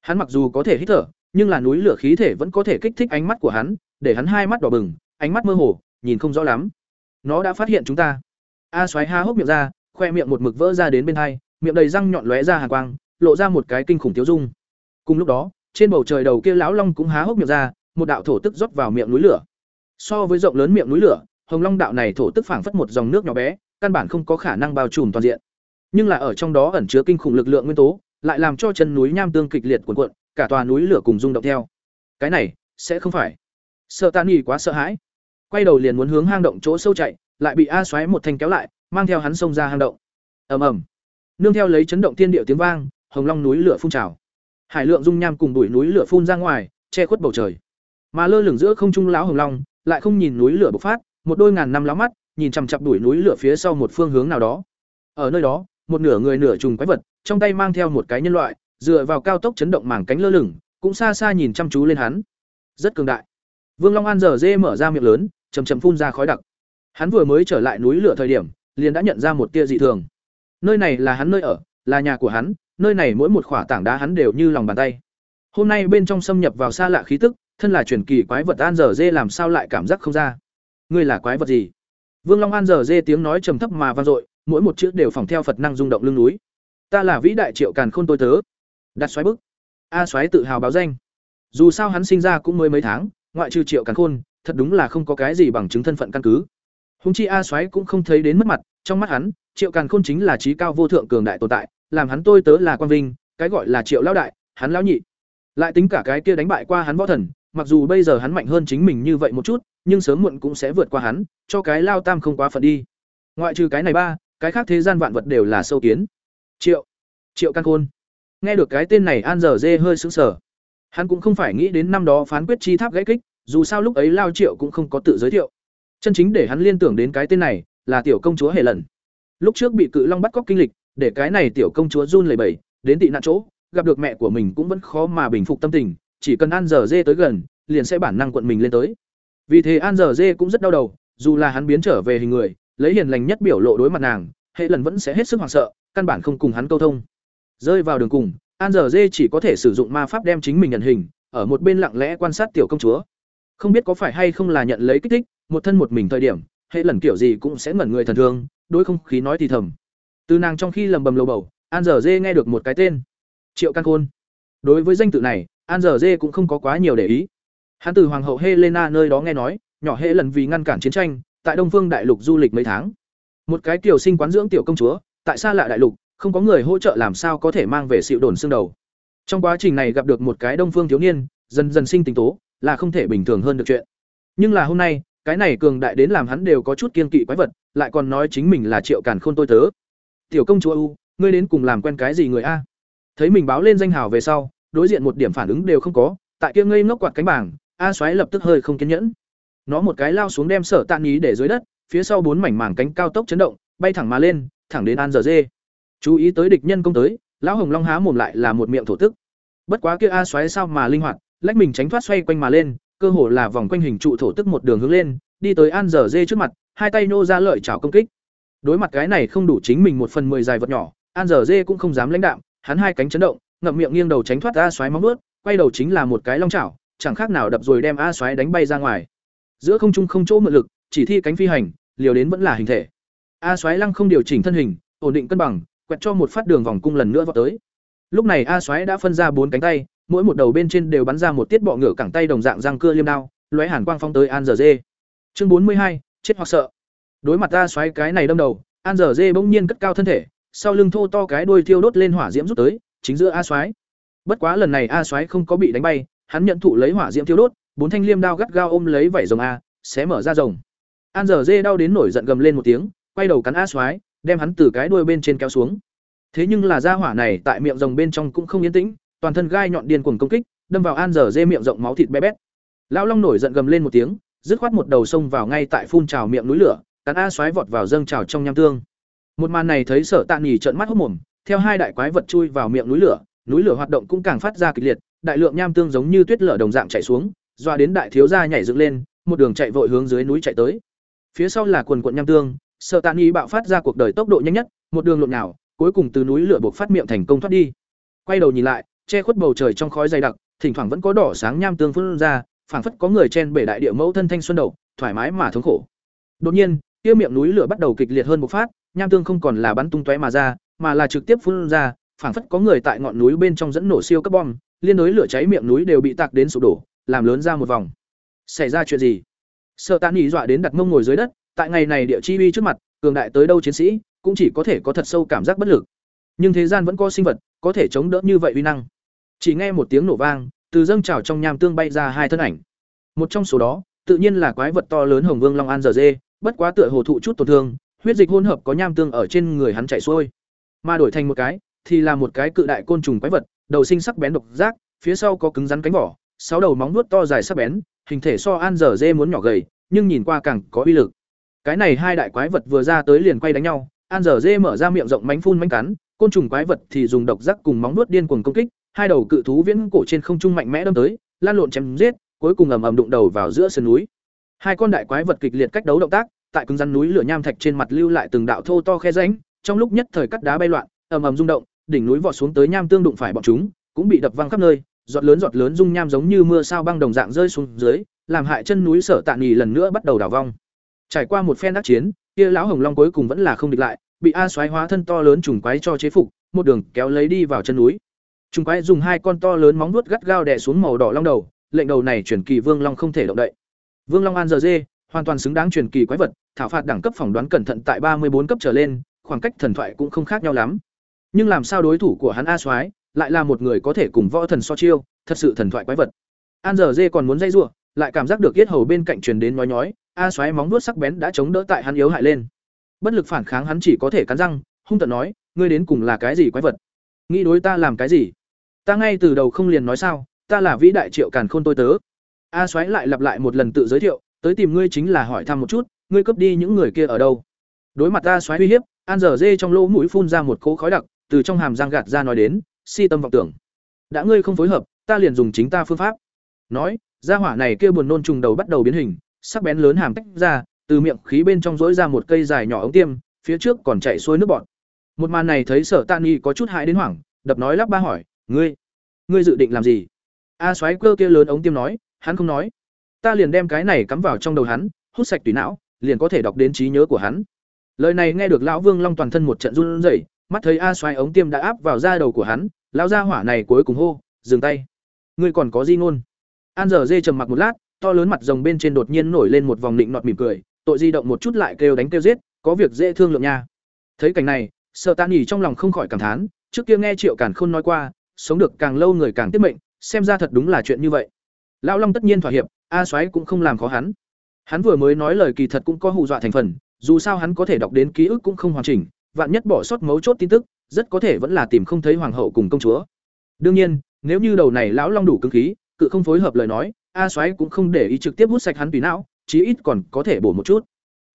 Hắn mặc dù có thể hít thở, nhưng là núi lửa khí thể vẫn có thể kích thích ánh mắt của hắn, để hắn hai mắt đỏ bừng, ánh mắt mơ hồ, nhìn không rõ lắm. Nó đã phát hiện chúng ta. A Soái ha hốc miệng ra, khoe miệng một mực vỡ ra đến bên hai, miệng đầy răng nhọn lóe ra hàn quang, lộ ra một cái kinh khủng thiếu dung. Cùng lúc đó, trên bầu trời đầu kia lão long cũng há hốc miệng ra, một đạo thổ tức rót vào miệng núi lửa. So với rộng lớn miệng núi lửa, hồng long đạo này thổ tức phảng phất một dòng nước nhỏ bé, căn bản không có khả năng bao trùm toàn diện. Nhưng là ở trong đó ẩn chứa kinh khủng lực lượng nguyên tố, lại làm cho chân núi nham tương kịch liệt cuộn cuộn, cả tòa núi lửa cùng rung động theo. Cái này sẽ không phải. Sợ Tạn Nghị quá sợ hãi, quay đầu liền muốn hướng hang động chỗ sâu chạy, lại bị A Soái một thanh kéo lại, mang theo hắn xông ra hang động. Ầm ầm. Nương theo lấy chấn động thiên địa tiếng vang, hồng long núi lửa phun trào. Hải lượng dung nham cùng bụi núi lửa phun ra ngoài, che khuất bầu trời. Mà lơ lửng giữa không trung lão hồng long, lại không nhìn núi lửa bộc phát, một đôi ngàn năm láo mắt, nhìn chằm chằm đuổi núi lửa phía sau một phương hướng nào đó. Ở nơi đó, một nửa người nửa trùng quái vật, trong tay mang theo một cái nhân loại, dựa vào cao tốc chấn động mảng cánh lơ lửng, cũng xa xa nhìn chăm chú lên hắn. Rất cường đại. Vương Long An giờ dê mở ra miệng lớn, chầm chậm phun ra khói đặc. Hắn vừa mới trở lại núi lửa thời điểm, liền đã nhận ra một tia dị thường. Nơi này là hắn nơi ở, là nhà của hắn, nơi này mỗi một khỏa tảng đá hắn đều như lòng bàn tay. Hôm nay bên trong xâm nhập vào xa lạ khí tức, thân là truyền kỳ quái vật An giờ dê làm sao lại cảm giác không ra? Ngươi là quái vật gì? Vương Long An giờ dê tiếng nói trầm thấp mà vang dội, mỗi một chữ đều phòng theo Phật năng rung động lưng núi. Ta là vĩ đại Triệu Càn Khôn tôi tớ. Đặt xoáy bức. A xoáy tự hào báo danh. Dù sao hắn sinh ra cũng mới mấy tháng, ngoại trừ Triệu Càn Khôn, thật đúng là không có cái gì bằng chứng thân phận căn cứ. Hùng chi A xoáy cũng không thấy đến mất mặt, trong mắt hắn, Triệu Càn Khôn chính là trí cao vô thượng cường đại tồn tại, làm hắn tôi tớ là quan vinh, cái gọi là Triệu lão đại, hắn lão nhị. Lại tính cả cái kia đánh bại qua hắn võ thần, mặc dù bây giờ hắn mạnh hơn chính mình như vậy một chút, nhưng sớm muộn cũng sẽ vượt qua hắn, cho cái lao tam không quá phận đi. Ngoại trừ cái này ba, cái khác thế gian vạn vật đều là sâu kiến. Triệu, Triệu Căn Khôn. Nghe được cái tên này An giờ dê hơi sững sờ. Hắn cũng không phải nghĩ đến năm đó phán quyết chi tháp gãy kích, dù sao lúc ấy Lao Triệu cũng không có tự giới thiệu. Chân chính để hắn liên tưởng đến cái tên này là tiểu công chúa Hề Lần. Lúc trước bị Cự Long bắt cóc kinh lịch, để cái này tiểu công chúa run lẩy bẩy, đến tị nạn chỗ, gặp được mẹ của mình cũng vẫn khó mà bình phục tâm tình, chỉ cần An giờ dê tới gần, liền sẽ bản năng quận mình lên tới. Vì thế An giờ dê cũng rất đau đầu, dù là hắn biến trở về hình người, lấy hiền lành nhất biểu lộ đối mặt nàng, hệ lần vẫn sẽ hết sức hoảng sợ, căn bản không cùng hắn câu thông. Rơi vào đường cùng, An giờ dê chỉ có thể sử dụng ma pháp đem chính mình nhận hình, ở một bên lặng lẽ quan sát tiểu công chúa. Không biết có phải hay không là nhận lấy kích thích, một thân một mình thời điểm, hệ lần kiểu gì cũng sẽ ngẩn người thần thương, đối không khí nói thì thầm. Từ nàng trong khi lầm bầm lầu bầu, An giờ dê nghe được một cái tên, Triệu Can Khôn. Đối với danh tự này, An giờ dê cũng không có quá nhiều để ý. Hắn từ hoàng hậu Helena nơi đó nghe nói, nhỏ hệ lần vì ngăn cản chiến tranh, tại Đông Phương đại lục du lịch mấy tháng. Một cái tiểu sinh quán dưỡng tiểu công chúa, tại xa lạ đại lục, không có người hỗ trợ làm sao có thể mang về xịu đồn xương đầu. Trong quá trình này gặp được một cái Đông Phương thiếu niên, dần dần sinh tình tố, là không thể bình thường hơn được chuyện. Nhưng là hôm nay, cái này cường đại đến làm hắn đều có chút kiên kỵ quái vật, lại còn nói chính mình là Triệu Càn Khôn tôi tớ. Tiểu công chúa u, ngươi đến cùng làm quen cái gì người a? Thấy mình báo lên danh hào về sau, đối diện một điểm phản ứng đều không có, tại kia ngây ngốc quạt cánh bảng, A Soái lập tức hơi không kiên nhẫn. Nó một cái lao xuống đem Sở Tạ Ý để dưới đất, phía sau bốn mảnh mảng cánh cao tốc chấn động, bay thẳng mà lên, thẳng đến An Giờ Dê. Chú ý tới địch nhân công tới, lão Hồng Long há mồm lại là một miệng thổ tức. Bất quá kia A xoáy sao mà linh hoạt, lách mình tránh thoát xoay quanh mà lên, cơ hồ là vòng quanh hình trụ thổ tức một đường hướng lên, đi tới An dở Dê trước mặt, hai tay nô ra lợi chảo công kích. Đối mặt cái này không đủ chính mình một phần mười dài vật nhỏ, An dở Dê cũng không dám lãnh đạm, hắn hai cánh chấn động, ngậm miệng nghiêng đầu tránh thoát A xoáy móng ướt quay đầu chính là một cái long chảo, chẳng khác nào đập rồi đem A xoáy đánh bay ra ngoài. Giữa không trung không chỗ mượn lực, chỉ thi cánh phi hành, liều đến vẫn là hình thể. A xoáy lăng không điều chỉnh thân hình, ổn định cân bằng, quẹt cho một phát đường vòng cung lần nữa vọt tới. Lúc này A Soái đã phân ra bốn cánh tay, mỗi một đầu bên trên đều bắn ra một tiết bọ ngựa cẳng tay đồng dạng răng cưa liêm đao, lóe hàn quang phong tới An Giờ Dê. Chương bốn mươi hai, chết hoặc sợ. Đối mặt A Soái cái này đâm đầu, An Giờ Dê bỗng nhiên cất cao thân thể, sau lưng thô to cái đuôi thiêu đốt lên hỏa diễm rút tới, chính giữa A Soái. Bất quá lần này A Soái không có bị đánh bay, hắn nhận thụ lấy hỏa diễm thiêu đốt, bốn thanh liêm đao gắt gao ôm lấy vảy rồng a, xé mở ra rồng. An giờ dê đau đến nổi giận gầm lên một tiếng, quay đầu cắn A Soái, đem hắn từ cái đuôi bên trên kéo xuống. Thế nhưng là gia hỏa này tại miệng rồng bên trong cũng không yên tĩnh, toàn thân gai nhọn điên cuồng công kích, đâm vào An Dở dê miệng rộng máu thịt bé bét. Lão Long nổi giận gầm lên một tiếng, dứt khoát một đầu sông vào ngay tại phun trào miệng núi lửa, cắn A xoáy vọt vào dâng trào trong nham tương. Một màn này thấy Sở Tạ Nghị trợn mắt hốt mồm, theo hai đại quái vật chui vào miệng núi lửa, núi lửa hoạt động cũng càng phát ra kịch liệt, đại lượng nham tương giống như tuyết lở đồng dạng chảy xuống, doa đến đại thiếu gia nhảy dựng lên, một đường chạy vội hướng dưới núi chạy tới. Phía sau là quần quần nham tương, Sợ tàn Ý bạo phát ra cuộc đời tốc độ nhanh nhất, một đường lộn nào, cuối cùng từ núi lửa buộc phát miệng thành công thoát đi. Quay đầu nhìn lại, che khuất bầu trời trong khói dày đặc, thỉnh thoảng vẫn có đỏ sáng nham tương phun ra, phảng phất có người chen bể đại địa mẫu thân thanh xuân đầu, thoải mái mà thống khổ. Đột nhiên, kia miệng núi lửa bắt đầu kịch liệt hơn một phát, nham tương không còn là bắn tung tóe mà ra, mà là trực tiếp phun ra, phảng phất có người tại ngọn núi bên trong dẫn nổ siêu cấp bom, liên đối lửa cháy miệng núi đều bị tạc đến sụp đổ, làm lớn ra một vòng. Xảy ra chuyện gì? Sợ tàn ý dọa đến đặt mông ngồi dưới đất, tại ngày này địa chi uy trước mặt, cường đại tới đâu chiến sĩ, cũng chỉ có thể có thật sâu cảm giác bất lực. Nhưng thế gian vẫn có sinh vật có thể chống đỡ như vậy uy năng. Chỉ nghe một tiếng nổ vang, từ dâng trào trong nham tương bay ra hai thân ảnh. Một trong số đó, tự nhiên là quái vật to lớn Hồng Vương Long An giờ dê, bất quá tựa hồ thụ chút tổn thương, huyết dịch hỗn hợp có nham tương ở trên người hắn chảy xuôi. Mà đổi thành một cái, thì là một cái cự đại côn trùng quái vật, đầu sinh sắc bén độc giác, phía sau có cứng rắn cánh vỏ, sáu đầu móng vuốt to dài sắc bén, hình thể so An giờ Dê muốn nhỏ gầy, nhưng nhìn qua càng có uy lực. Cái này hai đại quái vật vừa ra tới liền quay đánh nhau, An Dở Dê mở ra miệng rộng mánh phun mánh cắn, côn trùng quái vật thì dùng độc giác cùng móng nuốt điên cuồng công kích, hai đầu cự thú viễn cổ trên không trung mạnh mẽ đâm tới, lan lộn chém giết, cuối cùng ầm ầm đụng đầu vào giữa sườn núi. Hai con đại quái vật kịch liệt cách đấu động tác, tại cứng rắn núi lửa nham thạch trên mặt lưu lại từng đạo thô to khe rãnh, trong lúc nhất thời cắt đá bay loạn, ầm ầm rung động, đỉnh núi vọt xuống tới nham tương đụng phải bọn chúng, cũng bị đập văng khắp nơi, giọt lớn giọt lớn dung nham giống như mưa sao băng đồng dạng rơi xuống dưới, làm hại chân núi Sở Tạ Nghị lần nữa bắt đầu đảo vong. Trải qua một phen đắc chiến, kia lão hồng long cuối cùng vẫn là không địch lại, bị A xoáy hóa thân to lớn trùng quái cho chế phục, một đường kéo lấy đi vào chân núi. Trùng quái dùng hai con to lớn móng vuốt gắt gao đè xuống màu đỏ long đầu, lệnh đầu này chuyển kỳ vương long không thể động đậy. Vương long an giờ dê, hoàn toàn xứng đáng truyền kỳ quái vật, thảo phạt đẳng cấp phỏng đoán cẩn thận tại ba mươi bốn cấp trở lên, khoảng cách thần thoại cũng không khác nhau lắm. Nhưng làm sao đối thủ của hắn A Soái lại là một người có thể cùng võ thần so chiêu, thật sự thần thoại quái vật. An giờ dê còn muốn dây rủa, lại cảm giác được yết hầu bên cạnh truyền đến nói nhói, A xoáy móng vuốt sắc bén đã chống đỡ tại hắn yếu hại lên. Bất lực phản kháng hắn chỉ có thể cắn răng, hung tợn nói, ngươi đến cùng là cái gì quái vật? Nghĩ đối ta làm cái gì? Ta ngay từ đầu không liền nói sao, ta là vĩ đại triệu càn khôn tôi tớ. A xoáy lại lặp lại một lần tự giới thiệu, tới tìm ngươi chính là hỏi thăm một chút, ngươi cướp đi những người kia ở đâu? Đối mặt A xoáy uy hiếp, An giờ dê trong lỗ mũi phun ra một cỗ khói đặc, từ trong hàm răng gạt ra nói đến, si tâm vọng tưởng. Đã ngươi không phối hợp, ta liền dùng chính ta phương pháp. Nói, gia hỏa này kia buồn nôn trùng đầu bắt đầu biến hình, sắc bén lớn hàm tách ra, từ miệng khí bên trong rỗi ra một cây dài nhỏ ống tiêm, phía trước còn chảy xuôi nước bọt. Một màn này thấy Sở Tạ Nghị có chút hại đến hoảng, đập nói lắp ba hỏi, ngươi ngươi dự định làm gì? A xoáy cơ kia lớn ống tiêm nói hắn không nói. Ta liền đem cái này cắm vào trong đầu hắn hút sạch tùy não liền có thể đọc đến trí nhớ của hắn. Lời này nghe được lão vương long toàn thân một trận run rẩy mắt thấy a xoáy ống tiêm đã áp vào da đầu của hắn lão gia hỏa này cuối cùng hô dừng tay. Ngươi còn có gì ngôn. An giờ dê trầm mặc một lát to lớn mặt rồng bên trên đột nhiên nổi lên một vòng định nọt mỉm cười, tội di động một chút lại kêu đánh kêu giết, có việc dễ thương lượng nha. Thấy cảnh này sợ tạ nghỉ trong lòng không khỏi cảm thán, trước kia nghe triệu càn khôn nói qua, sống được càng lâu người càng tiết mệnh, xem ra thật đúng là chuyện như vậy. Lão long tất nhiên thỏa hiệp, a soái cũng không làm khó hắn. Hắn vừa mới nói lời kỳ thật cũng có hù dọa thành phần, dù sao hắn có thể đọc đến ký ức cũng không hoàn chỉnh, vạn nhất bỏ sót mấu chốt tin tức, rất có thể vẫn là tìm không thấy hoàng hậu cùng công chúa. Đương nhiên, nếu như đầu này lão long đủ cứng khí, cự không phối hợp lời nói a soái cũng không để ý trực tiếp hút sạch hắn tùy não, chí ít còn có thể bổ một chút.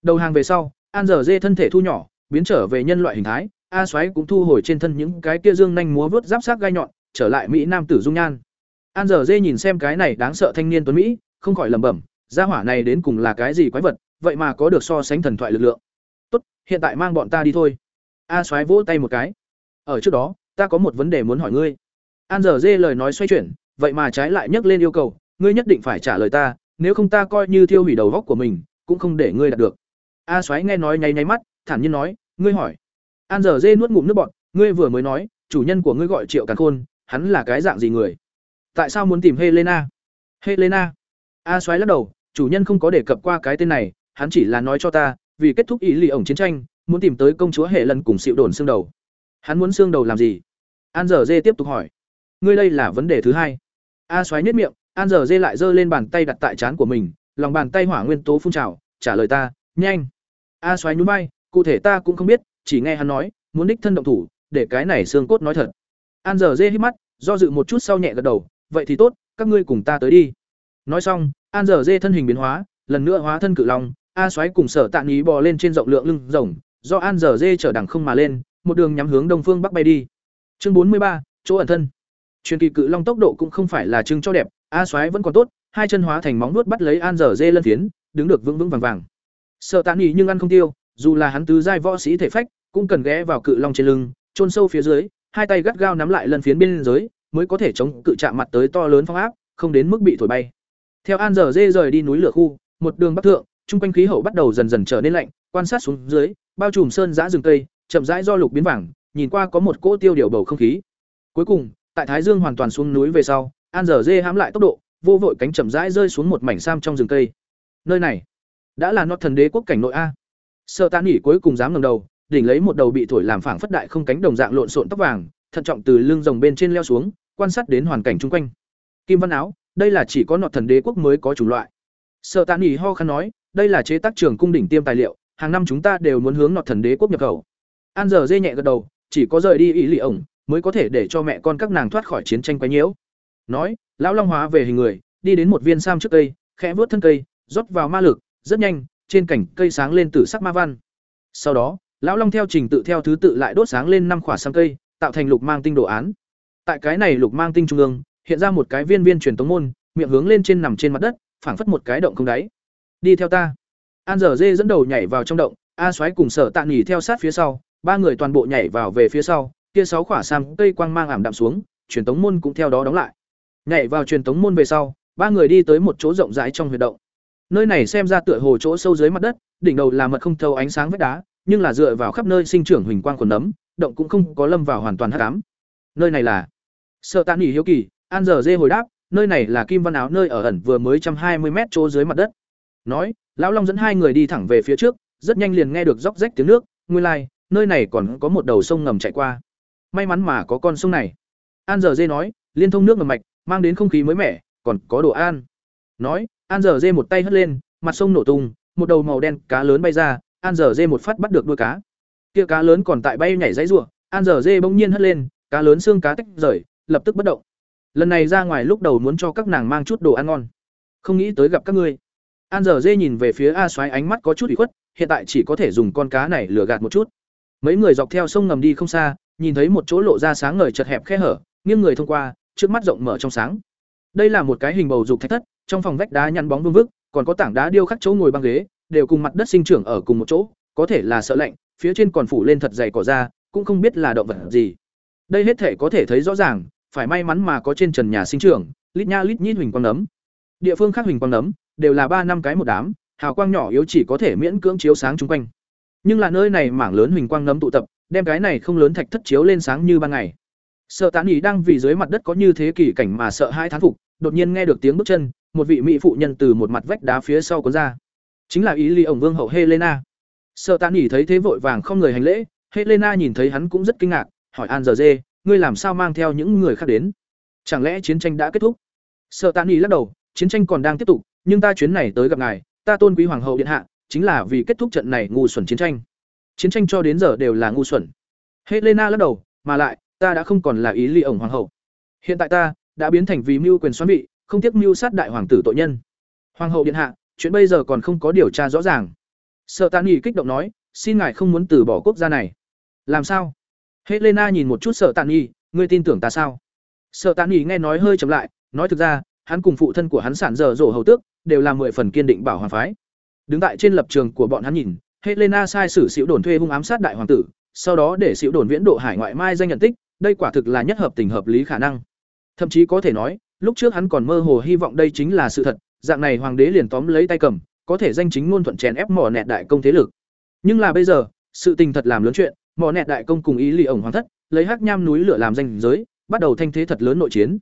Đầu hàng về sau, an dở dê thân thể thu nhỏ, biến trở về nhân loại hình thái, a xoáy cũng thu hồi trên thân những cái kia dương nhanh múa vớt giáp sát gai nhọn, trở lại mỹ nam tử dung nhan. An dở dê nhìn xem cái này đáng sợ thanh niên tuấn mỹ, không khỏi lẩm bẩm, gia hỏa này đến cùng là cái gì quái vật, vậy mà có được so sánh thần thoại lực lượng. Tốt, hiện tại mang bọn ta đi thôi. A xoáy vỗ tay một cái. Ở trước đó, ta có một vấn đề muốn hỏi ngươi. An dở dê lời nói xoay chuyển, vậy mà trái lại nhắc lên yêu cầu ngươi nhất định phải trả lời ta, nếu không ta coi như thiêu hủy đầu góc của mình, cũng không để ngươi đạt được. A xoáy nghe nói nháy nháy mắt, thản nhiên nói, ngươi hỏi. An giờ dê nuốt ngụm nước bọt, ngươi vừa mới nói, chủ nhân của ngươi gọi triệu càn khôn, hắn là cái dạng gì người? Tại sao muốn tìm helena? Helena? A xoáy lắc đầu, chủ nhân không có đề cập qua cái tên này, hắn chỉ là nói cho ta, vì kết thúc ý lì ổng chiến tranh, muốn tìm tới công chúa hệ lần cùng xịu đồn xương đầu. Hắn muốn xương đầu làm gì? An dở dê tiếp tục hỏi. Ngươi đây là vấn đề thứ hai. A xoáy nhất miệng an giờ dê lại giơ lên bàn tay đặt tại trán của mình, lòng bàn tay hỏa nguyên tố phun trào, trả lời ta, nhanh. A xoáy nhún vai, cụ thể ta cũng không biết, chỉ nghe hắn nói, muốn đích thân động thủ, để cái này xương cốt nói thật. An giờ dê hít mắt, do dự một chút sau nhẹ gật đầu, vậy thì tốt, các ngươi cùng ta tới đi. Nói xong, an giờ dê thân hình biến hóa, lần nữa hóa thân cự long, a xoáy cùng sở tạ ý bò lên trên rộng lượng lưng rồng, do an giờ dê chở đằng không mà lên, một đường nhắm hướng đông phương bắc bay đi. Chương bốn mươi ba, chỗ ẩn thân. Truyền kỳ cự long tốc độ cũng không phải là chứng cho đẹp a xoáy vẫn còn tốt, hai chân hóa thành móng nuốt bắt lấy an giờ dê lân phiến đứng được vững vững vàng vàng. Sợ tạ nghỉ nhưng ăn không tiêu, dù là hắn tứ giai võ sĩ thể phách, cũng cần ghé vào cự long trên lưng, chôn sâu phía dưới, hai tay gắt gao nắm lại lân phiến bên dưới mới có thể chống cự chạm mặt tới to lớn phong áp, không đến mức bị thổi bay. Theo an giờ dê rời đi núi lửa khu, một đường bắc thượng, trung quanh khí hậu bắt đầu dần dần trở nên lạnh, quan sát xuống dưới, bao trùm sơn giã rừng cây, chậm rãi do lục biến vàng, nhìn qua có một cỗ tiêu điều bầu không khí. Cuối cùng, tại thái dương hoàn toàn xuống núi về sau an giờ dê hãm lại tốc độ, vô vội cánh chậm rãi rơi xuống một mảnh sam trong rừng cây. Nơi này, đã là nót thần đế quốc cảnh nội a. Sợ tàn nghỉ cuối cùng dám ngẩng đầu, đỉnh lấy một đầu bị thổi làm phảng phất đại không cánh đồng dạng lộn xộn tóc vàng, thận trọng từ lưng rồng bên trên leo xuống, quan sát đến hoàn cảnh chung quanh. Kim văn áo, đây là chỉ có nọt thần đế quốc mới có chủng loại. Sợ tàn nghỉ ho khăn nói, đây là chế tác trường cung đỉnh tiêm tài liệu, hàng năm chúng ta đều muốn hướng nọt thần đế quốc nhập khẩu. An giờ dê nhẹ gật đầu, chỉ có rời đi ý lì ổng, mới có thể để cho mẹ con các nàng thoát khỏi chiến tranh quấy nhiễu nói, lão long hóa về hình người, đi đến một viên sam trước cây, khẽ vớt thân cây, rót vào ma lực, rất nhanh, trên cảnh cây sáng lên từ sắc ma văn. Sau đó, lão long theo trình tự theo thứ tự lại đốt sáng lên năm khỏa sam cây, tạo thành lục mang tinh đồ án. Tại cái này lục mang tinh trung ương, hiện ra một cái viên viên truyền tống môn, miệng hướng lên trên nằm trên mặt đất, phảng phất một cái động không đáy. Đi theo ta. An dở dê dẫn đầu nhảy vào trong động, a xoáy cùng sở tạ nghỉ theo sát phía sau, ba người toàn bộ nhảy vào về phía sau, kia sáu khỏa sam cây quang mang ảm đạm xuống, truyền tống môn cũng theo đó đóng lại nhảy vào truyền tống môn về sau ba người đi tới một chỗ rộng rãi trong huyệt động. Nơi này xem ra tựa hồ chỗ sâu dưới mặt đất đỉnh đầu là mật không thâu ánh sáng vách đá nhưng là dựa vào khắp nơi sinh trưởng huỳnh quang quần nấm động cũng không có lâm vào hoàn toàn hắc ám. Nơi này là sợ tạ nghỉ hiếu kỳ an giờ dê hồi đáp nơi này là kim văn áo nơi ở ẩn vừa mới trăm hai mươi mét chỗ dưới mặt đất. Nói lão long dẫn hai người đi thẳng về phía trước rất nhanh liền nghe được róc rách tiếng nước nguyên lai、like, nơi này còn có một đầu sông ngầm chạy qua. May mắn mà có con sông này. An giờ dê nói liên thông nước ngầm mạch mang đến không khí mới mẻ, còn có đồ ăn. nói, an giờ dê một tay hất lên, mặt sông nổ tung, một đầu màu đen cá lớn bay ra, an giờ dê một phát bắt được đuôi cá. Kia cá lớn còn tại bay nhảy dãy rủa, an giờ dê bỗng nhiên hất lên, cá lớn xương cá tách rời, lập tức bất động. Lần này ra ngoài lúc đầu muốn cho các nàng mang chút đồ ăn ngon. Không nghĩ tới gặp các ngươi. An giờ dê nhìn về phía a Soái ánh mắt có chút ủy khuất, hiện tại chỉ có thể dùng con cá này lừa gạt một chút. Mấy người dọc theo sông ngầm đi không xa, nhìn thấy một chỗ lộ ra sáng ngời chật hẹp khe hở, nghiêng người thông qua trước mắt rộng mở trong sáng đây là một cái hình bầu dục thạch thất trong phòng vách đá nhăn bóng vương vức còn có tảng đá điêu khắc chỗ ngồi băng ghế đều cùng mặt đất sinh trưởng ở cùng một chỗ có thể là sợ lạnh phía trên còn phủ lên thật dày cỏ ra cũng không biết là động vật gì đây hết thể có thể thấy rõ ràng phải may mắn mà có trên trần nhà sinh trưởng, lít nha lít nhít huỳnh quang nấm. Địa phương khác huỳnh quang nấm đều là ba năm cái một đám, hào quang nhỏ yếu chỉ có thể miễn cưỡng chiếu sáng chung quanh. Nhưng là nơi này mảng lớn huỳnh quang nấm tụ tập, đem cái này không lớn thạch thất chiếu lên sáng như ban ngày. Sợ Tán Nghị đang vì dưới mặt đất có như thế kỷ cảnh mà sợ hai thán phục, đột nhiên nghe được tiếng bước chân, một vị mỹ phụ nhân từ một mặt vách đá phía sau cuốn ra. Chính là ý ly ổng vương hậu Helena. Sợ Tán Nghị thấy thế vội vàng không người hành lễ, Helena nhìn thấy hắn cũng rất kinh ngạc, hỏi An giờ dê, ngươi làm sao mang theo những người khác đến? Chẳng lẽ chiến tranh đã kết thúc? Sợ Tán Nghị lắc đầu, chiến tranh còn đang tiếp tục, nhưng ta chuyến này tới gặp ngài, ta tôn quý hoàng hậu điện hạ, chính là vì kết thúc trận này ngu xuẩn chiến tranh. Chiến tranh cho đến giờ đều là ngu xuẩn. Helena lắc đầu, mà lại, ta đã không còn là ý ly ổng hoàng hậu. Hiện tại ta đã biến thành vì mưu quyền xoắn vị, không tiếc mưu sát đại hoàng tử tội nhân. Hoàng hậu điện hạ, chuyện bây giờ còn không có điều tra rõ ràng. Sợ tàn nghỉ kích động nói, xin ngài không muốn từ bỏ quốc gia này. Làm sao? Helena nhìn một chút Sợ tàn nghỉ ngươi tin tưởng ta sao? Sợ tàn nghỉ nghe nói hơi chậm lại, nói thực ra, hắn cùng phụ thân của hắn sản dở dỗ hầu tước, đều là mười phần kiên định bảo hoàng phái. Đứng tại trên lập trường của bọn hắn nhìn, Helena sai sử xỉu đồn thuê hung ám sát đại hoàng tử, sau đó để xỉu đồn viễn độ hải ngoại mai danh nhận tích, đây quả thực là nhất hợp tình hợp lý khả năng. Thậm chí có thể nói, lúc trước hắn còn mơ hồ hy vọng đây chính là sự thật, dạng này hoàng đế liền tóm lấy tay cầm, có thể danh chính ngôn thuận chèn ép mỏ nẹt đại công thế lực. Nhưng là bây giờ, sự tình thật làm lớn chuyện, mỏ nẹt đại công cùng ý lì ổng hoàng thất, lấy hắc nham núi lửa làm danh giới, bắt đầu thanh thế thật lớn nội chiến.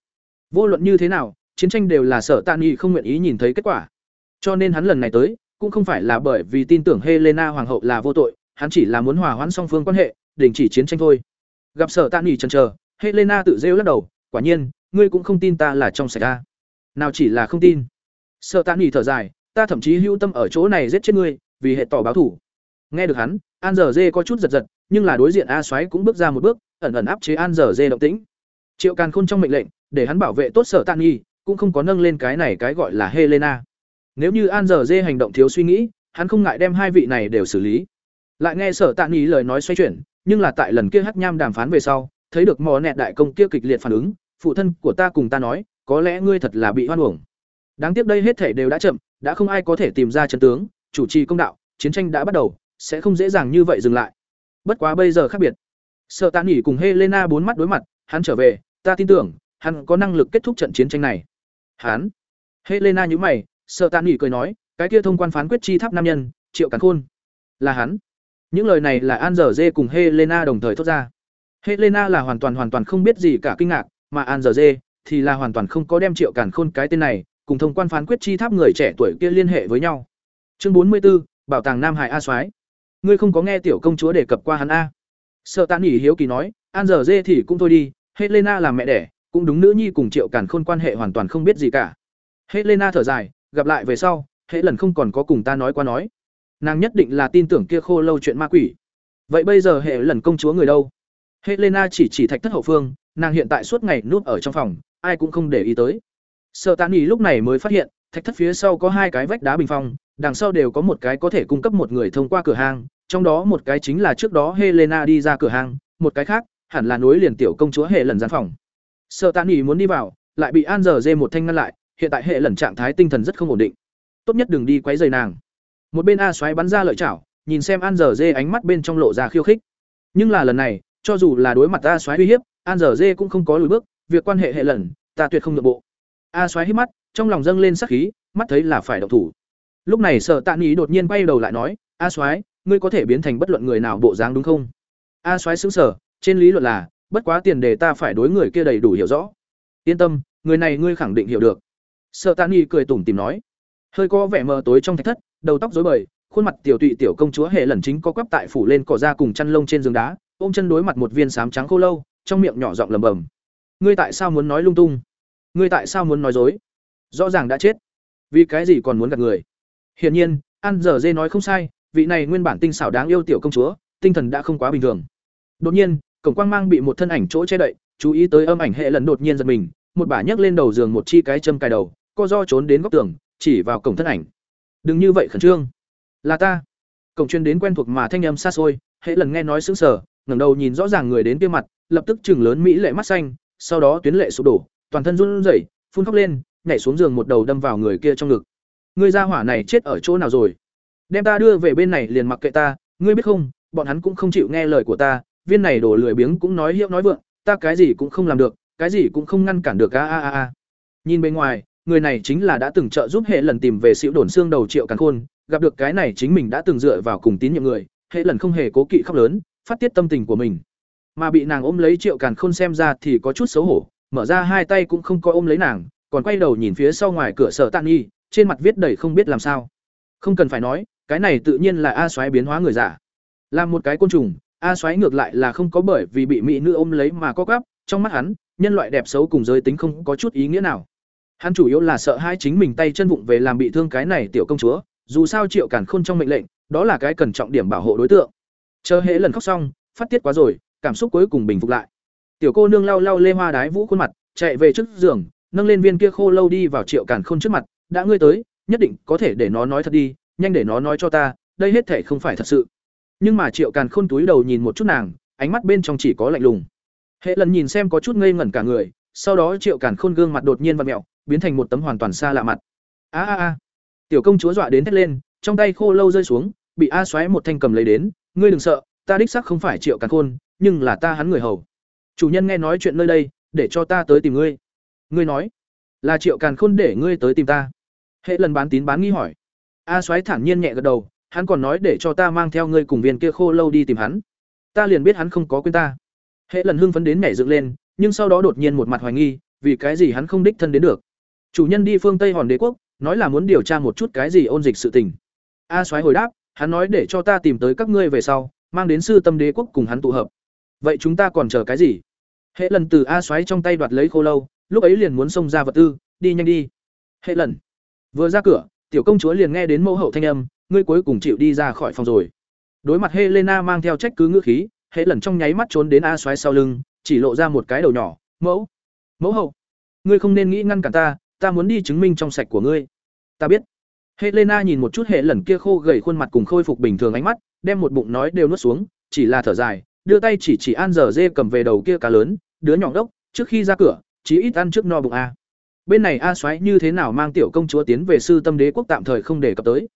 Vô luận như thế nào, chiến tranh đều là sở Tạn Nghị không nguyện ý nhìn thấy kết quả. Cho nên hắn lần này tới, cũng không phải là bởi vì tin tưởng Helena hoàng hậu là vô tội, hắn chỉ là muốn hòa hoãn song phương quan hệ, đình chỉ chiến tranh thôi. Gặp sở tạ nỉ chần chờ, Helena tự rêu lắc đầu, quả nhiên, ngươi cũng không tin ta là trong sạch ta Nào chỉ là không tin. Sở tạ nỉ thở dài, ta thậm chí hữu tâm ở chỗ này giết chết ngươi, vì hệ tỏ báo thủ. Nghe được hắn, An Giờ Dê có chút giật giật, nhưng là đối diện A xoáy cũng bước ra một bước, ẩn ẩn áp chế An Giờ Dê động tĩnh. Triệu Càn Khôn trong mệnh lệnh, để hắn bảo vệ tốt Sở tạ nỉ, cũng không có nâng lên cái này cái gọi là Helena. Nếu như An giờ dê hành động thiếu suy nghĩ, hắn không ngại đem hai vị này đều xử lý. Lại nghe Sở Tạ nỉ lời nói xoay chuyển, nhưng là tại lần kia hắc nham đàm phán về sau, thấy được mò nẹt đại công kia kịch liệt phản ứng, phụ thân của ta cùng ta nói, có lẽ ngươi thật là bị hoan uổng. Đáng tiếc đây hết thể đều đã chậm, đã không ai có thể tìm ra chân tướng, chủ trì công đạo, chiến tranh đã bắt đầu, sẽ không dễ dàng như vậy dừng lại. Bất quá bây giờ khác biệt. sợ Tạ nghỉ cùng Helena bốn mắt đối mặt, hắn trở về, ta tin tưởng, hắn có năng lực kết thúc trận chiến tranh này. Hắn. Helena nhíu mày, Sợ Tạ nghỉ cười nói, cái kia thông quan phán quyết chi tháp nam nhân, Triệu Càn Khôn, là hắn. Những lời này là An Dở Dê cùng Helena đồng thời thốt ra. Helena là hoàn toàn hoàn toàn không biết gì cả kinh ngạc, mà An Dở Dê thì là hoàn toàn không có đem Triệu cản Khôn cái tên này cùng thông quan phán quyết chi tháp người trẻ tuổi kia liên hệ với nhau. Chương bốn mươi 44, Bảo tàng Nam Hải A Soái. Ngươi không có nghe tiểu công chúa đề cập qua hắn a? Sợ Tạ Nghị hiếu kỳ nói, An Dở Dê thì cũng thôi đi, Helena là mẹ đẻ, cũng đúng nữ nhi cùng Triệu cản Khôn quan hệ hoàn toàn không biết gì cả. Helena thở dài, gặp lại về sau, hệ lần không còn có cùng ta nói qua nói. Nàng nhất định là tin tưởng kia khô lâu chuyện ma quỷ. Vậy bây giờ hệ lần công chúa người đâu? Helena chỉ chỉ thạch thất hậu phương, nàng hiện tại suốt ngày núp ở trong phòng, ai cũng không để ý tới. sợ tàn ý lúc này mới phát hiện, thạch thất phía sau có hai cái vách đá bình phong, đằng sau đều có một cái có thể cung cấp một người thông qua cửa hàng, trong đó một cái chính là trước đó Helena đi ra cửa hàng, một cái khác hẳn là nối liền tiểu công chúa hệ lần gian phòng. sợ tàn ý muốn đi vào, lại bị An giờ dê một thanh ngăn lại, hiện tại hệ lần trạng thái tinh thần rất không ổn định tốt nhất đừng đi quấy rầy nàng một bên a xoáy bắn ra lợi chảo, nhìn xem an dở dê ánh mắt bên trong lộ ra khiêu khích. Nhưng là lần này, cho dù là đối mặt a xoáy uy hiếp, an dở dê cũng không có lùi bước, việc quan hệ hệ lần, ta tuyệt không nhượng bộ. A xoáy hít mắt, trong lòng dâng lên sắc khí, mắt thấy là phải độc thủ. Lúc này sợ tạ ý đột nhiên quay đầu lại nói, a xoáy ngươi có thể biến thành bất luận người nào bộ dáng đúng không? A xoáy xứng sở trên lý luận là, bất quá tiền đề ta phải đối người kia đầy đủ hiểu rõ. Yên tâm, người này ngươi khẳng định hiểu được. Sợ tạ nghi cười tủm tìm nói. Hơi có vẻ mờ tối trong thạch thất đầu tóc rối bời, khuôn mặt tiểu tụy tiểu công chúa hệ lần chính có quắp tại phủ lên cỏ ra cùng chăn lông trên giường đá, ôm chân đối mặt một viên sám trắng khô lâu, trong miệng nhỏ giọng lầm bầm ngươi tại sao muốn nói lung tung? Ngươi tại sao muốn nói dối? Rõ ràng đã chết. Vì cái gì còn muốn gặp người? Hiển nhiên ăn giờ dê nói không sai, vị này nguyên bản tinh xảo đáng yêu tiểu công chúa, tinh thần đã không quá bình thường. Đột nhiên, cổng quang mang bị một thân ảnh chỗ che đậy, chú ý tới âm ảnh hệ lần đột nhiên giật mình, một bả nhấc lên đầu giường một chi cái châm cài đầu, co do trốn đến góc tường, chỉ vào cổng thân ảnh đừng như vậy khẩn trương. Là ta. Cổng chuyên đến quen thuộc mà thanh âm xa xôi, hễ lần nghe nói sững sờ, ngẩng đầu nhìn rõ ràng người đến kia mặt, lập tức chừng lớn mỹ lệ mắt xanh, sau đó tuyến lệ sụp đổ, toàn thân run rẩy, phun khóc lên, nhảy xuống giường một đầu đâm vào người kia trong ngực. Ngươi ra hỏa này chết ở chỗ nào rồi? Đem ta đưa về bên này liền mặc kệ ta, ngươi biết không, bọn hắn cũng không chịu nghe lời của ta, viên này đổ lười biếng cũng nói hiệu nói vượng, ta cái gì cũng không làm được, cái gì cũng không ngăn cản được, a a a a. Nhìn bên ngoài người này chính là đã từng trợ giúp hệ lần tìm về xỉu đồn xương đầu triệu càn khôn, gặp được cái này chính mình đã từng dựa vào cùng tín nhiệm người, hệ lần không hề cố kỵ khóc lớn, phát tiết tâm tình của mình. Mà bị nàng ôm lấy triệu càn khôn xem ra thì có chút xấu hổ, mở ra hai tay cũng không có ôm lấy nàng, còn quay đầu nhìn phía sau ngoài cửa sở tạ nghi, trên mặt viết đầy không biết làm sao. Không cần phải nói, cái này tự nhiên là a xoáy biến hóa người giả làm một cái côn trùng, a xoáy ngược lại là không có bởi vì bị mỹ nữ ôm lấy mà có gắp, trong mắt hắn, nhân loại đẹp xấu cùng giới tính không có chút ý nghĩa nào hắn chủ yếu là sợ hai chính mình tay chân vụng về làm bị thương cái này tiểu công chúa, dù sao triệu cản khôn trong mệnh lệnh, đó là cái cần trọng điểm bảo hộ đối tượng. Chờ hễ lần khóc xong, phát tiết quá rồi, cảm xúc cuối cùng bình phục lại. Tiểu cô nương lau lau lê hoa đái vũ khuôn mặt, chạy về trước giường, nâng lên viên kia khô lâu đi vào triệu cản khôn trước mặt, đã ngươi tới, nhất định có thể để nó nói thật đi, nhanh để nó nói cho ta, đây hết thể không phải thật sự. Nhưng mà triệu càn khôn túi đầu nhìn một chút nàng, ánh mắt bên trong chỉ có lạnh lùng. Hệ lần nhìn xem có chút ngây ngẩn cả người sau đó triệu càn khôn gương mặt đột nhiên vặn mẹo, biến thành một tấm hoàn toàn xa lạ mặt. A a a. Tiểu công chúa dọa đến thét lên, trong tay khô lâu rơi xuống, bị a xoáy một thanh cầm lấy đến, ngươi đừng sợ, ta đích sắc không phải triệu càn khôn, nhưng là ta hắn người hầu. Chủ nhân nghe nói chuyện nơi đây, để cho ta tới tìm ngươi. Ngươi nói, là triệu càn khôn để ngươi tới tìm ta. Hệ lần bán tín bán nghi hỏi. A xoáy thản nhiên nhẹ gật đầu, hắn còn nói để cho ta mang theo ngươi cùng viên kia khô lâu đi tìm hắn. Ta liền biết hắn không có quên ta. Hệ lần hưng phấn đến nhảy dựng lên nhưng sau đó đột nhiên một mặt hoài nghi, vì cái gì hắn không đích thân đến được? Chủ nhân đi phương tây hòn đế quốc, nói là muốn điều tra một chút cái gì ôn dịch sự tình. A soái hồi đáp, hắn nói để cho ta tìm tới các ngươi về sau, mang đến sư tâm đế quốc cùng hắn tụ hợp. Vậy chúng ta còn chờ cái gì? Hệ lần từ a soái trong tay đoạt lấy khô lâu, lúc ấy liền muốn xông ra vật tư, đi nhanh đi. Hệ lần, vừa ra cửa, tiểu công chúa liền nghe đến mẫu hậu thanh âm, ngươi cuối cùng chịu đi ra khỏi phòng rồi. Đối mặt helena mang theo trách cứ ngữ khí, hệ lần trong nháy mắt trốn đến a xoáy sau lưng chỉ lộ ra một cái đầu nhỏ, mẫu mẫu hậu, ngươi không nên nghĩ ngăn cản ta ta muốn đi chứng minh trong sạch của ngươi. Ta biết. Helena nhìn một chút hệ lần kia khô gầy khuôn mặt cùng khôi phục bình thường ánh mắt, đem một bụng nói đều nuốt xuống, chỉ là thở dài, đưa tay chỉ chỉ an giờ dê cầm về đầu kia cá lớn, đứa nhỏ đốc trước khi ra cửa, chí ít ăn trước no bụng a. Bên này a xoáy như thế nào mang tiểu công chúa tiến về sư tâm đế quốc tạm thời không để cập tới.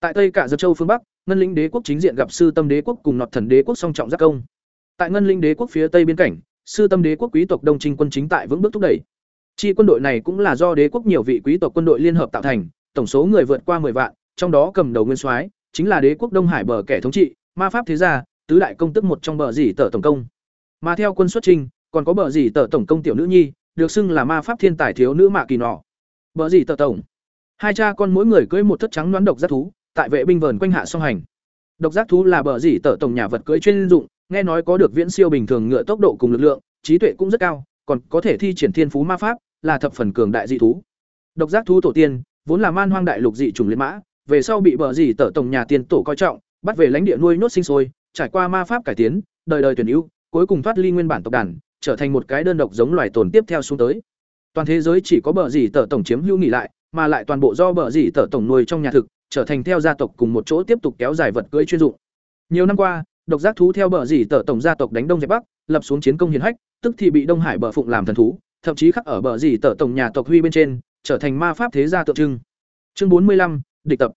Tại tây cả dập châu phương bắc, ngân lĩnh đế quốc chính diện gặp sư tâm đế quốc cùng nọt thần đế quốc song trọng giác công. Tại ngân lĩnh đế quốc phía tây biên cảnh sư tâm đế quốc quý tộc đông trinh quân chính tại vững bước thúc đẩy. Chi quân đội này cũng là do đế quốc nhiều vị quý tộc quân đội liên hợp tạo thành, tổng số người vượt qua 10 vạn, trong đó cầm đầu nguyên soái chính là đế quốc đông hải bờ kẻ thống trị, ma pháp thế gia, tứ đại công tức một trong bờ dỉ tờ tổng công. Mà theo quân xuất trinh còn có bờ dỉ tờ tổng công tiểu nữ nhi, được xưng là ma pháp thiên tài thiếu nữ mạ kỳ nọ. Bờ dỉ tờ tổng. Hai cha con mỗi người cưỡi một thất trắng đoán độc giác thú, tại vệ binh vờn quanh hạ song hành. Độc giác thú là bờ dỉ tờ tổng nhà vật cưỡi chuyên dụng nghe nói có được viễn siêu bình thường ngựa tốc độ cùng lực lượng trí tuệ cũng rất cao còn có thể thi triển thiên phú ma pháp là thập phần cường đại dị thú độc giác thú tổ tiên vốn là man hoang đại lục dị trùng liệt mã về sau bị bờ dì tở tổng nhà tiên tổ coi trọng bắt về lãnh địa nuôi nốt sinh sôi trải qua ma pháp cải tiến đời đời tuyển ưu cuối cùng thoát ly nguyên bản tộc đàn trở thành một cái đơn độc giống loài tồn tiếp theo xuống tới toàn thế giới chỉ có bờ dì tở tổng chiếm hữu nghỉ lại mà lại toàn bộ do bờ dì tở tổng nuôi trong nhà thực trở thành theo gia tộc cùng một chỗ tiếp tục kéo dài vật cưỡi chuyên dụng. Nhiều năm qua, độc giác thú theo bờ dì tở tổng gia tộc đánh đông dẹp bắc, lập xuống chiến công hiền hách, tức thì bị Đông Hải bờ phụng làm thần thú, thậm chí khắc ở bờ dì tở tổng nhà tộc huy bên trên, trở thành ma pháp thế gia tượng trưng. Chương bốn mươi lăm địch tập.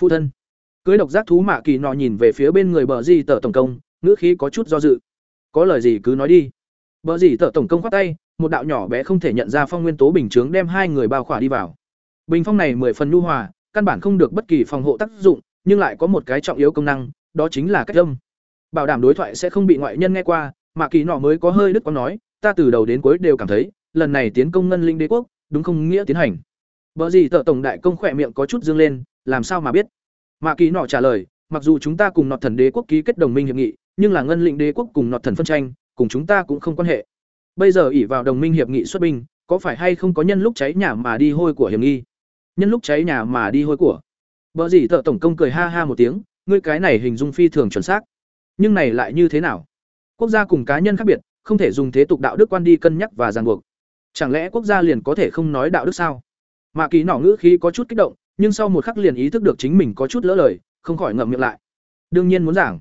Phụ thân. Cưới độc giác thú Mạ Kỳ nọ nhìn về phía bên người bờ dì tở tổng công, ngữ khí có chút do dự. Có lời gì cứ nói đi. Bờ dì tở tổng công khoát tay, một đạo nhỏ bé không thể nhận ra phong nguyên tố bình chướng đem hai người bao khỏa đi vào. Bình phong này mười phần nhu hòa, căn bản không được bất kỳ phòng hộ tác dụng, nhưng lại có một cái trọng yếu công năng, đó chính là cách âm. Bảo đảm đối thoại sẽ không bị ngoại nhân nghe qua, mà kỳ nọ mới có hơi đức có nói, ta từ đầu đến cuối đều cảm thấy, lần này tiến công ngân linh đế quốc, đúng không nghĩa tiến hành. Bở gì tợ tổng đại công khỏe miệng có chút dương lên, làm sao mà biết? Mạ Kỳ nọ trả lời, mặc dù chúng ta cùng Nọt Thần Đế quốc ký kết đồng minh hiệp nghị, nhưng là Ngân Lĩnh Đế quốc cùng Nọt Thần phân tranh, cùng chúng ta cũng không quan hệ. Bây giờ ỷ vào đồng minh hiệp nghị xuất binh, có phải hay không có nhân lúc cháy nhà mà đi hôi của hiểm nghi? nhân lúc cháy nhà mà đi hôi của vợ gì thợ tổng công cười ha ha một tiếng ngươi cái này hình dung phi thường chuẩn xác nhưng này lại như thế nào? Quốc gia cùng cá nhân khác biệt không thể dùng thế tục đạo đức quan đi cân nhắc và ràng buộc. Chẳng lẽ quốc gia liền có thể không nói đạo đức sao? Mạ kỳ nỏ ngữ khí có chút kích động nhưng sau một khắc liền ý thức được chính mình có chút lỡ lời không khỏi ngậm miệng lại. Đương nhiên muốn giảng.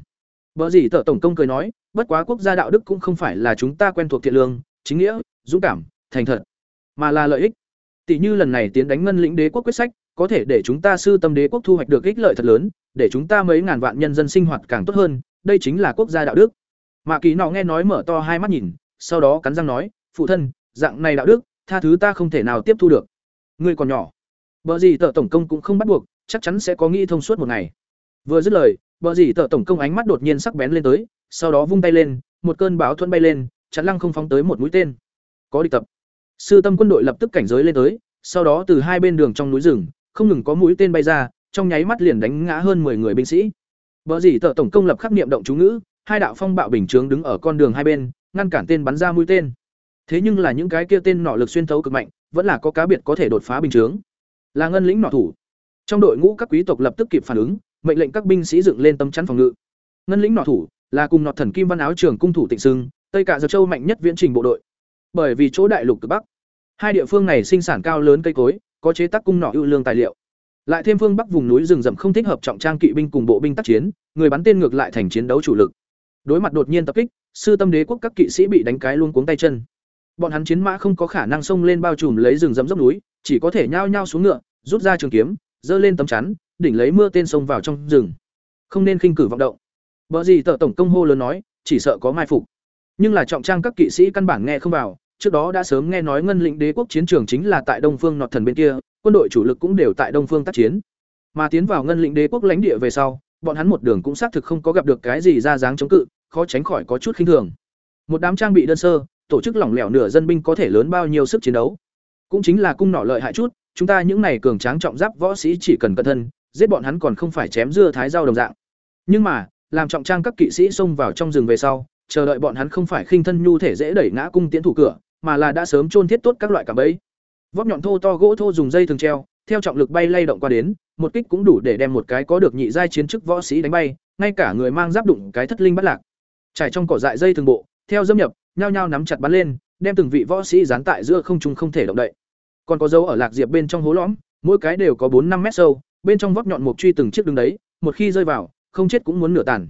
Vợ gì tờ tổng công cười nói bất quá quốc gia đạo đức cũng không phải là chúng ta quen thuộc thiện lương chính nghĩa dũng cảm thành thật mà là lợi ích. Tỷ như lần này tiến đánh ngân lĩnh đế quốc quyết sách, có thể để chúng ta sư tâm đế quốc thu hoạch được ích lợi thật lớn, để chúng ta mấy ngàn vạn nhân dân sinh hoạt càng tốt hơn, đây chính là quốc gia đạo đức. Mạ Kỳ nọ nghe nói mở to hai mắt nhìn, sau đó cắn răng nói, "Phụ thân, dạng này đạo đức tha thứ ta không thể nào tiếp thu được. Ngươi còn nhỏ. Bờ gì tờ tổng công cũng không bắt buộc chắc chắn sẽ có nghĩ thông suốt một ngày. Vừa dứt lời bờ gì tờ tổng công ánh mắt đột nhiên sắc bén lên tới sau đó vung tay lên một cơn báo thuẫn bay lên chắn lăng không phóng tới một mũi tên. Có địch tập. Sư tâm quân đội lập tức cảnh giới lên tới sau đó từ hai bên đường trong núi rừng không ngừng có mũi tên bay ra trong nháy mắt liền đánh ngã hơn 10 người binh sĩ. Bỡ gì tờ tổng công lập khắc niệm động chú ngữ, hai đạo phong bạo bình chướng đứng ở con đường hai bên, ngăn cản tên bắn ra mũi tên. Thế nhưng là những cái kia tên nọ lực xuyên thấu cực mạnh, vẫn là có cá biệt có thể đột phá bình chướng. Là ngân lĩnh nọ thủ. Trong đội ngũ các quý tộc lập tức kịp phản ứng, mệnh lệnh các binh sĩ dựng lên tấm chắn phòng ngự. Ngân lĩnh nọ thủ là cùng nọ thần kim văn áo trường cung thủ tịnh sưng tây cả giật châu mạnh nhất viễn trình bộ đội. Bởi vì chỗ đại lục cực bắc, hai địa phương này sinh sản cao lớn cây cối, có chế tác cung nọ ưu lương tài liệu lại thêm phương bắc vùng núi rừng rậm không thích hợp trọng trang kỵ binh cùng bộ binh tác chiến, người bắn tên ngược lại thành chiến đấu chủ lực. Đối mặt đột nhiên tập kích, sư tâm đế quốc các kỵ sĩ bị đánh cái luôn cuống tay chân. Bọn hắn chiến mã không có khả năng xông lên bao trùm lấy rừng rậm dốc núi, chỉ có thể nhao nhao xuống ngựa, rút ra trường kiếm, giơ lên tấm chắn, đỉnh lấy mưa tên sông vào trong rừng. Không nên khinh cử vọng động. Vợ gì tờ tổng công hô lớn nói, chỉ sợ có mai phục. Nhưng là trọng trang các kỵ sĩ căn bản nghe không vào, trước đó đã sớm nghe nói ngân lĩnh đế quốc chiến trường chính là tại đông phương nọt thần bên kia quân đội chủ lực cũng đều tại đông phương tác chiến. Mà tiến vào ngân lĩnh đế quốc lãnh địa về sau, bọn hắn một đường cũng xác thực không có gặp được cái gì ra dáng chống cự, khó tránh khỏi có chút khinh thường. Một đám trang bị đơn sơ, tổ chức lỏng lẻo nửa dân binh có thể lớn bao nhiêu sức chiến đấu. Cũng chính là cung nỏ lợi hại chút, chúng ta những này cường tráng trọng giáp võ sĩ chỉ cần cẩn thân giết bọn hắn còn không phải chém dưa thái rau đồng dạng. Nhưng mà, làm trọng trang các kỵ sĩ xông vào trong rừng về sau, chờ đợi bọn hắn không phải khinh thân nhu thể dễ đẩy ngã cung tiến thủ cửa, mà là đã sớm chôn thiết tốt các loại cảm ấy vóc nhọn thô to gỗ thô dùng dây thường treo, theo trọng lực bay lay động qua đến, một kích cũng đủ để đem một cái có được nhị giai chiến chức võ sĩ đánh bay, ngay cả người mang giáp đụng cái thất linh bất lạc. Trải trong cỏ dại dây thường bộ, theo dâm nhập, nhao nhao nắm chặt bắn lên, đem từng vị võ sĩ dán tại giữa không trung không thể động đậy. Còn có dấu ở lạc diệp bên trong hố lõm, mỗi cái đều có bốn năm mét sâu, bên trong vóc nhọn một truy từng chiếc đứng đấy, một khi rơi vào, không chết cũng muốn nửa tàn.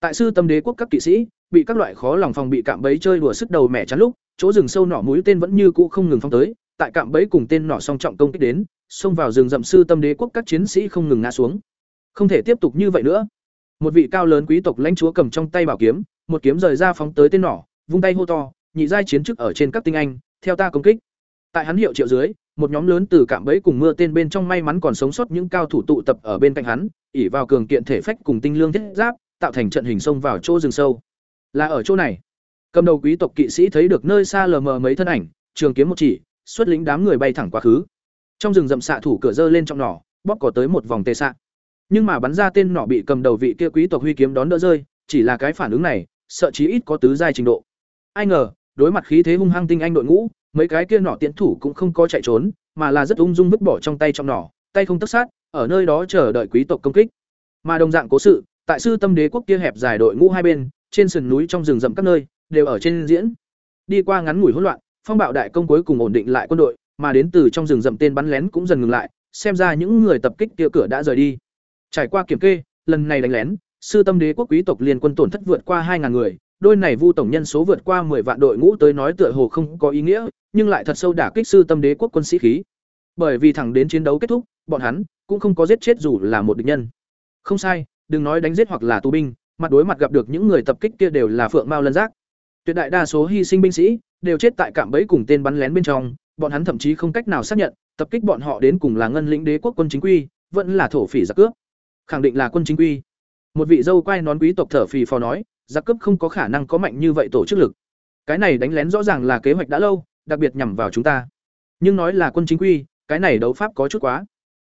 Tại sư tâm đế quốc các kỵ sĩ, bị các loại khó lòng phòng bị cạm bẫy chơi đùa sức đầu mẹ chán lúc, chỗ rừng sâu nỏ mũi tên vẫn như cũ không ngừng phong tới tại cạm bẫy cùng tên nỏ song trọng công kích đến, xông vào rừng rậm sư tâm đế quốc các chiến sĩ không ngừng ngã xuống. Không thể tiếp tục như vậy nữa. Một vị cao lớn quý tộc lãnh chúa cầm trong tay bảo kiếm, một kiếm rời ra phóng tới tên nỏ vung tay hô to, nhị giai chiến chức ở trên các tinh anh, theo ta công kích. Tại hắn hiệu triệu dưới, một nhóm lớn từ cạm bẫy cùng mưa tên bên trong may mắn còn sống sót những cao thủ tụ tập ở bên cạnh hắn, ỉ vào cường kiện thể phách cùng tinh lương thiết giáp, tạo thành trận hình xông vào chỗ rừng sâu. Là ở chỗ này. Cầm đầu quý tộc kỵ sĩ thấy được nơi xa lờ mờ mấy thân ảnh, trường kiếm một chỉ xuất lĩnh đám người bay thẳng quá khứ. Trong rừng rậm xạ thủ cửa dơ lên trong nỏ, bóp cỏ tới một vòng tê xạ. Nhưng mà bắn ra tên nỏ bị cầm đầu vị kia quý tộc huy kiếm đón đỡ rơi, chỉ là cái phản ứng này, sợ chí ít có tứ giai trình độ. Ai ngờ, đối mặt khí thế hung hăng tinh anh đội ngũ, mấy cái kia nỏ tiến thủ cũng không có chạy trốn, mà là rất ung dung vứt bỏ trong tay trong nỏ, tay không tất sát, ở nơi đó chờ đợi quý tộc công kích. Mà đồng dạng cố sự, tại sư tâm đế quốc kia hẹp dài đội ngũ hai bên, trên sườn núi trong rừng rậm các nơi, đều ở trên diễn. Đi qua ngắn ngủi hỗn loạn phong bạo đại công cuối cùng ổn định lại quân đội mà đến từ trong rừng rậm tên bắn lén cũng dần ngừng lại xem ra những người tập kích kia cửa đã rời đi trải qua kiểm kê lần này đánh lén sư tâm đế quốc quý tộc liên quân tổn thất vượt qua hai ngàn người đôi này vu tổng nhân số vượt qua 10 vạn đội ngũ tới nói tựa hồ không có ý nghĩa, nhưng lại thật sâu đả kích sư tâm đế quốc quân sĩ khí. Bởi vì thẳng đến chiến đấu kết thúc, bọn hắn cũng không có giết chết dù là một địch nhân. Không sai, đừng nói đánh giết hoặc là tù binh, mặt đối mặt gặp được những người tập kích kia đều là phượng mao lân giác. Tuyệt đại đa số hy sinh binh sĩ đều chết tại cạm bẫy cùng tên bắn lén bên trong, bọn hắn thậm chí không cách nào xác nhận, tập kích bọn họ đến cùng là ngân lĩnh đế quốc quân chính quy, vẫn là thổ phỉ giặc cướp. Khẳng định là quân chính quy. Một vị dâu quay nón quý tộc thở phì phò nói, giặc cướp không có khả năng có mạnh như vậy tổ chức lực. Cái này đánh lén rõ ràng là kế hoạch đã lâu, đặc biệt nhằm vào chúng ta. Nhưng nói là quân chính quy, cái này đấu pháp có chút quá.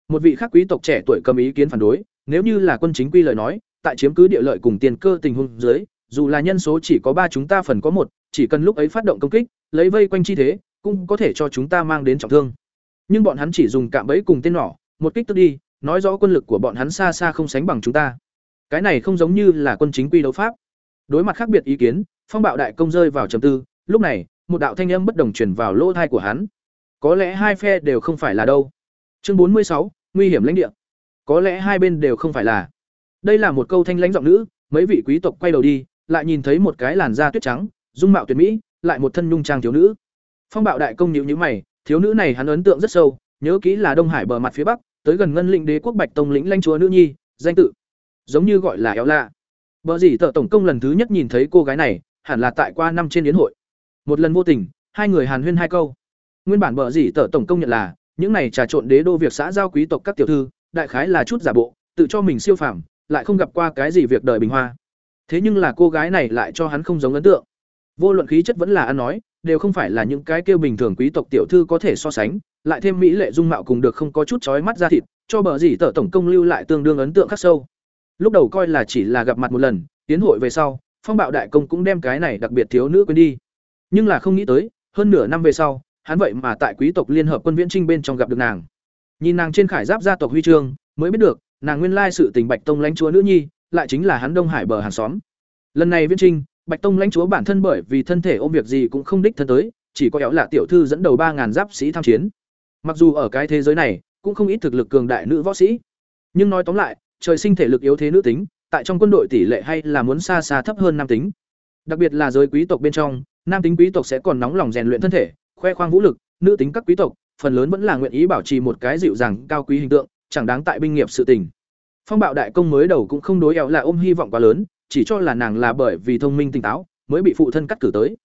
Một vị khác quý tộc trẻ tuổi cầm ý kiến phản đối, nếu như là quân chính quy lời nói, tại chiếm cứ địa lợi cùng tiền cơ tình huống dưới, dù là nhân số chỉ có ba chúng ta phần có một, chỉ cần lúc ấy phát động công kích, lấy vây quanh chi thế, cũng có thể cho chúng ta mang đến trọng thương. Nhưng bọn hắn chỉ dùng cạm bẫy cùng tên nỏ, một kích tức đi, nói rõ quân lực của bọn hắn xa xa không sánh bằng chúng ta. Cái này không giống như là quân chính quy đấu pháp. Đối mặt khác biệt ý kiến, Phong Bạo đại công rơi vào trầm tư, lúc này, một đạo thanh âm bất đồng truyền vào lỗ tai của hắn. Có lẽ hai phe đều không phải là đâu. Chương bốn mươi sáu, nguy hiểm lãnh địa. Có lẽ hai bên đều không phải là. Đây là một câu thanh lãnh giọng nữ, mấy vị quý tộc quay đầu đi, lại nhìn thấy một cái làn da tuyết trắng, dung mạo tuyệt mỹ, lại một thân nhung trang thiếu nữ. Phong Bạo đại công nhíu nhíu mày, thiếu nữ này hắn ấn tượng rất sâu, nhớ kỹ là Đông Hải bờ mặt phía bắc, tới gần ngân lĩnh đế quốc Bạch Tông lĩnh lãnh chúa nữ nhi, danh tự giống như gọi là Éo La. Bờ gì tờ tổng công lần thứ nhất nhìn thấy cô gái này, hẳn là tại qua năm trên yến hội. Một lần vô tình, hai người hàn huyên hai câu nguyên bản bờ dỉ tờ tổng công nhận là những này trà trộn đế đô việc xã giao quý tộc các tiểu thư đại khái là chút giả bộ tự cho mình siêu phàm lại không gặp qua cái gì việc đời bình hoa thế nhưng là cô gái này lại cho hắn không giống ấn tượng. Vô luận khí chất vẫn là ăn nói, đều không phải là những cái kêu bình thường quý tộc tiểu thư có thể so sánh, lại thêm mỹ lệ dung mạo cùng được không có chút chói mắt ra thịt, cho bờ dỉ tờ tổng công lưu lại tương đương ấn tượng khắc sâu. Lúc đầu coi là chỉ là gặp mặt một lần, tiến hội về sau, phong bạo đại công cũng đem cái này đặc biệt thiếu nữ quên đi. Nhưng là không nghĩ tới, hơn nửa năm về sau, hắn vậy mà tại quý tộc liên hợp quân viễn trinh bên trong gặp được nàng. Nhìn nàng trên khải giáp gia tộc huy chương, mới biết được, nàng nguyên lai sự tình bạch tông lãnh chúa nữ nhi lại chính là hắn đông hải bờ hàng xóm. Lần này viễn trinh, bạch tông lãnh chúa bản thân bởi vì thân thể ôm việc gì cũng không đích thân tới, chỉ có éo là tiểu thư dẫn đầu ba ngàn giáp sĩ tham chiến. Mặc dù ở cái thế giới này, cũng không ít thực lực cường đại nữ võ sĩ. Nhưng nói tóm lại, trời sinh thể lực yếu thế nữ tính, tại trong quân đội tỷ lệ hay là muốn xa xa thấp hơn nam tính. Đặc biệt là giới quý tộc bên trong, nam tính quý tộc sẽ còn nóng lòng rèn luyện thân thể, khoe khoang vũ lực, nữ tính các quý tộc, phần lớn vẫn là nguyện ý bảo trì một cái dịu dàng, cao quý hình tượng, chẳng đáng tại binh nghiệp sự tình phong bạo đại công mới đầu cũng không đối éo là ôm hy vọng quá lớn chỉ cho là nàng là bởi vì thông minh tỉnh táo mới bị phụ thân cắt cử tới.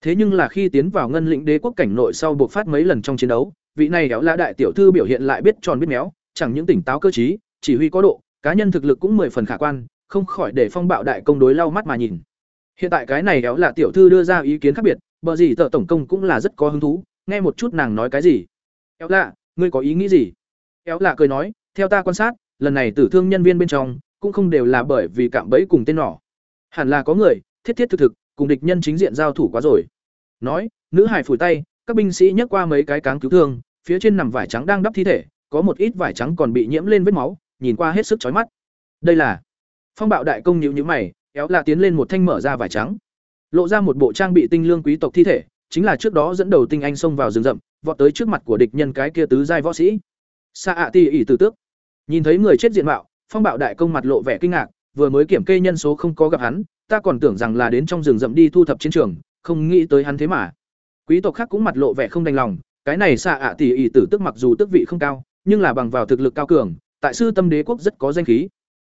Thế nhưng là khi tiến vào ngân lĩnh đế quốc cảnh nội sau buộc phát mấy lần trong chiến đấu vị này éo là đại tiểu thư biểu hiện lại biết tròn biết méo chẳng những tỉnh táo cơ trí, chỉ huy có độ cá nhân thực lực cũng mười phần khả quan không khỏi để phong bạo đại công đối lau mắt mà nhìn. Hiện tại cái này éo là tiểu thư đưa ra ý kiến khác biệt bờ gì tờ tổng công cũng là rất có hứng thú nghe một chút nàng nói cái gì. Éo lạ ngươi có ý nghĩ gì? Éo lạ cười nói theo ta quan sát lần này tử thương nhân viên bên trong cũng không đều là bởi vì cạm bẫy cùng tên nỏ. Hẳn là có người, thiết thiết thực thực, cùng địch nhân chính diện giao thủ quá rồi. Nói, nữ hải phủi tay, các binh sĩ nhấc qua mấy cái cáng cứu thương, phía trên nằm vải trắng đang đắp thi thể, có một ít vải trắng còn bị nhiễm lên vết máu, nhìn qua hết sức chói mắt. Đây là, phong bạo đại công nhịu nhữ mày, éo là tiến lên một thanh mở ra vải trắng. Lộ ra một bộ trang bị tinh lương quý tộc thi thể, chính là trước đó dẫn đầu tinh anh xông vào rừng rậm, vọt tới trước mặt của địch nhân cái kia tứ giai võ sĩ. Xa ạ ti ỉ tử tước nhìn thấy người chết diện mạo, phong bạo đại công mặt lộ vẻ kinh ngạc, vừa mới kiểm kê nhân số không có gặp hắn, ta còn tưởng rằng là đến trong rừng rậm đi thu thập chiến trường, không nghĩ tới hắn thế mà. Quý tộc khác cũng mặt lộ vẻ không đành lòng, cái này xạ ạ tỷ ỉ tử tức mặc dù tước vị không cao, nhưng là bằng vào thực lực cao cường, tại sư tâm đế quốc rất có danh khí.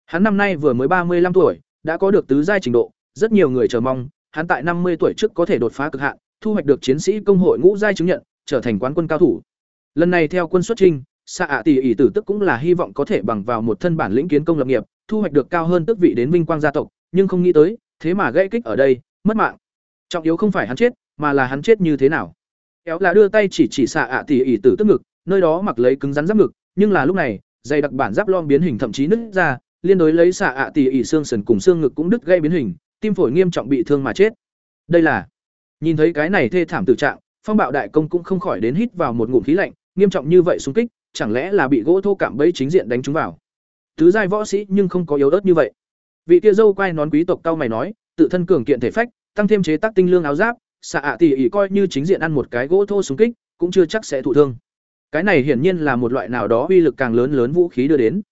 Hắn năm nay vừa mới ba mươi năm tuổi, đã có được tứ giai trình độ, rất nhiều người chờ mong, hắn tại năm mươi tuổi trước có thể đột phá cực hạn, thu hoạch được chiến sĩ công hội ngũ giai chứng nhận, trở thành quán quân cao thủ. Lần này theo quân xuất trinh xạ ạ tỷ ỷ tử tức cũng là hy vọng có thể bằng vào một thân bản lĩnh kiến công lập nghiệp, thu hoạch được cao hơn tước vị đến vinh quang gia tộc, nhưng không nghĩ tới, thế mà gãy kích ở đây, mất mạng. Trọng yếu không phải hắn chết, mà là hắn chết như thế nào. Kéo là đưa tay chỉ chỉ xạ ạ tỷ ỷ tử tức ngực, nơi đó mặc lấy cứng rắn giáp ngực, nhưng là lúc này, dày đặc bản giáp lom biến hình thậm chí nứt ra, liên đối lấy xạ ạ tỷ ỉ xương sần cùng xương ngực cũng đứt gây biến hình, tim phổi nghiêm trọng bị thương mà chết. Đây là, nhìn thấy cái này thê thảm tự trạng, phong bạo đại công cũng không khỏi đến hít vào một ngụm khí lạnh, nghiêm trọng như vậy xung kích chẳng lẽ là bị gỗ thô cạm bẫy chính diện đánh trúng vào? Tứ giai võ sĩ nhưng không có yếu ớt như vậy. Vị kia dâu quay nón quý tộc cao mày nói, tự thân cường kiện thể phách, tăng thêm chế tác tinh lương áo giáp, xạ ạ tỉ ỉ coi như chính diện ăn một cái gỗ thô súng kích, cũng chưa chắc sẽ thụ thương. Cái này hiển nhiên là một loại nào đó uy lực càng lớn lớn vũ khí đưa đến.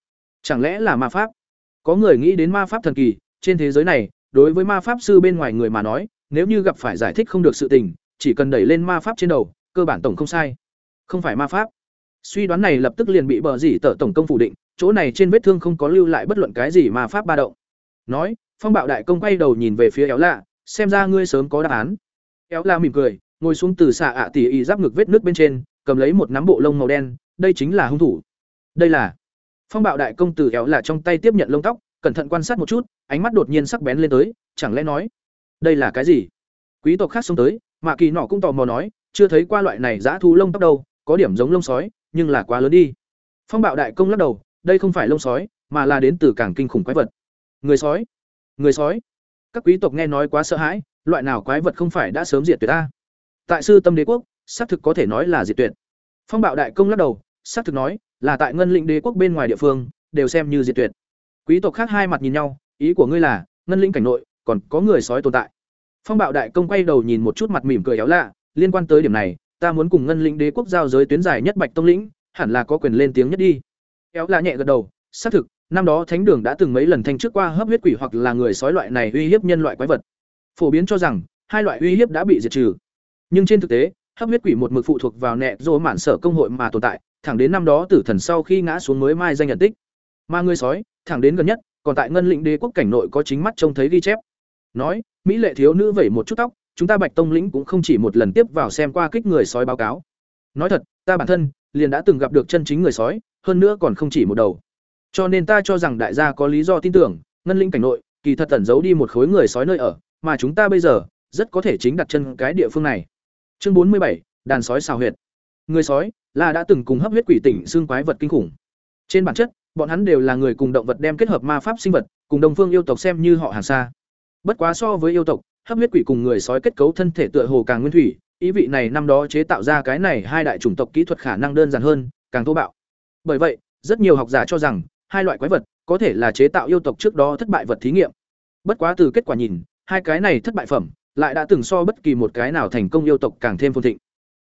Chẳng lẽ là ma pháp? Có người nghĩ đến ma pháp thần kỳ, trên thế giới này, đối với ma pháp sư bên ngoài người mà nói, nếu như gặp phải giải thích không được sự tình, chỉ cần đẩy lên ma pháp trên đầu, cơ bản tổng không sai. Không phải ma pháp suy đoán này lập tức liền bị bờ dỉ tở tổng công phủ định, chỗ này trên vết thương không có lưu lại bất luận cái gì mà pháp ba động. Nói, phong bạo đại công quay đầu nhìn về phía éo lạ, xem ra ngươi sớm có đáp án. Éo lạ mỉm cười, ngồi xuống từ xạ ạ tỉ y giáp ngực vết nước bên trên, cầm lấy một nắm bộ lông màu đen, đây chính là hung thủ. Đây là phong bạo đại công từ éo lạ trong tay tiếp nhận lông tóc, cẩn thận quan sát một chút, ánh mắt đột nhiên sắc bén lên tới, chẳng lẽ nói, đây là cái gì? Quý tộc khác xông tới, mạ kỳ nọ cũng tò mò nói, chưa thấy qua loại này giã thu lông tóc đâu, có điểm giống lông sói nhưng là quá lớn đi. Phong bạo đại công lắc đầu, đây không phải lông sói, mà là đến từ càng kinh khủng quái vật. Người sói? Người sói? Các quý tộc nghe nói quá sợ hãi, loại nào quái vật không phải đã sớm diệt tuyệt ta? Tại sư tâm đế quốc, xác thực có thể nói là diệt tuyệt. Phong bạo đại công lắc đầu, xác thực nói, là tại ngân lĩnh đế quốc bên ngoài địa phương, đều xem như diệt tuyệt. Quý tộc khác hai mặt nhìn nhau, ý của ngươi là, ngân lĩnh cảnh nội, còn có người sói tồn tại. Phong bạo đại công quay đầu nhìn một chút mặt mỉm cười éo lạ, liên quan tới điểm này ta muốn cùng ngân lĩnh đế quốc giao giới tuyến dài nhất bạch tông lĩnh, hẳn là có quyền lên tiếng nhất đi. Kéo là nhẹ gật đầu, xác thực, năm đó thánh đường đã từng mấy lần thanh trước qua hấp huyết quỷ hoặc là người sói loại này uy hiếp nhân loại quái vật. Phổ biến cho rằng, hai loại uy hiếp đã bị diệt trừ. Nhưng trên thực tế, hấp huyết quỷ một mực phụ thuộc vào nẹ dỗ mạn sở công hội mà tồn tại, thẳng đến năm đó tử thần sau khi ngã xuống mới mai danh nhận tích. Mà người sói, thẳng đến gần nhất, còn tại ngân lĩnh đế quốc cảnh nội có chính mắt trông thấy ghi chép. Nói, mỹ lệ thiếu nữ vẩy một chút tóc chúng ta Bạch Tông lĩnh cũng không chỉ một lần tiếp vào xem qua kích người sói báo cáo. Nói thật, ta bản thân liền đã từng gặp được chân chính người sói, hơn nữa còn không chỉ một đầu. Cho nên ta cho rằng đại gia có lý do tin tưởng, ngân linh cảnh nội, kỳ thật tẩn giấu đi một khối người sói nơi ở, mà chúng ta bây giờ rất có thể chính đặt chân cái địa phương này. Chương bốn mươi bảy, đàn sói xào huyệt. Người sói là đã từng cùng hấp huyết quỷ tỉnh xương quái vật kinh khủng. Trên bản chất, bọn hắn đều là người cùng động vật đem kết hợp ma pháp sinh vật, cùng đồng phương yêu tộc xem như họ hàng xa. Bất quá so với yêu tộc, hấp huyết quỷ cùng người sói kết cấu thân thể tựa hồ càng nguyên thủy, ý vị này năm đó chế tạo ra cái này hai đại chủng tộc kỹ thuật khả năng đơn giản hơn, càng thô bạo. Bởi vậy, rất nhiều học giả cho rằng hai loại quái vật có thể là chế tạo yêu tộc trước đó thất bại vật thí nghiệm. Bất quá từ kết quả nhìn, hai cái này thất bại phẩm lại đã từng so bất kỳ một cái nào thành công yêu tộc càng thêm phồn thịnh.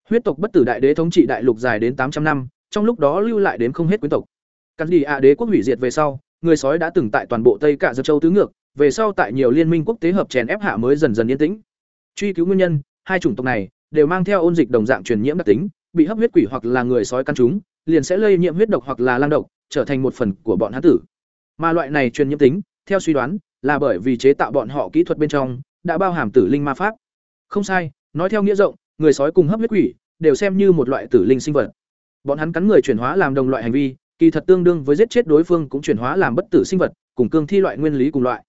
Huyết tộc bất tử đại đế thống trị đại lục dài đến tám trăm năm, trong lúc đó lưu lại đến không hết quyến tộc. Cắn đi ạ đế quốc hủy diệt về sau, người sói đã từng tại toàn bộ Tây cả Dược Châu tứ ngược, về sau tại nhiều liên minh quốc tế hợp chèn ép hạ mới dần dần yên tĩnh. Truy cứu nguyên nhân, hai chủng tộc này đều mang theo ôn dịch đồng dạng truyền nhiễm đặc tính, bị hấp huyết quỷ hoặc là người sói căn chúng, liền sẽ lây nhiễm huyết độc hoặc là lang độc, trở thành một phần của bọn hắn tử. Mà loại này truyền nhiễm tính, theo suy đoán, là bởi vì chế tạo bọn họ kỹ thuật bên trong đã bao hàm tử linh ma pháp. Không sai, nói theo nghĩa rộng, người sói cùng hấp huyết quỷ đều xem như một loại tử linh sinh vật. Bọn hắn cắn người chuyển hóa làm đồng loại hành vi, kỳ thật tương đương với giết chết đối phương cũng chuyển hóa làm bất tử sinh vật, cùng cương thi loại nguyên lý cùng loại.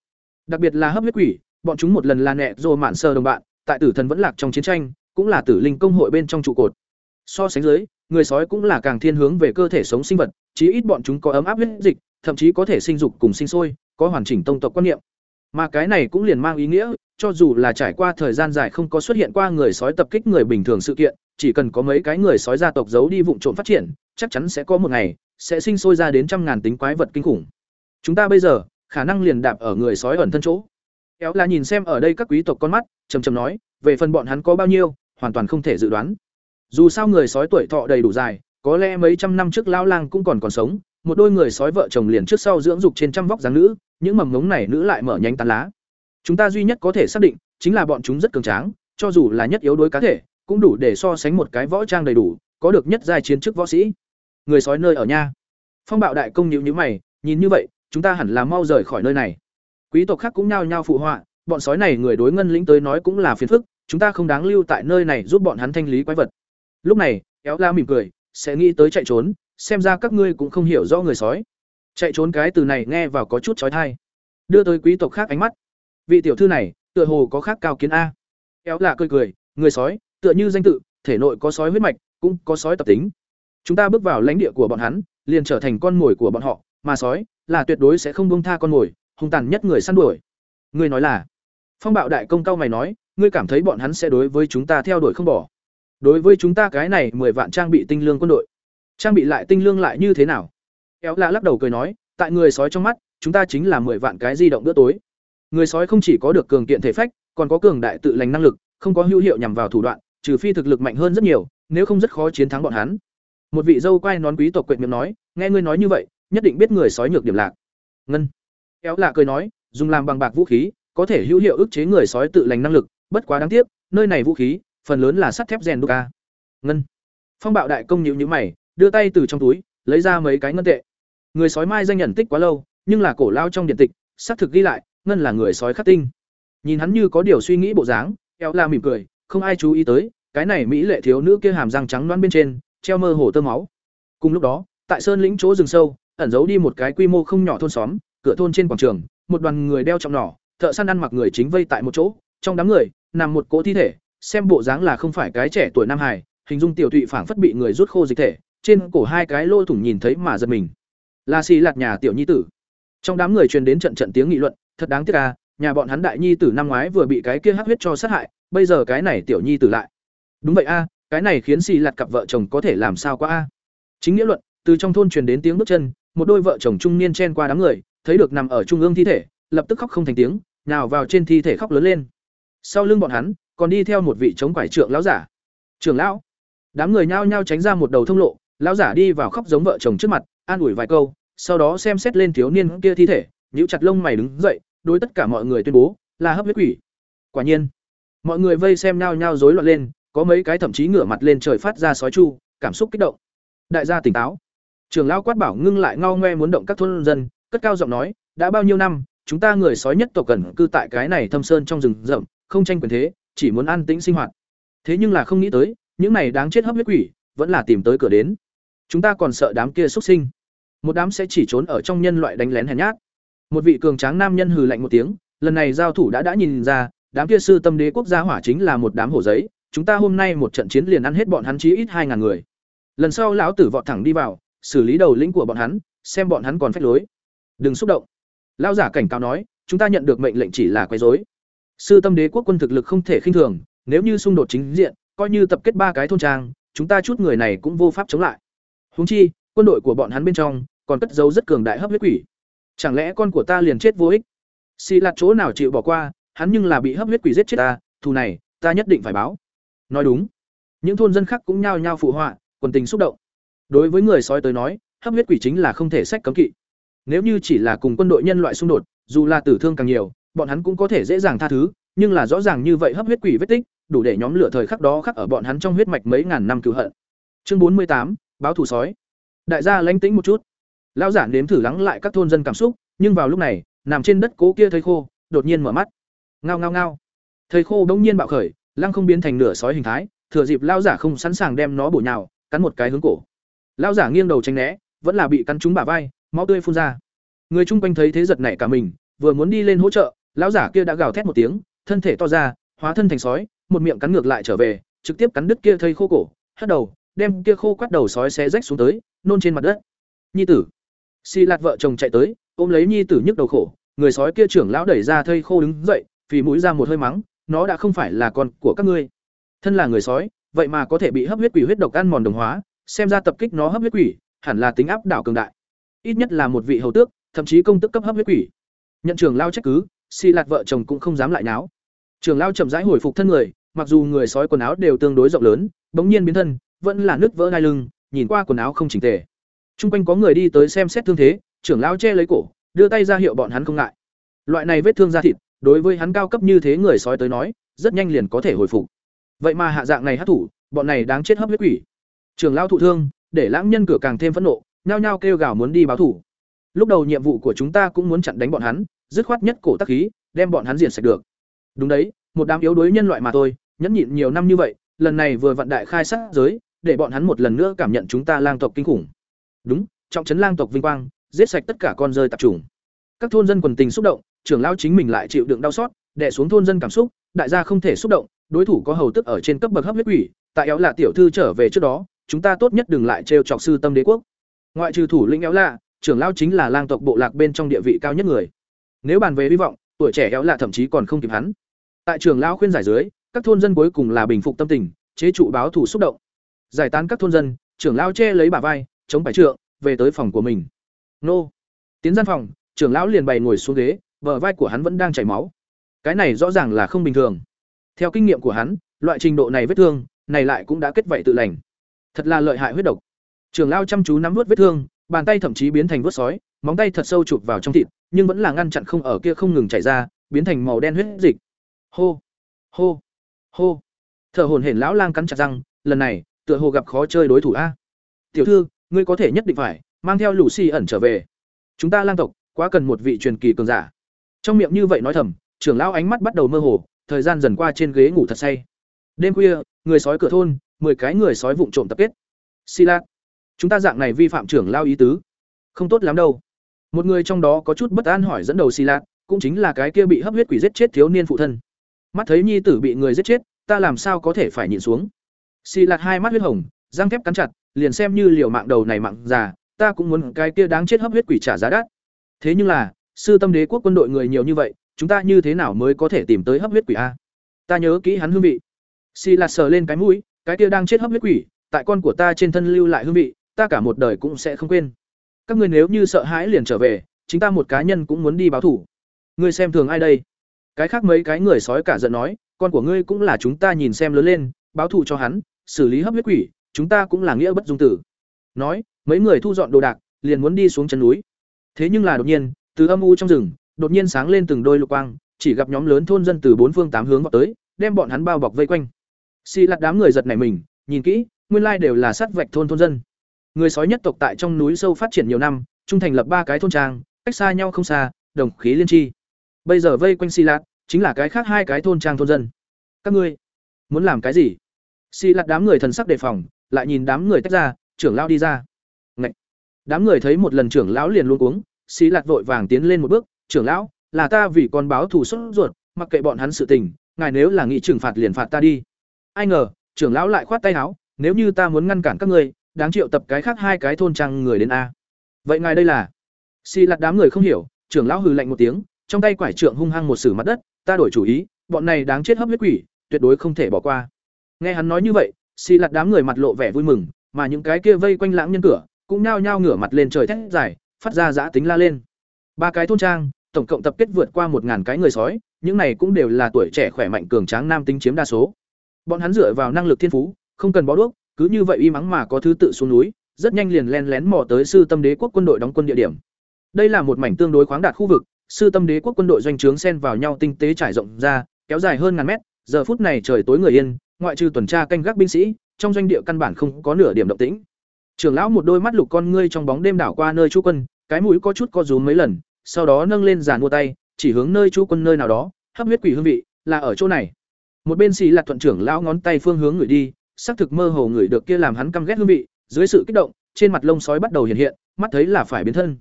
Đặc biệt là hấp huyết quỷ, bọn chúng một lần là nẹ rồi mạn sơ đồng bạn, tại tử thần vẫn lạc trong chiến tranh, cũng là tử linh công hội bên trong trụ cột. So sánh dưới, người sói cũng là càng thiên hướng về cơ thể sống sinh vật, chí ít bọn chúng có ấm áp huyết dịch, thậm chí có thể sinh dục cùng sinh sôi, có hoàn chỉnh tông tộc quan niệm. Mà cái này cũng liền mang ý nghĩa, cho dù là trải qua thời gian dài không có xuất hiện qua người sói tập kích người bình thường sự kiện, chỉ cần có mấy cái người sói gia tộc giấu đi vụn trộm phát triển, chắc chắn sẽ có một ngày sẽ sinh sôi ra đến trăm ngàn tính quái vật kinh khủng. Chúng ta bây giờ, khả năng liền đạp ở người sói ẩn thân chỗ. Kéo là nhìn xem ở đây các quý tộc con mắt, trầm trầm nói, về phần bọn hắn có bao nhiêu, hoàn toàn không thể dự đoán. Dù sao người sói tuổi thọ đầy đủ dài, có lẽ mấy trăm năm trước lão lang cũng còn còn sống, một đôi người sói vợ chồng liền trước sau dưỡng dục trên trăm vóc dáng nữ, những mầm ngống này nữ lại mở nhánh tán lá. Chúng ta duy nhất có thể xác định, chính là bọn chúng rất cường tráng, cho dù là nhất yếu đối cá thể, cũng đủ để so sánh một cái võ trang đầy đủ, có được nhất giai chiến chức võ sĩ. Người sói nơi ở nha. Phong bạo đại công nhíu nhíu mày, nhìn như vậy, chúng ta hẳn là mau rời khỏi nơi này. Quý tộc khác cũng nhao nhao phụ họa, bọn sói này người đối ngân lĩnh tới nói cũng là phiền phức, chúng ta không đáng lưu tại nơi này giúp bọn hắn thanh lý quái vật. Lúc này, Éo La mỉm cười, sẽ nghĩ tới chạy trốn, xem ra các ngươi cũng không hiểu rõ người sói. Chạy trốn cái từ này nghe vào có chút chói tai. Đưa tới quý tộc khác ánh mắt. Vị tiểu thư này, tựa hồ có khác cao kiến a. Éo La cười cười, người sói, tựa như danh tự, thể nội có sói huyết mạch, cũng có sói tập tính. Chúng ta bước vào lãnh địa của bọn hắn, liền trở thành con mồi của bọn họ, mà sói là tuyệt đối sẽ không buông tha con mồi, hung tàn nhất người săn đuổi. Ngươi nói là? Phong Bạo đại công cao mày nói, ngươi cảm thấy bọn hắn sẽ đối với chúng ta theo đuổi không bỏ? Đối với chúng ta cái này mười vạn trang bị tinh lương quân đội, trang bị lại tinh lương lại như thế nào? Kéo lạ lắc đầu cười nói, tại người sói trong mắt, chúng ta chính là mười vạn cái di động bữa tối. Người sói không chỉ có được cường kiện thể phách, còn có cường đại tự lành năng lực, không có hữu hiệu nhằm vào thủ đoạn, trừ phi thực lực mạnh hơn rất nhiều, nếu không rất khó chiến thắng bọn hắn. Một vị dâu quay nón quý tộc quệt miệng nói, nghe ngươi nói như vậy, nhất định biết người sói nhược điểm lạc. Ngân. Kéo lạ cười nói, dùng làm bằng bạc vũ khí, có thể hữu hiệu ức chế người sói tự lành năng lực, bất quá đáng tiếc, nơi này vũ khí, phần lớn là sắt thép rèn đúc ca. Ngân. Phong bạo đại công nhíu nhíu mày, đưa tay từ trong túi, lấy ra mấy cái ngân tệ. Người sói mai danh nhận tích quá lâu, nhưng là cổ lao trong điện tịch, xác thực ghi lại, ngân là người sói khắc tinh. Nhìn hắn như có điều suy nghĩ bộ dáng, kéo la mỉm cười, không ai chú ý tới, cái này mỹ lệ thiếu nữ kia hàm răng trắng loãng bên trên, treo mơ hồ tơ máu. Cùng lúc đó, tại sơn lĩnh chỗ rừng sâu, ẩn giấu đi một cái quy mô không nhỏ thôn xóm, cửa thôn trên quảng trường, một đoàn người đeo trọng nỏ, thợ săn ăn mặc người chính vây tại một chỗ, trong đám người, nằm một cỗ thi thể, xem bộ dáng là không phải cái trẻ tuổi nam hài, hình dung tiểu tụy phảng phất bị người rút khô dịch thể, trên cổ hai cái lỗ thủng nhìn thấy mà giật mình. Là xì lạt nhà tiểu nhi tử. Trong đám người truyền đến trận trận tiếng nghị luận, thật đáng tiếc à, nhà bọn hắn đại nhi tử năm ngoái vừa bị cái kia hắc huyết cho sát hại, bây giờ cái này tiểu nhi tử lại. Đúng vậy a, cái này khiến xì lạt cặp vợ chồng có thể làm sao quá a. À? Chính nghĩa luận, từ trong thôn truyền đến tiếng bước chân, một đôi vợ chồng trung niên chen qua đám người, thấy được nằm ở trung ương thi thể, lập tức khóc không thành tiếng, nào vào trên thi thể khóc lớn lên. Sau lưng bọn hắn, còn đi theo một vị chống quải trượng lão giả. Trưởng lão. Đám người nhao nhao tránh ra một đầu thông lộ, lão giả đi vào khóc giống vợ chồng trước mặt, an ủi vài câu, sau đó xem xét lên thiếu niên kia thi thể, nhíu chặt lông mày đứng dậy, đối tất cả mọi người tuyên bố, là hấp huyết quỷ. Quả nhiên, mọi người vây xem nhao nhao rối loạn lên, có mấy cái thậm chí ngửa mặt lên trời phát ra sói chu, cảm xúc kích động. Đại gia tỉnh táo. Trưởng lão quát bảo ngưng lại ngao ngoe muốn động các thôn dân, cất cao giọng nói, đã bao nhiêu năm, chúng ta người sói nhất tộc cần cư tại cái này thâm sơn trong rừng rậm, không tranh quyền thế, chỉ muốn an tĩnh sinh hoạt. Thế nhưng là không nghĩ tới, những này đáng chết hấp huyết quỷ, vẫn là tìm tới cửa đến. Chúng ta còn sợ đám kia xuất sinh. Một đám sẽ chỉ trốn ở trong nhân loại đánh lén hèn nhát. Một vị cường tráng nam nhân hừ lạnh một tiếng, lần này giao thủ đã đã nhìn ra, đám kia sư tâm đế quốc gia hỏa chính là một đám hổ giấy, chúng ta hôm nay một trận chiến liền ăn hết bọn hắn chí ít hai ngàn người. Lần sau lão tử vọt thẳng đi vào, xử lý đầu lĩnh của bọn hắn, xem bọn hắn còn phách lối. Đừng xúc động. Lão giả cảnh cáo nói, chúng ta nhận được mệnh lệnh chỉ là quấy rối. Sư tâm đế quốc quân thực lực không thể khinh thường, nếu như xung đột chính diện, coi như tập kết ba cái thôn trang, chúng ta chút người này cũng vô pháp chống lại. Huống chi, quân đội của bọn hắn bên trong còn cất giấu rất cường đại hấp huyết quỷ. Chẳng lẽ con của ta liền chết vô ích? Xì lạt chỗ nào chịu bỏ qua, hắn nhưng là bị hấp huyết quỷ giết chết ta, thù này, ta nhất định phải báo. Nói đúng. Những thôn dân khác cũng nhao nhao phụ họa, quần tình xúc động. Đối với người sói tới nói, hấp huyết quỷ chính là không thể sách cấm kỵ. Nếu như chỉ là cùng quân đội nhân loại xung đột, dù là tử thương càng nhiều, bọn hắn cũng có thể dễ dàng tha thứ, nhưng là rõ ràng như vậy hấp huyết quỷ vết tích, đủ để nhóm lửa thời khắc đó khắc ở bọn hắn trong huyết mạch mấy ngàn năm cứu hận. Chương bốn mươi tám báo thù sói. Đại gia lánh tĩnh một chút. Lão giả nếm thử lắng lại các thôn dân cảm xúc, nhưng vào lúc này, nằm trên đất cố kia thấy khô, đột nhiên mở mắt. Ngao ngao ngao. Thầy khô bỗng nhiên bạo khởi, lăng không biến thành nửa sói hình thái, thừa dịp lão giả không sẵn sàng đem nó bổ nhào, cắn một cái hướng cổ. Lão giả nghiêng đầu tránh né, vẫn là bị cắn trúng bả vai, máu tươi phun ra. Người chung quanh thấy thế giật nảy cả mình, vừa muốn đi lên hỗ trợ, lão giả kia đã gào thét một tiếng, thân thể to ra, hóa thân thành sói, một miệng cắn ngược lại trở về, trực tiếp cắn đứt kia thây khô cổ, hất đầu, đem kia khô quắt đầu sói xé rách xuống tới, nôn trên mặt đất. Nhi tử. Xi Lạt vợ chồng chạy tới, ôm lấy nhi tử nhức đầu khổ, người sói kia trưởng lão đẩy ra thây khô đứng dậy, phì mũi ra một hơi mắng, nó đã không phải là con của các ngươi. Thân là người sói, vậy mà có thể bị hấp huyết quỷ huyết độc ăn mòn đồng hóa, xem ra tập kích nó hấp huyết quỷ, hẳn là tính áp đảo cường đại. Ít nhất là một vị hầu tước, thậm chí công tức cấp hấp huyết quỷ. Nhận trưởng lao trách cứ, xì Lạt vợ chồng cũng không dám lại náo. Trưởng lao chậm rãi hồi phục thân người, mặc dù người sói quần áo đều tương đối rộng lớn, bỗng nhiên biến thân, vẫn là nứt vỡ hai lưng, nhìn qua quần áo không chỉnh tề. Trung quanh có người đi tới xem xét thương thế, trưởng lao che lấy cổ, đưa tay ra hiệu bọn hắn không ngại. Loại này vết thương da thịt, đối với hắn cao cấp như thế người sói tới nói, rất nhanh liền có thể hồi phục. Vậy mà hạ dạng này hát thủ, bọn này đáng chết hấp huyết quỷ. Trưởng Lão thụ thương, để lãng nhân cửa càng thêm phẫn nộ, nhao nhao kêu gào muốn đi báo thủ. Lúc đầu nhiệm vụ của chúng ta cũng muốn chặn đánh bọn hắn, dứt khoát nhất cổ tắc khí, đem bọn hắn diệt sạch được. Đúng đấy, một đám yếu đuối nhân loại mà thôi, nhẫn nhịn nhiều năm như vậy, lần này vừa vận đại khai sát giới, để bọn hắn một lần nữa cảm nhận chúng ta lang tộc kinh khủng. Đúng, trọng trấn lang tộc vinh quang, giết sạch tất cả con rơi tạp chủng. Các thôn dân quần tình xúc động, trưởng lão chính mình lại chịu đựng đau xót, đè xuống thôn dân cảm xúc, đại gia không thể xúc động, đối thủ có hầu tức ở trên cấp bậc hấp huyết quỷ, tại éo là tiểu thư trở về trước đó, chúng ta tốt nhất đừng lại trêu chọc sư tâm đế quốc. Ngoại trừ thủ lĩnh éo lạ, trưởng lão chính là lang tộc bộ lạc bên trong địa vị cao nhất người. Nếu bàn về hy vọng, tuổi trẻ éo lạ thậm chí còn không kịp hắn. Tại trưởng lão khuyên giải dưới, các thôn dân cuối cùng là bình phục tâm tình, chế trụ báo thủ xúc động. Giải tán các thôn dân, trưởng lão che lấy bả vai, chống bài trượng, về tới phòng của mình. Nô. Tiến gian phòng, trưởng lão liền bày ngồi xuống ghế, bờ vai của hắn vẫn đang chảy máu. Cái này rõ ràng là không bình thường. Theo kinh nghiệm của hắn, loại trình độ này vết thương, này lại cũng đã kết vậy tự lành. Thật là lợi hại huyết độc. Trưởng lão chăm chú nắm nuốt vết thương, bàn tay thậm chí biến thành vớt sói, móng tay thật sâu chụp vào trong thịt, nhưng vẫn là ngăn chặn không ở kia không ngừng chảy ra, biến thành màu đen huyết dịch. Hô, hô, hô. Thở hổn hển lão lang cắn chặt răng, lần này, tựa hồ gặp khó chơi đối thủ a. Tiểu thư, ngươi có thể nhất định phải mang theo lũ xì ẩn trở về. Chúng ta lang tộc quá cần một vị truyền kỳ cường giả. Trong miệng như vậy nói thầm, trưởng lão ánh mắt bắt đầu mơ hồ, thời gian dần qua trên ghế ngủ thật say. Đêm khuya, người sói cửa thôn, 10 cái người sói vụng trộm tập kết. Xi Lạc, chúng ta dạng này vi phạm trưởng lao ý tứ, không tốt lắm đâu. Một người trong đó có chút bất an hỏi dẫn đầu Xi Lạc, cũng chính là cái kia bị hấp huyết quỷ giết chết thiếu niên phụ thân. Mắt thấy nhi tử bị người giết chết, ta làm sao có thể phải nhìn xuống. Xi Lạc hai mắt huyết hồng, răng thép cắn chặt, liền xem như liều mạng đầu này mạng già, ta cũng muốn cái kia đáng chết hấp huyết quỷ trả giá đắt. Thế nhưng là, sư tâm đế quốc quân đội người nhiều như vậy, chúng ta như thế nào mới có thể tìm tới hấp huyết quỷ a? Ta nhớ kỹ hắn hương vị. Xi Lạt sờ lên cái mũi, cái kia đang chết hấp huyết quỷ, tại con của ta trên thân lưu lại hương vị, ta cả một đời cũng sẽ không quên. Các ngươi nếu như sợ hãi liền trở về, chính ta một cá nhân cũng muốn đi báo thủ. Ngươi xem thường ai đây? Cái khác mấy cái người sói cả giận nói, con của ngươi cũng là chúng ta nhìn xem lớn lên, báo thù cho hắn, xử lý hấp huyết quỷ, chúng ta cũng là nghĩa bất dung tử. Nói, mấy người thu dọn đồ đạc, liền muốn đi xuống chân núi. Thế nhưng là đột nhiên, từ âm u trong rừng, đột nhiên sáng lên từng đôi lục quang, chỉ gặp nhóm lớn thôn dân từ bốn phương tám hướng vào tới, đem bọn hắn bao bọc vây quanh. Xì lạt đám người giật nảy mình, nhìn kỹ, nguyên lai đều là sát vạch thôn thôn dân. Người sói nhất tộc tại trong núi sâu phát triển nhiều năm, trung thành lập ba cái thôn trang, cách xa nhau không xa, đồng khí liên tri. Bây giờ vây quanh xì Lạt, chính là cái khác hai cái thôn trang thôn dân. các ngươi muốn làm cái gì xì lạt đám người thần sắc đề phòng lại nhìn đám người tách ra trưởng lão đi ra Ngậy. đám người thấy một lần trưởng lão liền luôn cuống xì lạt vội vàng tiến lên một bước trưởng lão là ta vì con báo thù xuất ruột mặc kệ bọn hắn sự tình ngài nếu là nghị trừng phạt liền phạt ta đi ai ngờ, trưởng lão lại khoát tay áo, nếu như ta muốn ngăn cản các ngươi, đáng triệu tập cái khác hai cái thôn trang người đến a. Vậy ngài đây là? Xì lặt đám người không hiểu, trưởng lão hừ lạnh một tiếng, trong tay quải trượng hung hăng một sử mặt đất, ta đổi chủ ý, bọn này đáng chết hấp huyết quỷ, tuyệt đối không thể bỏ qua. Nghe hắn nói như vậy, xì lặt đám người mặt lộ vẻ vui mừng, mà những cái kia vây quanh lãng nhân cửa cũng nhao nhao ngửa mặt lên trời thét dài, phát ra giã tính la lên. Ba cái thôn trang, tổng cộng tập kết vượt qua một ngàn cái người sói, những này cũng đều là tuổi trẻ khỏe mạnh cường tráng nam tính chiếm đa số bọn hắn dựa vào năng lực thiên phú, không cần bó đuốc, cứ như vậy y mắng mà có thứ tự xuống núi, rất nhanh liền len lén mò tới sư tâm đế quốc quân đội đóng quân địa điểm. Đây là một mảnh tương đối khoáng đạt khu vực, sư tâm đế quốc quân đội doanh trướng xen vào nhau tinh tế trải rộng ra, kéo dài hơn ngàn mét, giờ phút này trời tối người yên, ngoại trừ tuần tra canh gác binh sĩ, trong doanh địa căn bản không có nửa điểm động tĩnh. Trưởng lão một đôi mắt lục con ngươi trong bóng đêm đảo qua nơi chú quân, cái mũi có chút co rúm mấy lần, sau đó nâng lên giàn mua tay, chỉ hướng nơi chú quân nơi nào đó, hấp huyết quỷ hương vị, là ở chỗ này một bên xì lạt thuận trưởng lão ngón tay phương hướng người đi, xác thực mơ hồ người được kia làm hắn căm ghét hương vị, dưới sự kích động, trên mặt lông sói bắt đầu hiện hiện, mắt thấy là phải biến thân.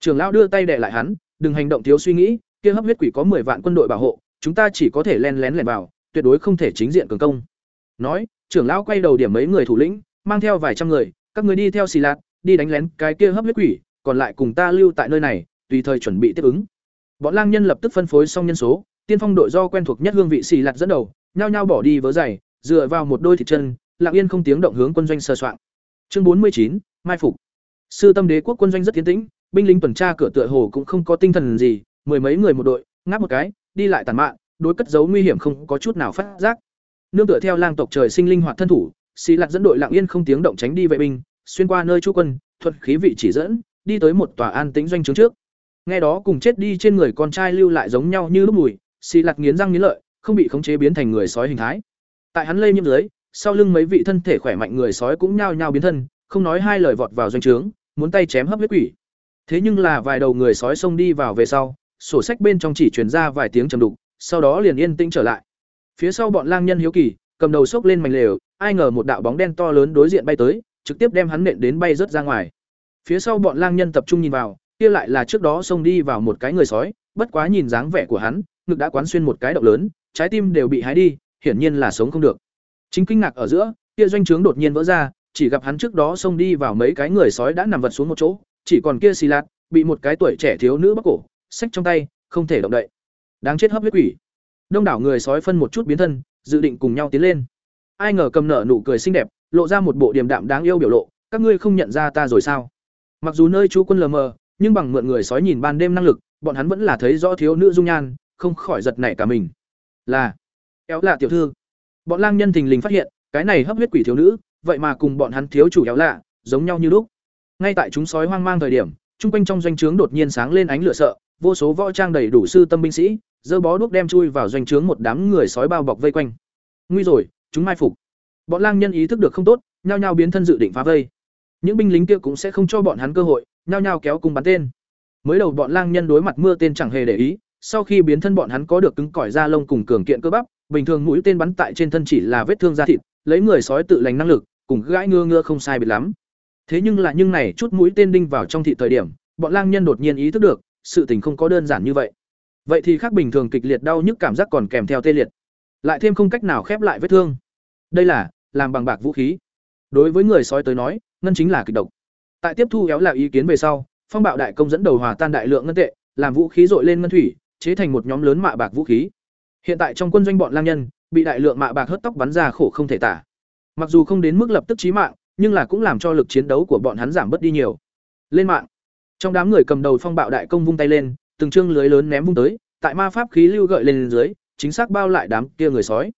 Trưởng lão đưa tay đè lại hắn, đừng hành động thiếu suy nghĩ, kia hấp huyết quỷ có 10 vạn quân đội bảo hộ, chúng ta chỉ có thể len lén lẻn vào, tuyệt đối không thể chính diện cường công. Nói, trưởng lão quay đầu điểm mấy người thủ lĩnh, mang theo vài trăm người, các người đi theo xì lạt đi đánh lén cái kia hấp huyết quỷ, còn lại cùng ta lưu tại nơi này, tùy thời chuẩn bị tiếp ứng. Bọn lang nhân lập tức phân phối xong nhân số, tiên phong đội do quen thuộc nhất hương vị xì lạt dẫn đầu nhao nhao bỏ đi vớ giày, dựa vào một đôi thịt chân, lặng yên không tiếng động hướng quân doanh sơ soạn chương bốn mươi chín, mai phục. Sư tâm đế quốc quân doanh rất tiến tĩnh, binh lính tuần tra cửa tựa hồ cũng không có tinh thần gì, mười mấy người một đội, ngáp một cái, đi lại tàn mạn, đối cất giấu nguy hiểm không có chút nào phát giác. Nương tựa theo lang tộc trời sinh linh hoạt thân thủ sĩ lạc dẫn đội lặng yên không tiếng động tránh đi vệ binh, xuyên qua nơi chú quân thuật khí vị chỉ dẫn, đi tới một tòa an tĩnh doanh trướng trước. Nghe đó cùng chết đi trên người con trai lưu lại giống nhau như lúc mùi sĩ lạc nghiến răng nghiến lợi không bị khống chế biến thành người sói hình thái. Tại hắn lây nhiễm dưới, sau lưng mấy vị thân thể khỏe mạnh người sói cũng nhao nhao biến thân, không nói hai lời vọt vào doanh trướng, muốn tay chém hấp huyết quỷ. Thế nhưng là vài đầu người sói xông đi vào về sau, sổ sách bên trong chỉ truyền ra vài tiếng trầm đục, sau đó liền yên tĩnh trở lại. Phía sau bọn lang nhân hiếu kỳ, cầm đầu sốc lên mảnh lều, ai ngờ một đạo bóng đen to lớn đối diện bay tới, trực tiếp đem hắn nện đến bay rớt ra ngoài. Phía sau bọn lang nhân tập trung nhìn vào, kia lại là trước đó xông đi vào một cái người sói, bất quá nhìn dáng vẻ của hắn, ngực đã quán xuyên một cái động lớn trái tim đều bị hái đi, hiển nhiên là sống không được. Chính kinh ngạc ở giữa, kia doanh trướng đột nhiên vỡ ra, chỉ gặp hắn trước đó xông đi vào mấy cái người sói đã nằm vật xuống một chỗ, chỉ còn kia xì lạt, bị một cái tuổi trẻ thiếu nữ bóc cổ sách trong tay, không thể động đậy. Đáng chết hấp huyết quỷ. Đông đảo người sói phân một chút biến thân, dự định cùng nhau tiến lên. Ai ngờ cầm nở nụ cười xinh đẹp, lộ ra một bộ điềm đạm đáng yêu biểu lộ, các ngươi không nhận ra ta rồi sao? Mặc dù nơi chú quân lờ mờ, nhưng bằng mượn người sói nhìn ban đêm năng lực, bọn hắn vẫn là thấy rõ thiếu nữ dung nhan, không khỏi giật nảy cả mình là, éo lạ tiểu thư. Bọn lang nhân thình lình phát hiện, cái này hấp huyết quỷ thiếu nữ, vậy mà cùng bọn hắn thiếu chủ éo lạ, giống nhau như lúc. Ngay tại chúng sói hoang mang thời điểm trung quanh trong doanh trướng đột nhiên sáng lên ánh lửa sợ, vô số võ trang đầy đủ sư tâm binh sĩ dơ bó đuốc đem chui vào doanh trướng một đám người sói bao bọc vây quanh. Nguy rồi, chúng mai phục. Bọn lang nhân ý thức được không tốt, nhao nhao biến thân dự định phá vây. Những binh lính kia cũng sẽ không cho bọn hắn cơ hội, nhao nhao kéo cùng bắn tên. Mới đầu bọn lang nhân đối mặt mưa tên chẳng hề để ý sau khi biến thân bọn hắn có được cứng cỏi da lông cùng cường kiện cơ bắp, bình thường mũi tên bắn tại trên thân chỉ là vết thương da thịt, lấy người sói tự lành năng lực, cùng gãi ngưa ngưa không sai biệt lắm. Thế nhưng là nhưng này chút mũi tên đinh vào trong thị thời điểm, bọn lang nhân đột nhiên ý thức được, sự tình không có đơn giản như vậy. Vậy thì khác bình thường kịch liệt đau nhức cảm giác còn kèm theo tê liệt, lại thêm không cách nào khép lại vết thương. Đây là, làm bằng bạc vũ khí. Đối với người sói tới nói, ngân chính là kịch độc. Tại tiếp thu kéo là ý kiến về sau, phong bạo đại công dẫn đầu hòa tan đại lượng ngân tệ, làm vũ khí dội lên ngân thủy chế thành một nhóm lớn mạ bạc vũ khí. Hiện tại trong quân doanh bọn lang nhân, bị đại lượng mạ bạc hớt tóc bắn ra khổ không thể tả. Mặc dù không đến mức lập tức chí mạng, nhưng là cũng làm cho lực chiến đấu của bọn hắn giảm bớt đi nhiều. Lên mạng. Trong đám người cầm đầu phong bạo đại công vung tay lên, từng chương lưới lớn ném vung tới, tại ma pháp khí lưu gợi lên dưới, chính xác bao lại đám kia người sói.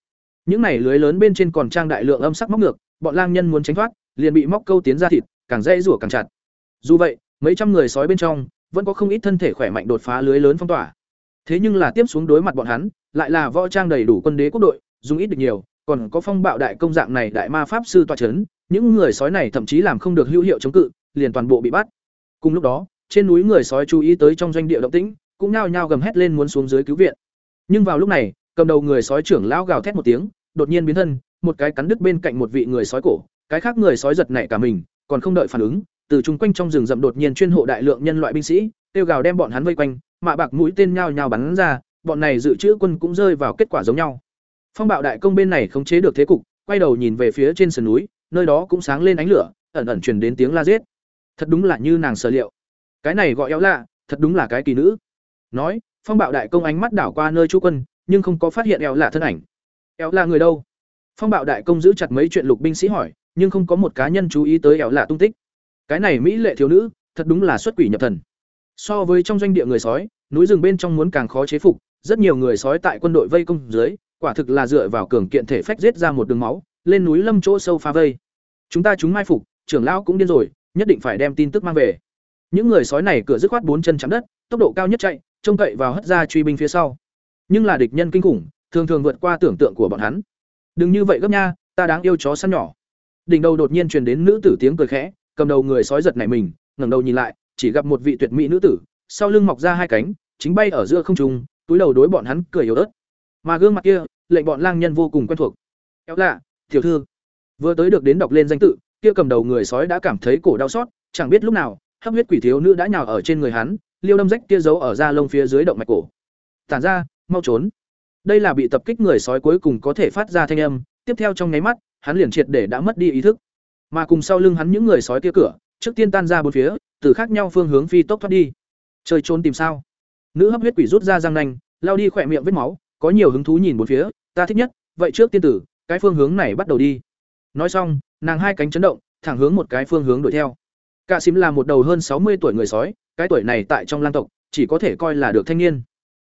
Những này lưới lớn bên trên còn trang đại lượng âm sắc móc ngược, bọn lang nhân muốn tránh thoát, liền bị móc câu tiến ra thịt, càng dễ rủa càng chặt. Dù vậy, mấy trăm người sói bên trong, vẫn có không ít thân thể khỏe mạnh đột phá lưới lớn phong tỏa thế nhưng là tiếp xuống đối mặt bọn hắn, lại là võ trang đầy đủ quân đế quốc đội, dùng ít được nhiều, còn có phong bạo đại công dạng này đại ma pháp sư tọa chấn, những người sói này thậm chí làm không được hữu hiệu chống cự, liền toàn bộ bị bắt. Cùng lúc đó, trên núi người sói chú ý tới trong doanh địa động tĩnh, cũng nao nhao gầm hét lên muốn xuống dưới cứu viện. Nhưng vào lúc này, cầm đầu người sói trưởng lão gào thét một tiếng, đột nhiên biến thân, một cái cắn đứt bên cạnh một vị người sói cổ, cái khác người sói giật nảy cả mình, còn không đợi phản ứng, từ chung quanh trong rừng rậm đột nhiên chuyên hộ đại lượng nhân loại binh sĩ tiêu gào đem bọn hắn vây quanh mạ bạc mũi tên nhao nhao bắn ra, bọn này dự trữ quân cũng rơi vào kết quả giống nhau. Phong bạo đại công bên này khống chế được thế cục, quay đầu nhìn về phía trên sườn núi, nơi đó cũng sáng lên ánh lửa, ẩn ẩn truyền đến tiếng la giết. Thật đúng là như nàng sở liệu. Cái này gọi éo lạ thật đúng là cái kỳ nữ. Nói, phong bạo đại công ánh mắt đảo qua nơi chú quân, nhưng không có phát hiện éo lạ thân ảnh. Éo lạ người đâu? Phong bạo đại công giữ chặt mấy chuyện lục binh sĩ hỏi, nhưng không có một cá nhân chú ý tới éo lạ tung tích. Cái này mỹ lệ thiếu nữ, thật đúng là xuất quỷ nhập thần. So với trong doanh địa người sói núi rừng bên trong muốn càng khó chế phục, rất nhiều người sói tại quân đội vây công dưới, quả thực là dựa vào cường kiện thể phách giết ra một đường máu, lên núi lâm chỗ sâu phá vây. Chúng ta chúng mai phục, trưởng lão cũng điên rồi, nhất định phải đem tin tức mang về. Những người sói này cửa dứt khoát bốn chân chạm đất, tốc độ cao nhất chạy, trông cậy vào hất ra truy binh phía sau. Nhưng là địch nhân kinh khủng, thường thường vượt qua tưởng tượng của bọn hắn. Đừng như vậy gấp nha, ta đáng yêu chó săn nhỏ. Đỉnh đầu đột nhiên truyền đến nữ tử tiếng cười khẽ, cầm đầu người sói giật nảy mình, ngẩng đầu nhìn lại, chỉ gặp một vị tuyệt mỹ nữ tử sau lưng mọc ra hai cánh, chính bay ở giữa không trung, túi đầu đối bọn hắn cười yếu ớt. Mà gương mặt kia, lệnh bọn lang nhân vô cùng quen thuộc. Éo lạ, tiểu thư. Vừa tới được đến đọc lên danh tự, kia cầm đầu người sói đã cảm thấy cổ đau xót, chẳng biết lúc nào, hấp huyết quỷ thiếu nữ đã nhào ở trên người hắn, liêu đâm rách kia giấu ở da lông phía dưới động mạch cổ. Tản ra, mau trốn. Đây là bị tập kích người sói cuối cùng có thể phát ra thanh âm, tiếp theo trong nháy mắt, hắn liền triệt để đã mất đi ý thức. Mà cùng sau lưng hắn những người sói kia cửa, trước tiên tan ra bốn phía, từ khác nhau phương hướng phi tốc thoát đi chơi trốn tìm sao nữ hấp huyết quỷ rút ra răng nanh lao đi khỏe miệng vết máu có nhiều hứng thú nhìn bốn phía ta thích nhất vậy trước tiên tử cái phương hướng này bắt đầu đi nói xong nàng hai cánh chấn động thẳng hướng một cái phương hướng đuổi theo cạ xím là một đầu hơn sáu mươi tuổi người sói, cái tuổi này tại trong lang tộc chỉ có thể coi là được thanh niên.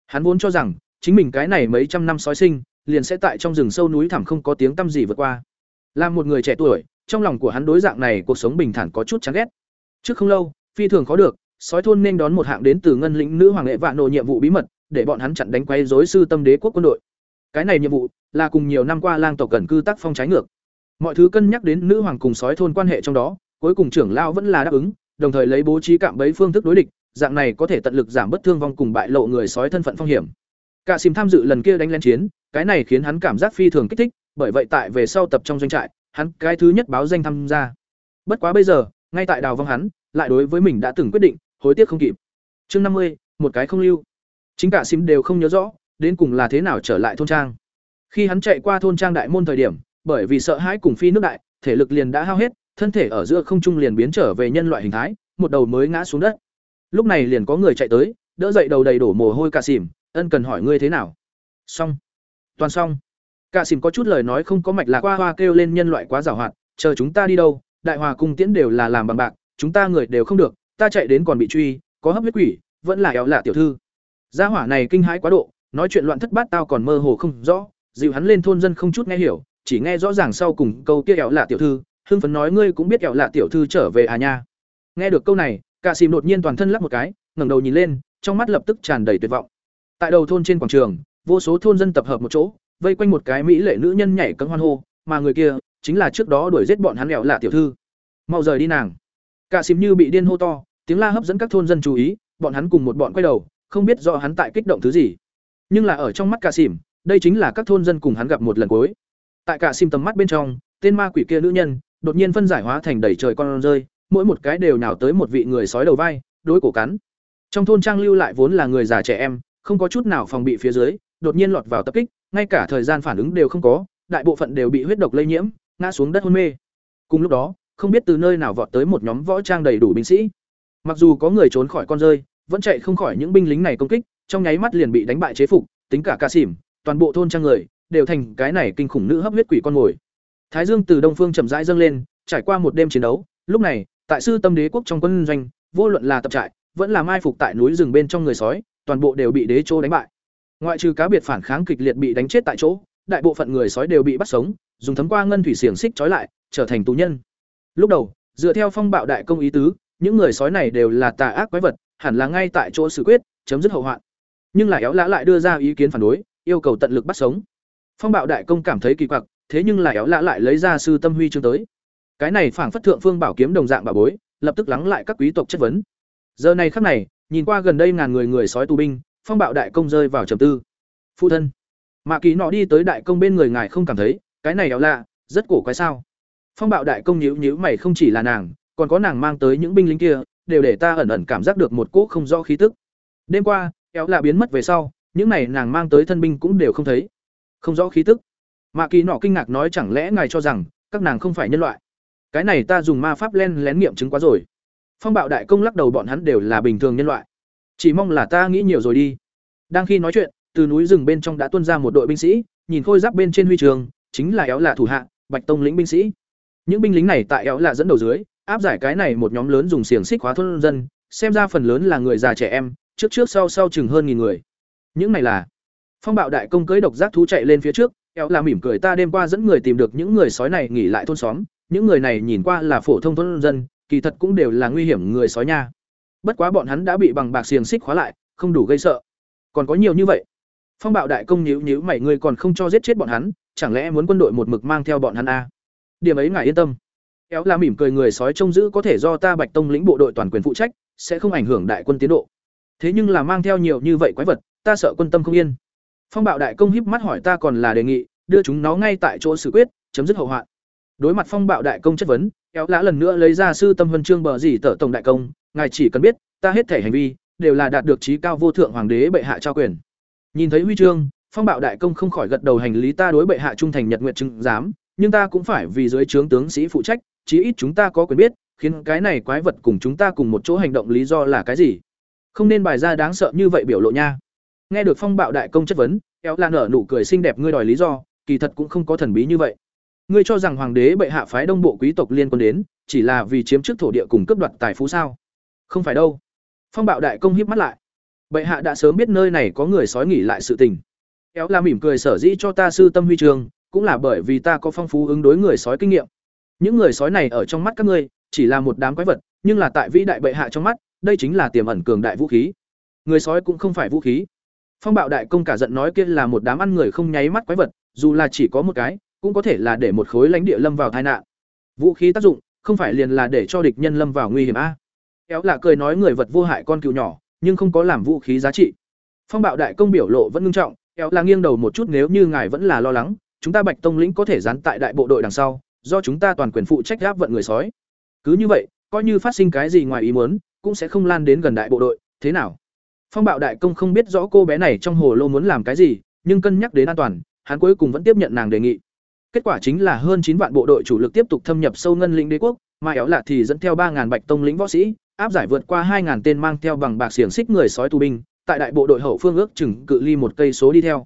Hắn vốn cho rằng chính mình cái này mấy trăm năm sói sinh, liền sẽ tại trong rừng sâu núi thẳm không có tiếng tăm gì vượt qua. Làm một người trẻ tuổi, trong lòng của hắn đối dạng này cuộc sống bình thản có chút chán ghét. Trước không lâu, phi thường khó được, sói thôn nên đón một hạng đến từ ngân lĩnh nữ hoàng nghệ vạn nộ nhiệm vụ bí mật, để bọn hắn chặn đánh quấy rối sư tâm đế quốc quân đội. Cái này nhiệm vụ là cùng nhiều năm qua lang tộc cần cư tác phong trái ngược. Mọi thứ cân nhắc đến nữ hoàng cùng sói thôn quan hệ trong đó, cuối cùng trưởng lao vẫn là đáp ứng, đồng thời lấy bố trí cạm bẫy phương thức đối địch, dạng này có thể tận lực giảm bất thương vong cùng bại lộ người sói thân phận phong hiểm. Cả xìm tham dự lần kia đánh lên chiến, cái này khiến hắn cảm giác phi thường kích thích, bởi vậy tại về sau tập trong doanh trại, hắn cái thứ nhất báo danh tham gia. Bất quá bây giờ, ngay tại đào vong hắn, lại đối với mình đã từng quyết định, hối tiếc không kịp. Chương năm mươi, một cái không lưu. Chính cả Sim đều không nhớ rõ, đến cùng là thế nào trở lại thôn trang. Khi hắn chạy qua thôn trang đại môn thời điểm, bởi vì sợ hãi cùng phi nước đại, thể lực liền đã hao hết, thân thể ở giữa không trung liền biến trở về nhân loại hình thái, một đầu mới ngã xuống đất. Lúc này liền có người chạy tới, đỡ dậy đầu đầy đổ mồ hôi cả xỉm, ân cần hỏi ngươi thế nào. Xong. Toàn xong. Cả xỉm có chút lời nói không có mạch là qua hoa kêu lên nhân loại quá giàu hoạt, chờ chúng ta đi đâu, đại hòa cung tiễn đều là làm bằng bạc, chúng ta người đều không được, ta chạy đến còn bị truy, có hấp huyết quỷ, vẫn là éo lạ tiểu thư. Gia hỏa này kinh hãi quá độ, nói chuyện loạn thất bát tao còn mơ hồ không rõ, dịu hắn lên thôn dân không chút nghe hiểu, chỉ nghe rõ ràng sau cùng câu kia éo lạ tiểu thư, hưng phấn nói ngươi cũng biết eo lạ tiểu thư trở về à nha. Nghe được câu này cả xìm đột nhiên toàn thân lắc một cái ngẩng đầu nhìn lên trong mắt lập tức tràn đầy tuyệt vọng. Tại đầu thôn trên quảng trường vô số thôn dân tập hợp một chỗ vây quanh một cái mỹ lệ nữ nhân nhảy cấm hoan hô mà người kia chính là trước đó đuổi giết bọn hắn kẹo lạ tiểu thư. Mau rời đi nàng cả xím như bị điên hô to tiếng la hấp dẫn các thôn dân chú ý bọn hắn cùng một bọn quay đầu không biết rõ hắn tại kích động thứ gì nhưng là ở trong mắt cả xím, đây chính là các thôn dân cùng hắn gặp một lần cuối tại cả xím tầm mắt bên trong tên ma quỷ kia nữ nhân đột nhiên phân giải hóa thành đầy trời con rơi, mỗi một cái đều nào tới một vị người sói đầu vai, đối cổ cắn. Trong thôn trang lưu lại vốn là người già trẻ em, không có chút nào phòng bị phía dưới, đột nhiên lọt vào tập kích, ngay cả thời gian phản ứng đều không có, đại bộ phận đều bị huyết độc lây nhiễm, ngã xuống đất hôn mê. Cùng lúc đó, không biết từ nơi nào vọt tới một nhóm võ trang đầy đủ binh sĩ. Mặc dù có người trốn khỏi con rơi, vẫn chạy không khỏi những binh lính này công kích, trong nháy mắt liền bị đánh bại chế phục, tính cả ca xỉm, toàn bộ thôn trang người đều thành cái này kinh khủng nữ hấp huyết quỷ con ngồi. Thái Dương từ đông phương chậm rãi dâng lên, trải qua một đêm chiến đấu, lúc này, tại sư tâm đế quốc trong quân doanh, vô luận là tập trại, vẫn là mai phục tại núi rừng bên trong người sói, toàn bộ đều bị đế châu đánh bại. Ngoại trừ cá biệt phản kháng kịch liệt bị đánh chết tại chỗ, đại bộ phận người sói đều bị bắt sống, dùng thấm qua ngân thủy xiềng xích trói lại, trở thành tù nhân. Lúc đầu, dựa theo phong bạo đại công ý tứ, những người sói này đều là tà ác quái vật, hẳn là ngay tại chỗ xử quyết, chấm dứt hậu hoạn. Nhưng lại éo lã lại đưa ra ý kiến phản đối, yêu cầu tận lực bắt sống. Phong bạo đại công cảm thấy kỳ quặc, thế nhưng là éo lã lại lấy ra sư tâm huy chương tới cái này phảng phất thượng phương bảo kiếm đồng dạng bà bối lập tức lắng lại các quý tộc chất vấn giờ này khắc này nhìn qua gần đây ngàn người người sói tù binh phong bạo đại công rơi vào trầm tư phụ thân mạ kỳ nọ đi tới đại công bên người ngài không cảm thấy cái này éo lạ rất cổ quái sao phong bạo đại công nhíu nhíu mày không chỉ là nàng, còn có nàng mang tới những binh lính kia, đều để ta ẩn ẩn cảm giác được một cỗ không rõ khí tức. Đêm qua, éo lạ biến mất về sau, những này nàng mang tới thân binh cũng đều không thấy. Không rõ khí tức. Mạ kỳ nọ kinh ngạc nói chẳng lẽ ngài cho rằng, các nàng không phải nhân loại? Cái này ta dùng ma pháp len lén nghiệm chứng quá rồi. Phong bạo đại công lắc đầu bọn hắn đều là bình thường nhân loại. Chỉ mong là ta nghĩ nhiều rồi đi. Đang khi nói chuyện, từ núi rừng bên trong đã tuôn ra một đội binh sĩ, nhìn khôi giáp bên trên huy trường, chính là éo là thủ hạ, bạch tông lĩnh binh sĩ những binh lính này tại éo là dẫn đầu dưới, áp giải cái này một nhóm lớn dùng xiềng xích khóa thôn dân, xem ra phần lớn là người già trẻ em, trước trước sau sau chừng hơn nghìn người. Những này là phong bạo đại công cưới độc giác thú chạy lên phía trước éo là mỉm cười ta đêm qua dẫn người tìm được những người sói này nghỉ lại thôn xóm, những người này nhìn qua là phổ thông thôn dân, kỳ thật cũng đều là nguy hiểm người sói nha. Bất quá bọn hắn đã bị bằng bạc xiềng xích khóa lại, không đủ gây sợ. Còn có nhiều như vậy. Phong bạo đại công nhíu nhíu mày, ngươi còn không cho giết chết bọn hắn, chẳng lẽ muốn quân đội một mực mang theo bọn hắn à? Điểm ấy ngài yên tâm. Éo là mỉm cười người sói trông giữ có thể do ta bạch tông lĩnh bộ đội toàn quyền phụ trách, sẽ không ảnh hưởng đại quân tiến độ. Thế nhưng là mang theo nhiều như vậy quái vật, ta sợ quân tâm không yên. Phong bạo đại công híp mắt hỏi ta còn là đề nghị, đưa chúng nó ngay tại chỗ xử quyết, chấm dứt hậu hoạn. Đối mặt phong bạo đại công chất vấn éo lã lần nữa lấy ra sư tâm huân chương bờ gì tở tổng đại công, ngài chỉ cần biết, ta hết thể hành vi, đều là đạt được trí cao vô thượng hoàng đế bệ hạ trao quyền. Nhìn thấy huy chương, phong bạo đại công không khỏi gật đầu hành lý ta đối bệ hạ trung thành nhật nguyện chứng giám nhưng ta cũng phải vì dưới trướng tướng sĩ phụ trách, chí ít chúng ta có quyền biết, khiến cái này quái vật cùng chúng ta cùng một chỗ hành động lý do là cái gì. Không nên bài ra đáng sợ như vậy biểu lộ nha. Nghe được phong bạo đại công chất vấn éo lan nở nụ cười xinh đẹp ngươi đòi lý do, kỳ thật cũng không có thần bí như vậy. Ngươi cho rằng hoàng đế bệ hạ phái đông bộ quý tộc liên quân đến, chỉ là vì chiếm trước thổ địa cùng cướp đoạt tài phú sao? Không phải đâu. Phong bạo đại công hiếp mắt lại. Bệ hạ đã sớm biết nơi này có người sói nghỉ lại sự tình. Éo la mỉm cười sở dĩ cho ta sư tâm huy trường cũng là bởi vì ta có phong phú ứng đối người sói kinh nghiệm. Những người sói này ở trong mắt các ngươi, chỉ là một đám quái vật, nhưng là tại vĩ đại bệ hạ trong mắt, đây chính là tiềm ẩn cường đại vũ khí. Người sói cũng không phải vũ khí. Phong bạo đại công cả giận nói kia là một đám ăn người không nháy mắt quái vật, dù là chỉ có một cái, cũng có thể là để một khối lãnh địa lâm vào tai nạn. Vũ khí tác dụng, không phải liền là để cho địch nhân lâm vào nguy hiểm a. Kéo lạ cười nói người vật vô hại con cừu nhỏ, nhưng không có làm vũ khí giá trị. Phong bạo đại công biểu lộ vẫn nghiêm trọng, kéo là nghiêng đầu một chút nếu như ngài vẫn là lo lắng chúng ta bạch tông lĩnh có thể dán tại đại bộ đội đằng sau do chúng ta toàn quyền phụ trách gáp vận người sói. Cứ như vậy coi như phát sinh cái gì ngoài ý muốn cũng sẽ không lan đến gần đại bộ đội. Thế nào? Phong bạo đại công không biết rõ cô bé này trong hồ lô muốn làm cái gì nhưng cân nhắc đến an toàn hắn cuối cùng vẫn tiếp nhận nàng đề nghị. Kết quả chính là hơn chín vạn bộ đội chủ lực tiếp tục thâm nhập sâu ngân lĩnh đế quốc mà éo lạ thì dẫn theo ba ngàn bạch tông lĩnh võ sĩ áp giải vượt qua 2000 tên mang theo bằng bạc xiềng xích người sói tù binh, tại đại bộ đội hậu phương ước chừng cự ly một cây số đi theo.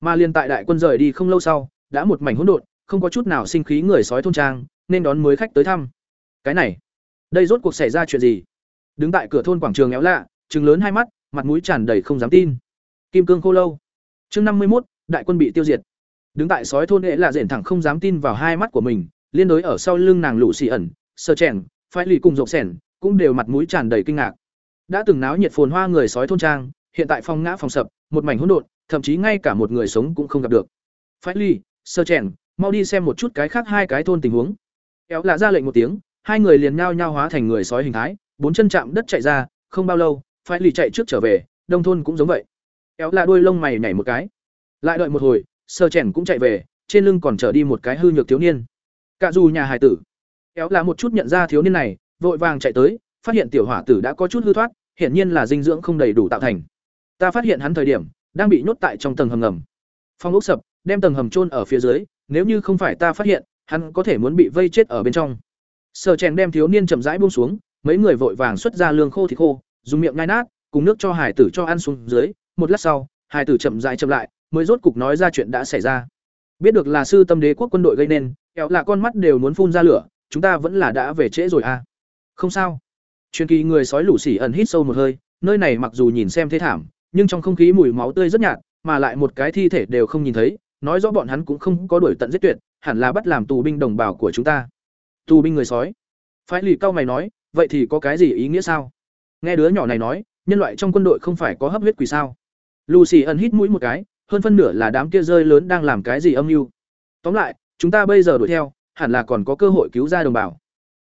Mà liên tại đại quân rời đi không lâu sau, đã một mảnh hỗn độn, không có chút nào sinh khí người sói thôn trang, nên đón mới khách tới thăm. Cái này, đây rốt cuộc xảy ra chuyện gì? Đứng tại cửa thôn quảng trường éo lạ, trừng lớn hai mắt, mặt mũi tràn đầy không dám tin. Kim cương khô lâu. Chương năm mươi một, đại quân bị tiêu diệt. Đứng tại sói thôn nghệ là rện thẳng không dám tin vào hai mắt của mình, liên đối ở sau lưng nàng lũ xì ẩn, sơ chèn, phải lì cùng rộng sẻn, cũng đều mặt mũi tràn đầy kinh ngạc. Đã từng náo nhiệt phồn hoa người sói thôn trang, hiện tại phong ngã phòng sập, một mảnh hỗn độn, thậm chí ngay cả một người sống cũng không gặp được. Phái Ly, Sơ Chèn, mau đi xem một chút cái khác hai cái thôn tình huống. Kéo lạ ra lệnh một tiếng, hai người liền nhao nhao hóa thành người sói hình thái, bốn chân chạm đất chạy ra, không bao lâu, phải lì chạy trước trở về, đông thôn cũng giống vậy. Kéo lạ đuôi lông mày nhảy một cái. Lại đợi một hồi, Sơ Chèn cũng chạy về, trên lưng còn trở đi một cái hư nhược thiếu niên. Cả dù nhà Hải tử. Kéo lạ một chút nhận ra thiếu niên này, vội vàng chạy tới, phát hiện tiểu hỏa tử đã có chút hư thoát, hiển nhiên là dinh dưỡng không đầy đủ tạo thành. Ta phát hiện hắn thời điểm đang bị nhốt tại trong tầng hầm ngầm. Phong ốc sập, đem tầng hầm chôn ở phía dưới, nếu như không phải ta phát hiện, hắn có thể muốn bị vây chết ở bên trong. Sở Trèn đem thiếu niên chậm rãi buông xuống, mấy người vội vàng xuất ra lương khô thịt khô, dùng miệng nhai nát, cùng nước cho hải tử cho ăn xuống dưới, một lát sau, hải tử chậm rãi chậm lại, mới rốt cục nói ra chuyện đã xảy ra. Biết được là sư tâm đế quốc quân đội gây nên, kéo là con mắt đều muốn phun ra lửa, chúng ta vẫn là đã về trễ rồi à? Không sao. Truyền kỳ người sói lũ sỉ ẩn hít sâu một hơi, nơi này mặc dù nhìn xem thế thảm, nhưng trong không khí mùi máu tươi rất nhạt, mà lại một cái thi thể đều không nhìn thấy, nói rõ bọn hắn cũng không có đuổi tận giết tuyệt, hẳn là bắt làm tù binh đồng bào của chúng ta. Tù binh người sói. Phái lì cao mày nói, vậy thì có cái gì ý nghĩa sao? Nghe đứa nhỏ này nói, nhân loại trong quân đội không phải có hấp huyết quỷ sao? Lucy ẩn hít mũi một cái, hơn phân nửa là đám kia rơi lớn đang làm cái gì âm mưu. Tóm lại, chúng ta bây giờ đuổi theo, hẳn là còn có cơ hội cứu ra đồng bào.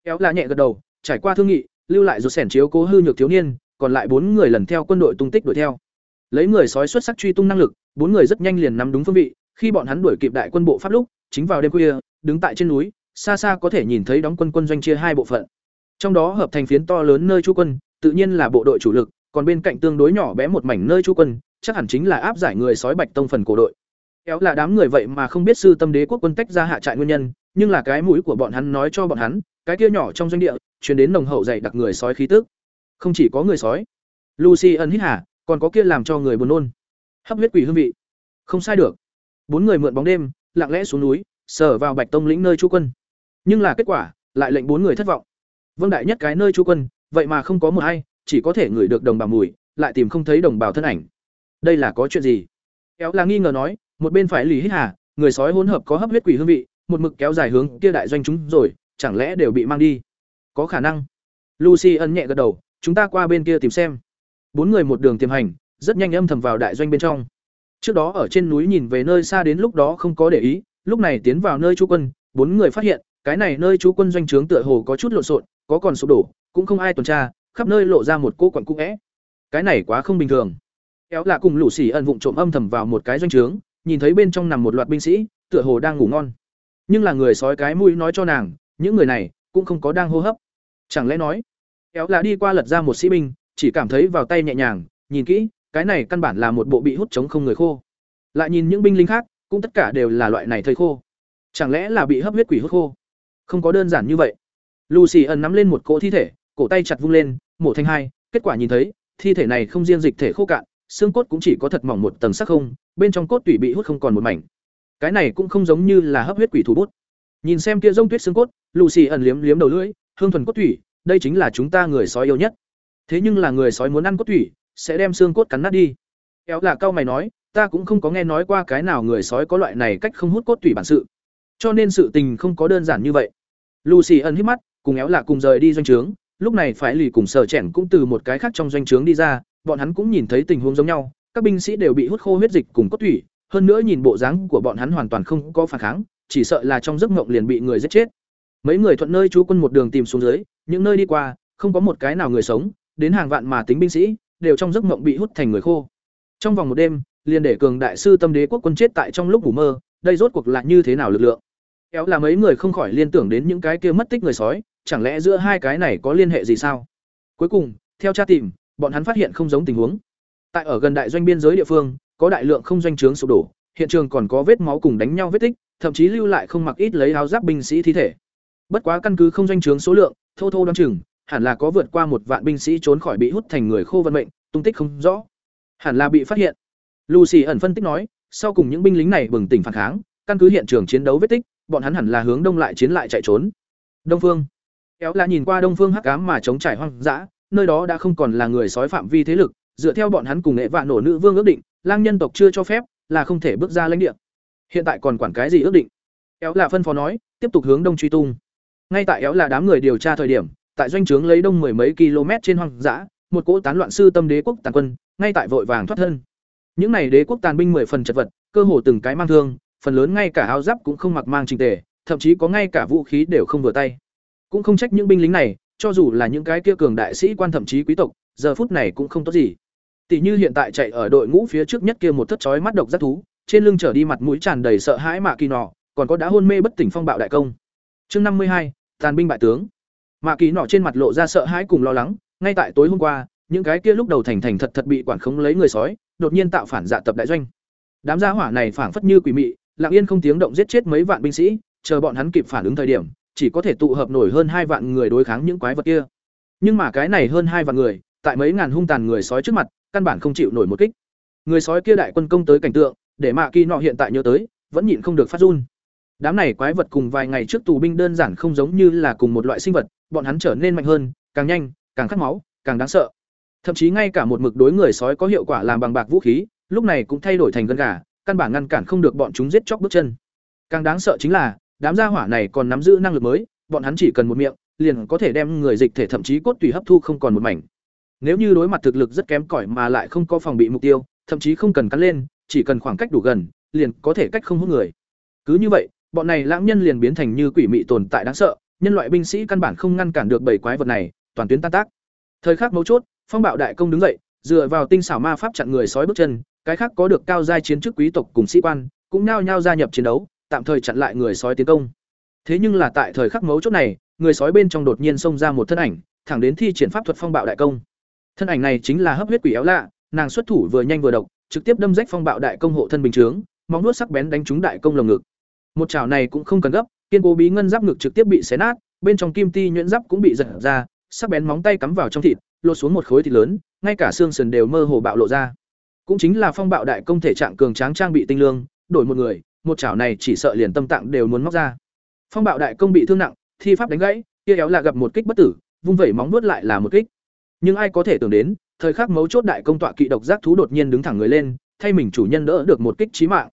Kéo là nhẹ gật đầu, trải qua thương nghị, lưu lại rụt sẻn chiếu cố hư nhược thiếu niên, còn lại bốn người lần theo quân đội tung tích đuổi theo. lấy người sói xuất sắc truy tung năng lực bốn người rất nhanh liền nắm đúng phương vị khi bọn hắn đuổi kịp đại quân bộ pháp lúc, chính vào đêm khuya, đứng tại trên núi, xa xa có thể nhìn thấy đóng quân quân doanh chia hai bộ phận. Trong đó hợp thành phiến to lớn nơi chú quân, tự nhiên là bộ đội chủ lực, còn bên cạnh tương đối nhỏ bé một mảnh nơi chú quân, chắc hẳn chính là áp giải người sói bạch tông phần cổ đội. Kéo là đám người vậy mà không biết sư tâm đế quốc quân tách ra hạ trại nguyên nhân, nhưng là cái mũi của bọn hắn nói cho bọn hắn, cái kia nhỏ trong doanh địa chuyển đến nồng hậu dày đặc người sói khí tức. Không chỉ có người sói. Lucy ân hít hả còn có kia làm cho người buồn nôn. Hấp huyết quỷ hương vị. Không sai được bốn người mượn bóng đêm, lặng lẽ xuống núi sở vào bạch tông lĩnh nơi chú quân. Nhưng là kết quả, lại lệnh bốn người thất vọng. Vâng đại nhất cái nơi chú quân, vậy mà không có một ai, chỉ có thể ngửi được đồng bào mùi, lại tìm không thấy đồng bào thân ảnh. Đây là có chuyện gì? Kéo là nghi ngờ nói, một bên phải lì hít hà, người sói hỗn hợp có hấp huyết quỷ hương vị, một mực kéo dài hướng kia đại doanh chúng rồi, chẳng lẽ đều bị mang đi? Có khả năng. Lucy ân nhẹ gật đầu, chúng ta qua bên kia tìm xem. Bốn người một đường tiềm hành, rất nhanh âm thầm vào đại doanh bên trong trước đó ở trên núi nhìn về nơi xa đến lúc đó không có để ý, lúc này tiến vào nơi chú quân, bốn người phát hiện, cái này nơi chú quân doanh trướng tựa hồ có chút lộn xộn, có còn sụp đổ, cũng không ai tuần tra, khắp nơi lộ ra một cô quặn cũ vẽ cái này quá không bình thường. Kéo là cùng lũ xỉ ẩn vụng trộm âm thầm vào một cái doanh trướng, nhìn thấy bên trong nằm một loạt binh sĩ, tựa hồ đang ngủ ngon. Nhưng là người sói cái mũi nói cho nàng, những người này cũng không có đang hô hấp. Chẳng lẽ nói, kéo là đi qua lật ra một sĩ binh, chỉ cảm thấy vào tay nhẹ nhàng, nhìn kỹ cái này căn bản là một bộ bị hút chống không người khô. Lại nhìn những binh lính khác, cũng tất cả đều là loại này thây khô. Chẳng lẽ là bị hấp huyết quỷ hút khô? Không có đơn giản như vậy. Lucy ẩn nắm lên một cỗ thi thể, cổ tay chặt vung lên, mổ thành hai, kết quả nhìn thấy, thi thể này không riêng dịch thể khô cạn, xương cốt cũng chỉ có thật mỏng một tầng sắc không, bên trong cốt tủy bị hút không còn một mảnh. Cái này cũng không giống như là hấp huyết quỷ thủ bút. Nhìn xem kia rông tuyết xương cốt, lucy ẩn liếm liếm đầu lưỡi, hương thuần cốt tủy, đây chính là chúng ta người sói yêu nhất. Thế nhưng là người sói muốn ăn cốt tủy sẽ đem xương cốt cắn nát đi. Kéo là cao mày nói, ta cũng không có nghe nói qua cái nào người sói có loại này cách không hút cốt tủy bản sự. Cho nên sự tình không có đơn giản như vậy. Lucy ẩn hít mắt, cùng éo là cùng rời đi doanh trướng. Lúc này phải lì cùng sở chèn cũng từ một cái khác trong doanh trướng đi ra. Bọn hắn cũng nhìn thấy tình huống giống nhau. Các binh sĩ đều bị hút khô huyết dịch cùng cốt tủy. Hơn nữa nhìn bộ dáng của bọn hắn hoàn toàn không có phản kháng, chỉ sợ là trong giấc mộng liền bị người giết chết. Mấy người thuận nơi chú quân một đường tìm xuống dưới, những nơi đi qua, không có một cái nào người sống. Đến hàng vạn mà tính binh sĩ đều trong giấc mộng bị hút thành người khô. Trong vòng một đêm, liền để cường đại sư tâm đế quốc quân chết tại trong lúc ngủ mơ, đây rốt cuộc là như thế nào lực lượng? Kéo là mấy người không khỏi liên tưởng đến những cái kia mất tích người sói, chẳng lẽ giữa hai cái này có liên hệ gì sao? Cuối cùng, theo tra tìm, bọn hắn phát hiện không giống tình huống. Tại ở gần đại doanh biên giới địa phương, có đại lượng không doanh trướng sụp đổ, hiện trường còn có vết máu cùng đánh nhau vết tích, thậm chí lưu lại không mặc ít lấy áo giáp binh sĩ thi thể. Bất quá căn cứ không doanh trướng số lượng, thô thô đoán chừng hẳn là có vượt qua một vạn binh sĩ trốn khỏi bị hút thành người khô vận mệnh, tung tích không rõ. Hẳn là bị phát hiện. Lucy ẩn phân tích nói, sau cùng những binh lính này bừng tỉnh phản kháng, căn cứ hiện trường chiến đấu vết tích, bọn hắn hẳn là hướng đông lại chiến lại chạy trốn. Đông phương. Kéo là nhìn qua đông phương hắc ám mà chống trải hoang dã, nơi đó đã không còn là người sói phạm vi thế lực, dựa theo bọn hắn cùng nghệ vạn nổ nữ vương ước định, lang nhân tộc chưa cho phép, là không thể bước ra lãnh địa. Hiện tại còn quản cái gì ước định? Kéo là phân phó nói, tiếp tục hướng đông truy tung. Ngay tại éo là đám người điều tra thời điểm tại doanh trướng lấy đông mười mấy km trên hoang dã, một cỗ tán loạn sư tâm đế quốc tàn quân, ngay tại vội vàng thoát thân. Những này đế quốc tàn binh mười phần chật vật, cơ hồ từng cái mang thương, phần lớn ngay cả áo giáp cũng không mặc mang trình tề, thậm chí có ngay cả vũ khí đều không vừa tay. Cũng không trách những binh lính này, cho dù là những cái kia cường đại sĩ quan thậm chí quý tộc, giờ phút này cũng không tốt gì. Tỷ như hiện tại chạy ở đội ngũ phía trước nhất kia một thất chói mắt độc giác thú, trên lưng trở đi mặt mũi tràn đầy sợ hãi mạ kỳ nọ, còn có đã hôn mê bất tỉnh phong bạo đại công. Chương năm mươi hai, tàn binh bại tướng mạ kỳ nọ trên mặt lộ ra sợ hãi cùng lo lắng, ngay tại tối hôm qua, những cái kia lúc đầu thành thành thật thật bị quản khống lấy người sói, đột nhiên tạo phản dạ tập đại doanh. Đám gia hỏa này phảng phất như quỷ mị, lặng yên không tiếng động giết chết mấy vạn binh sĩ, chờ bọn hắn kịp phản ứng thời điểm, chỉ có thể tụ hợp nổi hơn hai vạn người đối kháng những quái vật kia. Nhưng mà cái này hơn hai vạn người, tại mấy ngàn hung tàn người sói trước mặt, căn bản không chịu nổi một kích. Người sói kia đại quân công tới cảnh tượng, để mạ kỳ nọ hiện tại nhớ tới, vẫn nhịn không được phát run. Đám này quái vật cùng vài ngày trước tù binh đơn giản không giống như là cùng một loại sinh vật bọn hắn trở nên mạnh hơn, càng nhanh, càng khát máu, càng đáng sợ. Thậm chí ngay cả một mực đối người sói có hiệu quả làm bằng bạc vũ khí, lúc này cũng thay đổi thành gân gà, căn bản ngăn cản không được bọn chúng giết chóc bước chân. Càng đáng sợ chính là, đám gia hỏa này còn nắm giữ năng lực mới, bọn hắn chỉ cần một miệng, liền có thể đem người dịch thể thậm chí cốt tùy hấp thu không còn một mảnh. Nếu như đối mặt thực lực rất kém cỏi mà lại không có phòng bị mục tiêu, thậm chí không cần cắn lên, chỉ cần khoảng cách đủ gần, liền có thể cách không hút người. Cứ như vậy, bọn này lãng nhân liền biến thành như quỷ mị tồn tại đáng sợ nhân loại binh sĩ căn bản không ngăn cản được bảy quái vật này toàn tuyến tan tác thời khắc mấu chốt phong bạo đại công đứng dậy dựa vào tinh xảo ma pháp chặn người sói bước chân, cái khác có được cao giai chiến chức quý tộc cùng sĩ quan, cũng nao nhao gia nhập chiến đấu, tạm thời chặn lại người sói tiến công. Thế nhưng là tại thời khắc mấu chốt này, người sói bên trong đột nhiên xông ra một thân ảnh, thẳng đến thi triển pháp thuật phong bạo đại công. Thân ảnh này chính là hấp huyết quỷ éo lạ, nàng xuất thủ vừa nhanh vừa độc, trực tiếp đâm rách phong bạo đại công hộ thân bình chướng, móng vuốt sắc bén đánh trúng đại công lồng ngực. Một chảo này cũng không cần gấp, kiên cố bí ngân giáp ngực trực tiếp bị xé nát, bên trong kim ti nhuyễn giáp cũng bị giật ra, sắc bén móng tay cắm vào trong thịt, lột xuống một khối thịt lớn, ngay cả xương sườn đều mơ hồ bạo lộ ra. Cũng chính là phong bạo đại công thể trạng cường tráng trang bị tinh lương, đổi một người, một chảo này chỉ sợ liền tâm tạng đều muốn móc ra. Phong bạo đại công bị thương nặng, thi pháp đánh gãy, kia éo là gặp một kích bất tử, vung vẩy móng nuốt lại là một kích. Nhưng ai có thể tưởng đến, thời khắc mấu chốt đại công tọa kỵ độc giác thú đột nhiên đứng thẳng người lên, thay mình chủ nhân đỡ được một kích chí mạng.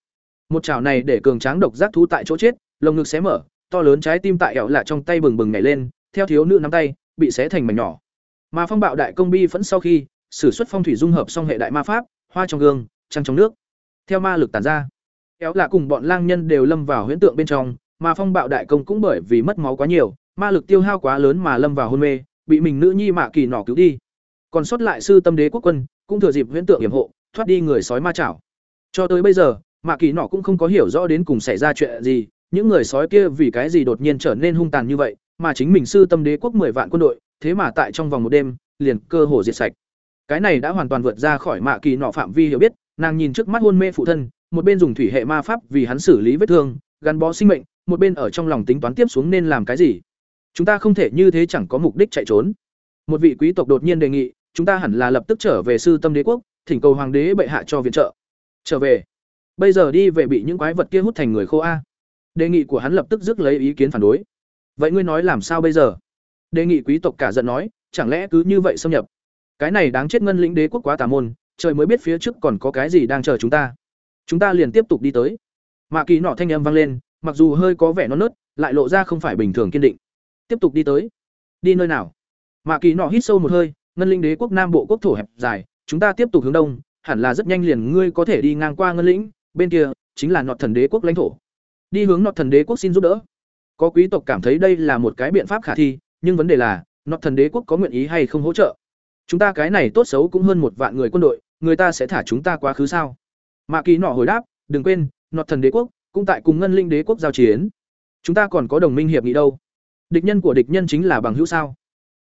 Một chảo này để cường tráng độc giác thú tại chỗ chết, lồng ngực xé mở, to lớn trái tim tại ẻo lạ trong tay bừng bừng nhảy lên, theo thiếu nữ nắm tay, bị xé thành mảnh nhỏ. Mà phong bạo đại công bi vẫn sau khi, sử xuất phong thủy dung hợp song hệ đại ma pháp, hoa trong gương, trăng trong nước. Theo ma lực tàn ra, ẻo lạ cùng bọn lang nhân đều lâm vào huyễn tượng bên trong, mà phong bạo đại công cũng bởi vì mất máu quá nhiều, ma lực tiêu hao quá lớn mà lâm vào hôn mê, bị mình nữ nhi mạ kỳ nỏ cứu đi. Còn sót lại sư tâm đế quốc quân, cũng thừa dịp huyễn tượng hiểm hộ, thoát đi người sói ma chảo. Cho tới bây giờ, mạ kỳ nỏ cũng không có hiểu rõ đến cùng xảy ra chuyện gì, những người sói kia vì cái gì đột nhiên trở nên hung tàn như vậy, mà chính mình sư tâm đế quốc mười vạn quân đội, thế mà tại trong vòng một đêm, liền cơ hồ diệt sạch. Cái này đã hoàn toàn vượt ra khỏi mạ kỳ nọ phạm vi hiểu biết, nàng nhìn trước mắt hôn mê phụ thân, một bên dùng thủy hệ ma pháp vì hắn xử lý vết thương, gắn bó sinh mệnh, một bên ở trong lòng tính toán tiếp xuống nên làm cái gì. Chúng ta không thể như thế chẳng có mục đích chạy trốn. Một vị quý tộc đột nhiên đề nghị, chúng ta hẳn là lập tức trở về sư tâm đế quốc, thỉnh cầu hoàng đế bệ hạ cho viện trợ. Trở về. Bây giờ đi về bị những quái vật kia hút thành người khô a. Đề nghị của hắn lập tức rước lấy ý kiến phản đối. Vậy ngươi nói làm sao bây giờ? Đề nghị quý tộc cả giận nói, chẳng lẽ cứ như vậy xâm nhập? Cái này đáng chết ngân lĩnh đế quốc quá tà môn, trời mới biết phía trước còn có cái gì đang chờ chúng ta. Chúng ta liền tiếp tục đi tới. Mạ Kỳ nọ thanh âm vang lên, mặc dù hơi có vẻ non nớt, lại lộ ra không phải bình thường kiên định. Tiếp tục đi tới. Đi nơi nào? Mạ Kỳ nọ hít sâu một hơi, ngân lĩnh đế quốc nam bộ quốc thổ hẹp dài, chúng ta tiếp tục hướng đông, hẳn là rất nhanh liền ngươi có thể đi ngang qua ngân lĩnh, bên kia chính là nọt thần đế quốc lãnh thổ. Đi hướng nọt thần đế quốc xin giúp đỡ. Có quý tộc cảm thấy đây là một cái biện pháp khả thi, nhưng vấn đề là, nọt thần đế quốc có nguyện ý hay không hỗ trợ. Chúng ta cái này tốt xấu cũng hơn một vạn người quân đội, người ta sẽ thả chúng ta quá khứ sao? Mạ Kỳ nọ hồi đáp, đừng quên, nọt thần đế quốc cũng tại cùng ngân linh đế quốc giao chiến. Chúng ta còn có đồng minh hiệp nghị đâu? Địch nhân của địch nhân chính là bằng hữu sao?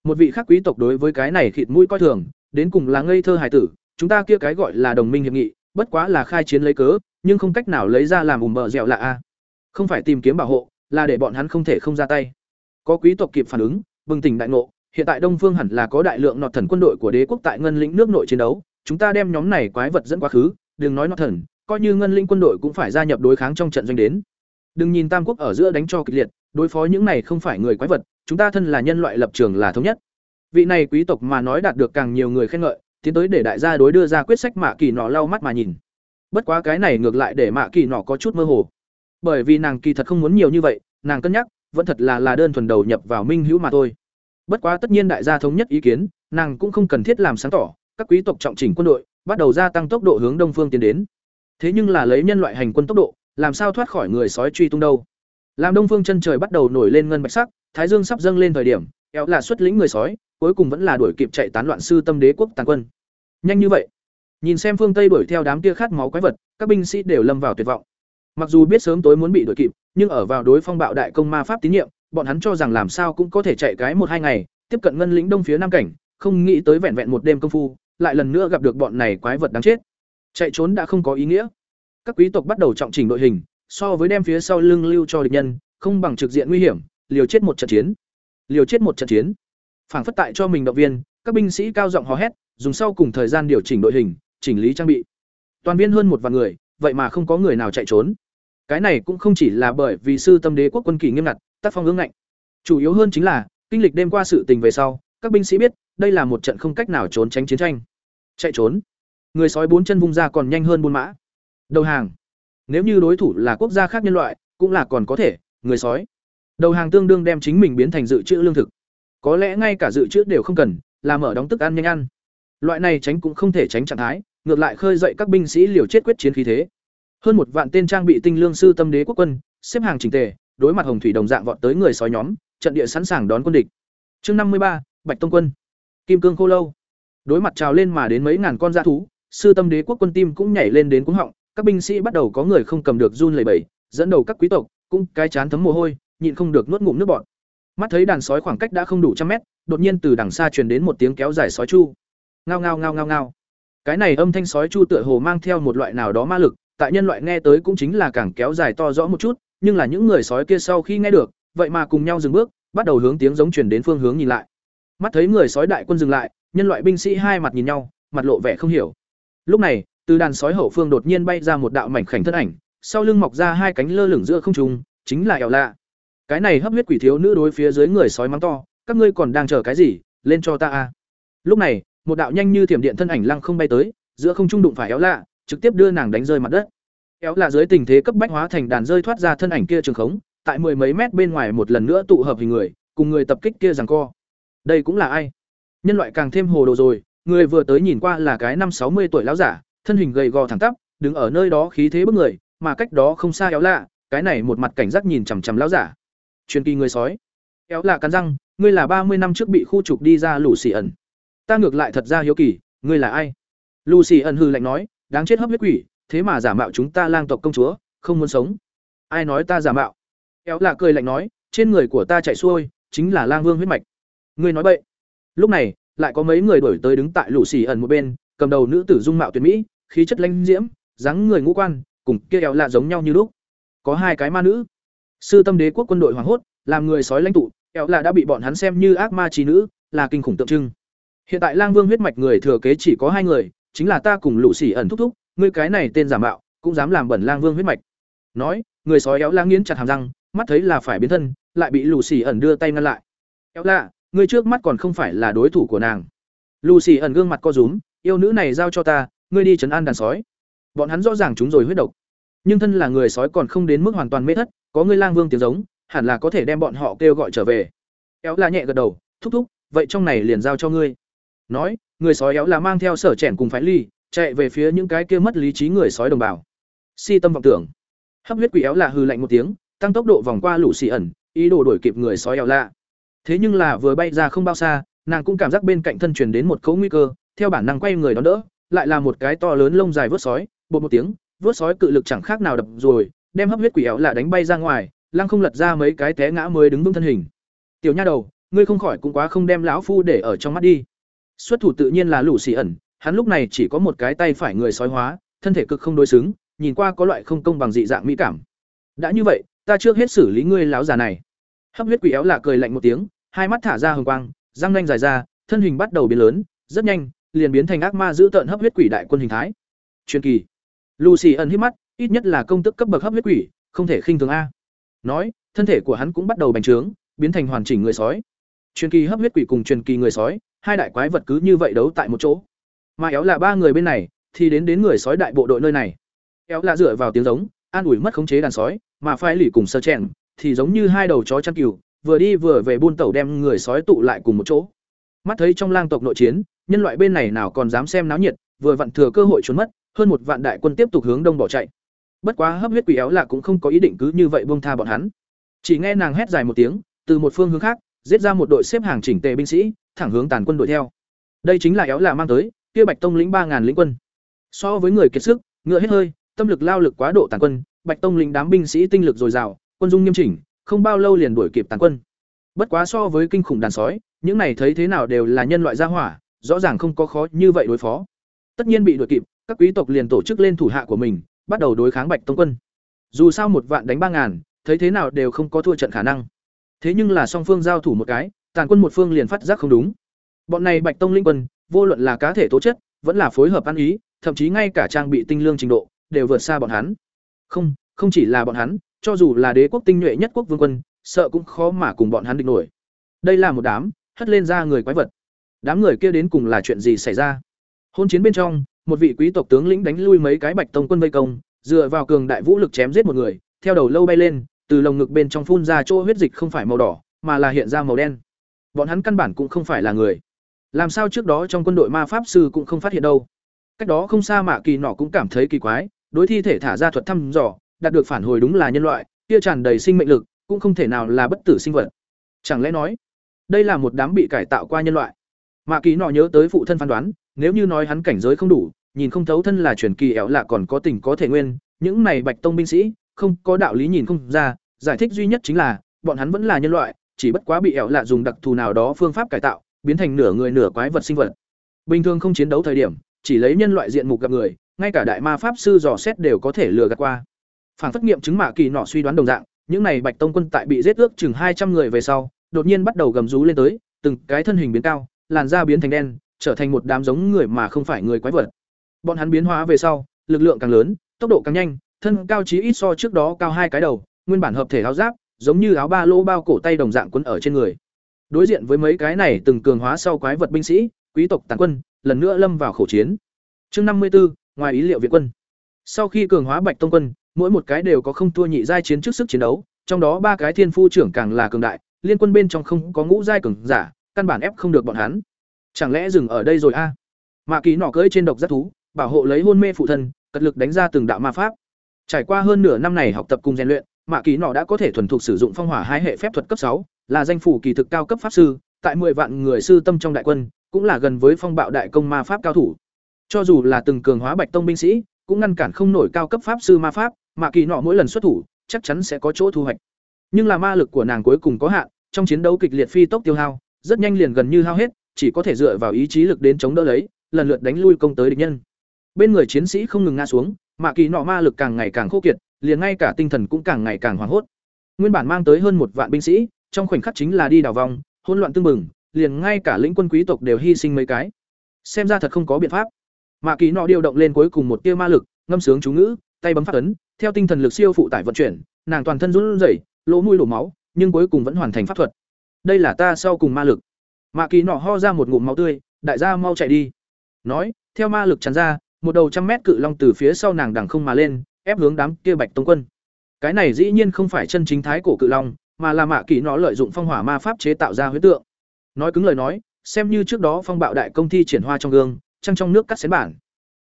Một vị khác quý tộc đối với cái này khịt mũi coi thường, đến cùng là ngây thơ hài tử, chúng ta kia cái gọi là đồng minh hiệp nghị, bất quá là khai chiến lấy cớ, nhưng không cách nào lấy ra làm ùm bờ dẻo lạ a. Không phải tìm kiếm bảo hộ, là để bọn hắn không thể không ra tay. Có quý tộc kịp phản ứng, bừng tỉnh đại ngộ, hiện tại Đông Phương hẳn là có đại lượng nọt thần quân đội của đế quốc tại ngân lĩnh nước nội chiến đấu, chúng ta đem nhóm này quái vật dẫn quá khứ, đừng nói nọt thần, coi như ngân lĩnh quân đội cũng phải gia nhập đối kháng trong trận doanh đến. Đừng nhìn Tam quốc ở giữa đánh cho kịch liệt, đối phó những này không phải người quái vật, chúng ta thân là nhân loại lập trường là thống nhất. Vị này quý tộc mà nói đạt được càng nhiều người khen ngợi, tiến tới để đại gia đối đưa ra quyết sách Mạ Kỳ nọ lau mắt mà nhìn. Bất quá cái này ngược lại để Mạ Kỳ nọ có chút mơ hồ. Bởi vì nàng kỳ thật không muốn nhiều như vậy, nàng cân nhắc, vẫn thật là là đơn thuần đầu nhập vào Minh Hữu mà thôi. Bất quá tất nhiên đại gia thống nhất ý kiến, nàng cũng không cần thiết làm sáng tỏ, các quý tộc trọng chỉnh quân đội, bắt đầu gia tăng tốc độ hướng đông phương tiến đến. Thế nhưng là lấy nhân loại hành quân tốc độ, làm sao thoát khỏi người sói truy tung đâu? Làm đông phương chân trời bắt đầu nổi lên ngân bạch sắc, thái dương sắp dâng lên thời điểm, éo là xuất lĩnh người sói, cuối cùng vẫn là đuổi kịp chạy tán loạn sư tâm đế quốc tàn quân. Nhanh như vậy, nhìn xem phương Tây đuổi theo đám kia khát máu quái vật, các binh sĩ đều lâm vào tuyệt vọng. Mặc dù biết sớm tối muốn bị đuổi kịp, nhưng ở vào đối phong bạo đại công ma pháp tín nhiệm, bọn hắn cho rằng làm sao cũng có thể chạy cái một hai ngày, tiếp cận ngân lĩnh đông phía nam cảnh, không nghĩ tới vẹn vẹn một đêm công phu, lại lần nữa gặp được bọn này quái vật đáng chết. Chạy trốn đã không có ý nghĩa. Các quý tộc bắt đầu trọng chỉnh đội hình, so với đem phía sau lưng lưu cho địch nhân, không bằng trực diện nguy hiểm, liều chết một trận chiến. Liều chết một trận chiến. Phảng phất tại cho mình động viên, các binh sĩ cao giọng hò hét, dùng sau cùng thời gian điều chỉnh đội hình, chỉnh lý trang bị. Toàn viên hơn một vạn người, vậy mà không có người nào chạy trốn. Cái này cũng không chỉ là bởi vì sư tâm đế quốc quân kỷ nghiêm ngặt, tác phong ương ngạnh. Chủ yếu hơn chính là, kinh lịch đêm qua sự tình về sau, các binh sĩ biết, đây là một trận không cách nào trốn tránh chiến tranh. Chạy trốn. Người sói bốn chân vung ra còn nhanh hơn buôn mã. Đầu hàng. Nếu như đối thủ là quốc gia khác nhân loại, cũng là còn có thể, người sói. Đầu hàng tương đương đem chính mình biến thành dự trữ lương thực. Có lẽ ngay cả dự trữ đều không cần, là mở đóng tức ăn nhanh ăn. Loại này tránh cũng không thể tránh trạng thái, ngược lại khơi dậy các binh sĩ liều chết quyết chiến khí thế. Hơn một vạn tên trang bị tinh lương sư tâm đế quốc quân, xếp hàng chỉnh tề, đối mặt hồng thủy đồng dạng vọt tới người sói nhóm, trận địa sẵn sàng đón quân địch. Chương năm mươi ba, Bạch Tông quân. Kim cương khô lâu. đối mặt trào lên mà đến mấy ngàn con dã thú sư tâm đế quốc quân tim cũng nhảy lên đến cuống họng các binh sĩ bắt đầu có người không cầm được run lẩy bẩy dẫn đầu các quý tộc cũng cái chán thấm mồ hôi nhịn không được nuốt ngụm nước bọt mắt thấy đàn sói khoảng cách đã không đủ trăm mét đột nhiên từ đằng xa truyền đến một tiếng kéo dài sói chu ngao ngao ngao ngao ngao cái này âm thanh sói chu tựa hồ mang theo một loại nào đó ma lực tại nhân loại nghe tới cũng chính là càng kéo dài to rõ một chút, nhưng là những người sói kia sau khi nghe được, vậy mà cùng nhau dừng bước, bắt đầu hướng tiếng giống truyền đến phương hướng nhìn lại. Mắt thấy người sói đại quân dừng lại, nhân loại binh sĩ hai mặt nhìn nhau, mặt lộ vẻ không hiểu. Lúc này, từ đàn sói hậu phương đột nhiên bay ra một đạo mảnh khảnh thân ảnh, sau lưng mọc ra hai cánh lơ lửng giữa không trung, chính là ẻo lạ. Cái này hấp huyết quỷ thiếu nữ đối phía dưới người sói mắng to, các ngươi còn đang chờ cái gì? Lên cho ta a. Lúc này, một đạo nhanh như thiểm điện thân ảnh lăng không bay tới, giữa không trung đụng phải éo lạ trực tiếp đưa nàng đánh rơi mặt đất. Éo là dưới tình thế cấp bách hóa thành đàn rơi thoát ra thân ảnh kia trường khống, tại mười mấy mét bên ngoài một lần nữa tụ hợp hình người, cùng người tập kích kia rằng co. Đây cũng là ai? Nhân loại càng thêm hồ đồ rồi, người vừa tới nhìn qua là cái năm sáu mươi tuổi lão giả, thân hình gầy gò thẳng tắp, đứng ở nơi đó khí thế bức người, mà cách đó không xa éo lạ, cái này một mặt cảnh giác nhìn chằm chằm lão giả. Truyền kỳ người sói. Éo lạ cắn răng, ngươi là ba mươi năm trước bị khu trục đi ra lũ xì ẩn. Ta ngược lại thật ra hiếu kỳ, ngươi là ai? Lù xì ẩn hư lạnh nói đáng chết hấp huyết quỷ, thế mà giả mạo chúng ta lang tộc công chúa, không muốn sống. Ai nói ta giả mạo? Éo lạ cười lạnh nói, trên người của ta chạy xuôi, chính là lang vương huyết mạch. Ngươi nói vậy lúc này, lại có mấy người đổi tới đứng tại lũ xì ẩn một bên, cầm đầu nữ tử dung mạo tuyệt mỹ, khí chất lanh diễm, dáng người ngũ quan, cùng kia éo lạ giống nhau như lúc. Có hai cái ma nữ. Sư tâm đế quốc quân đội hoảng hốt, làm người sói lãnh tụ éo lạ đã bị bọn hắn xem như ác ma trí nữ, là kinh khủng tượng trưng. Hiện tại lang vương huyết mạch người thừa kế chỉ có hai người chính là ta cùng lũ xỉ ẩn thúc thúc, ngươi cái này tên giả mạo, cũng dám làm bẩn lang vương huyết mạch. Nói, người sói éo la nghiến chặt hàm răng, mắt thấy là phải biến thân, lại bị lũ xỉ ẩn đưa tay ngăn lại. Éo la, ngươi trước mắt còn không phải là đối thủ của nàng. Lũ xỉ ẩn gương mặt co rúm, yêu nữ này giao cho ta, ngươi đi chấn an đàn sói. Bọn hắn rõ ràng chúng rồi huyết độc. Nhưng thân là người sói còn không đến mức hoàn toàn mê thất, có ngươi lang vương tiếng giống, hẳn là có thể đem bọn họ kêu gọi trở về. Éo la nhẹ gật đầu, thúc thúc, vậy trong này liền giao cho ngươi. Nói người sói éo là mang theo sở trẻn cùng phái ly, chạy về phía những cái kia mất lý trí người sói đồng bào. Si tâm vọng tưởng. Hấp huyết quỷ éo là hư lạnh một tiếng, tăng tốc độ vòng qua lũ xì ẩn, ý đồ đuổi kịp người sói éo lạ. Thế nhưng là vừa bay ra không bao xa, nàng cũng cảm giác bên cạnh thân truyền đến một cấu nguy cơ, theo bản năng quay người đón đỡ, lại là một cái to lớn lông dài vớt sói, bột một tiếng vớt sói cự lực chẳng khác nào đập rồi, đem hấp huyết quỷ éo là đánh bay ra ngoài, lăng không lật ra mấy cái té ngã mới đứng vững thân hình. Tiểu nha đầu, ngươi không khỏi cũng quá không đem lão phu để ở trong mắt đi xuất thủ tự nhiên là lũ xì ẩn, hắn lúc này chỉ có một cái tay phải người sói hóa, thân thể cực không đối xứng, nhìn qua có loại không công bằng dị dạng mỹ cảm. Đã như vậy, ta trước hết xử lý ngươi láo già này. Hấp huyết quỷ éo lạ cười lạnh một tiếng, hai mắt thả ra hồng quang, răng nanh dài ra, thân hình bắt đầu biến lớn, rất nhanh, liền biến thành ác ma giữ tợn hấp huyết quỷ đại quân hình thái. Truyền kỳ. Lucy ẩn hít mắt, ít nhất là công tức cấp bậc hấp huyết quỷ, không thể khinh thường a. Nói, thân thể của hắn cũng bắt đầu bành trướng, biến thành hoàn chỉnh người sói. Truyền kỳ hấp huyết quỷ cùng truyền kỳ người sói hai đại quái vật cứ như vậy đấu tại một chỗ. Mà éo là ba người bên này, thì đến đến người sói đại bộ đội nơi này. Éo là dựa vào tiếng giống, an ủi mất khống chế đàn sói, mà phai lì cùng sơ chèn, thì giống như hai đầu chó chăn cừu, vừa đi vừa về buôn tẩu đem người sói tụ lại cùng một chỗ. Mắt thấy trong lang tộc nội chiến, nhân loại bên này nào còn dám xem náo nhiệt, vừa vặn thừa cơ hội trốn mất, hơn một vạn đại quân tiếp tục hướng đông bỏ chạy. Bất quá hấp huyết quỷ éo là cũng không có ý định cứ như vậy buông tha bọn hắn. Chỉ nghe nàng hét dài một tiếng, từ một phương hướng khác, giết ra một đội xếp hàng chỉnh tề binh sĩ thẳng hướng tàn quân đuổi theo. Đây chính là éo là mang tới, kia bạch tông lĩnh ba ngàn lĩnh quân. So với người kiệt sức, ngựa hết hơi, tâm lực lao lực quá độ tàn quân, bạch tông lĩnh đám binh sĩ tinh lực dồi dào, quân dung nghiêm chỉnh, không bao lâu liền đuổi kịp tàn quân. Bất quá so với kinh khủng đàn sói, những này thấy thế nào đều là nhân loại gia hỏa, rõ ràng không có khó như vậy đối phó. Tất nhiên bị đuổi kịp, các quý tộc liền tổ chức lên thủ hạ của mình, bắt đầu đối kháng bạch tông quân. Dù sao một vạn đánh ba ngàn, thấy thế nào đều không có thua trận khả năng. Thế nhưng là song phương giao thủ một cái tàn quân một phương liền phát giác không đúng. Bọn này bạch tông linh quân, vô luận là cá thể tố chất, vẫn là phối hợp ăn ý, thậm chí ngay cả trang bị tinh lương trình độ, đều vượt xa bọn hắn. Không không chỉ là bọn hắn, cho dù là đế quốc tinh nhuệ nhất quốc vương quân, sợ cũng khó mà cùng bọn hắn địch nổi. Đây là một đám, hất lên ra người quái vật. Đám người kia đến cùng là chuyện gì xảy ra? Hôn chiến bên trong, một vị quý tộc tướng lĩnh đánh lui mấy cái bạch tông quân vây công, dựa vào cường đại vũ lực chém giết một người, theo đầu lâu bay lên, từ lồng ngực bên trong phun ra chỗ huyết dịch không phải màu đỏ, mà là hiện ra màu đen bọn hắn căn bản cũng không phải là người. Làm sao trước đó trong quân đội ma pháp sư cũng không phát hiện đâu. Cách đó không xa mạ kỳ nọ cũng cảm thấy kỳ quái, đối thi thể thả ra thuật thăm dò, đạt được phản hồi đúng là nhân loại, kia tràn đầy sinh mệnh lực, cũng không thể nào là bất tử sinh vật. Chẳng lẽ nói, đây là một đám bị cải tạo qua nhân loại? Mạ kỳ nọ nhớ tới phụ thân phán đoán, nếu như nói hắn cảnh giới không đủ, nhìn không thấu thân là truyền kỳ éo lạ còn có tình có thể nguyên, những này bạch tông binh sĩ, không có đạo lý nhìn không ra, giải thích duy nhất chính là, bọn hắn vẫn là nhân loại chỉ bất quá bị ẻo lạ dùng đặc thù nào đó phương pháp cải tạo, biến thành nửa người nửa quái vật sinh vật. Bình thường không chiến đấu thời điểm, chỉ lấy nhân loại diện mục gặp người, ngay cả đại ma pháp sư dò xét đều có thể lừa gạt qua. Phản phất nghiệm chứng mạ kỳ nọ suy đoán đồng dạng, những này bạch tông quân tại bị giết ước chừng hai trăm người về sau, đột nhiên bắt đầu gầm rú lên tới, từng cái thân hình biến cao, làn da biến thành đen, trở thành một đám giống người mà không phải người quái vật. Bọn hắn biến hóa về sau, lực lượng càng lớn, tốc độ càng nhanh, thân cao chí ít so trước đó cao hai cái đầu, nguyên bản hợp thể áo giáp giống như áo ba lô bao cổ tay đồng dạng quấn ở trên người. Đối diện với mấy cái này từng cường hóa sau quái vật binh sĩ quý tộc tàn quân lần nữa lâm vào khẩu chiến. Chương năm mươi 54, ngoài ý liệu việt quân. Sau khi cường hóa bạch tông quân mỗi một cái đều có không thua nhị giai chiến trước sức chiến đấu trong đó ba cái thiên phu trưởng càng là cường đại liên quân bên trong không có ngũ giai cường giả căn bản ép không được bọn hắn. Chẳng lẽ dừng ở đây rồi a? Mã kỳ nọ cưỡi trên độc giác thú bảo hộ lấy hôn mê phụ thân cật lực đánh ra từng đạo ma pháp. Trải qua hơn nửa năm này học tập cùng rèn luyện mạ kỳ nọ đã có thể thuần thục sử dụng phong hỏa hai hệ phép thuật cấp sáu, là danh phủ kỳ thực cao cấp pháp sư, tại 10 vạn người sư tâm trong đại quân, cũng là gần với phong bạo đại công ma pháp cao thủ. Cho dù là từng cường hóa bạch tông binh sĩ, cũng ngăn cản không nổi cao cấp pháp sư ma pháp, mạ kỳ nọ mỗi lần xuất thủ, chắc chắn sẽ có chỗ thu hoạch. Nhưng là ma lực của nàng cuối cùng có hạn, trong chiến đấu kịch liệt phi tốc tiêu hao, rất nhanh liền gần như hao hết, chỉ có thể dựa vào ý chí lực đến chống đỡ lấy, lần lượt đánh lui công tới địch nhân. Bên người chiến sĩ không ngừng ngã xuống, mạ kỳ nọ ma lực càng ngày càng khô kiệt liền ngay cả tinh thần cũng càng ngày càng hoảng hốt. Nguyên bản mang tới hơn một vạn binh sĩ, trong khoảnh khắc chính là đi đào vòng, hỗn loạn tương mừng liền ngay cả lĩnh quân quý tộc đều hy sinh mấy cái. Xem ra thật không có biện pháp. Mạ kỳ nọ điều động lên cuối cùng một tia ma lực, ngâm sướng chú ngữ, tay bấm phát ấn, theo tinh thần lực siêu phụ tải vận chuyển, nàng toàn thân run rẩy, lỗ mũi đổ máu, nhưng cuối cùng vẫn hoàn thành pháp thuật. Đây là ta sau cùng ma lực. Mạ kỳ nọ ho ra một ngụm máu tươi, đại gia mau chạy đi. Nói, theo ma lực tràn ra, một đầu trăm mét cự long từ phía sau nàng đằng không mà lên ép hướng đám kia bạch tông quân. Cái này dĩ nhiên không phải chân chính thái cổ cự long, mà là mạ kỳ nó lợi dụng phong hỏa ma pháp chế tạo ra huyết tượng. Nói cứng lời nói, xem như trước đó phong bạo đại công ty triển hoa trong gương, trăng trong nước cắt xén bản.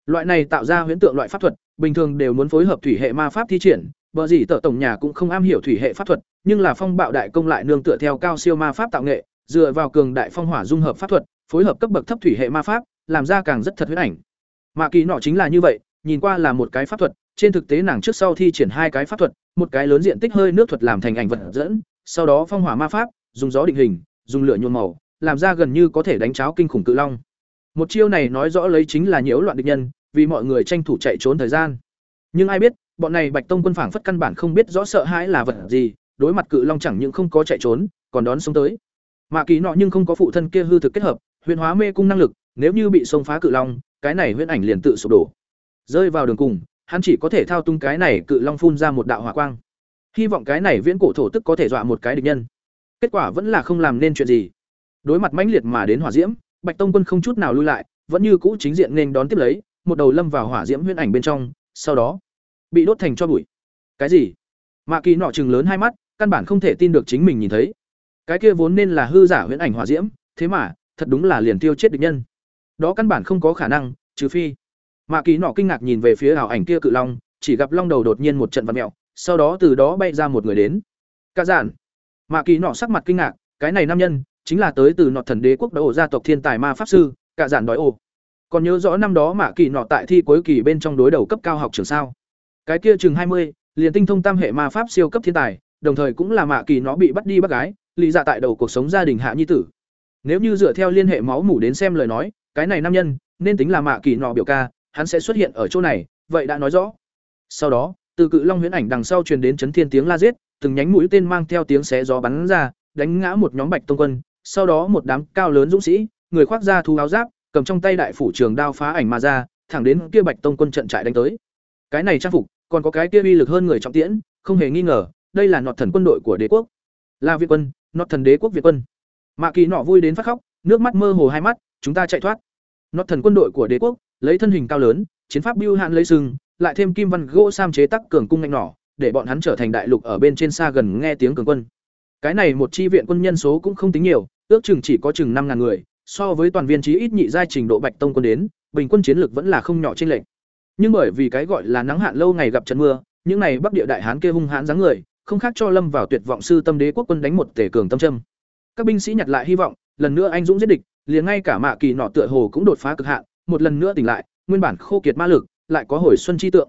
Loại này tạo ra huyễn tượng loại pháp thuật, bình thường đều muốn phối hợp thủy hệ ma pháp thi triển bờ gì tờ tổng nhà cũng không am hiểu thủy hệ pháp thuật, nhưng là phong bạo đại công lại nương tựa theo cao siêu ma pháp tạo nghệ, dựa vào cường đại phong hỏa dung hợp pháp thuật, phối hợp cấp bậc thấp thủy hệ ma pháp, làm ra càng rất thật huyết ảnh. Mạ kỳ nọ chính là như vậy, nhìn qua là một cái pháp thuật trên thực tế nàng trước sau thi triển hai cái pháp thuật, một cái lớn diện tích hơi nước thuật làm thành ảnh vật dẫn, sau đó phong hỏa ma pháp, dùng gió định hình, dùng lửa nhuộm màu, làm ra gần như có thể đánh cháo kinh khủng cự long. Một chiêu này nói rõ lấy chính là nhiễu loạn địch nhân, vì mọi người tranh thủ chạy trốn thời gian. Nhưng ai biết, bọn này bạch tông quân phảng phất căn bản không biết rõ sợ hãi là vật gì, đối mặt cự long chẳng những không có chạy trốn, còn đón sống tới. Mạ kỳ nọ nhưng không có phụ thân kia hư thực kết hợp, huyền hóa mê cung năng lực, nếu như bị xông phá cự long, cái này huyễn ảnh liền tự sụp đổ. Rơi vào đường cùng hắn chỉ có thể thao tung cái này cự long phun ra một đạo hỏa quang. Hy vọng cái này viễn cổ thổ tức có thể dọa một cái địch nhân. Kết quả vẫn là không làm nên chuyện gì. Đối mặt mãnh liệt mà đến hỏa diễm, bạch tông quân không chút nào lui lại, vẫn như cũ chính diện nên đón tiếp lấy, một đầu lâm vào hỏa diễm huyễn ảnh bên trong, sau đó bị đốt thành cho bụi. Cái gì? Mạ kỳ nọ chừng lớn hai mắt, căn bản không thể tin được chính mình nhìn thấy. Cái kia vốn nên là hư giả huyễn ảnh hỏa diễm, thế mà, thật đúng là liền tiêu chết địch nhân. Đó căn bản không có khả năng, trừ phi mạ kỳ nọ kinh ngạc nhìn về phía ảo ảnh kia cự long, chỉ gặp long đầu đột nhiên một trận vật mẹo, sau đó từ đó bay ra một người đến. Cả giản. Mạ kỳ nọ sắc mặt kinh ngạc, cái này nam nhân, chính là tới từ nọ thần đế quốc đấu gia tộc thiên tài ma pháp sư cả giản đói ô. Còn nhớ rõ năm đó mạ kỳ nọ tại thi cuối kỳ bên trong đối đầu cấp cao học trường sao? Cái kia chừng hai mươi, liền tinh thông tam hệ ma pháp siêu cấp thiên tài, đồng thời cũng là mạ kỳ nó bị bắt đi bắt gái lý dạ tại đầu cuộc sống gia đình hạ nhi tử. Nếu như dựa theo liên hệ máu mủ đến xem lời nói, cái này nam nhân, nên tính là mạ kỳ nọ biểu ca hắn sẽ xuất hiện ở chỗ này, vậy đã nói rõ. Sau đó, từ cự long huyễn ảnh đằng sau truyền đến chấn thiên tiếng la giết, từng nhánh mũi tên mang theo tiếng xé gió bắn ra, đánh ngã một nhóm bạch tông quân. Sau đó một đám cao lớn dũng sĩ, người khoác da thú áo giáp, cầm trong tay đại phủ trường đao phá ảnh mà ra, thẳng đến kia bạch tông quân trận trại đánh tới. Cái này trang phục, còn có cái kia uy lực hơn người trọng tiễn, không hề nghi ngờ, đây là nọt thần quân đội của đế quốc. Là việt quân, nọt thần đế quốc việt quân. Mạ kỳ nọ vui đến phát khóc, nước mắt mơ hồ hai mắt, chúng ta chạy thoát. Nọt thần quân đội của đế quốc lấy thân hình cao lớn, chiến pháp biêu hạn lấy sừng, lại thêm kim văn gỗ sam chế tắc cường cung ngạnh nỏ, để bọn hắn trở thành đại lục ở bên trên xa gần nghe tiếng cường quân. Cái này một chi viện quân nhân số cũng không tính nhiều, ước chừng chỉ có chừng năm ngàn người, so với toàn viên chí ít nhị giai trình độ bạch tông quân đến, bình quân chiến lược vẫn là không nhỏ trên lệnh nhưng bởi vì cái gọi là nắng hạn lâu ngày gặp trận mưa, những này bắc địa đại hán kia hung hãn dáng người, không khác cho lâm vào tuyệt vọng sư tâm đế quốc quân đánh một tể cường tâm trâm các binh sĩ nhặt lại hy vọng, lần nữa anh dũng giết địch, liền ngay cả mạ kỳ nọ tựa hồ cũng đột phá cực hạn một lần nữa tỉnh lại, nguyên bản khô kiệt ma lực, lại có hồi xuân chi tượng.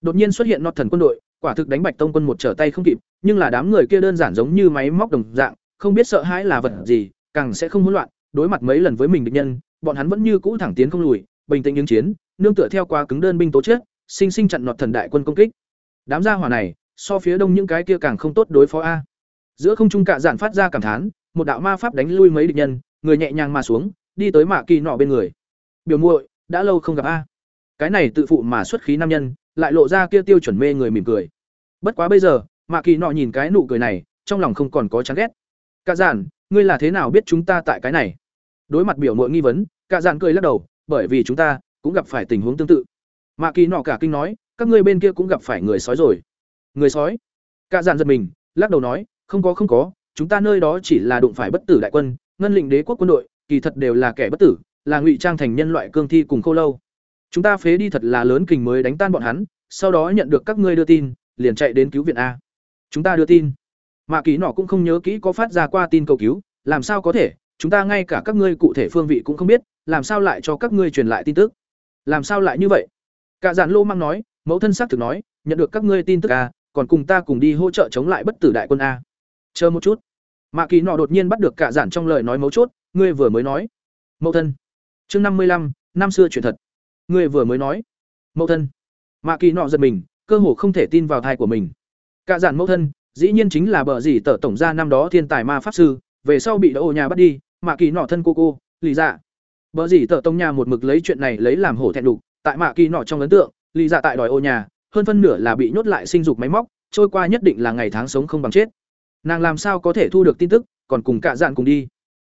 Đột nhiên xuất hiện nọt thần quân đội, quả thực đánh bạch tông quân một trở tay không kịp, nhưng là đám người kia đơn giản giống như máy móc đồng dạng, không biết sợ hãi là vật gì, càng sẽ không hỗn loạn, đối mặt mấy lần với mình địch nhân, bọn hắn vẫn như cũ thẳng tiến không lùi, bình tĩnh ứng chiến, nương tựa theo quá cứng đơn binh tố chết sinh sinh chặn nọt thần đại quân công kích. Đám gia hỏa này, so phía đông những cái kia càng không tốt đối phó a. Giữa không trung cạ giản phát ra cảm thán, một đạo ma pháp đánh lui mấy địch nhân, người nhẹ nhàng mà xuống, đi tới mạ kỳ nọ bên người biểu muội, đã lâu không gặp a. Cái này tự phụ mà xuất khí nam nhân, lại lộ ra kia tiêu chuẩn mê người mỉm cười. Bất quá bây giờ, mạ kỳ nọ nhìn cái nụ cười này, trong lòng không còn có chán ghét. Cạ dạn ngươi là thế nào biết chúng ta tại cái này? Đối mặt biểu muội nghi vấn, cạ dạn cười lắc đầu, bởi vì chúng ta cũng gặp phải tình huống tương tự. Mạ kỳ nọ cả kinh nói, các ngươi bên kia cũng gặp phải người sói rồi. Người sói? Cạ dạn giật mình, lắc đầu nói, không có không có, chúng ta nơi đó chỉ là đụng phải bất tử đại quân, ngân lĩnh đế quốc quân đội, kỳ thật đều là kẻ bất tử là ngụy trang thành nhân loại cương thi cùng khô lâu. Chúng ta phế đi thật là lớn kình mới đánh tan bọn hắn, sau đó nhận được các ngươi đưa tin, liền chạy đến cứu viện a. Chúng ta đưa tin. Mạ kỳ nọ cũng không nhớ kỹ có phát ra qua tin cầu cứu, làm sao có thể, chúng ta ngay cả các ngươi cụ thể phương vị cũng không biết, làm sao lại cho các ngươi truyền lại tin tức? Làm sao lại như vậy? Cả giản lô mang nói, mẫu thân xác thực nói, nhận được các ngươi tin tức a, còn cùng ta cùng đi hỗ trợ chống lại bất tử đại quân a. Chờ một chút. Mạ kỳ nọ đột nhiên bắt được cả giản trong lời nói mấu chốt, ngươi vừa mới nói. Mẫu thân chương năm mươi lăm, năm xưa chuyện thật. Ngươi vừa mới nói. Mẫu thân. Mạ kỳ nọ giật mình, cơ hồ không thể tin vào thai của mình. Cả giản mẫu thân, dĩ nhiên chính là bờ gì tở tổng gia năm đó thiên tài ma pháp sư, về sau bị đỗ nhà bắt đi, mạ kỳ nọ thân cô cô lý dạ. Bờ gì tở tổng nhà một mực lấy chuyện này lấy làm hổ thẹn đục, tại mạ kỳ nọ trong ấn tượng lý dạ tại đòi ô nhà, hơn phân nửa là bị nhốt lại sinh dục máy móc, trôi qua nhất định là ngày tháng sống không bằng chết. Nàng làm sao có thể thu được tin tức, còn cùng cả dạn cùng đi.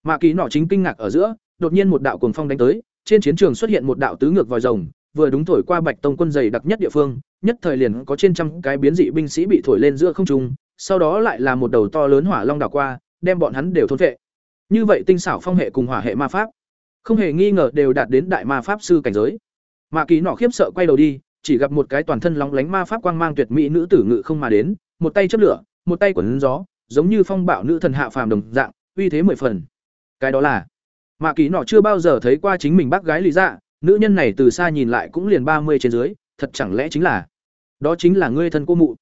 Mạ kỳ nọ chính kinh ngạc ở giữa đột nhiên một đạo cuồng phong đánh tới, trên chiến trường xuất hiện một đạo tứ ngược vòi rồng, vừa đúng thổi qua bạch tông quân dày đặc nhất địa phương, nhất thời liền có trên trăm cái biến dị binh sĩ bị thổi lên giữa không trung, sau đó lại là một đầu to lớn hỏa long đảo qua, đem bọn hắn đều thôn vệ như vậy tinh xảo phong hệ cùng hỏa hệ ma pháp, không hề nghi ngờ đều đạt đến đại ma pháp sư cảnh giới. Mạ kỳ nọ khiếp sợ quay đầu đi, chỉ gặp một cái toàn thân lóng lánh ma pháp quang mang tuyệt mỹ nữ tử ngự không mà đến, một tay chấp lửa, một tay quấn gió, giống như phong bạo nữ thần hạ phàm đồng dạng, uy thế mười phần. Cái đó là mạ kỳ nọ chưa bao giờ thấy qua chính mình bác gái lý dạ nữ nhân này từ xa nhìn lại cũng liền ba mươi trên dưới, thật chẳng lẽ chính là, đó chính là ngươi thân cô mụ.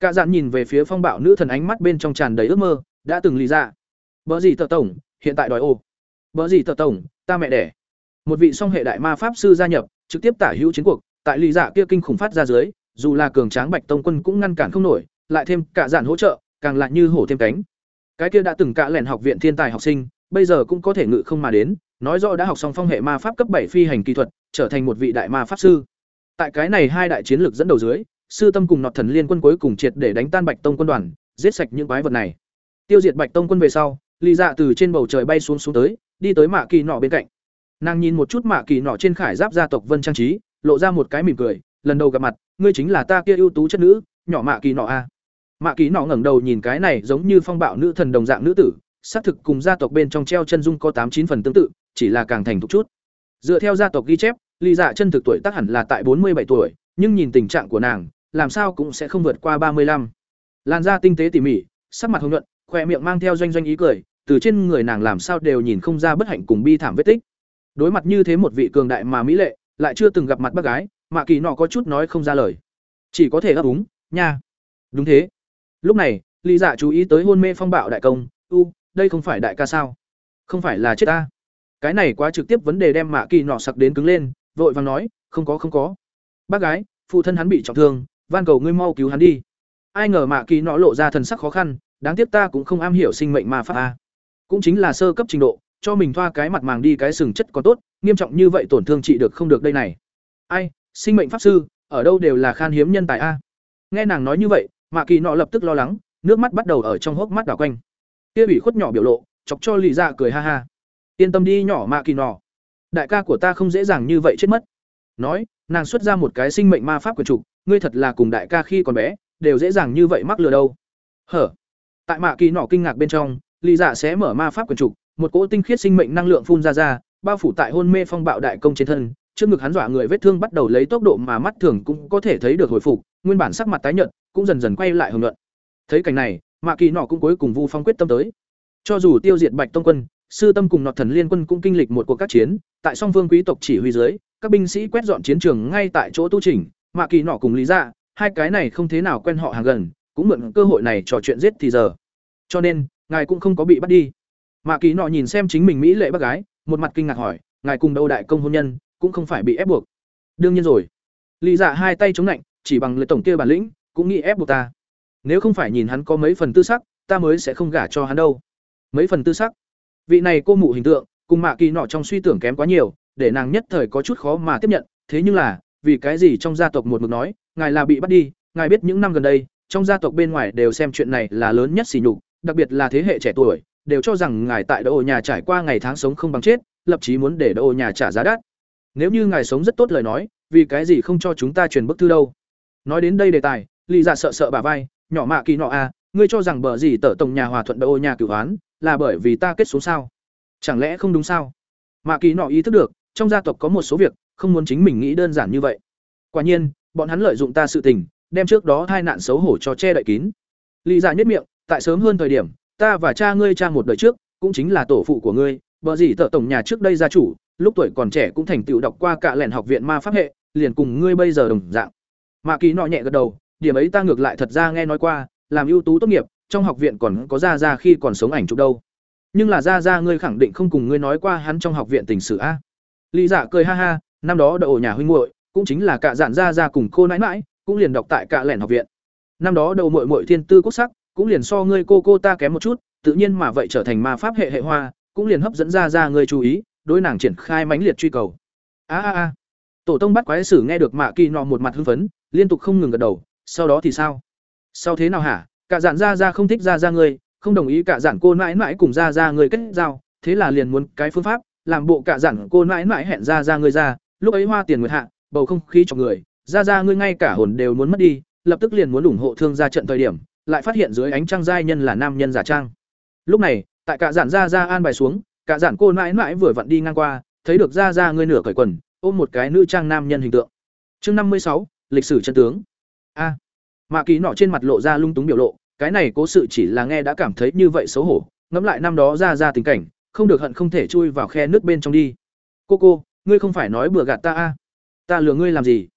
Cả dạn nhìn về phía phong bạo nữ thần ánh mắt bên trong tràn đầy ước mơ, đã từng lý dạ. Bờ gì tờ tổng, hiện tại đòi ô. Bờ gì tờ tổng, ta mẹ đẻ. Một vị song hệ đại ma pháp sư gia nhập, trực tiếp tả hữu chiến cuộc, tại lý dạ kia kinh khủng phát ra dưới, dù là cường tráng bạch tông quân cũng ngăn cản không nổi, lại thêm cả dạn hỗ trợ, càng lại như hổ thêm cánh. Cái kia đã từng cả lẻn học viện thiên tài học sinh bây giờ cũng có thể ngự không mà đến, nói rõ đã học xong phong hệ ma pháp cấp bảy phi hành kỹ thuật, trở thành một vị đại ma pháp sư. Tại cái này hai đại chiến lược dẫn đầu dưới, sư tâm cùng nọt thần liên quân cuối cùng triệt để đánh tan bạch tông quân đoàn, giết sạch những quái vật này. Tiêu diệt bạch tông quân về sau ly dạ từ trên bầu trời bay xuống xuống tới, đi tới mạ kỳ nọ bên cạnh. Nàng nhìn một chút mạ kỳ nọ trên khải giáp gia tộc vân trang trí, lộ ra một cái mỉm cười, lần đầu gặp mặt, ngươi chính là ta kia ưu tú chất nữ, nhỏ mạ kỳ nọ a. Mạ kỳ nọ ngẩng đầu nhìn cái này giống như phong bạo nữ thần đồng dạng nữ tử xác thực cùng gia tộc bên trong treo chân dung có tám chín phần tương tự, chỉ là càng thành thục chút. Dựa theo gia tộc ghi chép, Lý dạ chân thực tuổi tác hẳn là tại bốn mươi bảy tuổi, nhưng nhìn tình trạng của nàng, làm sao cũng sẽ không vượt qua ba mươi lăm. Làn da tinh tế tỉ mỉ, sắc mặt hồng nhuận, khỏe miệng mang theo doanh doanh ý cười, từ trên người nàng làm sao đều nhìn không ra bất hạnh cùng bi thảm vết tích. Đối mặt như thế một vị cường đại mà mỹ lệ, lại chưa từng gặp mặt bác gái, mạ kỳ nọ có chút nói không ra lời. Chỉ có thể ấp úng, nha. Đúng thế. Lúc này, lý dạ chú ý tới hôn mê phong bạo đại công, u đây không phải đại ca sao? Không phải là chết ta. Cái này quá trực tiếp vấn đề đem mạ kỳ nọ sặc đến cứng lên, vội vàng nói, không có không có. Bác gái, phụ thân hắn bị trọng thương, van cầu ngươi mau cứu hắn đi. Ai ngờ mạ kỳ nọ lộ ra thần sắc khó khăn, đáng tiếc ta cũng không am hiểu sinh mệnh mà pháp a. Cũng chính là sơ cấp trình độ, cho mình thoa cái mặt màng đi cái sừng chất còn tốt, nghiêm trọng như vậy tổn thương trị được không được đây này. Ai, sinh mệnh pháp sư, ở đâu đều là khan hiếm nhân tài a. Nghe nàng nói như vậy, mạ kỳ nọ lập tức lo lắng, nước mắt bắt đầu ở trong hốc mắt đảo quanh kia ủy khuất nhỏ biểu lộ, chọc cho lì dạ cười ha ha. Yên tâm đi nhỏ mạ kỳ nọ. Đại ca của ta không dễ dàng như vậy chết mất. Nói, nàng xuất ra một cái sinh mệnh ma pháp quyền trục, ngươi thật là cùng đại ca khi còn bé, đều dễ dàng như vậy mắc lừa đâu. Hở. Tại mạ kỳ nọ kinh ngạc bên trong lì dạ sẽ mở ma pháp quyền trục, một cỗ tinh khiết sinh mệnh năng lượng phun ra ra, bao phủ tại hôn mê phong bạo đại công trên thân, trước ngực hắn dọa người vết thương bắt đầu lấy tốc độ mà mắt thường cũng có thể thấy được hồi phục, nguyên bản sắc mặt tái nhợt, cũng dần dần quay lại hưởng luận thấy cảnh này mạ kỳ nọ cũng cuối cùng vu phong quyết tâm tới. Cho dù tiêu diệt bạch tông quân, sư tâm cùng nọt thần liên quân cũng kinh lịch một cuộc các chiến, tại song Vương quý tộc chỉ huy dưới, các binh sĩ quét dọn chiến trường ngay tại chỗ tu chỉnh. Mạ kỳ nọ cùng lý dạ hai cái này không thế nào quen họ hàng gần, cũng mượn cơ hội này trò chuyện giết thì giờ. Cho nên, ngài cũng không có bị bắt đi. Mạ kỳ nọ nhìn xem chính mình mỹ lệ bác gái, một mặt kinh ngạc hỏi, ngài cùng đâu đại công hôn nhân, cũng không phải bị ép buộc? Đương nhiên rồi. Lý dạ hai tay chống lạnh, chỉ bằng lời tổng kia bản lĩnh, cũng nghĩ ép buộc ta nếu không phải nhìn hắn có mấy phần tư sắc, ta mới sẽ không gả cho hắn đâu. Mấy phần tư sắc? Vị này cô mụ hình tượng, cùng mạ kỳ nọ trong suy tưởng kém quá nhiều, để nàng nhất thời có chút khó mà tiếp nhận. Thế nhưng là, vì cái gì trong gia tộc một mực nói, ngài là bị bắt đi, ngài biết những năm gần đây, trong gia tộc bên ngoài đều xem chuyện này là lớn nhất xỉ nhục, đặc biệt là thế hệ trẻ tuổi, đều cho rằng ngài tại đỗ nhà trải qua ngày tháng sống không bằng chết, lập chí muốn để đỗ nhà trả giá đắt. Nếu như ngài sống rất tốt lời nói, vì cái gì không cho chúng ta truyền bức thư đâu? Nói đến đây đề tài, lì dạ sợ sợ bà vai nhỏ mạ kỳ nọ à ngươi cho rằng bờ gì tở tổng nhà hòa thuận ô nhà cửu hoán là bởi vì ta kết xuống sao? Chẳng lẽ không đúng sao? Mạ kỳ nọ ý thức được, trong gia tộc có một số việc, không muốn chính mình nghĩ đơn giản như vậy. Quả nhiên, bọn hắn lợi dụng ta sự tình, đem trước đó hai nạn xấu hổ cho che đậy kín. Lý dạ nhất miệng, tại sớm hơn thời điểm, ta và cha ngươi cha một đời trước, cũng chính là tổ phụ của ngươi, bờ gì tở tổng nhà trước đây gia chủ, lúc tuổi còn trẻ cũng thành tựu đọc qua cả lẻn học viện ma pháp hệ, liền cùng ngươi bây giờ đồng dạng. Mạ kỳ nọ nhẹ gật đầu điểm ấy ta ngược lại thật ra nghe nói qua, làm ưu tú tốt nghiệp, trong học viện còn có ra ra khi còn sống ảnh chụp đâu. Nhưng là ra ra ngươi khẳng định không cùng ngươi nói qua hắn trong học viện tình sử a. Lý dạ cười ha ha, năm đó đậu nhà huynh muội, cũng chính là cả dạn ra ra cùng cô nãi nãi, cũng liền đọc tại cả lẻn học viện. Năm đó đầu muội muội thiên tư quốc sắc, cũng liền so ngươi cô cô ta kém một chút, tự nhiên mà vậy trở thành ma pháp hệ hệ hoa, cũng liền hấp dẫn ra ra ngươi chú ý, đối nàng triển khai mãnh liệt truy cầu. A a a. Tổ tông bắt quái sử nghe được mạ kỳ nọ một mặt hưng phấn, liên tục không ngừng gật đầu sau đó thì sao? Sau thế nào hả? Cả dạn ra ra không thích ra ra ngươi, không đồng ý cả dạn cô mãi mãi cùng ra ra ngươi kết giao, thế là liền muốn cái phương pháp, làm bộ cả dạn cô mãi mãi hẹn ra ra ngươi ra, lúc ấy hoa tiền nguyệt hạ, bầu không khí cho người, ra ra ngươi ngay cả hồn đều muốn mất đi, lập tức liền muốn ủng hộ thương ra trận thời điểm, lại phát hiện dưới ánh trăng giai nhân là nam nhân giả trang. Lúc này, tại cả dạn ra ra an bài xuống, cả dạn cô mãi mãi vừa vặn đi ngang qua, thấy được ra ra ngươi nửa cởi quần, ôm một cái nữ trang nam nhân hình tượng. Chương năm mươi sáu, lịch sử chân tướng a. Mạ kỳ nọ trên mặt lộ ra lung túng biểu lộ, cái này cố sự chỉ là nghe đã cảm thấy như vậy xấu hổ, ngẫm lại năm đó ra ra tình cảnh, không được hận không thể chui vào khe nước bên trong đi. Cô cô, ngươi không phải nói bừa gạt ta a. Ta lừa ngươi làm gì?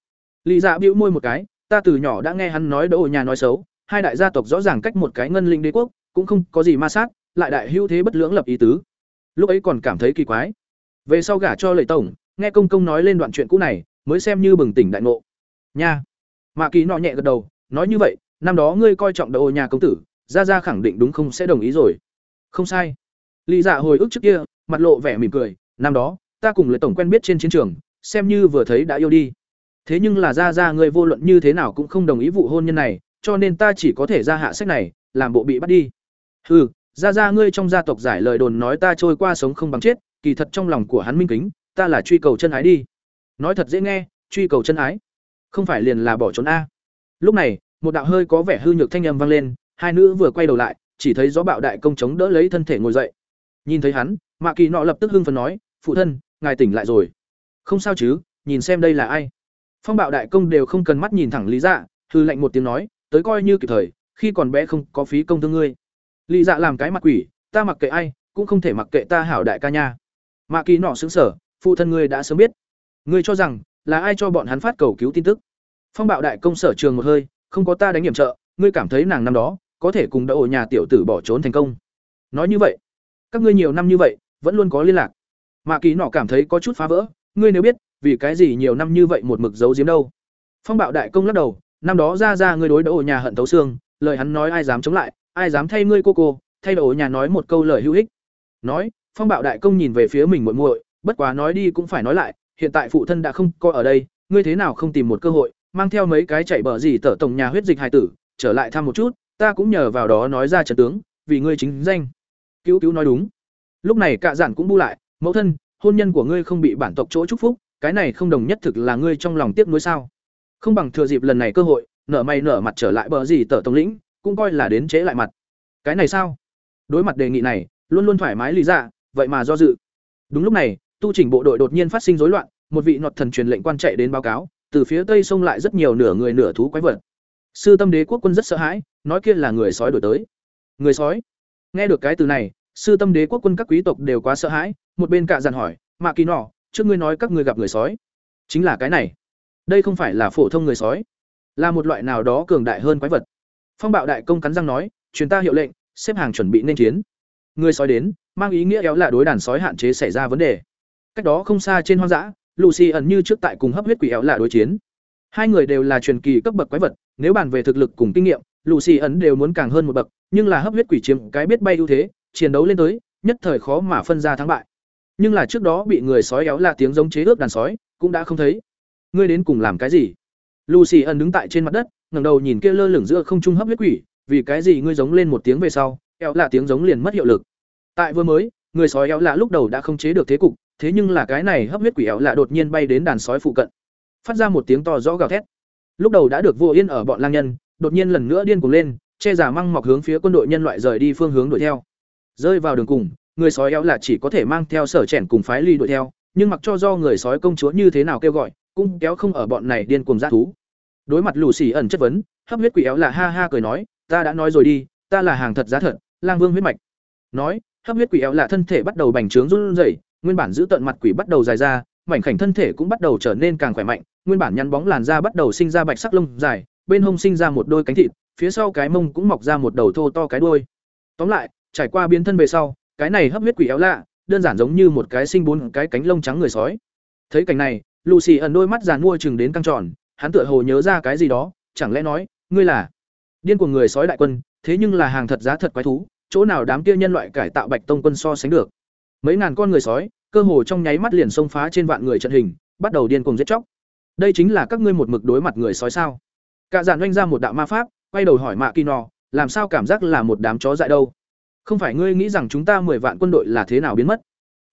Lý dạ bĩu môi một cái, ta từ nhỏ đã nghe hắn nói đỗ nhà nói xấu, hai đại gia tộc rõ ràng cách một cái ngân linh đế quốc, cũng không có gì ma sát, lại đại hưu thế bất lưỡng lập ý tứ. Lúc ấy còn cảm thấy kỳ quái. Về sau gả cho lệ tổng, nghe công công nói lên đoạn chuyện cũ này, mới xem như bừng tỉnh đại ngộ. Nha mạ kỳ nọ nhẹ gật đầu, nói như vậy, năm đó ngươi coi trọng đầu nhà công tử ra ra khẳng định đúng không sẽ đồng ý rồi. Không sai. Lý dạ hồi ức trước kia, mặt lộ vẻ mỉm cười, năm đó, ta cùng lệ tổng quen biết trên chiến trường, xem như vừa thấy đã yêu đi. Thế nhưng là ra ra ngươi vô luận như thế nào cũng không đồng ý vụ hôn nhân này, cho nên ta chỉ có thể ra hạ sách này, làm bộ bị bắt đi. Hừ ra ra ngươi trong gia tộc giải lời đồn nói ta trôi qua sống không bằng chết, kỳ thật trong lòng của hắn minh kính, ta là truy cầu chân ái đi. Nói thật dễ nghe, truy cầu chân ái không phải liền là bỏ trốn a. Lúc này, một đạo hơi có vẻ hư nhược thanh âm vang lên, hai nữ vừa quay đầu lại, chỉ thấy gió bạo đại công chống đỡ lấy thân thể ngồi dậy. Nhìn thấy hắn, mạ kỳ nọ lập tức hưng phấn nói, phụ thân, ngài tỉnh lại rồi. Không sao chứ, nhìn xem đây là ai. Phong bạo đại công đều không cần mắt nhìn thẳng lý dạ hư lệnh một tiếng nói, tới coi như kịp thời, khi còn bé không có phí công thương ngươi. Lý dạ làm cái mặt quỷ, ta mặc kệ ai, cũng không thể mặc kệ ta hảo đại ca nha. Mạ kỳ nọ xứng sở phụ thân ngươi đã sớm biết. Ngươi cho rằng là ai cho bọn hắn phát cầu cứu tin tức? Phong bạo đại công sở trường một hơi, không có ta đánh hiểm trợ, ngươi cảm thấy nàng năm đó, có thể cùng đậu nhà tiểu tử bỏ trốn thành công. Nói như vậy, các ngươi nhiều năm như vậy, vẫn luôn có liên lạc. Mạ kỳ nọ cảm thấy có chút phá vỡ, ngươi nếu biết, vì cái gì nhiều năm như vậy một mực giấu giếm đâu? Phong bạo đại công lắc đầu, năm đó ra ra ngươi đối đậu nhà hận thấu xương, lời hắn nói ai dám chống lại, ai dám thay ngươi cô cô, thay đậu nhà nói một câu lời hữu ích. Nói, phong bạo đại công nhìn về phía mình muội muội, bất quá nói đi cũng phải nói lại hiện tại phụ thân đã không coi ở đây, ngươi thế nào không tìm một cơ hội, mang theo mấy cái chạy bờ gì tở tổng nhà huyết dịch hài tử, trở lại thăm một chút, ta cũng nhờ vào đó nói ra trận tướng, vì ngươi chính danh. Cứu cứu nói đúng. Lúc này cạ giản cũng bu lại, mẫu thân, hôn nhân của ngươi không bị bản tộc chỗ chúc phúc, cái này không đồng nhất thực là ngươi trong lòng tiếc nuối sao? Không bằng thừa dịp lần này cơ hội, nở mày nở mặt trở lại bờ gì tở tổng lĩnh, cũng coi là đến chế lại mặt. Cái này sao? Đối mặt đề nghị này, luôn luôn thoải mái lý dạ vậy mà do dự. Đúng lúc này tu chỉnh bộ đội đột nhiên phát sinh rối loạn, một vị nọt thần truyền lệnh quan chạy đến báo cáo, từ phía tây sông lại rất nhiều nửa người nửa thú quái vật. Sư tâm đế quốc quân rất sợ hãi, nói kia là người sói đổi tới. Người sói? Nghe được cái từ này, sư tâm đế quốc quân các quý tộc đều quá sợ hãi, một bên cạ dặn hỏi, mạ kỳ nọ, trước ngươi nói các ngươi gặp người sói? Chính là cái này. Đây không phải là phổ thông người sói, là một loại nào đó cường đại hơn quái vật. Phong bạo đại công cắn răng nói, truyền ta hiệu lệnh, xếp hàng chuẩn bị nên chiến. Người sói đến, mang ý nghĩa kéo là đối đàn sói hạn chế xảy ra vấn đề cách đó không xa trên hoang dã, lucy ẩn như trước tại cùng hấp huyết quỷ éo là đối chiến. Hai người đều là truyền kỳ cấp bậc quái vật, nếu bàn về thực lực cùng kinh nghiệm, lucy ẩn đều muốn càng hơn một bậc, nhưng là hấp huyết quỷ chiếm cái biết bay ưu thế, chiến đấu lên tới, nhất thời khó mà phân ra thắng bại. Nhưng là trước đó bị người sói éo là tiếng giống chế ước đàn sói, cũng đã không thấy. Ngươi đến cùng làm cái gì? Lucy ẩn đứng tại trên mặt đất, ngẩng đầu nhìn kia lơ lửng giữa không trung hấp huyết quỷ, vì cái gì ngươi giống lên một tiếng về sau, éo là tiếng giống liền mất hiệu lực. Tại vừa mới, người sói éo là lúc đầu đã không chế được thế cục thế nhưng là cái này hấp huyết quỷ ẻo là đột nhiên bay đến đàn sói phụ cận. Phát ra một tiếng to rõ gào thét. Lúc đầu đã được vô yên ở bọn lang nhân, đột nhiên lần nữa điên cuồng lên, che giả măng mọc hướng phía quân đội nhân loại rời đi phương hướng đuổi theo. Rơi vào đường cùng, người sói éo là chỉ có thể mang theo sở trẻn cùng phái ly đuổi theo, nhưng mặc cho do người sói công chúa như thế nào kêu gọi, cũng kéo không ở bọn này điên cuồng dã thú. Đối mặt lù xì ẩn chất vấn, hấp huyết quỷ éo là ha ha cười nói, ta đã nói rồi đi, ta là hàng thật giá thật, lang vương huyết mạch. Nói, hấp huyết quỷ éo là thân thể bắt đầu bành trướng run rẩy nguyên bản giữ tận mặt quỷ bắt đầu dài ra, mảnh khảnh thân thể cũng bắt đầu trở nên càng khỏe mạnh, nguyên bản nhăn bóng làn da bắt đầu sinh ra bạch sắc lông dài, bên hông sinh ra một đôi cánh thịt, phía sau cái mông cũng mọc ra một đầu thô to cái đuôi. Tóm lại, trải qua biến thân về sau, cái này hấp huyết quỷ éo lạ, đơn giản giống như một cái sinh bốn cái cánh lông trắng người sói. Thấy cảnh này, lucy ẩn đôi mắt giàn mua chừng đến căng tròn, hắn tựa hồ nhớ ra cái gì đó, chẳng lẽ nói, ngươi là điên của người sói đại quân, thế nhưng là hàng thật giá thật quái thú, chỗ nào đám kia nhân loại cải tạo bạch tông quân so sánh được mấy ngàn con người sói, cơ hồ trong nháy mắt liền xông phá trên vạn người trận hình, bắt đầu điên cuồng giết chóc. Đây chính là các ngươi một mực đối mặt người sói sao? Cả dàn oanh ra một đạo ma pháp, quay đầu hỏi mạ kỳ nọ, làm sao cảm giác là một đám chó dại đâu? Không phải ngươi nghĩ rằng chúng ta mười vạn quân đội là thế nào biến mất?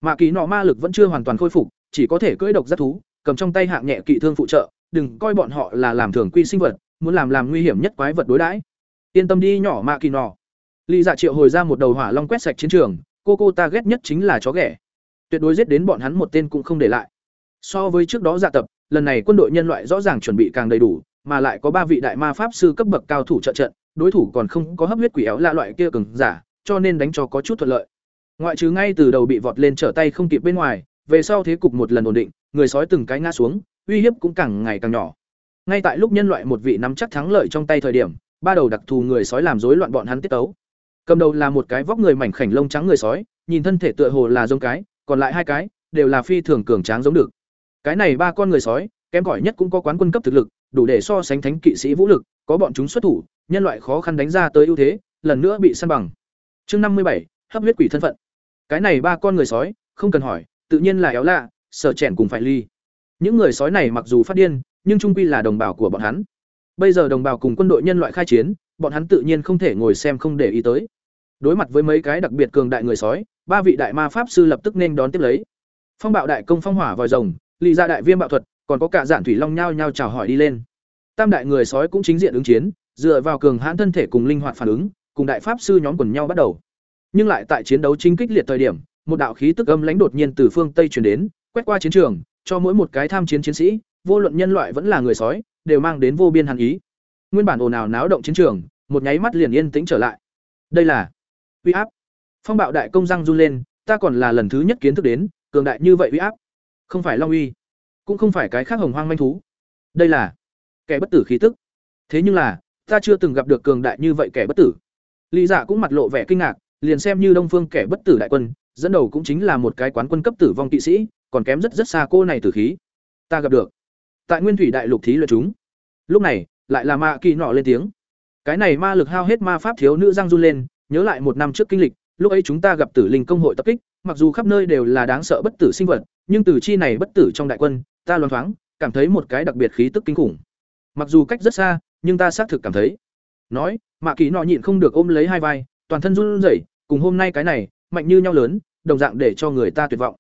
Mạ kỳ nọ ma lực vẫn chưa hoàn toàn khôi phục, chỉ có thể cưỡi độc giác thú, cầm trong tay hạng nhẹ kỵ thương phụ trợ, đừng coi bọn họ là làm thường quy sinh vật, muốn làm làm nguy hiểm nhất quái vật đối đãi. Yên tâm đi nhỏ mạ kỳ nọ. Lì dạ triệu hồi ra một đầu hỏa long quét sạch chiến trường cô cô ta ghét nhất chính là chó ghẻ. Tuyệt đối giết đến bọn hắn một tên cũng không để lại. So với trước đó dạ tập, lần này quân đội nhân loại rõ ràng chuẩn bị càng đầy đủ, mà lại có ba vị đại ma pháp sư cấp bậc cao thủ trợ trận, đối thủ còn không có hấp huyết quỷ éo lạ loại kia cứng giả, cho nên đánh cho có chút thuận lợi. Ngoại trừ ngay từ đầu bị vọt lên trở tay không kịp bên ngoài, về sau thế cục một lần ổn định, người sói từng cái ngã xuống, uy hiếp cũng càng ngày càng nhỏ. Ngay tại lúc nhân loại một vị nắm chắc thắng lợi trong tay thời điểm, ba đầu đặc thù người sói làm rối loạn bọn hắn tiết tấu cầm đầu là một cái vóc người mảnh khảnh lông trắng người sói, nhìn thân thể tựa hồ là giống cái, còn lại hai cái đều là phi thường cường tráng giống được. Cái này ba con người sói, kém cỏi nhất cũng có quán quân cấp thực lực, đủ để so sánh thánh kỵ sĩ vũ lực, có bọn chúng xuất thủ, nhân loại khó khăn đánh ra tới ưu thế, lần nữa bị săn bằng. Chương năm mươi bảy, hấp huyết quỷ thân phận. Cái này ba con người sói, không cần hỏi, tự nhiên là éo lạ sợ chèn cùng phải ly. Những người sói này mặc dù phát điên, nhưng trung quy là đồng bào của bọn hắn. Bây giờ đồng bào cùng quân đội nhân loại khai chiến, bọn hắn tự nhiên không thể ngồi xem không để ý tới đối mặt với mấy cái đặc biệt cường đại người sói, ba vị đại ma pháp sư lập tức nên đón tiếp lấy. Phong bạo đại công phong hỏa vòi rồng, lì ra đại viêm bạo thuật, còn có cả dạng thủy long nhao nhao chào hỏi đi lên. Tam đại người sói cũng chính diện ứng chiến, dựa vào cường hãn thân thể cùng linh hoạt phản ứng, cùng đại pháp sư nhóm quần nhau bắt đầu. Nhưng lại tại chiến đấu chính kích liệt thời điểm, một đạo khí tức âm lãnh đột nhiên từ phương tây truyền đến, quét qua chiến trường, cho mỗi một cái tham chiến chiến sĩ, vô luận nhân loại vẫn là người sói, đều mang đến vô biên hàn ý. Nguyên bản ồn ào náo động chiến trường, một nháy mắt liền yên tĩnh trở lại. Đây là uy áp. Phong bạo đại công răng run lên, ta còn là lần thứ nhất kiến thức đến, cường đại như vậy uy áp. Không phải long uy, cũng không phải cái khác hồng hoang manh thú. Đây là kẻ bất tử khí tức. Thế nhưng là, ta chưa từng gặp được cường đại như vậy kẻ bất tử. Lý giả cũng mặt lộ vẻ kinh ngạc, liền xem như đông phương kẻ bất tử đại quân, dẫn đầu cũng chính là một cái quán quân cấp tử vong kỵ sĩ, còn kém rất rất xa cô này tử khí. Ta gặp được. Tại nguyên thủy đại lục thí luyện chúng. Lúc này, lại là ma kỳ nọ lên tiếng. Cái này ma lực hao hết ma pháp thiếu nữ giang run lên nhớ lại một năm trước kinh lịch, lúc ấy chúng ta gặp tử linh công hội tập kích, mặc dù khắp nơi đều là đáng sợ bất tử sinh vật, nhưng từ chi này bất tử trong đại quân, ta loáng thoáng cảm thấy một cái đặc biệt khí tức kinh khủng. Mặc dù cách rất xa, nhưng ta xác thực cảm thấy. Nói, mạ kỳ nọ nhịn không được ôm lấy hai vai, toàn thân run rẩy, cùng hôm nay cái này, mạnh như nhau lớn, đồng dạng để cho người ta tuyệt vọng.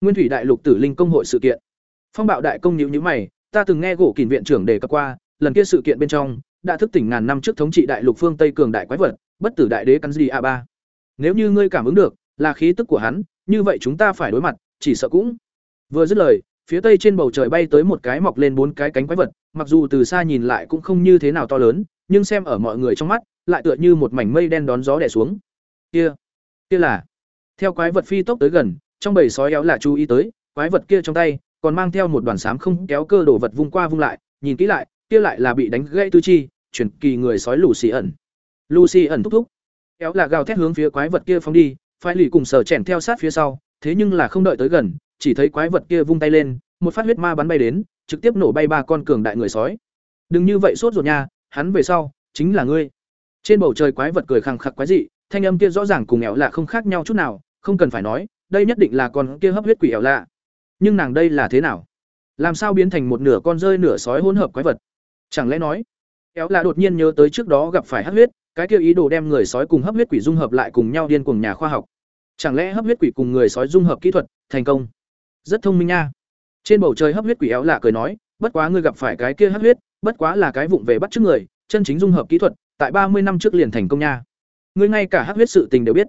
Nguyên thủy đại lục tử linh công hội sự kiện. Phong bạo đại công nhữ nhữ mày, ta từng nghe gỗ kỷ viện trưởng đề cập qua, lần kia sự kiện bên trong, đã thức tỉnh ngàn năm trước thống trị đại lục phương tây cường đại quái vật bất tử đại đế căn gì a ba? Nếu như ngươi cảm ứng được là khí tức của hắn, như vậy chúng ta phải đối mặt, chỉ sợ cũng. Vừa dứt lời, phía tây trên bầu trời bay tới một cái mọc lên bốn cái cánh quái vật, mặc dù từ xa nhìn lại cũng không như thế nào to lớn, nhưng xem ở mọi người trong mắt, lại tựa như một mảnh mây đen đón gió đẻ xuống. Kia kia là, theo quái vật phi tốc tới gần, trong bầy sói éo là chú ý tới, quái vật kia trong tay còn mang theo một đoàn xám không kéo cơ đồ vật vung qua vung lại, nhìn kỹ lại, kia lại là bị đánh gãy tư chi, chuyển kỳ người sói lù xì ẩn. Lucy ẩn thúc thúc. Éo là gào thét hướng phía quái vật kia phóng đi phải lì cùng sở chèn theo sát phía sau, thế nhưng là không đợi tới gần, chỉ thấy quái vật kia vung tay lên, một phát huyết ma bắn bay đến, trực tiếp nổ bay ba con cường đại người sói. Đừng như vậy sốt ruột nha, hắn về sau chính là ngươi. Trên bầu trời quái vật cười khẳng khặc quái dị, thanh âm kia rõ ràng cùng éo lạ không khác nhau chút nào, không cần phải nói, đây nhất định là con kia hấp huyết quỷ éo lạ. Nhưng nàng đây là thế nào? Làm sao biến thành một nửa con rơi nửa sói hỗn hợp quái vật? Chẳng lẽ nói éo lạ đột nhiên nhớ tới trước đó gặp phải hấp huyết cái kia ý đồ đem người sói cùng hấp huyết quỷ dung hợp lại cùng nhau điên cùng nhà khoa học. Chẳng lẽ hấp huyết quỷ cùng người sói dung hợp kỹ thuật thành công? Rất thông minh nha. Trên bầu trời hấp huyết quỷ éo lạ cười nói, bất quá ngươi gặp phải cái kia hấp huyết, bất quá là cái vụng về bắt trước người, chân chính dung hợp kỹ thuật, tại ba mươi năm trước liền thành công nha. Ngươi ngay cả hấp huyết sự tình đều biết.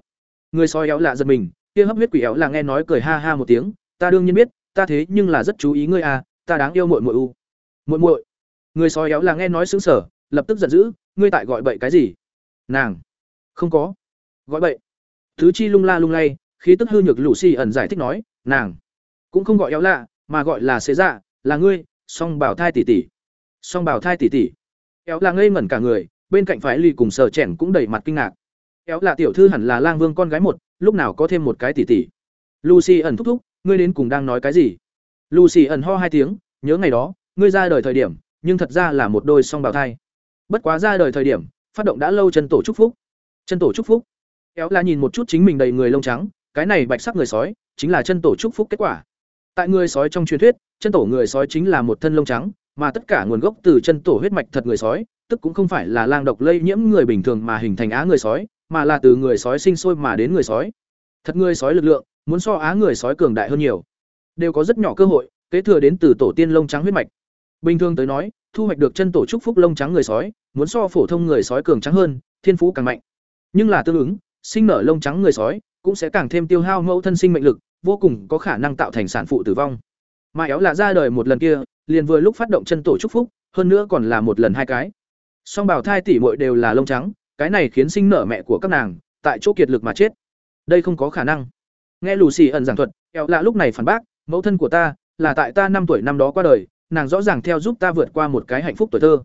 Người sói éo lạ giật mình, kia hấp huyết quỷ éo là nghe nói cười ha ha một tiếng, ta đương nhiên biết, ta thế nhưng là rất chú ý ngươi à ta đáng yêu muội muội u. Muội muội? Người sói éo là nghe nói sững sờ, lập tức giận dữ, ngươi tại gọi bậy cái gì? Nàng. Không có. Gọi bậy. Thứ chi lung la lung lay, khí tức hư nhược lũ xì ẩn giải thích nói, nàng. Cũng không gọi éo lạ, mà gọi là xế dạ là ngươi, song bảo thai tỷ tỷ. Song bảo thai tỷ tỷ. Éo là ngây ngẩn cả người, bên cạnh phái lì cùng sờ chèn cũng đầy mặt kinh ngạc. Éo là tiểu thư hẳn là lang vương con gái một, lúc nào có thêm một cái tỷ tỷ. Lucy ẩn thúc thúc, ngươi đến cùng đang nói cái gì? Lucy ẩn ho hai tiếng, nhớ ngày đó, ngươi ra đời thời điểm, nhưng thật ra là một đôi song bảo thai. Bất quá ra đời thời điểm phát động đã lâu chân tổ chúc phúc. Chân tổ chúc phúc. Kéo là nhìn một chút chính mình đầy người lông trắng, cái này bạch sắc người sói, chính là chân tổ chúc phúc kết quả. Tại người sói trong truyền thuyết, chân tổ người sói chính là một thân lông trắng, mà tất cả nguồn gốc từ chân tổ huyết mạch thật người sói, tức cũng không phải là lang độc lây nhiễm người bình thường mà hình thành á người sói, mà là từ người sói sinh sôi mà đến người sói. Thật người sói lực lượng, muốn so á người sói cường đại hơn nhiều. Đều có rất nhỏ cơ hội, kế thừa đến từ tổ tiên lông trắng huyết mạch bình thường tới nói, thu hoạch được chân tổ trúc phúc lông trắng người sói, muốn so phổ thông người sói cường trắng hơn, thiên phú càng mạnh. Nhưng là tương ứng, sinh nở lông trắng người sói cũng sẽ càng thêm tiêu hao mẫu thân sinh mệnh lực, vô cùng có khả năng tạo thành sản phụ tử vong. Mà éo là ra đời một lần kia, liền vừa lúc phát động chân tổ trúc phúc, hơn nữa còn là một lần hai cái. Song bảo thai tỷ muội đều là lông trắng, cái này khiến sinh nở mẹ của các nàng, tại chỗ kiệt lực mà chết. Đây không có khả năng. Nghe Lucy ẩn giảng thuật, éo là lúc này phản bác, mẫu thân của ta là tại ta năm tuổi năm đó qua đời nàng rõ ràng theo giúp ta vượt qua một cái hạnh phúc tuổi thơ.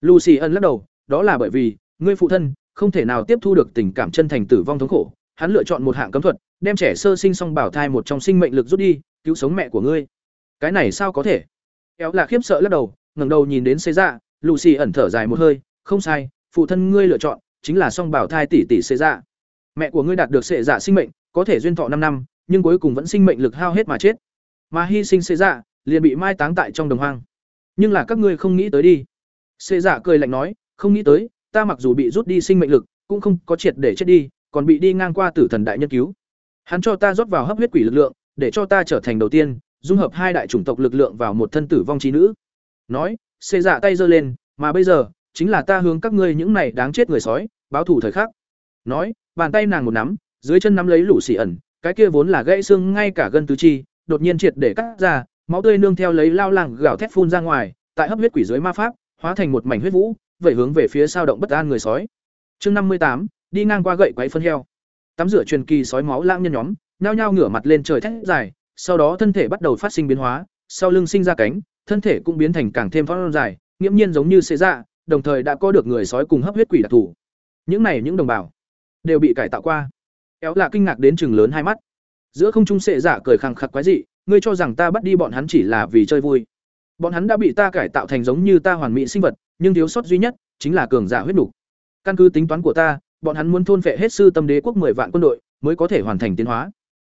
Lucy ân lắc đầu, đó là bởi vì, ngươi phụ thân, không thể nào tiếp thu được tình cảm chân thành tử vong thống khổ. Hắn lựa chọn một hạng cấm thuật, đem trẻ sơ sinh xong bảo thai một trong sinh mệnh lực rút đi, cứu sống mẹ của ngươi. Cái này sao có thể? Éo là khiếp sợ lắc đầu, ngẩng đầu nhìn đến xế dạ lucy ẩn thở dài một hơi, không sai, phụ thân ngươi lựa chọn, chính là song bảo thai tỷ tỷ xế dạ mẹ của ngươi đạt được sệ dạ sinh mệnh, có thể duyên thọ năm năm, nhưng cuối cùng vẫn sinh mệnh lực hao hết mà chết. Mà hy sinh xế dạ liền bị mai táng tại trong đồng hoang. Nhưng là các ngươi không nghĩ tới đi. Xê giả cười lạnh nói, không nghĩ tới, ta mặc dù bị rút đi sinh mệnh lực, cũng không có triệt để chết đi, còn bị đi ngang qua tử thần đại nhân cứu. Hắn cho ta rót vào hấp huyết quỷ lực lượng, để cho ta trở thành đầu tiên, dung hợp hai đại chủng tộc lực lượng vào một thân tử vong trí nữ. Nói, xê giả tay giơ lên, mà bây giờ, chính là ta hướng các ngươi những này đáng chết người sói, báo thủ thời khắc. Nói, bàn tay nàng một nắm, dưới chân nắm lấy lũ xỉ ẩn, cái kia vốn là gãy xương ngay cả gân tứ chi, đột nhiên triệt để cắt ra máu tươi nương theo lấy lao làng gào thét phun ra ngoài, tại hấp huyết quỷ dưới ma pháp, hóa thành một mảnh huyết vũ, vẩy hướng về phía sao động bất an người sói. Chương năm mươi tám, đi ngang qua gậy quấy phân heo. Tắm rửa truyền kỳ sói máu lãng nhân nhóm, nhao nhao ngửa mặt lên trời thét dài, sau đó thân thể bắt đầu phát sinh biến hóa, sau lưng sinh ra cánh, thân thể cũng biến thành càng thêm phóng dài, nghiễm nhiên giống như xế dạ đồng thời đã có được người sói cùng hấp huyết quỷ đặc thù. Những này những đồng bào đều bị cải tạo qua. Éo là kinh ngạc đến chừng lớn hai mắt. Giữa không trung sệ giả dạ cười khẳng khặc quái dị ngươi cho rằng ta bắt đi bọn hắn chỉ là vì chơi vui. Bọn hắn đã bị ta cải tạo thành giống như ta hoàn mỹ sinh vật, nhưng thiếu sót duy nhất chính là cường giả huyết đủ. căn cứ tính toán của ta, bọn hắn muốn thôn phệ hết sư tâm đế quốc 10 vạn quân đội mới có thể hoàn thành tiến hóa.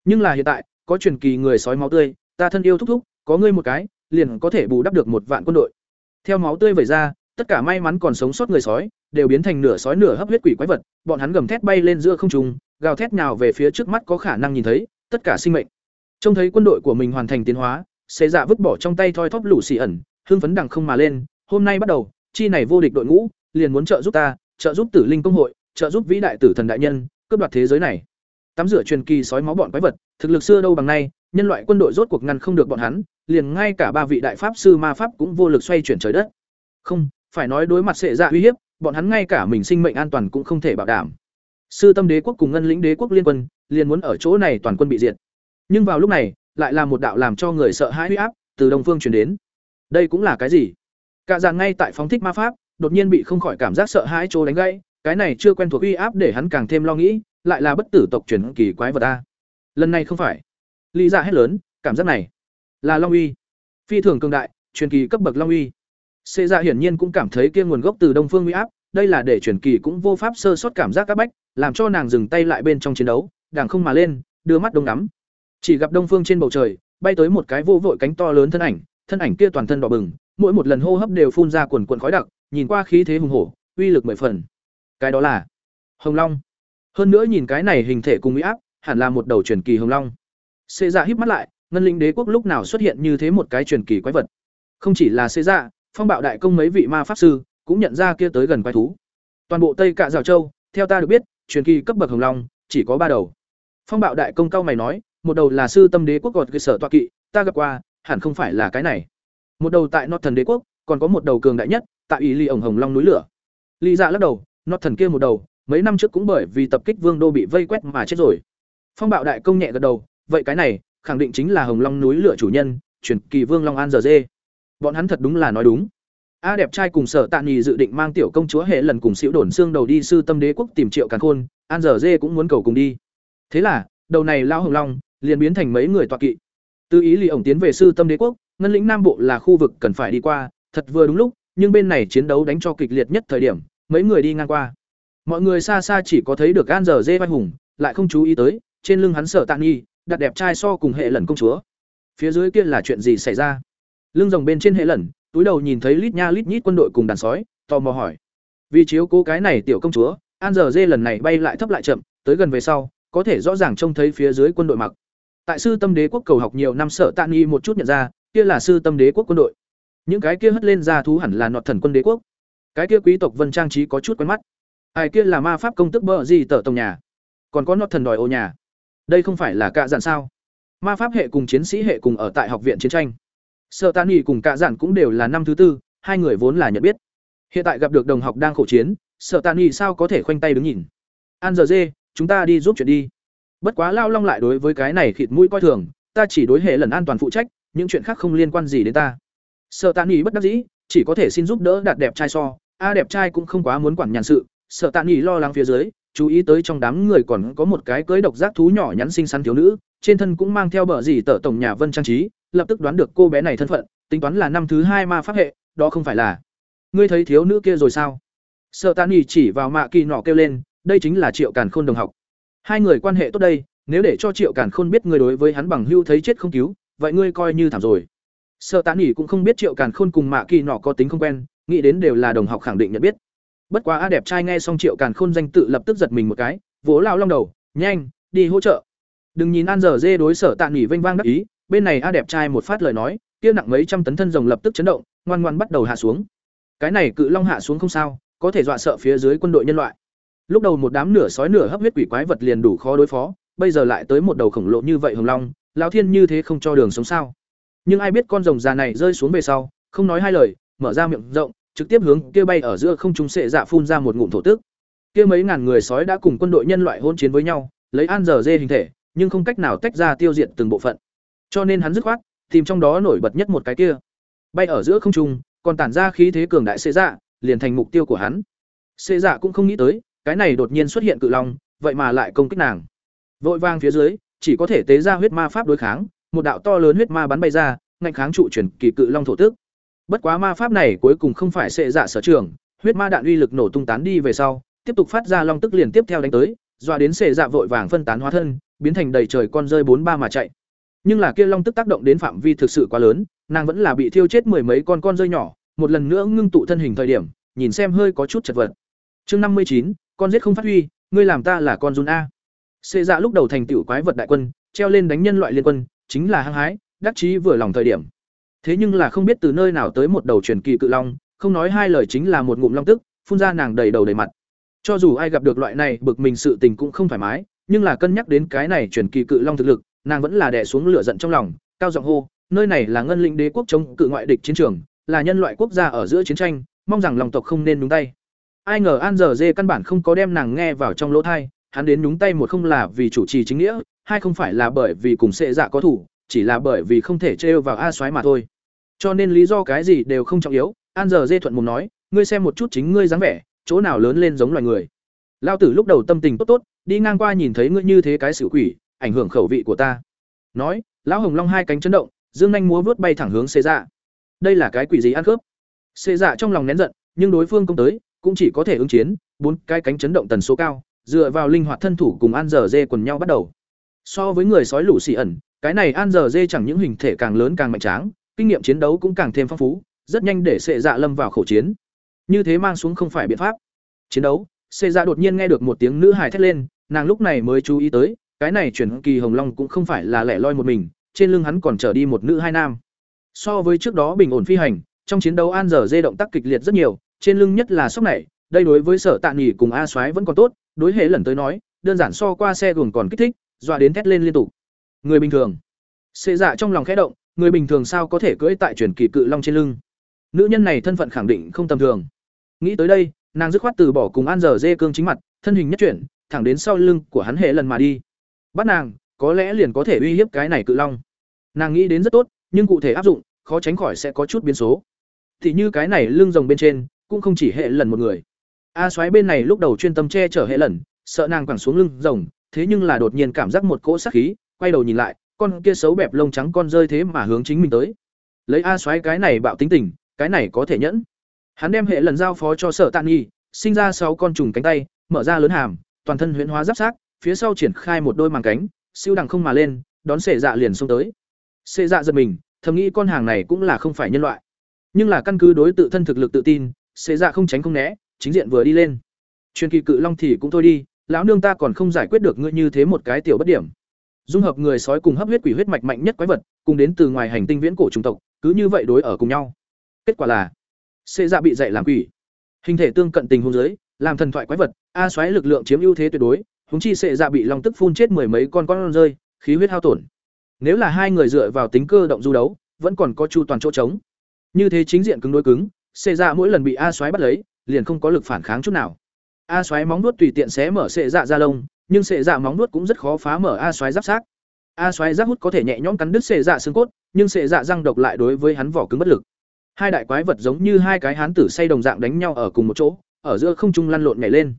Nhưng là hiện tại, có truyền kỳ người sói máu tươi, ta thân yêu thúc thúc, có ngươi một cái, liền có thể bù đắp được một vạn quân đội. Theo máu tươi vẩy ra, tất cả may mắn còn sống sót người sói đều biến thành nửa sói nửa hấp huyết quỷ quái vật, bọn hắn gầm thét bay lên giữa không trung, gào thét nhào về phía trước mắt có khả năng nhìn thấy tất cả sinh mệnh trông thấy quân đội của mình hoàn thành tiến hóa xế dạ vứt bỏ trong tay thoi thóp lũ xì ẩn, hưng phấn đằng không mà lên, hôm nay bắt đầu, chi này vô địch đội ngũ, liền muốn trợ giúp ta, trợ giúp tử linh công hội, trợ giúp vĩ đại tử thần đại nhân, cướp đoạt thế giới này. Tắm rửa truyền kỳ sói máu bọn quái vật, thực lực xưa đâu bằng nay, nhân loại quân đội rốt cuộc ngăn không được bọn hắn, liền ngay cả ba vị đại pháp sư ma pháp cũng vô lực xoay chuyển trời đất. Không, phải nói đối mặt sệ dạ uy hiếp, bọn hắn ngay cả mình sinh mệnh an toàn cũng không thể bảo đảm. Sư tâm đế quốc cùng ngân lĩnh đế quốc liên quân, liền muốn ở chỗ này toàn quân bị diệt. Nhưng vào lúc này, lại là một đạo làm cho người sợ hãi uy áp từ đông phương truyền đến. Đây cũng là cái gì? Cả dàn ngay tại phóng thích ma pháp, đột nhiên bị không khỏi cảm giác sợ hãi trố đánh gãy, cái này chưa quen thuộc uy áp để hắn càng thêm lo nghĩ, lại là bất tử tộc truyền kỳ quái vật a. Lần này không phải. Lý Dạ hết lớn, cảm giác này là Long uy. Phi thường cường đại, truyền kỳ cấp bậc Long uy. Xê ra hiển nhiên cũng cảm thấy kia nguồn gốc từ Đông Phương uy áp, đây là để truyền kỳ cũng vô pháp sơ sót cảm giác các bách, làm cho nàng dừng tay lại bên trong chiến đấu, đàng không mà lên, đưa mắt đông ngắm. Chỉ gặp Đông Phương trên bầu trời, bay tới một cái vô vội cánh to lớn thân ảnh, thân ảnh kia toàn thân đỏ bừng, mỗi một lần hô hấp đều phun ra quần quần khói đặc, nhìn qua khí thế hùng hổ, uy lực mười phần. Cái đó là Hồng Long. Hơn nữa nhìn cái này hình thể cùng uy áp, hẳn là một đầu truyền kỳ Hồng Long. Xê Dạ híp mắt lại, ngân linh đế quốc lúc nào xuất hiện như thế một cái truyền kỳ quái vật. Không chỉ là Xê Dạ, Phong Bạo đại công mấy vị ma pháp sư cũng nhận ra kia tới gần quái thú. Toàn bộ Tây Cạ Giảo Châu, theo ta được biết, truyền kỳ cấp bậc Hồng Long chỉ có ba đầu. Phong Bạo đại công cao mày nói, một đầu là sư tâm đế quốc gọt cơ sở tọa kỵ, ta gặp qua, hẳn không phải là cái này. Một đầu tại Northern đế quốc, còn có một đầu cường đại nhất, tại ý ly ổng hồng long núi lửa. Lý Dạ lắc đầu, Northern kia một đầu, mấy năm trước cũng bởi vì tập kích vương đô bị vây quét mà chết rồi. Phong Bạo đại công nhẹ gật đầu, vậy cái này, khẳng định chính là hồng long núi lửa chủ nhân, truyền kỳ vương long an giờ dê. Bọn hắn thật đúng là nói đúng. A đẹp trai cùng Sở Tạ Nhì dự định mang tiểu công chúa hệ lần cùng xỉu đổn xương đầu đi sư tâm đế quốc tìm Triệu Càn Khôn, An giờ dê cũng muốn cầu cùng đi. Thế là, đầu này lao hồng long liền biến thành mấy người tọa kỵ. tư ý lì ổng tiến về sư tâm đế quốc, ngân lĩnh nam bộ là khu vực cần phải đi qua, thật vừa đúng lúc, nhưng bên này chiến đấu đánh cho kịch liệt nhất thời điểm, mấy người đi ngang qua. Mọi người xa xa chỉ có thấy được An giờ dê vai hùng, lại không chú ý tới, trên lưng hắn Sở tạng nghi đặt đẹp trai so cùng hệ lần công chúa. Phía dưới kia là chuyện gì xảy ra? Lưng rồng bên trên hệ lần, túi đầu nhìn thấy lít nha lít nhít quân đội cùng đàn sói tò mò hỏi vì chiếu cố cái này tiểu công chúa an giờ dê lần này bay lại thấp lại chậm tới gần về sau có thể rõ ràng trông thấy phía dưới quân đội mặc tại sư tâm đế quốc cầu học nhiều năm sợ tạ nghi một chút nhận ra, kia là sư tâm đế quốc quân đội. Những cái kia hất lên ra thú hẳn là nọt thần quân đế quốc. Cái kia quý tộc vân trang trí có chút quen mắt. Ai kia là ma pháp công tức bợ gì tở tổng nhà? Còn có nọt thần đòi ô nhà. Đây không phải là cạ dạn sao? Ma pháp hệ cùng chiến sĩ hệ cùng ở tại học viện chiến tranh. Sợ tàn nghỉ cùng cạ dạn cũng đều là năm thứ tư, hai người vốn là nhận biết. Hiện tại gặp được đồng học đang khổ chiến sợ tàn nghỉ sao có thể khoanh tay đứng nhìn? An giờ dê, chúng ta đi giúp chuyện đi bất quá lao long lại đối với cái này khịt mũi coi thường, ta chỉ đối hệ lần an toàn phụ trách, những chuyện khác không liên quan gì đến ta. Sợ tạ nghỉ bất đắc dĩ, chỉ có thể xin giúp đỡ đạt đẹp trai so, a đẹp trai cũng không quá muốn quản nhàn sự. Sợ tạ nghỉ lo lắng phía dưới, chú ý tới trong đám người còn có một cái cưới độc giác thú nhỏ nhắn xinh xắn thiếu nữ, trên thân cũng mang theo bờ gì tở tổng nhà vân trang trí, lập tức đoán được cô bé này thân phận, tính toán là năm thứ hai ma pháp hệ, đó không phải là. Ngươi thấy thiếu nữ kia rồi sao? Sợ tạ nghỉ chỉ vào mạ kỳ nọ kêu lên, đây chính là triệu càn khôn đồng học hai người quan hệ tốt đây, nếu để cho triệu càn khôn biết ngươi đối với hắn bằng hưu thấy chết không cứu, vậy ngươi coi như thảm rồi. Sợ tán nhì cũng không biết triệu càn khôn cùng mạ kỳ nọ có tính không quen, nghĩ đến đều là đồng học khẳng định nhận biết. Bất quá a đẹp trai nghe xong triệu càn khôn danh tự lập tức giật mình một cái, vỗ lao long đầu, nhanh, đi hỗ trợ. Đừng nhìn an giờ dê đối sở tạ nghỉ vênh vang đắc ý, bên này a đẹp trai một phát lời nói, kia nặng mấy trăm tấn thân rồng lập tức chấn động, ngoan ngoan bắt đầu hạ xuống. Cái này cự long hạ xuống không sao, có thể dọa sợ phía dưới quân đội nhân loại lúc đầu một đám nửa sói nửa hấp huyết quỷ quái vật liền đủ khó đối phó, bây giờ lại tới một đầu khổng lồ như vậy hồng long lao thiên như thế không cho đường sống sao? Nhưng ai biết con rồng già này rơi xuống về sau, không nói hai lời, mở ra miệng rộng, trực tiếp hướng kia bay ở giữa không trung sệ dạ phun ra một ngụm thổ tức. Kia mấy ngàn người sói đã cùng quân đội nhân loại hôn chiến với nhau, lấy an giờ dê hình thể, nhưng không cách nào tách ra tiêu diệt từng bộ phận. Cho nên hắn dứt khoát, tìm trong đó nổi bật nhất một cái kia. Bay ở giữa không trung, còn tản ra khí thế cường đại sệ dạ liền thành mục tiêu của hắn. Sệ dạ cũng không nghĩ tới cái này đột nhiên xuất hiện cự long, vậy mà lại công kích nàng. Vội vang phía dưới, chỉ có thể tế ra huyết ma pháp đối kháng, một đạo to lớn huyết ma bắn bay ra, ngạnh kháng trụ chuyển kỳ cự long thổ tức. Bất quá ma pháp này cuối cùng không phải xệ dạ sở trường, huyết ma đạn uy lực nổ tung tán đi về sau, tiếp tục phát ra long tức liền tiếp theo đánh tới, dọa đến xệ dạ vội vàng phân tán hóa thân, biến thành đầy trời con rơi bốn ba mà chạy. Nhưng là kia long tức tác động đến phạm vi thực sự quá lớn, nàng vẫn là bị thiêu chết mười mấy con con rơi nhỏ, một lần nữa ngưng tụ thân hình thời điểm, nhìn xem hơi có chút chật vật. Chương năm mươi chín con giết không phát huy, ngươi làm ta là con run a. Xê dạ lúc đầu thành tựu quái vật đại quân, treo lên đánh nhân loại liên quân, chính là hăng hái, đắc chí vừa lòng thời điểm. Thế nhưng là không biết từ nơi nào tới một đầu truyền kỳ cự long, không nói hai lời chính là một ngụm long tức, phun ra nàng đầy đầu đầy mặt. Cho dù ai gặp được loại này bực mình sự tình cũng không thoải mái, nhưng là cân nhắc đến cái này truyền kỳ cự long thực lực, nàng vẫn là đè xuống lửa giận trong lòng, cao giọng hô, nơi này là ngân linh đế quốc chống cự ngoại địch chiến trường, là nhân loại quốc gia ở giữa chiến tranh, mong rằng lòng tộc không nên đúng tay ai ngờ an giờ dê căn bản không có đem nàng nghe vào trong lỗ thai, hắn đến nhúng tay một không là vì chủ trì chính nghĩa, hai không phải là bởi vì cùng sệ dạ có thủ, chỉ là bởi vì không thể trêu vào a soái mà thôi. Cho nên lý do cái gì đều không trọng yếu, an giờ dê thuận mồm nói, ngươi xem một chút chính ngươi dáng vẻ, chỗ nào lớn lên giống loài người. Lao tử lúc đầu tâm tình tốt tốt, đi ngang qua nhìn thấy ngươi như thế cái xử quỷ, ảnh hưởng khẩu vị của ta. Nói, lão hồng long hai cánh chấn động, dương nhanh múa vớt bay thẳng hướng xê dạ. Đây là cái quỷ gì ăn cướp? Xê dạ trong lòng nén giận, nhưng đối phương công tới cũng chỉ có thể ứng chiến, bốn cái cánh chấn động tần số cao, dựa vào linh hoạt thân thủ cùng an giờ dê quần nhau bắt đầu. So với người sói lũ xì ẩn, cái này an giờ dê chẳng những hình thể càng lớn càng mạnh tráng, kinh nghiệm chiến đấu cũng càng thêm phong phú, rất nhanh để xệ dạ lâm vào khẩu chiến. Như thế mang xuống không phải biện pháp. Chiến đấu, sệ dạ đột nhiên nghe được một tiếng nữ hài thét lên, nàng lúc này mới chú ý tới, cái này chuyển kỳ hồng long cũng không phải là lẻ loi một mình, trên lưng hắn còn trở đi một nữ hai nam. So với trước đó bình ổn phi hành, trong chiến đấu an giờ dê động tác kịch liệt rất nhiều trên lưng nhất là sốc này, đây đối với sở tạ nghỉ cùng a soái vẫn còn tốt, đối hệ lần tới nói, đơn giản so qua xe gồm còn kích thích, dọa đến thét lên liên tục. Người bình thường. Xệ dạ trong lòng khẽ động, người bình thường sao có thể cưỡi tại chuyển kỳ cự long trên lưng? Nữ nhân này thân phận khẳng định không tầm thường. Nghĩ tới đây, nàng dứt khoát từ bỏ cùng an giờ dê cương chính mặt, thân hình nhất chuyển, thẳng đến sau lưng của hắn hệ lần mà đi. Bắt nàng, có lẽ liền có thể uy hiếp cái này cự long. Nàng nghĩ đến rất tốt, nhưng cụ thể áp dụng, khó tránh khỏi sẽ có chút biến số. Thì như cái này lưng rồng bên trên cũng không chỉ hệ lần một người. A xoáy bên này lúc đầu chuyên tâm che chở hệ lần, sợ nàng quẳng xuống lưng rồng, thế nhưng là đột nhiên cảm giác một cỗ sát khí, quay đầu nhìn lại, con kia xấu bẹp lông trắng con rơi thế mà hướng chính mình tới. Lấy a xoáy cái này bạo tính tình, cái này có thể nhẫn. Hắn đem hệ lần giao phó cho sở tạ nghi sinh ra sáu con trùng cánh tay, mở ra lớn hàm, toàn thân huyễn hóa giáp sát phía sau triển khai một đôi màng cánh, siêu đằng không mà lên, đón sệ dạ liền xông tới. Sệ dạ giật mình, thầm nghĩ con hàng này cũng là không phải nhân loại. Nhưng là căn cứ đối tự thân thực lực tự tin xế dạ không tránh không né, chính diện vừa đi lên. Truyền kỳ cự long thì cũng thôi đi, lão nương ta còn không giải quyết được ngươi như thế một cái tiểu bất điểm. Dung hợp người sói cùng hấp huyết quỷ huyết mạch mạnh nhất quái vật, cùng đến từ ngoài hành tinh viễn cổ chủng tộc, cứ như vậy đối ở cùng nhau. Kết quả là, xê dạ bị dạy làm quỷ. Hình thể tương cận tình hôn giới làm thần thoại quái vật, a xoáy lực lượng chiếm ưu thế tuyệt đối húng chi xệ dạ bị long tức phun chết mười mấy con con rơi, khí huyết hao tổn. Nếu là hai người dựa vào tính cơ động du đấu, vẫn còn có chu toàn chỗ trống. Như thế chính diện cứng đối cứng xệ dạ mỗi lần bị a xoáy bắt lấy, liền không có lực phản kháng chút nào. A xoáy móng nuốt tùy tiện xé mở xệ dạ ra lông, nhưng xệ dạ móng nuốt cũng rất khó phá mở a xoáy giáp xác. a xoáy giáp hút có thể nhẹ nhõm cắn đứt xệ dạ xương cốt, nhưng xệ dạ răng độc lại đối với hắn vỏ cứng bất lực. Hai đại quái vật giống như hai cái hán tử say đồng dạng đánh nhau ở cùng một chỗ, ở giữa không trung lăn lộn nhảy lên.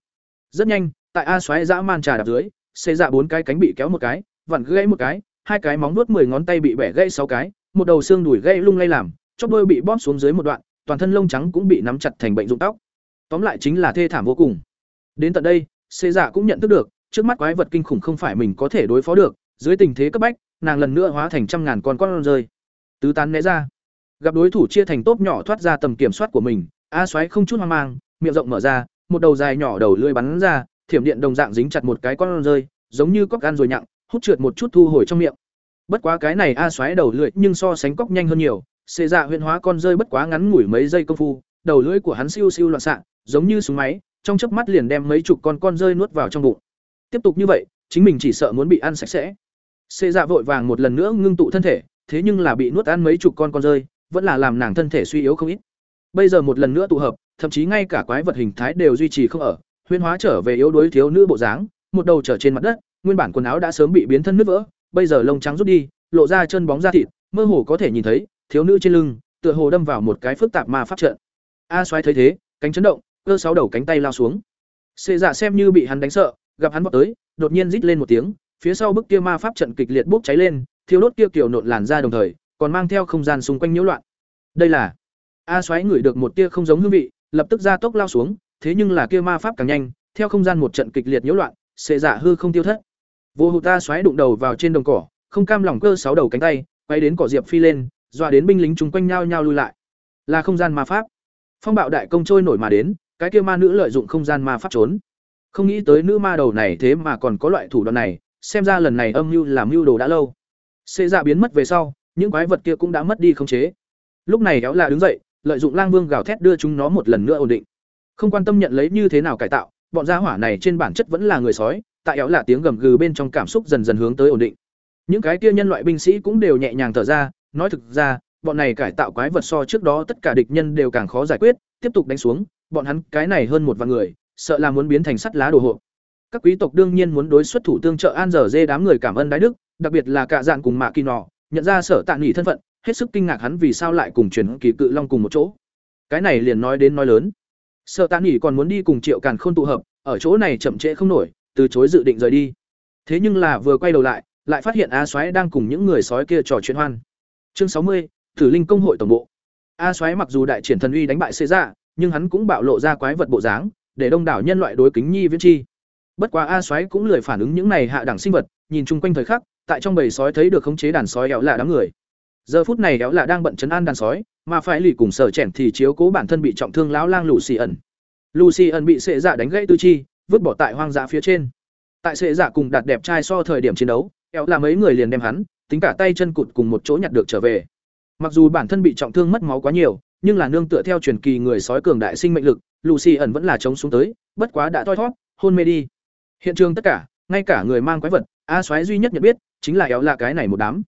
Rất nhanh, tại a xoáy dã man trà đạp dưới xệ dạ bốn cái cánh bị kéo một cái, vặn gãy một cái, hai cái móng nuốt 10 ngón tay bị bẻ gãy sáu cái, một đầu xương đùi gãy lung lay làm, chóp đôi bị bóp xuống dưới một đoạn toàn thân lông trắng cũng bị nắm chặt thành bệnh rụng tóc. Tóm lại chính là thê thảm vô cùng. Đến tận đây, xê dạ cũng nhận thức được, trước mắt quái vật kinh khủng không phải mình có thể đối phó được, dưới tình thế cấp bách, nàng lần nữa hóa thành trăm ngàn con con rơi. Tứ tán né ra. Gặp đối thủ chia thành tốp nhỏ thoát ra tầm kiểm soát của mình, a xoáy không chút hoang mang, miệng rộng mở ra, một đầu dài nhỏ đầu lưỡi bắn ra, thiểm điện đồng dạng dính chặt một cái con rơi, giống như cóc gan rồi nhặng, hút trượt một chút thu hồi trong miệng. Bất quá cái này a xoáy đầu lưỡi nhưng so sánh cóc nhanh hơn nhiều xê dạ huyên hóa con rơi bất quá ngắn ngủi mấy giây công phu, đầu lưỡi của hắn siêu siêu loạn xạ, giống như súng máy, trong chớp mắt liền đem mấy chục con con rơi nuốt vào trong bụng. Tiếp tục như vậy, chính mình chỉ sợ muốn bị ăn sạch sẽ. Xê dạ vội vàng một lần nữa ngưng tụ thân thể, thế nhưng là bị nuốt ăn mấy chục con con rơi, vẫn là làm nàng thân thể suy yếu không ít. Bây giờ một lần nữa tụ hợp, thậm chí ngay cả quái vật hình thái đều duy trì không ở huyên hóa trở về yếu đuối thiếu nữ bộ dáng, một đầu trở trên mặt đất, nguyên bản quần áo đã sớm bị biến thân nứt vỡ, bây giờ lông trắng rút đi, lộ ra chân bóng da thịt, mơ hồ có thể nhìn thấy thiếu nữ trên lưng, tựa hồ đâm vào một cái phức tạp ma pháp trận. A xoáy thấy thế, cánh chấn động, cơ sáu đầu cánh tay lao xuống. Xê dạ xem như bị hắn đánh sợ, gặp hắn vọt tới, đột nhiên rít lên một tiếng, phía sau bức kia ma pháp trận kịch liệt bốc cháy lên thiếu đốt kia kiểu nộn làn ra đồng thời, còn mang theo không gian xung quanh nhiễu loạn. Đây là a xoáy ngửi được một tia không giống hương vị, lập tức ra tốc lao xuống, thế nhưng là kia ma pháp càng nhanh, theo không gian một trận kịch liệt nhiễu loạn xệ dạ hư không tiêu thất. Vô hụt ta xoáy đụng đầu vào trên đồng cỏ, không cam lòng cơ sáu đầu cánh tay, quay đến cỏ diệp phi lên dọa đến binh lính chúng quanh nhau nhau lui lại. Là không gian ma pháp. Phong bạo đại công trôi nổi mà đến, cái kia ma nữ lợi dụng không gian ma pháp trốn. Không nghĩ tới nữ ma đầu này thế mà còn có loại thủ đoạn này, xem ra lần này âm mưu làm mưu đồ đã lâu. Xê dạ biến mất về sau, những quái vật kia cũng đã mất đi khống chế. Lúc này kéo là đứng dậy, lợi dụng lang vương gào thét đưa chúng nó một lần nữa ổn định. Không quan tâm nhận lấy như thế nào cải tạo, bọn gia hỏa này trên bản chất vẫn là người sói, tại kéo là tiếng gầm gừ bên trong cảm xúc dần dần hướng tới ổn định. Những cái kia nhân loại binh sĩ cũng đều nhẹ nhàng thở ra nói thực ra, bọn này cải tạo quái vật so trước đó tất cả địch nhân đều càng khó giải quyết, tiếp tục đánh xuống, bọn hắn cái này hơn một vạn người, sợ là muốn biến thành sắt lá đồ hộ. Các quý tộc đương nhiên muốn đối xuất thủ tương trợ an giờ dê đám người cảm ơn đái đức, đặc biệt là cả dạn cùng mạ kỳ nọ, nhận ra sở tạ nghỉ thân phận, hết sức kinh ngạc hắn vì sao lại cùng truyền kỳ cự long cùng một chỗ. Cái này liền nói đến nói lớn. Sở tạ nghỉ còn muốn đi cùng triệu càn khôn tụ hợp, ở chỗ này chậm trễ không nổi, từ chối dự định rời đi. Thế nhưng là vừa quay đầu lại lại phát hiện a xoáy đang cùng những người sói kia trò chuyện hoan chương sáu mươi tử linh công hội tổng bộ. A xoáy mặc dù đại triển thần uy đánh bại xê dạ nhưng hắn cũng bạo lộ ra quái vật bộ dáng, để đông đảo nhân loại đối kính nhi viễn chi. Bất quá a xoáy cũng lười phản ứng những này hạ đẳng sinh vật, nhìn chung quanh thời khắc, tại trong bầy sói thấy được khống chế đàn sói éo lạ đám người. Giờ phút này éo lạ đang bận chấn an đàn sói, mà phải lì cùng sở chèn thì chiếu cố bản thân bị trọng thương lão lang lù xì ẩn. Lù ẩn bị Xê dạ đánh gãy tư chi, vứt bỏ tại hoang dã phía trên. Tại Xê dạ cùng đạt đẹp trai so thời điểm chiến đấu, éo là mấy người liền đem hắn tính cả tay chân cụt cùng một chỗ nhặt được trở về. Mặc dù bản thân bị trọng thương mất máu quá nhiều nhưng là nương tựa theo truyền kỳ người sói cường đại sinh mệnh lực lucy ẩn vẫn là chống xuống tới bất quá đã thoi thoát, hôn mê đi. Hiện trường tất cả ngay cả người mang quái vật a Soái duy nhất nhận biết chính là éo là cái này một đám.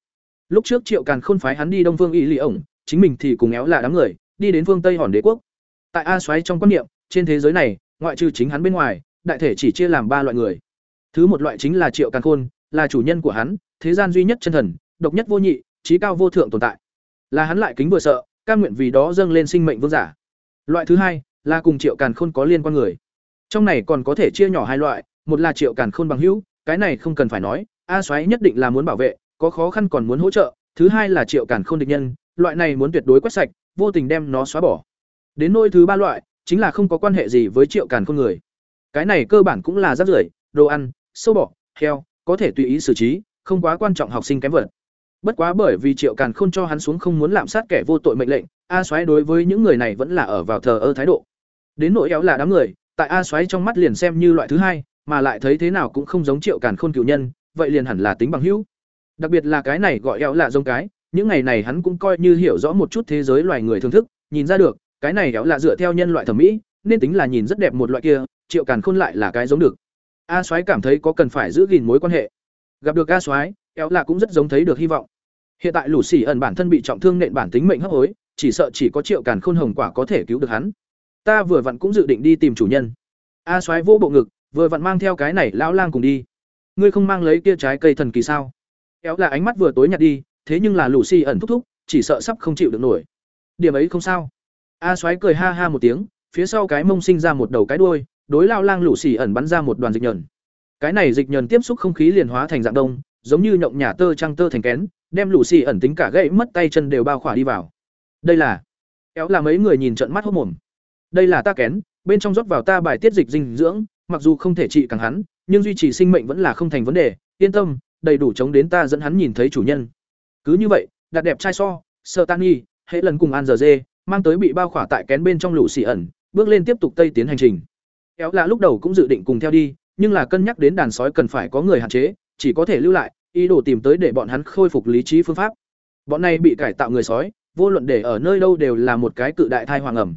Lúc trước triệu càn khôn phái hắn đi đông Vương y lì ổng chính mình thì cùng éo là đám người đi đến phương tây hòn đế quốc. Tại a Soái trong quan niệm trên thế giới này ngoại trừ chính hắn bên ngoài đại thể chỉ chia làm ba loại người. Thứ một loại chính là triệu càn khôn là chủ nhân của hắn, thế gian duy nhất chân thần, độc nhất vô nhị, trí cao vô thượng tồn tại. Là hắn lại kính vừa sợ, cam nguyện vì đó dâng lên sinh mệnh vương giả. Loại thứ hai, là cùng triệu càn khôn có liên quan người. Trong này còn có thể chia nhỏ hai loại, một là triệu càn khôn bằng hữu, cái này không cần phải nói, a xoáy nhất định là muốn bảo vệ, có khó khăn còn muốn hỗ trợ, thứ hai là triệu càn khôn địch nhân, loại này muốn tuyệt đối quét sạch, vô tình đem nó xóa bỏ. Đến nỗi thứ ba loại, chính là không có quan hệ gì với triệu càn khôn người. Cái này cơ bản cũng là rác rưởi, đồ ăn, sâu bọ, heo có thể tùy ý xử trí, không quá quan trọng học sinh kém vật. Bất quá bởi vì triệu càn khôn cho hắn xuống không muốn lạm sát kẻ vô tội mệnh lệnh, a soái đối với những người này vẫn là ở vào thờ ơ thái độ. Đến nỗi éo là đám người, tại a soái trong mắt liền xem như loại thứ hai, mà lại thấy thế nào cũng không giống triệu càn khôn cựu nhân, vậy liền hẳn là tính bằng hữu. Đặc biệt là cái này gọi éo là giống cái, những ngày này hắn cũng coi như hiểu rõ một chút thế giới loài người thưởng thức, nhìn ra được, cái này éo là dựa theo nhân loại thẩm mỹ, nên tính là nhìn rất đẹp một loại kia, triệu càn khôn lại là cái giống được a soái cảm thấy có cần phải giữ gìn mối quan hệ. Gặp được a soái, éo là cũng rất giống thấy được hy vọng. Hiện tại lũ xỉ ẩn bản thân bị trọng thương nện bản tính mệnh hấp hối, chỉ sợ chỉ có triệu càn khôn hồng quả có thể cứu được hắn. Ta vừa vặn cũng dự định đi tìm chủ nhân. A soái vô bộ ngực, vừa vặn mang theo cái này lão lang cùng đi. Ngươi không mang lấy kia trái cây thần kỳ sao? Éo là ánh mắt vừa tối nhạt đi, thế nhưng là lũ xỉ ẩn thúc thúc, chỉ sợ sắp không chịu được nổi. Điểm ấy không sao. A soái cười ha ha một tiếng, phía sau cái mông sinh ra một đầu cái đuôi đối lao lang lũ xì ẩn bắn ra một đoàn dịch nhờn. Cái này dịch nhờn tiếp xúc không khí liền hóa thành dạng đông, giống như nhộng nhà tơ trăng tơ thành kén, đem lũ xì ẩn tính cả gãy mất tay chân đều bao khỏa đi vào. Đây là, kéo là mấy người nhìn trận mắt hốc mồm. Đây là ta kén, bên trong rót vào ta bài tiết dịch dinh dưỡng, mặc dù không thể trị càng hắn, nhưng duy trì sinh mệnh vẫn là không thành vấn đề, yên tâm, đầy đủ chống đến ta dẫn hắn nhìn thấy chủ nhân. Cứ như vậy, đặt đẹp trai so sợ tan nghi hệ lần cùng an giờ dê, mang tới bị bao khỏa tại kén bên trong lũ xì ẩn, bước lên tiếp tục tây tiến hành trình. Kéo lạ lúc đầu cũng dự định cùng theo đi, nhưng là cân nhắc đến đàn sói cần phải có người hạn chế, chỉ có thể lưu lại, ý đồ tìm tới để bọn hắn khôi phục lý trí phương pháp. Bọn này bị cải tạo người sói, vô luận để ở nơi đâu đều là một cái cự đại thai hoàng ẩm.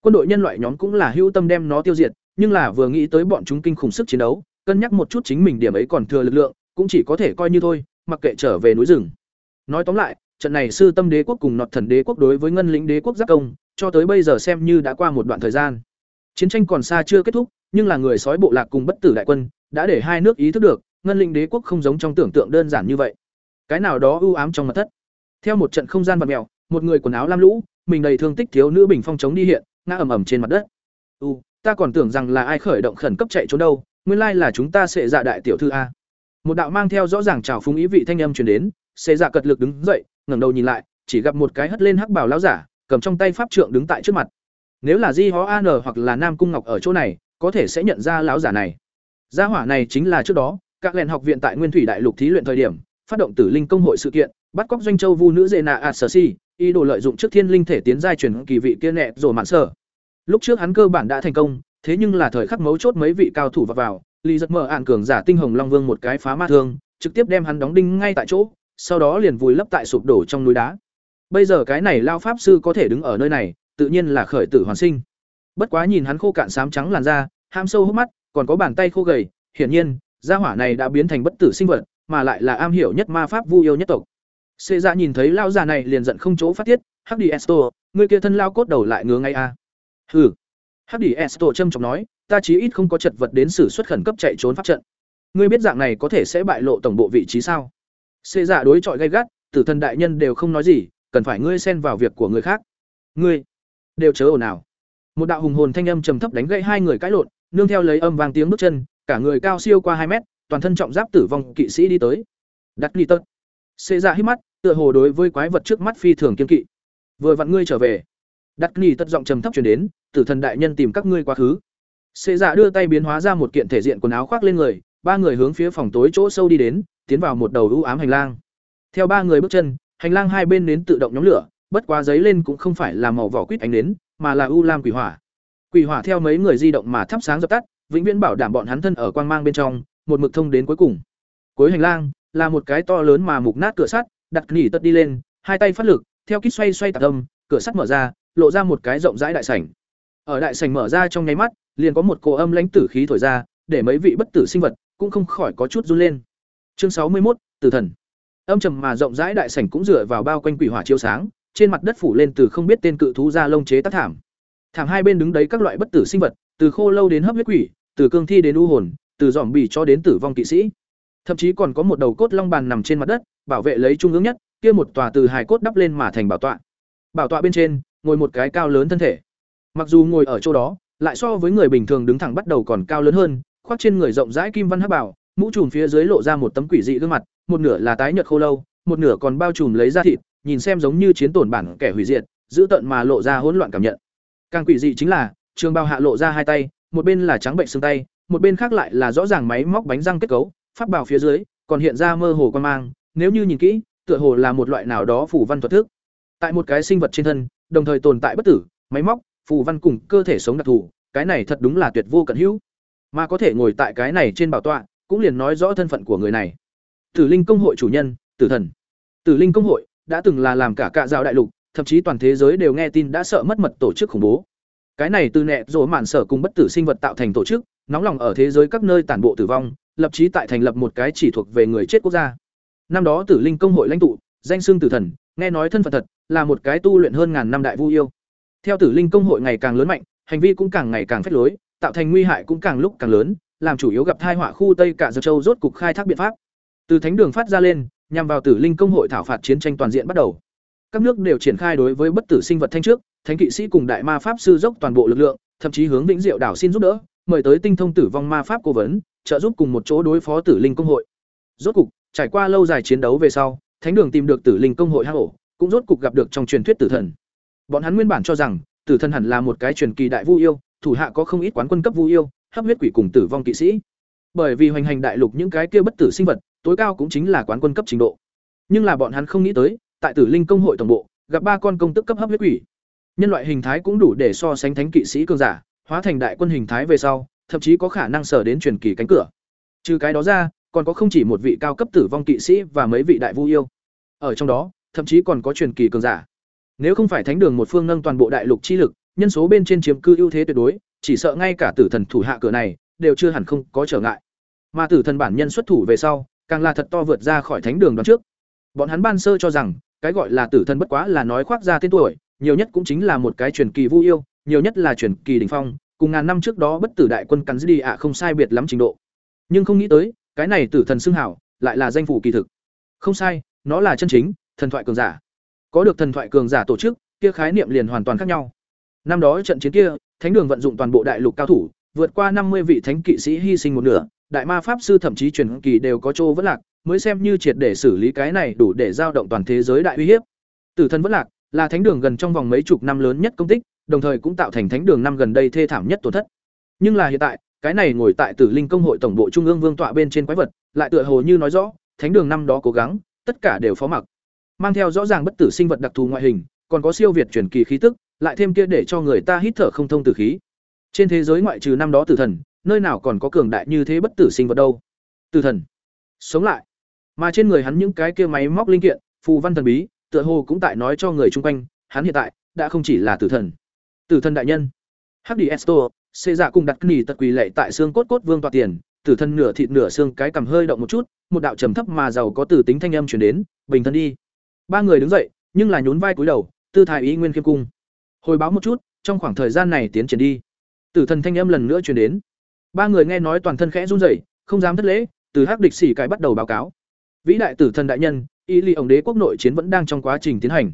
Quân đội nhân loại nhóm cũng là hữu tâm đem nó tiêu diệt, nhưng là vừa nghĩ tới bọn chúng kinh khủng sức chiến đấu, cân nhắc một chút chính mình điểm ấy còn thừa lực lượng, cũng chỉ có thể coi như thôi, mặc kệ trở về núi rừng. Nói tóm lại, trận này sư tâm đế quốc cùng nọt thần đế quốc đối với ngân lĩnh đế quốc giác công, cho tới bây giờ xem như đã qua một đoạn thời gian. Chiến tranh còn xa chưa kết thúc, nhưng là người sói bộ lạc cùng bất tử đại quân đã để hai nước ý thức được, ngân linh đế quốc không giống trong tưởng tượng đơn giản như vậy. Cái nào đó ưu ám trong mật thất. Theo một trận không gian vật mèo, một người quần áo lam lũ, mình đầy thương tích thiếu nữ bình phong chống đi hiện, ngã ầm ầm trên mặt đất. "U, ta còn tưởng rằng là ai khởi động khẩn cấp chạy trốn đâu, nguyên lai là chúng ta sẽ dạ đại tiểu thư a." Một đạo mang theo rõ ràng chào phúng ý vị thanh âm truyền đến, sẽ dạ cật lực đứng dậy, ngẩng đầu nhìn lại, chỉ gặp một cái hất lên hắc bảo lão giả, cầm trong tay pháp trượng đứng tại trước mặt. Nếu là Di Hó An hoặc là Nam Cung Ngọc ở chỗ này, có thể sẽ nhận ra lão giả này. Gia hỏa này chính là trước đó, các lẻn học viện tại Nguyên Thủy Đại Lục thí luyện thời điểm, phát động Tử Linh công hội sự kiện, bắt cóc doanh châu vu nữ Dê Nạ Sơ Si, ý đồ lợi dụng trước thiên linh thể tiến giai truyền kỳ vị kia nẹ rồi mạn sở. Lúc trước hắn cơ bản đã thành công, thế nhưng là thời khắc mấu chốt mấy vị cao thủ vào vào, Lý giật mở ạn cường giả tinh hồng long vương một cái phá ma thương, trực tiếp đem hắn đóng đinh ngay tại chỗ, sau đó liền vùi lấp tại sụp đổ trong núi đá. Bây giờ cái này lao pháp sư có thể đứng ở nơi này, tự nhiên là khởi tử hoàn sinh. Bất quá nhìn hắn khô cạn xám trắng làn da, ham sâu hốc mắt, còn có bàn tay khô gầy, hiển nhiên, gia hỏa này đã biến thành bất tử sinh vật, mà lại là am hiểu nhất ma pháp vu yêu nhất tộc. Xê Dạ nhìn thấy lao già này liền giận không chỗ phát tiết, "Hắc đi Esto, ngươi kia thân lao cốt đầu lại ngứa ngay a." À. "Hừ." Hắc đi Esto châm trọng nói, ta chí ít không có chật vật đến xử xuất khẩn cấp chạy trốn pháp trận ngươi biết dạng này có thể sẽ bại lộ tổng bộ vị trí sao xê dạ đối chọi gay gắt tử thần đại nhân đều không nói gì cần phải ngươi xen vào việc của người khác ngươi đều chớ ồn ào. Một đạo hùng hồn thanh âm trầm thấp đánh gãy hai người cãi lộn, nương theo lấy âm vang tiếng bước chân, cả người cao siêu qua hai mét, toàn thân trọng giáp tử vong kỵ sĩ đi tới. Đặt ly tật. Xê dạ hít mắt, tựa hồ đối với quái vật trước mắt phi thường kiên kỵ. Vừa vặn ngươi trở về. Đặt ly tật giọng trầm thấp chuyển đến, tử thần đại nhân tìm các ngươi quá khứ. Xê dạ đưa tay biến hóa ra một kiện thể diện quần áo khoác lên người, ba người hướng phía phòng tối chỗ sâu đi đến, tiến vào một đầu ưu ám hành lang. Theo ba người bước chân, hành lang hai bên đến tự động nhóm lửa bất quá giấy lên cũng không phải là màu vỏ quýt ánh đến mà là u lam quỷ hỏa. Quỷ hỏa theo mấy người di động mà thắp sáng dập tắt, vĩnh viễn bảo đảm bọn hắn thân ở quang mang bên trong, một mực thông đến cuối cùng. Cuối hành lang, là một cái to lớn mà mục nát cửa sắt, đặt nỉ tật đi lên, hai tay phát lực, theo kít xoay xoay tạc âm, cửa sắt mở ra, lộ ra một cái rộng rãi đại sảnh. Ở đại sảnh mở ra trong nháy mắt, liền có một cổ âm lãnh tử khí thổi ra, để mấy vị bất tử sinh vật cũng không khỏi có chút run lên. Chương sáu mươi một tử thần. Âm trầm mà rộng rãi đại sảnh cũng dựa vào bao quanh quỷ hỏa chiếu sáng trên mặt đất phủ lên từ không biết tên cự thú ra lông chế tác thảm. Thảm hai bên đứng đấy các loại bất tử sinh vật, từ khô lâu đến hấp huyết quỷ, từ cương thi đến u hồn, từ dòm bì cho đến tử vong kỵ sĩ. Thậm chí còn có một đầu cốt long bàn nằm trên mặt đất, bảo vệ lấy trung ương nhất, kia một tòa từ hài cốt đắp lên mà thành bảo tọa. Bảo tọa bên trên, ngồi một cái cao lớn thân thể. Mặc dù ngồi ở chỗ đó, lại so với người bình thường đứng thẳng bắt đầu còn cao lớn hơn, khoác trên người rộng rãi kim văn hắc bảo, mũ trùm phía dưới lộ ra một tấm quỷ dị gương mặt, một nửa là tái nhợt khô lâu, một nửa còn bao trùm lấy da thịt nhìn xem giống như chiến tổn bản kẻ hủy diệt, giữ tận mà lộ ra hỗn loạn cảm nhận. Càng quỷ dị chính là, trường bao hạ lộ ra hai tay, một bên là trắng bệnh xương tay, một bên khác lại là rõ ràng máy móc bánh răng kết cấu phát bảo phía dưới còn hiện ra mơ hồ quan mang, nếu như nhìn kỹ, tựa hồ là một loại nào đó phủ văn thuật thức. Tại một cái sinh vật trên thân, đồng thời tồn tại bất tử, máy móc, phù văn cùng cơ thể sống đặc thù, cái này thật đúng là tuyệt vô cận hữu. Mà có thể ngồi tại cái này trên bảo tọa, cũng liền nói rõ thân phận của người này. Tử linh công hội chủ nhân, tử thần. Tử linh công hội đã từng là làm cả cạ dạo đại lục, thậm chí toàn thế giới đều nghe tin đã sợ mất mật tổ chức khủng bố. Cái này từ nẹ rồi mạn sở cùng bất tử sinh vật tạo thành tổ chức, nóng lòng ở thế giới các nơi tản bộ tử vong, lập chí tại thành lập một cái chỉ thuộc về người chết quốc gia. Năm đó tử linh công hội lãnh tụ, danh xưng tử thần, nghe nói thân phận thật, là một cái tu luyện hơn ngàn năm đại vu yêu. Theo tử linh công hội ngày càng lớn mạnh, hành vi cũng càng ngày càng phách lối, tạo thành nguy hại cũng càng lúc càng lớn, làm chủ yếu gặp thai họa khu tây cả dược châu rốt cục khai thác biện pháp. Từ thánh đường phát ra lên nhằm vào tử linh công hội thảo phạt chiến tranh toàn diện bắt đầu. Các nước đều triển khai đối với bất tử sinh vật thanh trước, thánh kỵ sĩ cùng đại ma pháp sư dốc toàn bộ lực lượng, thậm chí hướng vĩnh diệu đảo xin giúp đỡ, mời tới tinh thông tử vong ma pháp cố vấn, trợ giúp cùng một chỗ đối phó tử linh công hội. Rốt cục, trải qua lâu dài chiến đấu về sau, thánh đường tìm được tử linh công hội hang ổ, cũng rốt cục gặp được trong truyền thuyết tử thần. Bọn hắn nguyên bản cho rằng, tử thần hẳn là một cái truyền kỳ đại vu yêu, thủ hạ có không ít quán quân cấp vu yêu, hấp huyết quỷ cùng tử vong kỵ sĩ. Bởi vì hoành hành đại lục những cái kia bất tử sinh vật tối cao cũng chính là quán quân cấp trình độ. Nhưng là bọn hắn không nghĩ tới, tại tử linh công hội tổng bộ, gặp ba con công tức cấp hấp huyết quỷ. Nhân loại hình thái cũng đủ để so sánh thánh kỵ sĩ cường giả, hóa thành đại quân hình thái về sau, thậm chí có khả năng sở đến truyền kỳ cánh cửa. Trừ cái đó ra, còn có không chỉ một vị cao cấp tử vong kỵ sĩ và mấy vị đại vu yêu. Ở trong đó, thậm chí còn có truyền kỳ cường giả. Nếu không phải thánh đường một phương nâng toàn bộ đại lục chi lực, nhân số bên trên chiếm cư ưu thế tuyệt đối, chỉ sợ ngay cả tử thần thủ hạ cửa này, đều chưa hẳn không có trở ngại. Mà tử thần bản nhân xuất thủ về sau càng là thật to vượt ra khỏi thánh đường đón trước. Bọn hắn ban sơ cho rằng, cái gọi là tử thần bất quá là nói khoác ra tên tuổi, nhiều nhất cũng chính là một cái truyền kỳ vu yêu, nhiều nhất là truyền kỳ đỉnh phong, cùng ngàn năm trước đó bất tử đại quân cắn đi ạ không sai biệt lắm trình độ. Nhưng không nghĩ tới, cái này tử thần xưng hảo, lại là danh phủ kỳ thực. Không sai, nó là chân chính, thần thoại cường giả. Có được thần thoại cường giả tổ chức, kia khái niệm liền hoàn toàn khác nhau. Năm đó trận chiến kia, thánh đường vận dụng toàn bộ đại lục cao thủ, vượt qua năm mươi vị thánh kỵ sĩ hy sinh một nửa đại ma pháp sư thậm chí truyền kỳ đều có chỗ vẫn lạc, mới xem như triệt để xử lý cái này đủ để giao động toàn thế giới đại uy hiếp. Tử thần vẫn lạc là thánh đường gần trong vòng mấy chục năm lớn nhất công tích, đồng thời cũng tạo thành thánh đường năm gần đây thê thảm nhất tổn thất. Nhưng là hiện tại, cái này ngồi tại tử linh công hội tổng bộ trung ương vương tọa bên trên quái vật, lại tựa hồ như nói rõ, thánh đường năm đó cố gắng, tất cả đều phó mặc. Mang theo rõ ràng bất tử sinh vật đặc thù ngoại hình, còn có siêu việt truyền kỳ khí tức, lại thêm kia để cho người ta hít thở không thông tử khí. Trên thế giới ngoại trừ năm đó tử thần nơi nào còn có cường đại như thế bất tử sinh vật đâu. Tử thần, sống lại. Mà trên người hắn những cái kia máy móc linh kiện, phù văn thần bí, tựa hồ cũng tại nói cho người chung quanh, hắn hiện tại đã không chỉ là tử thần. Tử thần đại nhân. Hắc đi esto xê dạ cùng đặt nỉ tật quỳ lệ tại xương cốt cốt vương toa tiền, tử thân nửa thịt nửa xương cái cầm hơi động một chút, một đạo trầm thấp mà giàu có từ tính thanh âm chuyển đến, bình thân đi. Ba người đứng dậy, nhưng là nhún vai cúi đầu, tư thái ý nguyên khiêm cung. Hồi báo một chút, trong khoảng thời gian này tiến triển đi. Tử thần thanh âm lần nữa truyền đến ba người nghe nói toàn thân khẽ run rẩy, không dám thất lễ, từ hắc địch sĩ cái bắt đầu báo cáo. Vĩ đại tử thần đại nhân, y ly ổng đế quốc nội chiến vẫn đang trong quá trình tiến hành.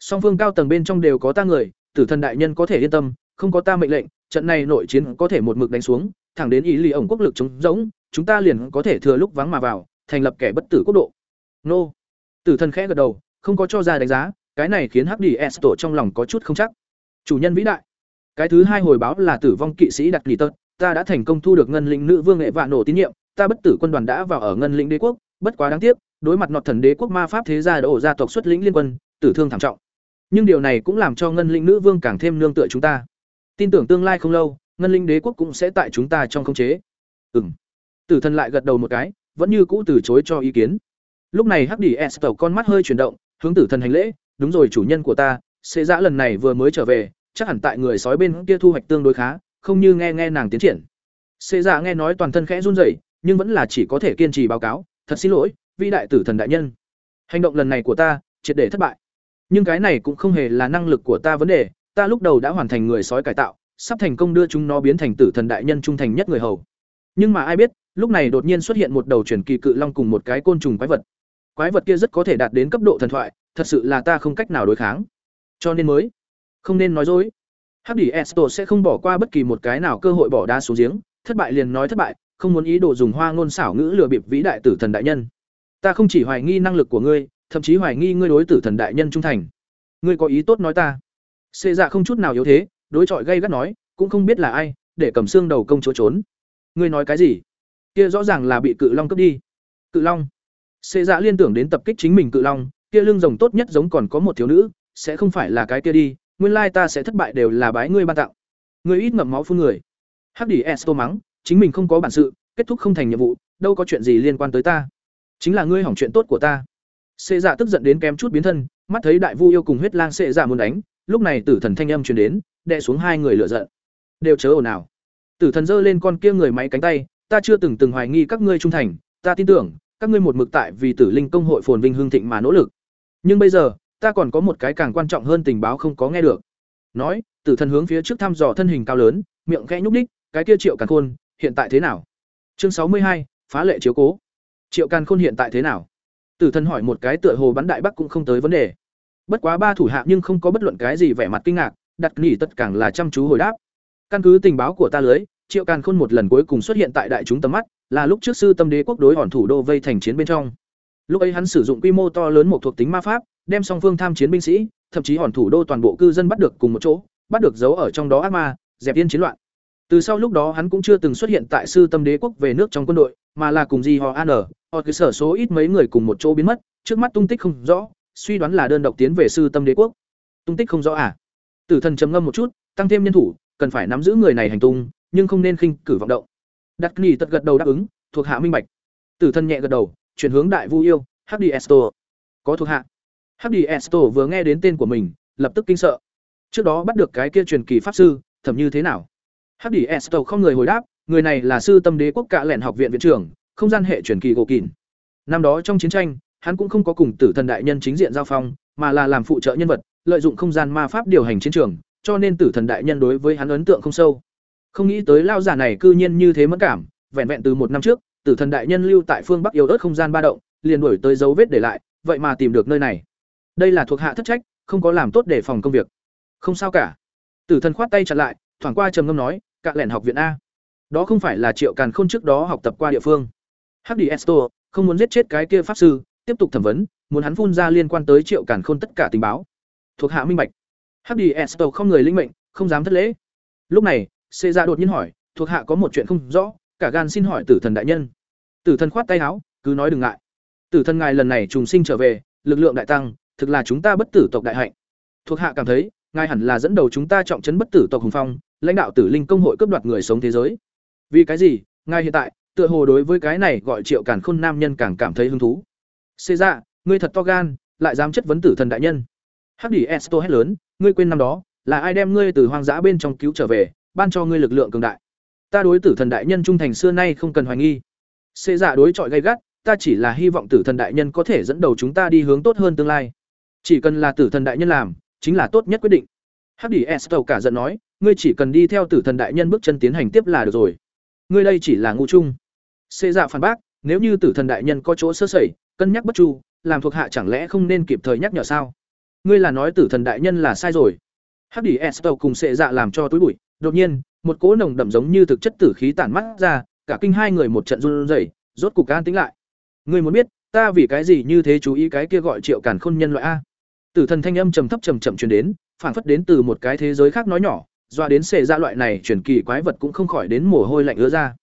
Song phương cao tầng bên trong đều có ta người, tử thần đại nhân có thể yên tâm, không có ta mệnh lệnh, trận này nội chiến có thể một mực đánh xuống, thẳng đến ý ly ổng quốc lực chống rỗng, chúng ta liền có thể thừa lúc vắng mà vào, thành lập kẻ bất tử quốc độ. Nô. Tử thần khẽ gật đầu, không có cho ra đánh giá, cái này khiến hắc đi s tổ trong lòng có chút không chắc. Chủ nhân vĩ đại. Cái thứ hai hồi báo là tử vong kỵ sĩ đặt lì tật ta đã thành công thu được ngân lĩnh nữ vương nghệ vạn nổ tín nhiệm, ta bất tử quân đoàn đã vào ở ngân lĩnh đế quốc, bất quá đáng tiếc, đối mặt nọt thần đế quốc ma pháp thế gia đã ổ gia tộc xuất lĩnh liên quân, tử thương thảm trọng. Nhưng điều này cũng làm cho ngân lĩnh nữ vương càng thêm nương tựa chúng ta. Tin tưởng tương lai không lâu, ngân linh đế quốc cũng sẽ tại chúng ta trong khống chế. Ừ m tử thần lại gật đầu một cái, vẫn như cũ từ chối cho ý kiến. Lúc này hắc đi s tàu con mắt hơi chuyển động, hướng tử thần hành lễ, đúng rồi, chủ nhân của ta xế giã lần này vừa mới trở về, chắc hẳn tại người sói bên kia thu hoạch tương đối khá không như nghe nghe nàng tiến triển. Xê dạ nghe nói toàn thân khẽ run rẩy, nhưng vẫn là chỉ có thể kiên trì báo cáo, thật xin lỗi, vĩ đại tử thần đại nhân. Hành động lần này của ta, triệt để thất bại. Nhưng cái này cũng không hề là năng lực của ta vấn đề, ta lúc đầu đã hoàn thành người sói cải tạo, sắp thành công đưa chúng nó biến thành tử thần đại nhân trung thành nhất người hầu. Nhưng mà ai biết, lúc này đột nhiên xuất hiện một đầu truyền kỳ cự long cùng một cái côn trùng quái vật. Quái vật kia rất có thể đạt đến cấp độ thần thoại, thật sự là ta không cách nào đối kháng. Cho nên mới không nên nói dối hắc đỉ esto sẽ không bỏ qua bất kỳ một cái nào cơ hội bỏ đá xuống giếng. Thất bại liền nói thất bại, không muốn ý đồ dùng hoa ngôn xảo ngữ lừa bịp vĩ đại tử thần đại nhân. Ta không chỉ hoài nghi năng lực của ngươi, thậm chí hoài nghi ngươi đối tử thần đại nhân trung thành. Ngươi có ý tốt nói ta. Xê dạ không chút nào yếu thế, đối chọi gây gắt nói, cũng không biết là ai, để cầm xương đầu công chúa trốn. Ngươi nói cái gì? Kia rõ ràng là bị cự long cướp đi. Cự long. Xê dạ liên tưởng đến tập kích chính mình cự long, kia lưng rồng tốt nhất giống còn có một thiếu nữ, sẽ không phải là cái kia đi nguyên lai ta sẽ thất bại đều là bái ngươi ban tặng. Ngươi ít ngậm máu phun người. Hắc đỉ esto mắng, chính mình không có bản sự, kết thúc không thành nhiệm vụ, đâu có chuyện gì liên quan tới ta. Chính là ngươi hỏng chuyện tốt của ta. Sệ dạ tức giận đến kém chút biến thân, mắt thấy đại vu yêu cùng huyết lang sệ dạ muốn đánh, lúc này tử thần thanh âm truyền đến, đè xuống hai người lựa giận. Đều chớ ồn ào. Tử thần giơ lên con kia người máy cánh tay, ta chưa từng từng hoài nghi các ngươi trung thành, ta tin tưởng, các ngươi một mực tại vì tử linh công hội phồn vinh hương thịnh mà nỗ lực. Nhưng bây giờ ta còn có một cái càng quan trọng hơn tình báo không có nghe được. Nói, tử thần hướng phía trước thăm dò thân hình cao lớn, miệng khẽ nhúc ních cái kia triệu càn khôn, hiện tại thế nào? Chương sáu mươi hai, phá lệ chiếu cố. Triệu càn khôn hiện tại thế nào? Tử thần hỏi một cái tựa hồ bắn đại bắc cũng không tới vấn đề. Bất quá ba thủ hạ nhưng không có bất luận cái gì vẻ mặt kinh ngạc, đặt nghỉ tất cả là chăm chú hồi đáp. Căn cứ tình báo của ta lưới, triệu càn khôn một lần cuối cùng xuất hiện tại đại chúng tầm mắt, là lúc trước sư tâm đế quốc đối hòn thủ đô vây thành chiến bên trong. Lúc ấy hắn sử dụng quy mô to lớn một thuộc tính ma pháp đem song phương tham chiến binh sĩ, thậm chí hòn thủ đô toàn bộ cư dân bắt được cùng một chỗ, bắt được giấu ở trong đó ác ma, dẹp yên chiến loạn. Từ sau lúc đó hắn cũng chưa từng xuất hiện tại sư tâm đế quốc về nước trong quân đội, mà là cùng di họ an họ cứ sở số ít mấy người cùng một chỗ biến mất, trước mắt tung tích không rõ, suy đoán là đơn độc tiến về sư tâm đế quốc. Tung tích không rõ à? Tử thần trầm ngâm một chút, tăng thêm nhân thủ, cần phải nắm giữ người này hành tung, nhưng không nên khinh cử vọng động. Đặt nghỉ tật gật đầu đáp ứng, thuộc hạ minh bạch. Tử thần nhẹ gật đầu, chuyển hướng đại vu yêu HDS esto có thuộc hạ hd esto vừa nghe đến tên của mình, lập tức kinh sợ. Trước đó bắt được cái kia truyền kỳ pháp sư, thẩm như thế nào? Hd esto không người hồi đáp, người này là sư tâm đế quốc cạ lẻn học viện viện trưởng, không gian hệ truyền kỳ gỗ kìn năm đó trong chiến tranh, hắn cũng không có cùng tử thần đại nhân chính diện giao phong, mà là làm phụ trợ nhân vật, lợi dụng không gian ma pháp điều hành chiến trường, cho nên tử thần đại nhân đối với hắn ấn tượng không sâu. Không nghĩ tới lao giả này cư nhiên như thế mất cảm, vẹn vẹn từ một năm trước, tử thần đại nhân lưu tại phương bắc yêu ớt không gian ba động, liền đổi tới dấu vết để lại, vậy mà tìm được nơi này đây là thuộc hạ thất trách, không có làm tốt để phòng công việc. Không sao cả. Tử thần khoát tay chặn lại, thoảng qua trầm ngâm nói, cạ lẻn học viện a. Đó không phải là triệu càn khôn trước đó học tập qua địa phương. Hd esto, không muốn giết chết cái kia pháp sư, tiếp tục thẩm vấn, muốn hắn phun ra liên quan tới triệu càn khôn tất cả tình báo. Thuộc hạ minh bạch. Hd esto không người linh mệnh, không dám thất lễ. Lúc này xê ra đột nhiên hỏi, thuộc hạ có một chuyện không rõ, cả gan xin hỏi tử thần đại nhân. Tử thần khoát tay áo, cứ nói đừng ngại. Tử thần ngài lần này trùng sinh trở về, lực lượng đại tăng thực là chúng ta bất tử tộc đại hạnh. Thuộc hạ cảm thấy ngài hẳn là dẫn đầu chúng ta trọng trấn bất tử tộc hùng phong lãnh đạo tử linh công hội cướp đoạt người sống thế giới. Vì cái gì? Ngài hiện tại tựa hồ đối với cái này gọi triệu càn khôn nam nhân càng cảm thấy hứng thú. Xê dạ, ngươi thật to gan lại dám chất vấn tử thần đại nhân. Hắc đỉ esto hét lớn ngươi quên năm đó là ai đem ngươi từ hoang dã bên trong cứu trở về ban cho ngươi lực lượng cường đại. Ta đối tử thần đại nhân trung thành xưa nay không cần hoài nghi. Xê dạ đối chọi gay gắt ta chỉ là hy vọng tử thần đại nhân có thể dẫn đầu chúng ta đi hướng tốt hơn tương lai chỉ cần là tử thần đại nhân làm, chính là tốt nhất quyết định. Hắc đỉ esto cả giận nói, ngươi chỉ cần đi theo tử thần đại nhân bước chân tiến hành tiếp là được rồi. Ngươi đây chỉ là ngu chung. Xê dạ phản bác, nếu như tử thần đại nhân có chỗ sơ sẩy, cân nhắc bất chu, làm thuộc hạ chẳng lẽ không nên kịp thời nhắc nhở sao? Ngươi là nói tử thần đại nhân là sai rồi. Hắc đi esto cùng xê dạ làm cho túi bụi. Đột nhiên, một cỗ nồng đậm giống như thực chất tử khí tản mắt ra, cả kinh hai người một trận run rẩy, rốt cục an tính lại. Ngươi muốn biết, ta vì cái gì như thế chú ý cái kia gọi triệu càn khôn nhân loại a? Tử thần thanh âm trầm thấp trầm chậm truyền đến phản phất đến từ một cái thế giới khác nói nhỏ doa đến xệ ra loại này truyền kỳ quái vật cũng không khỏi đến mồ hôi lạnh ứa ra.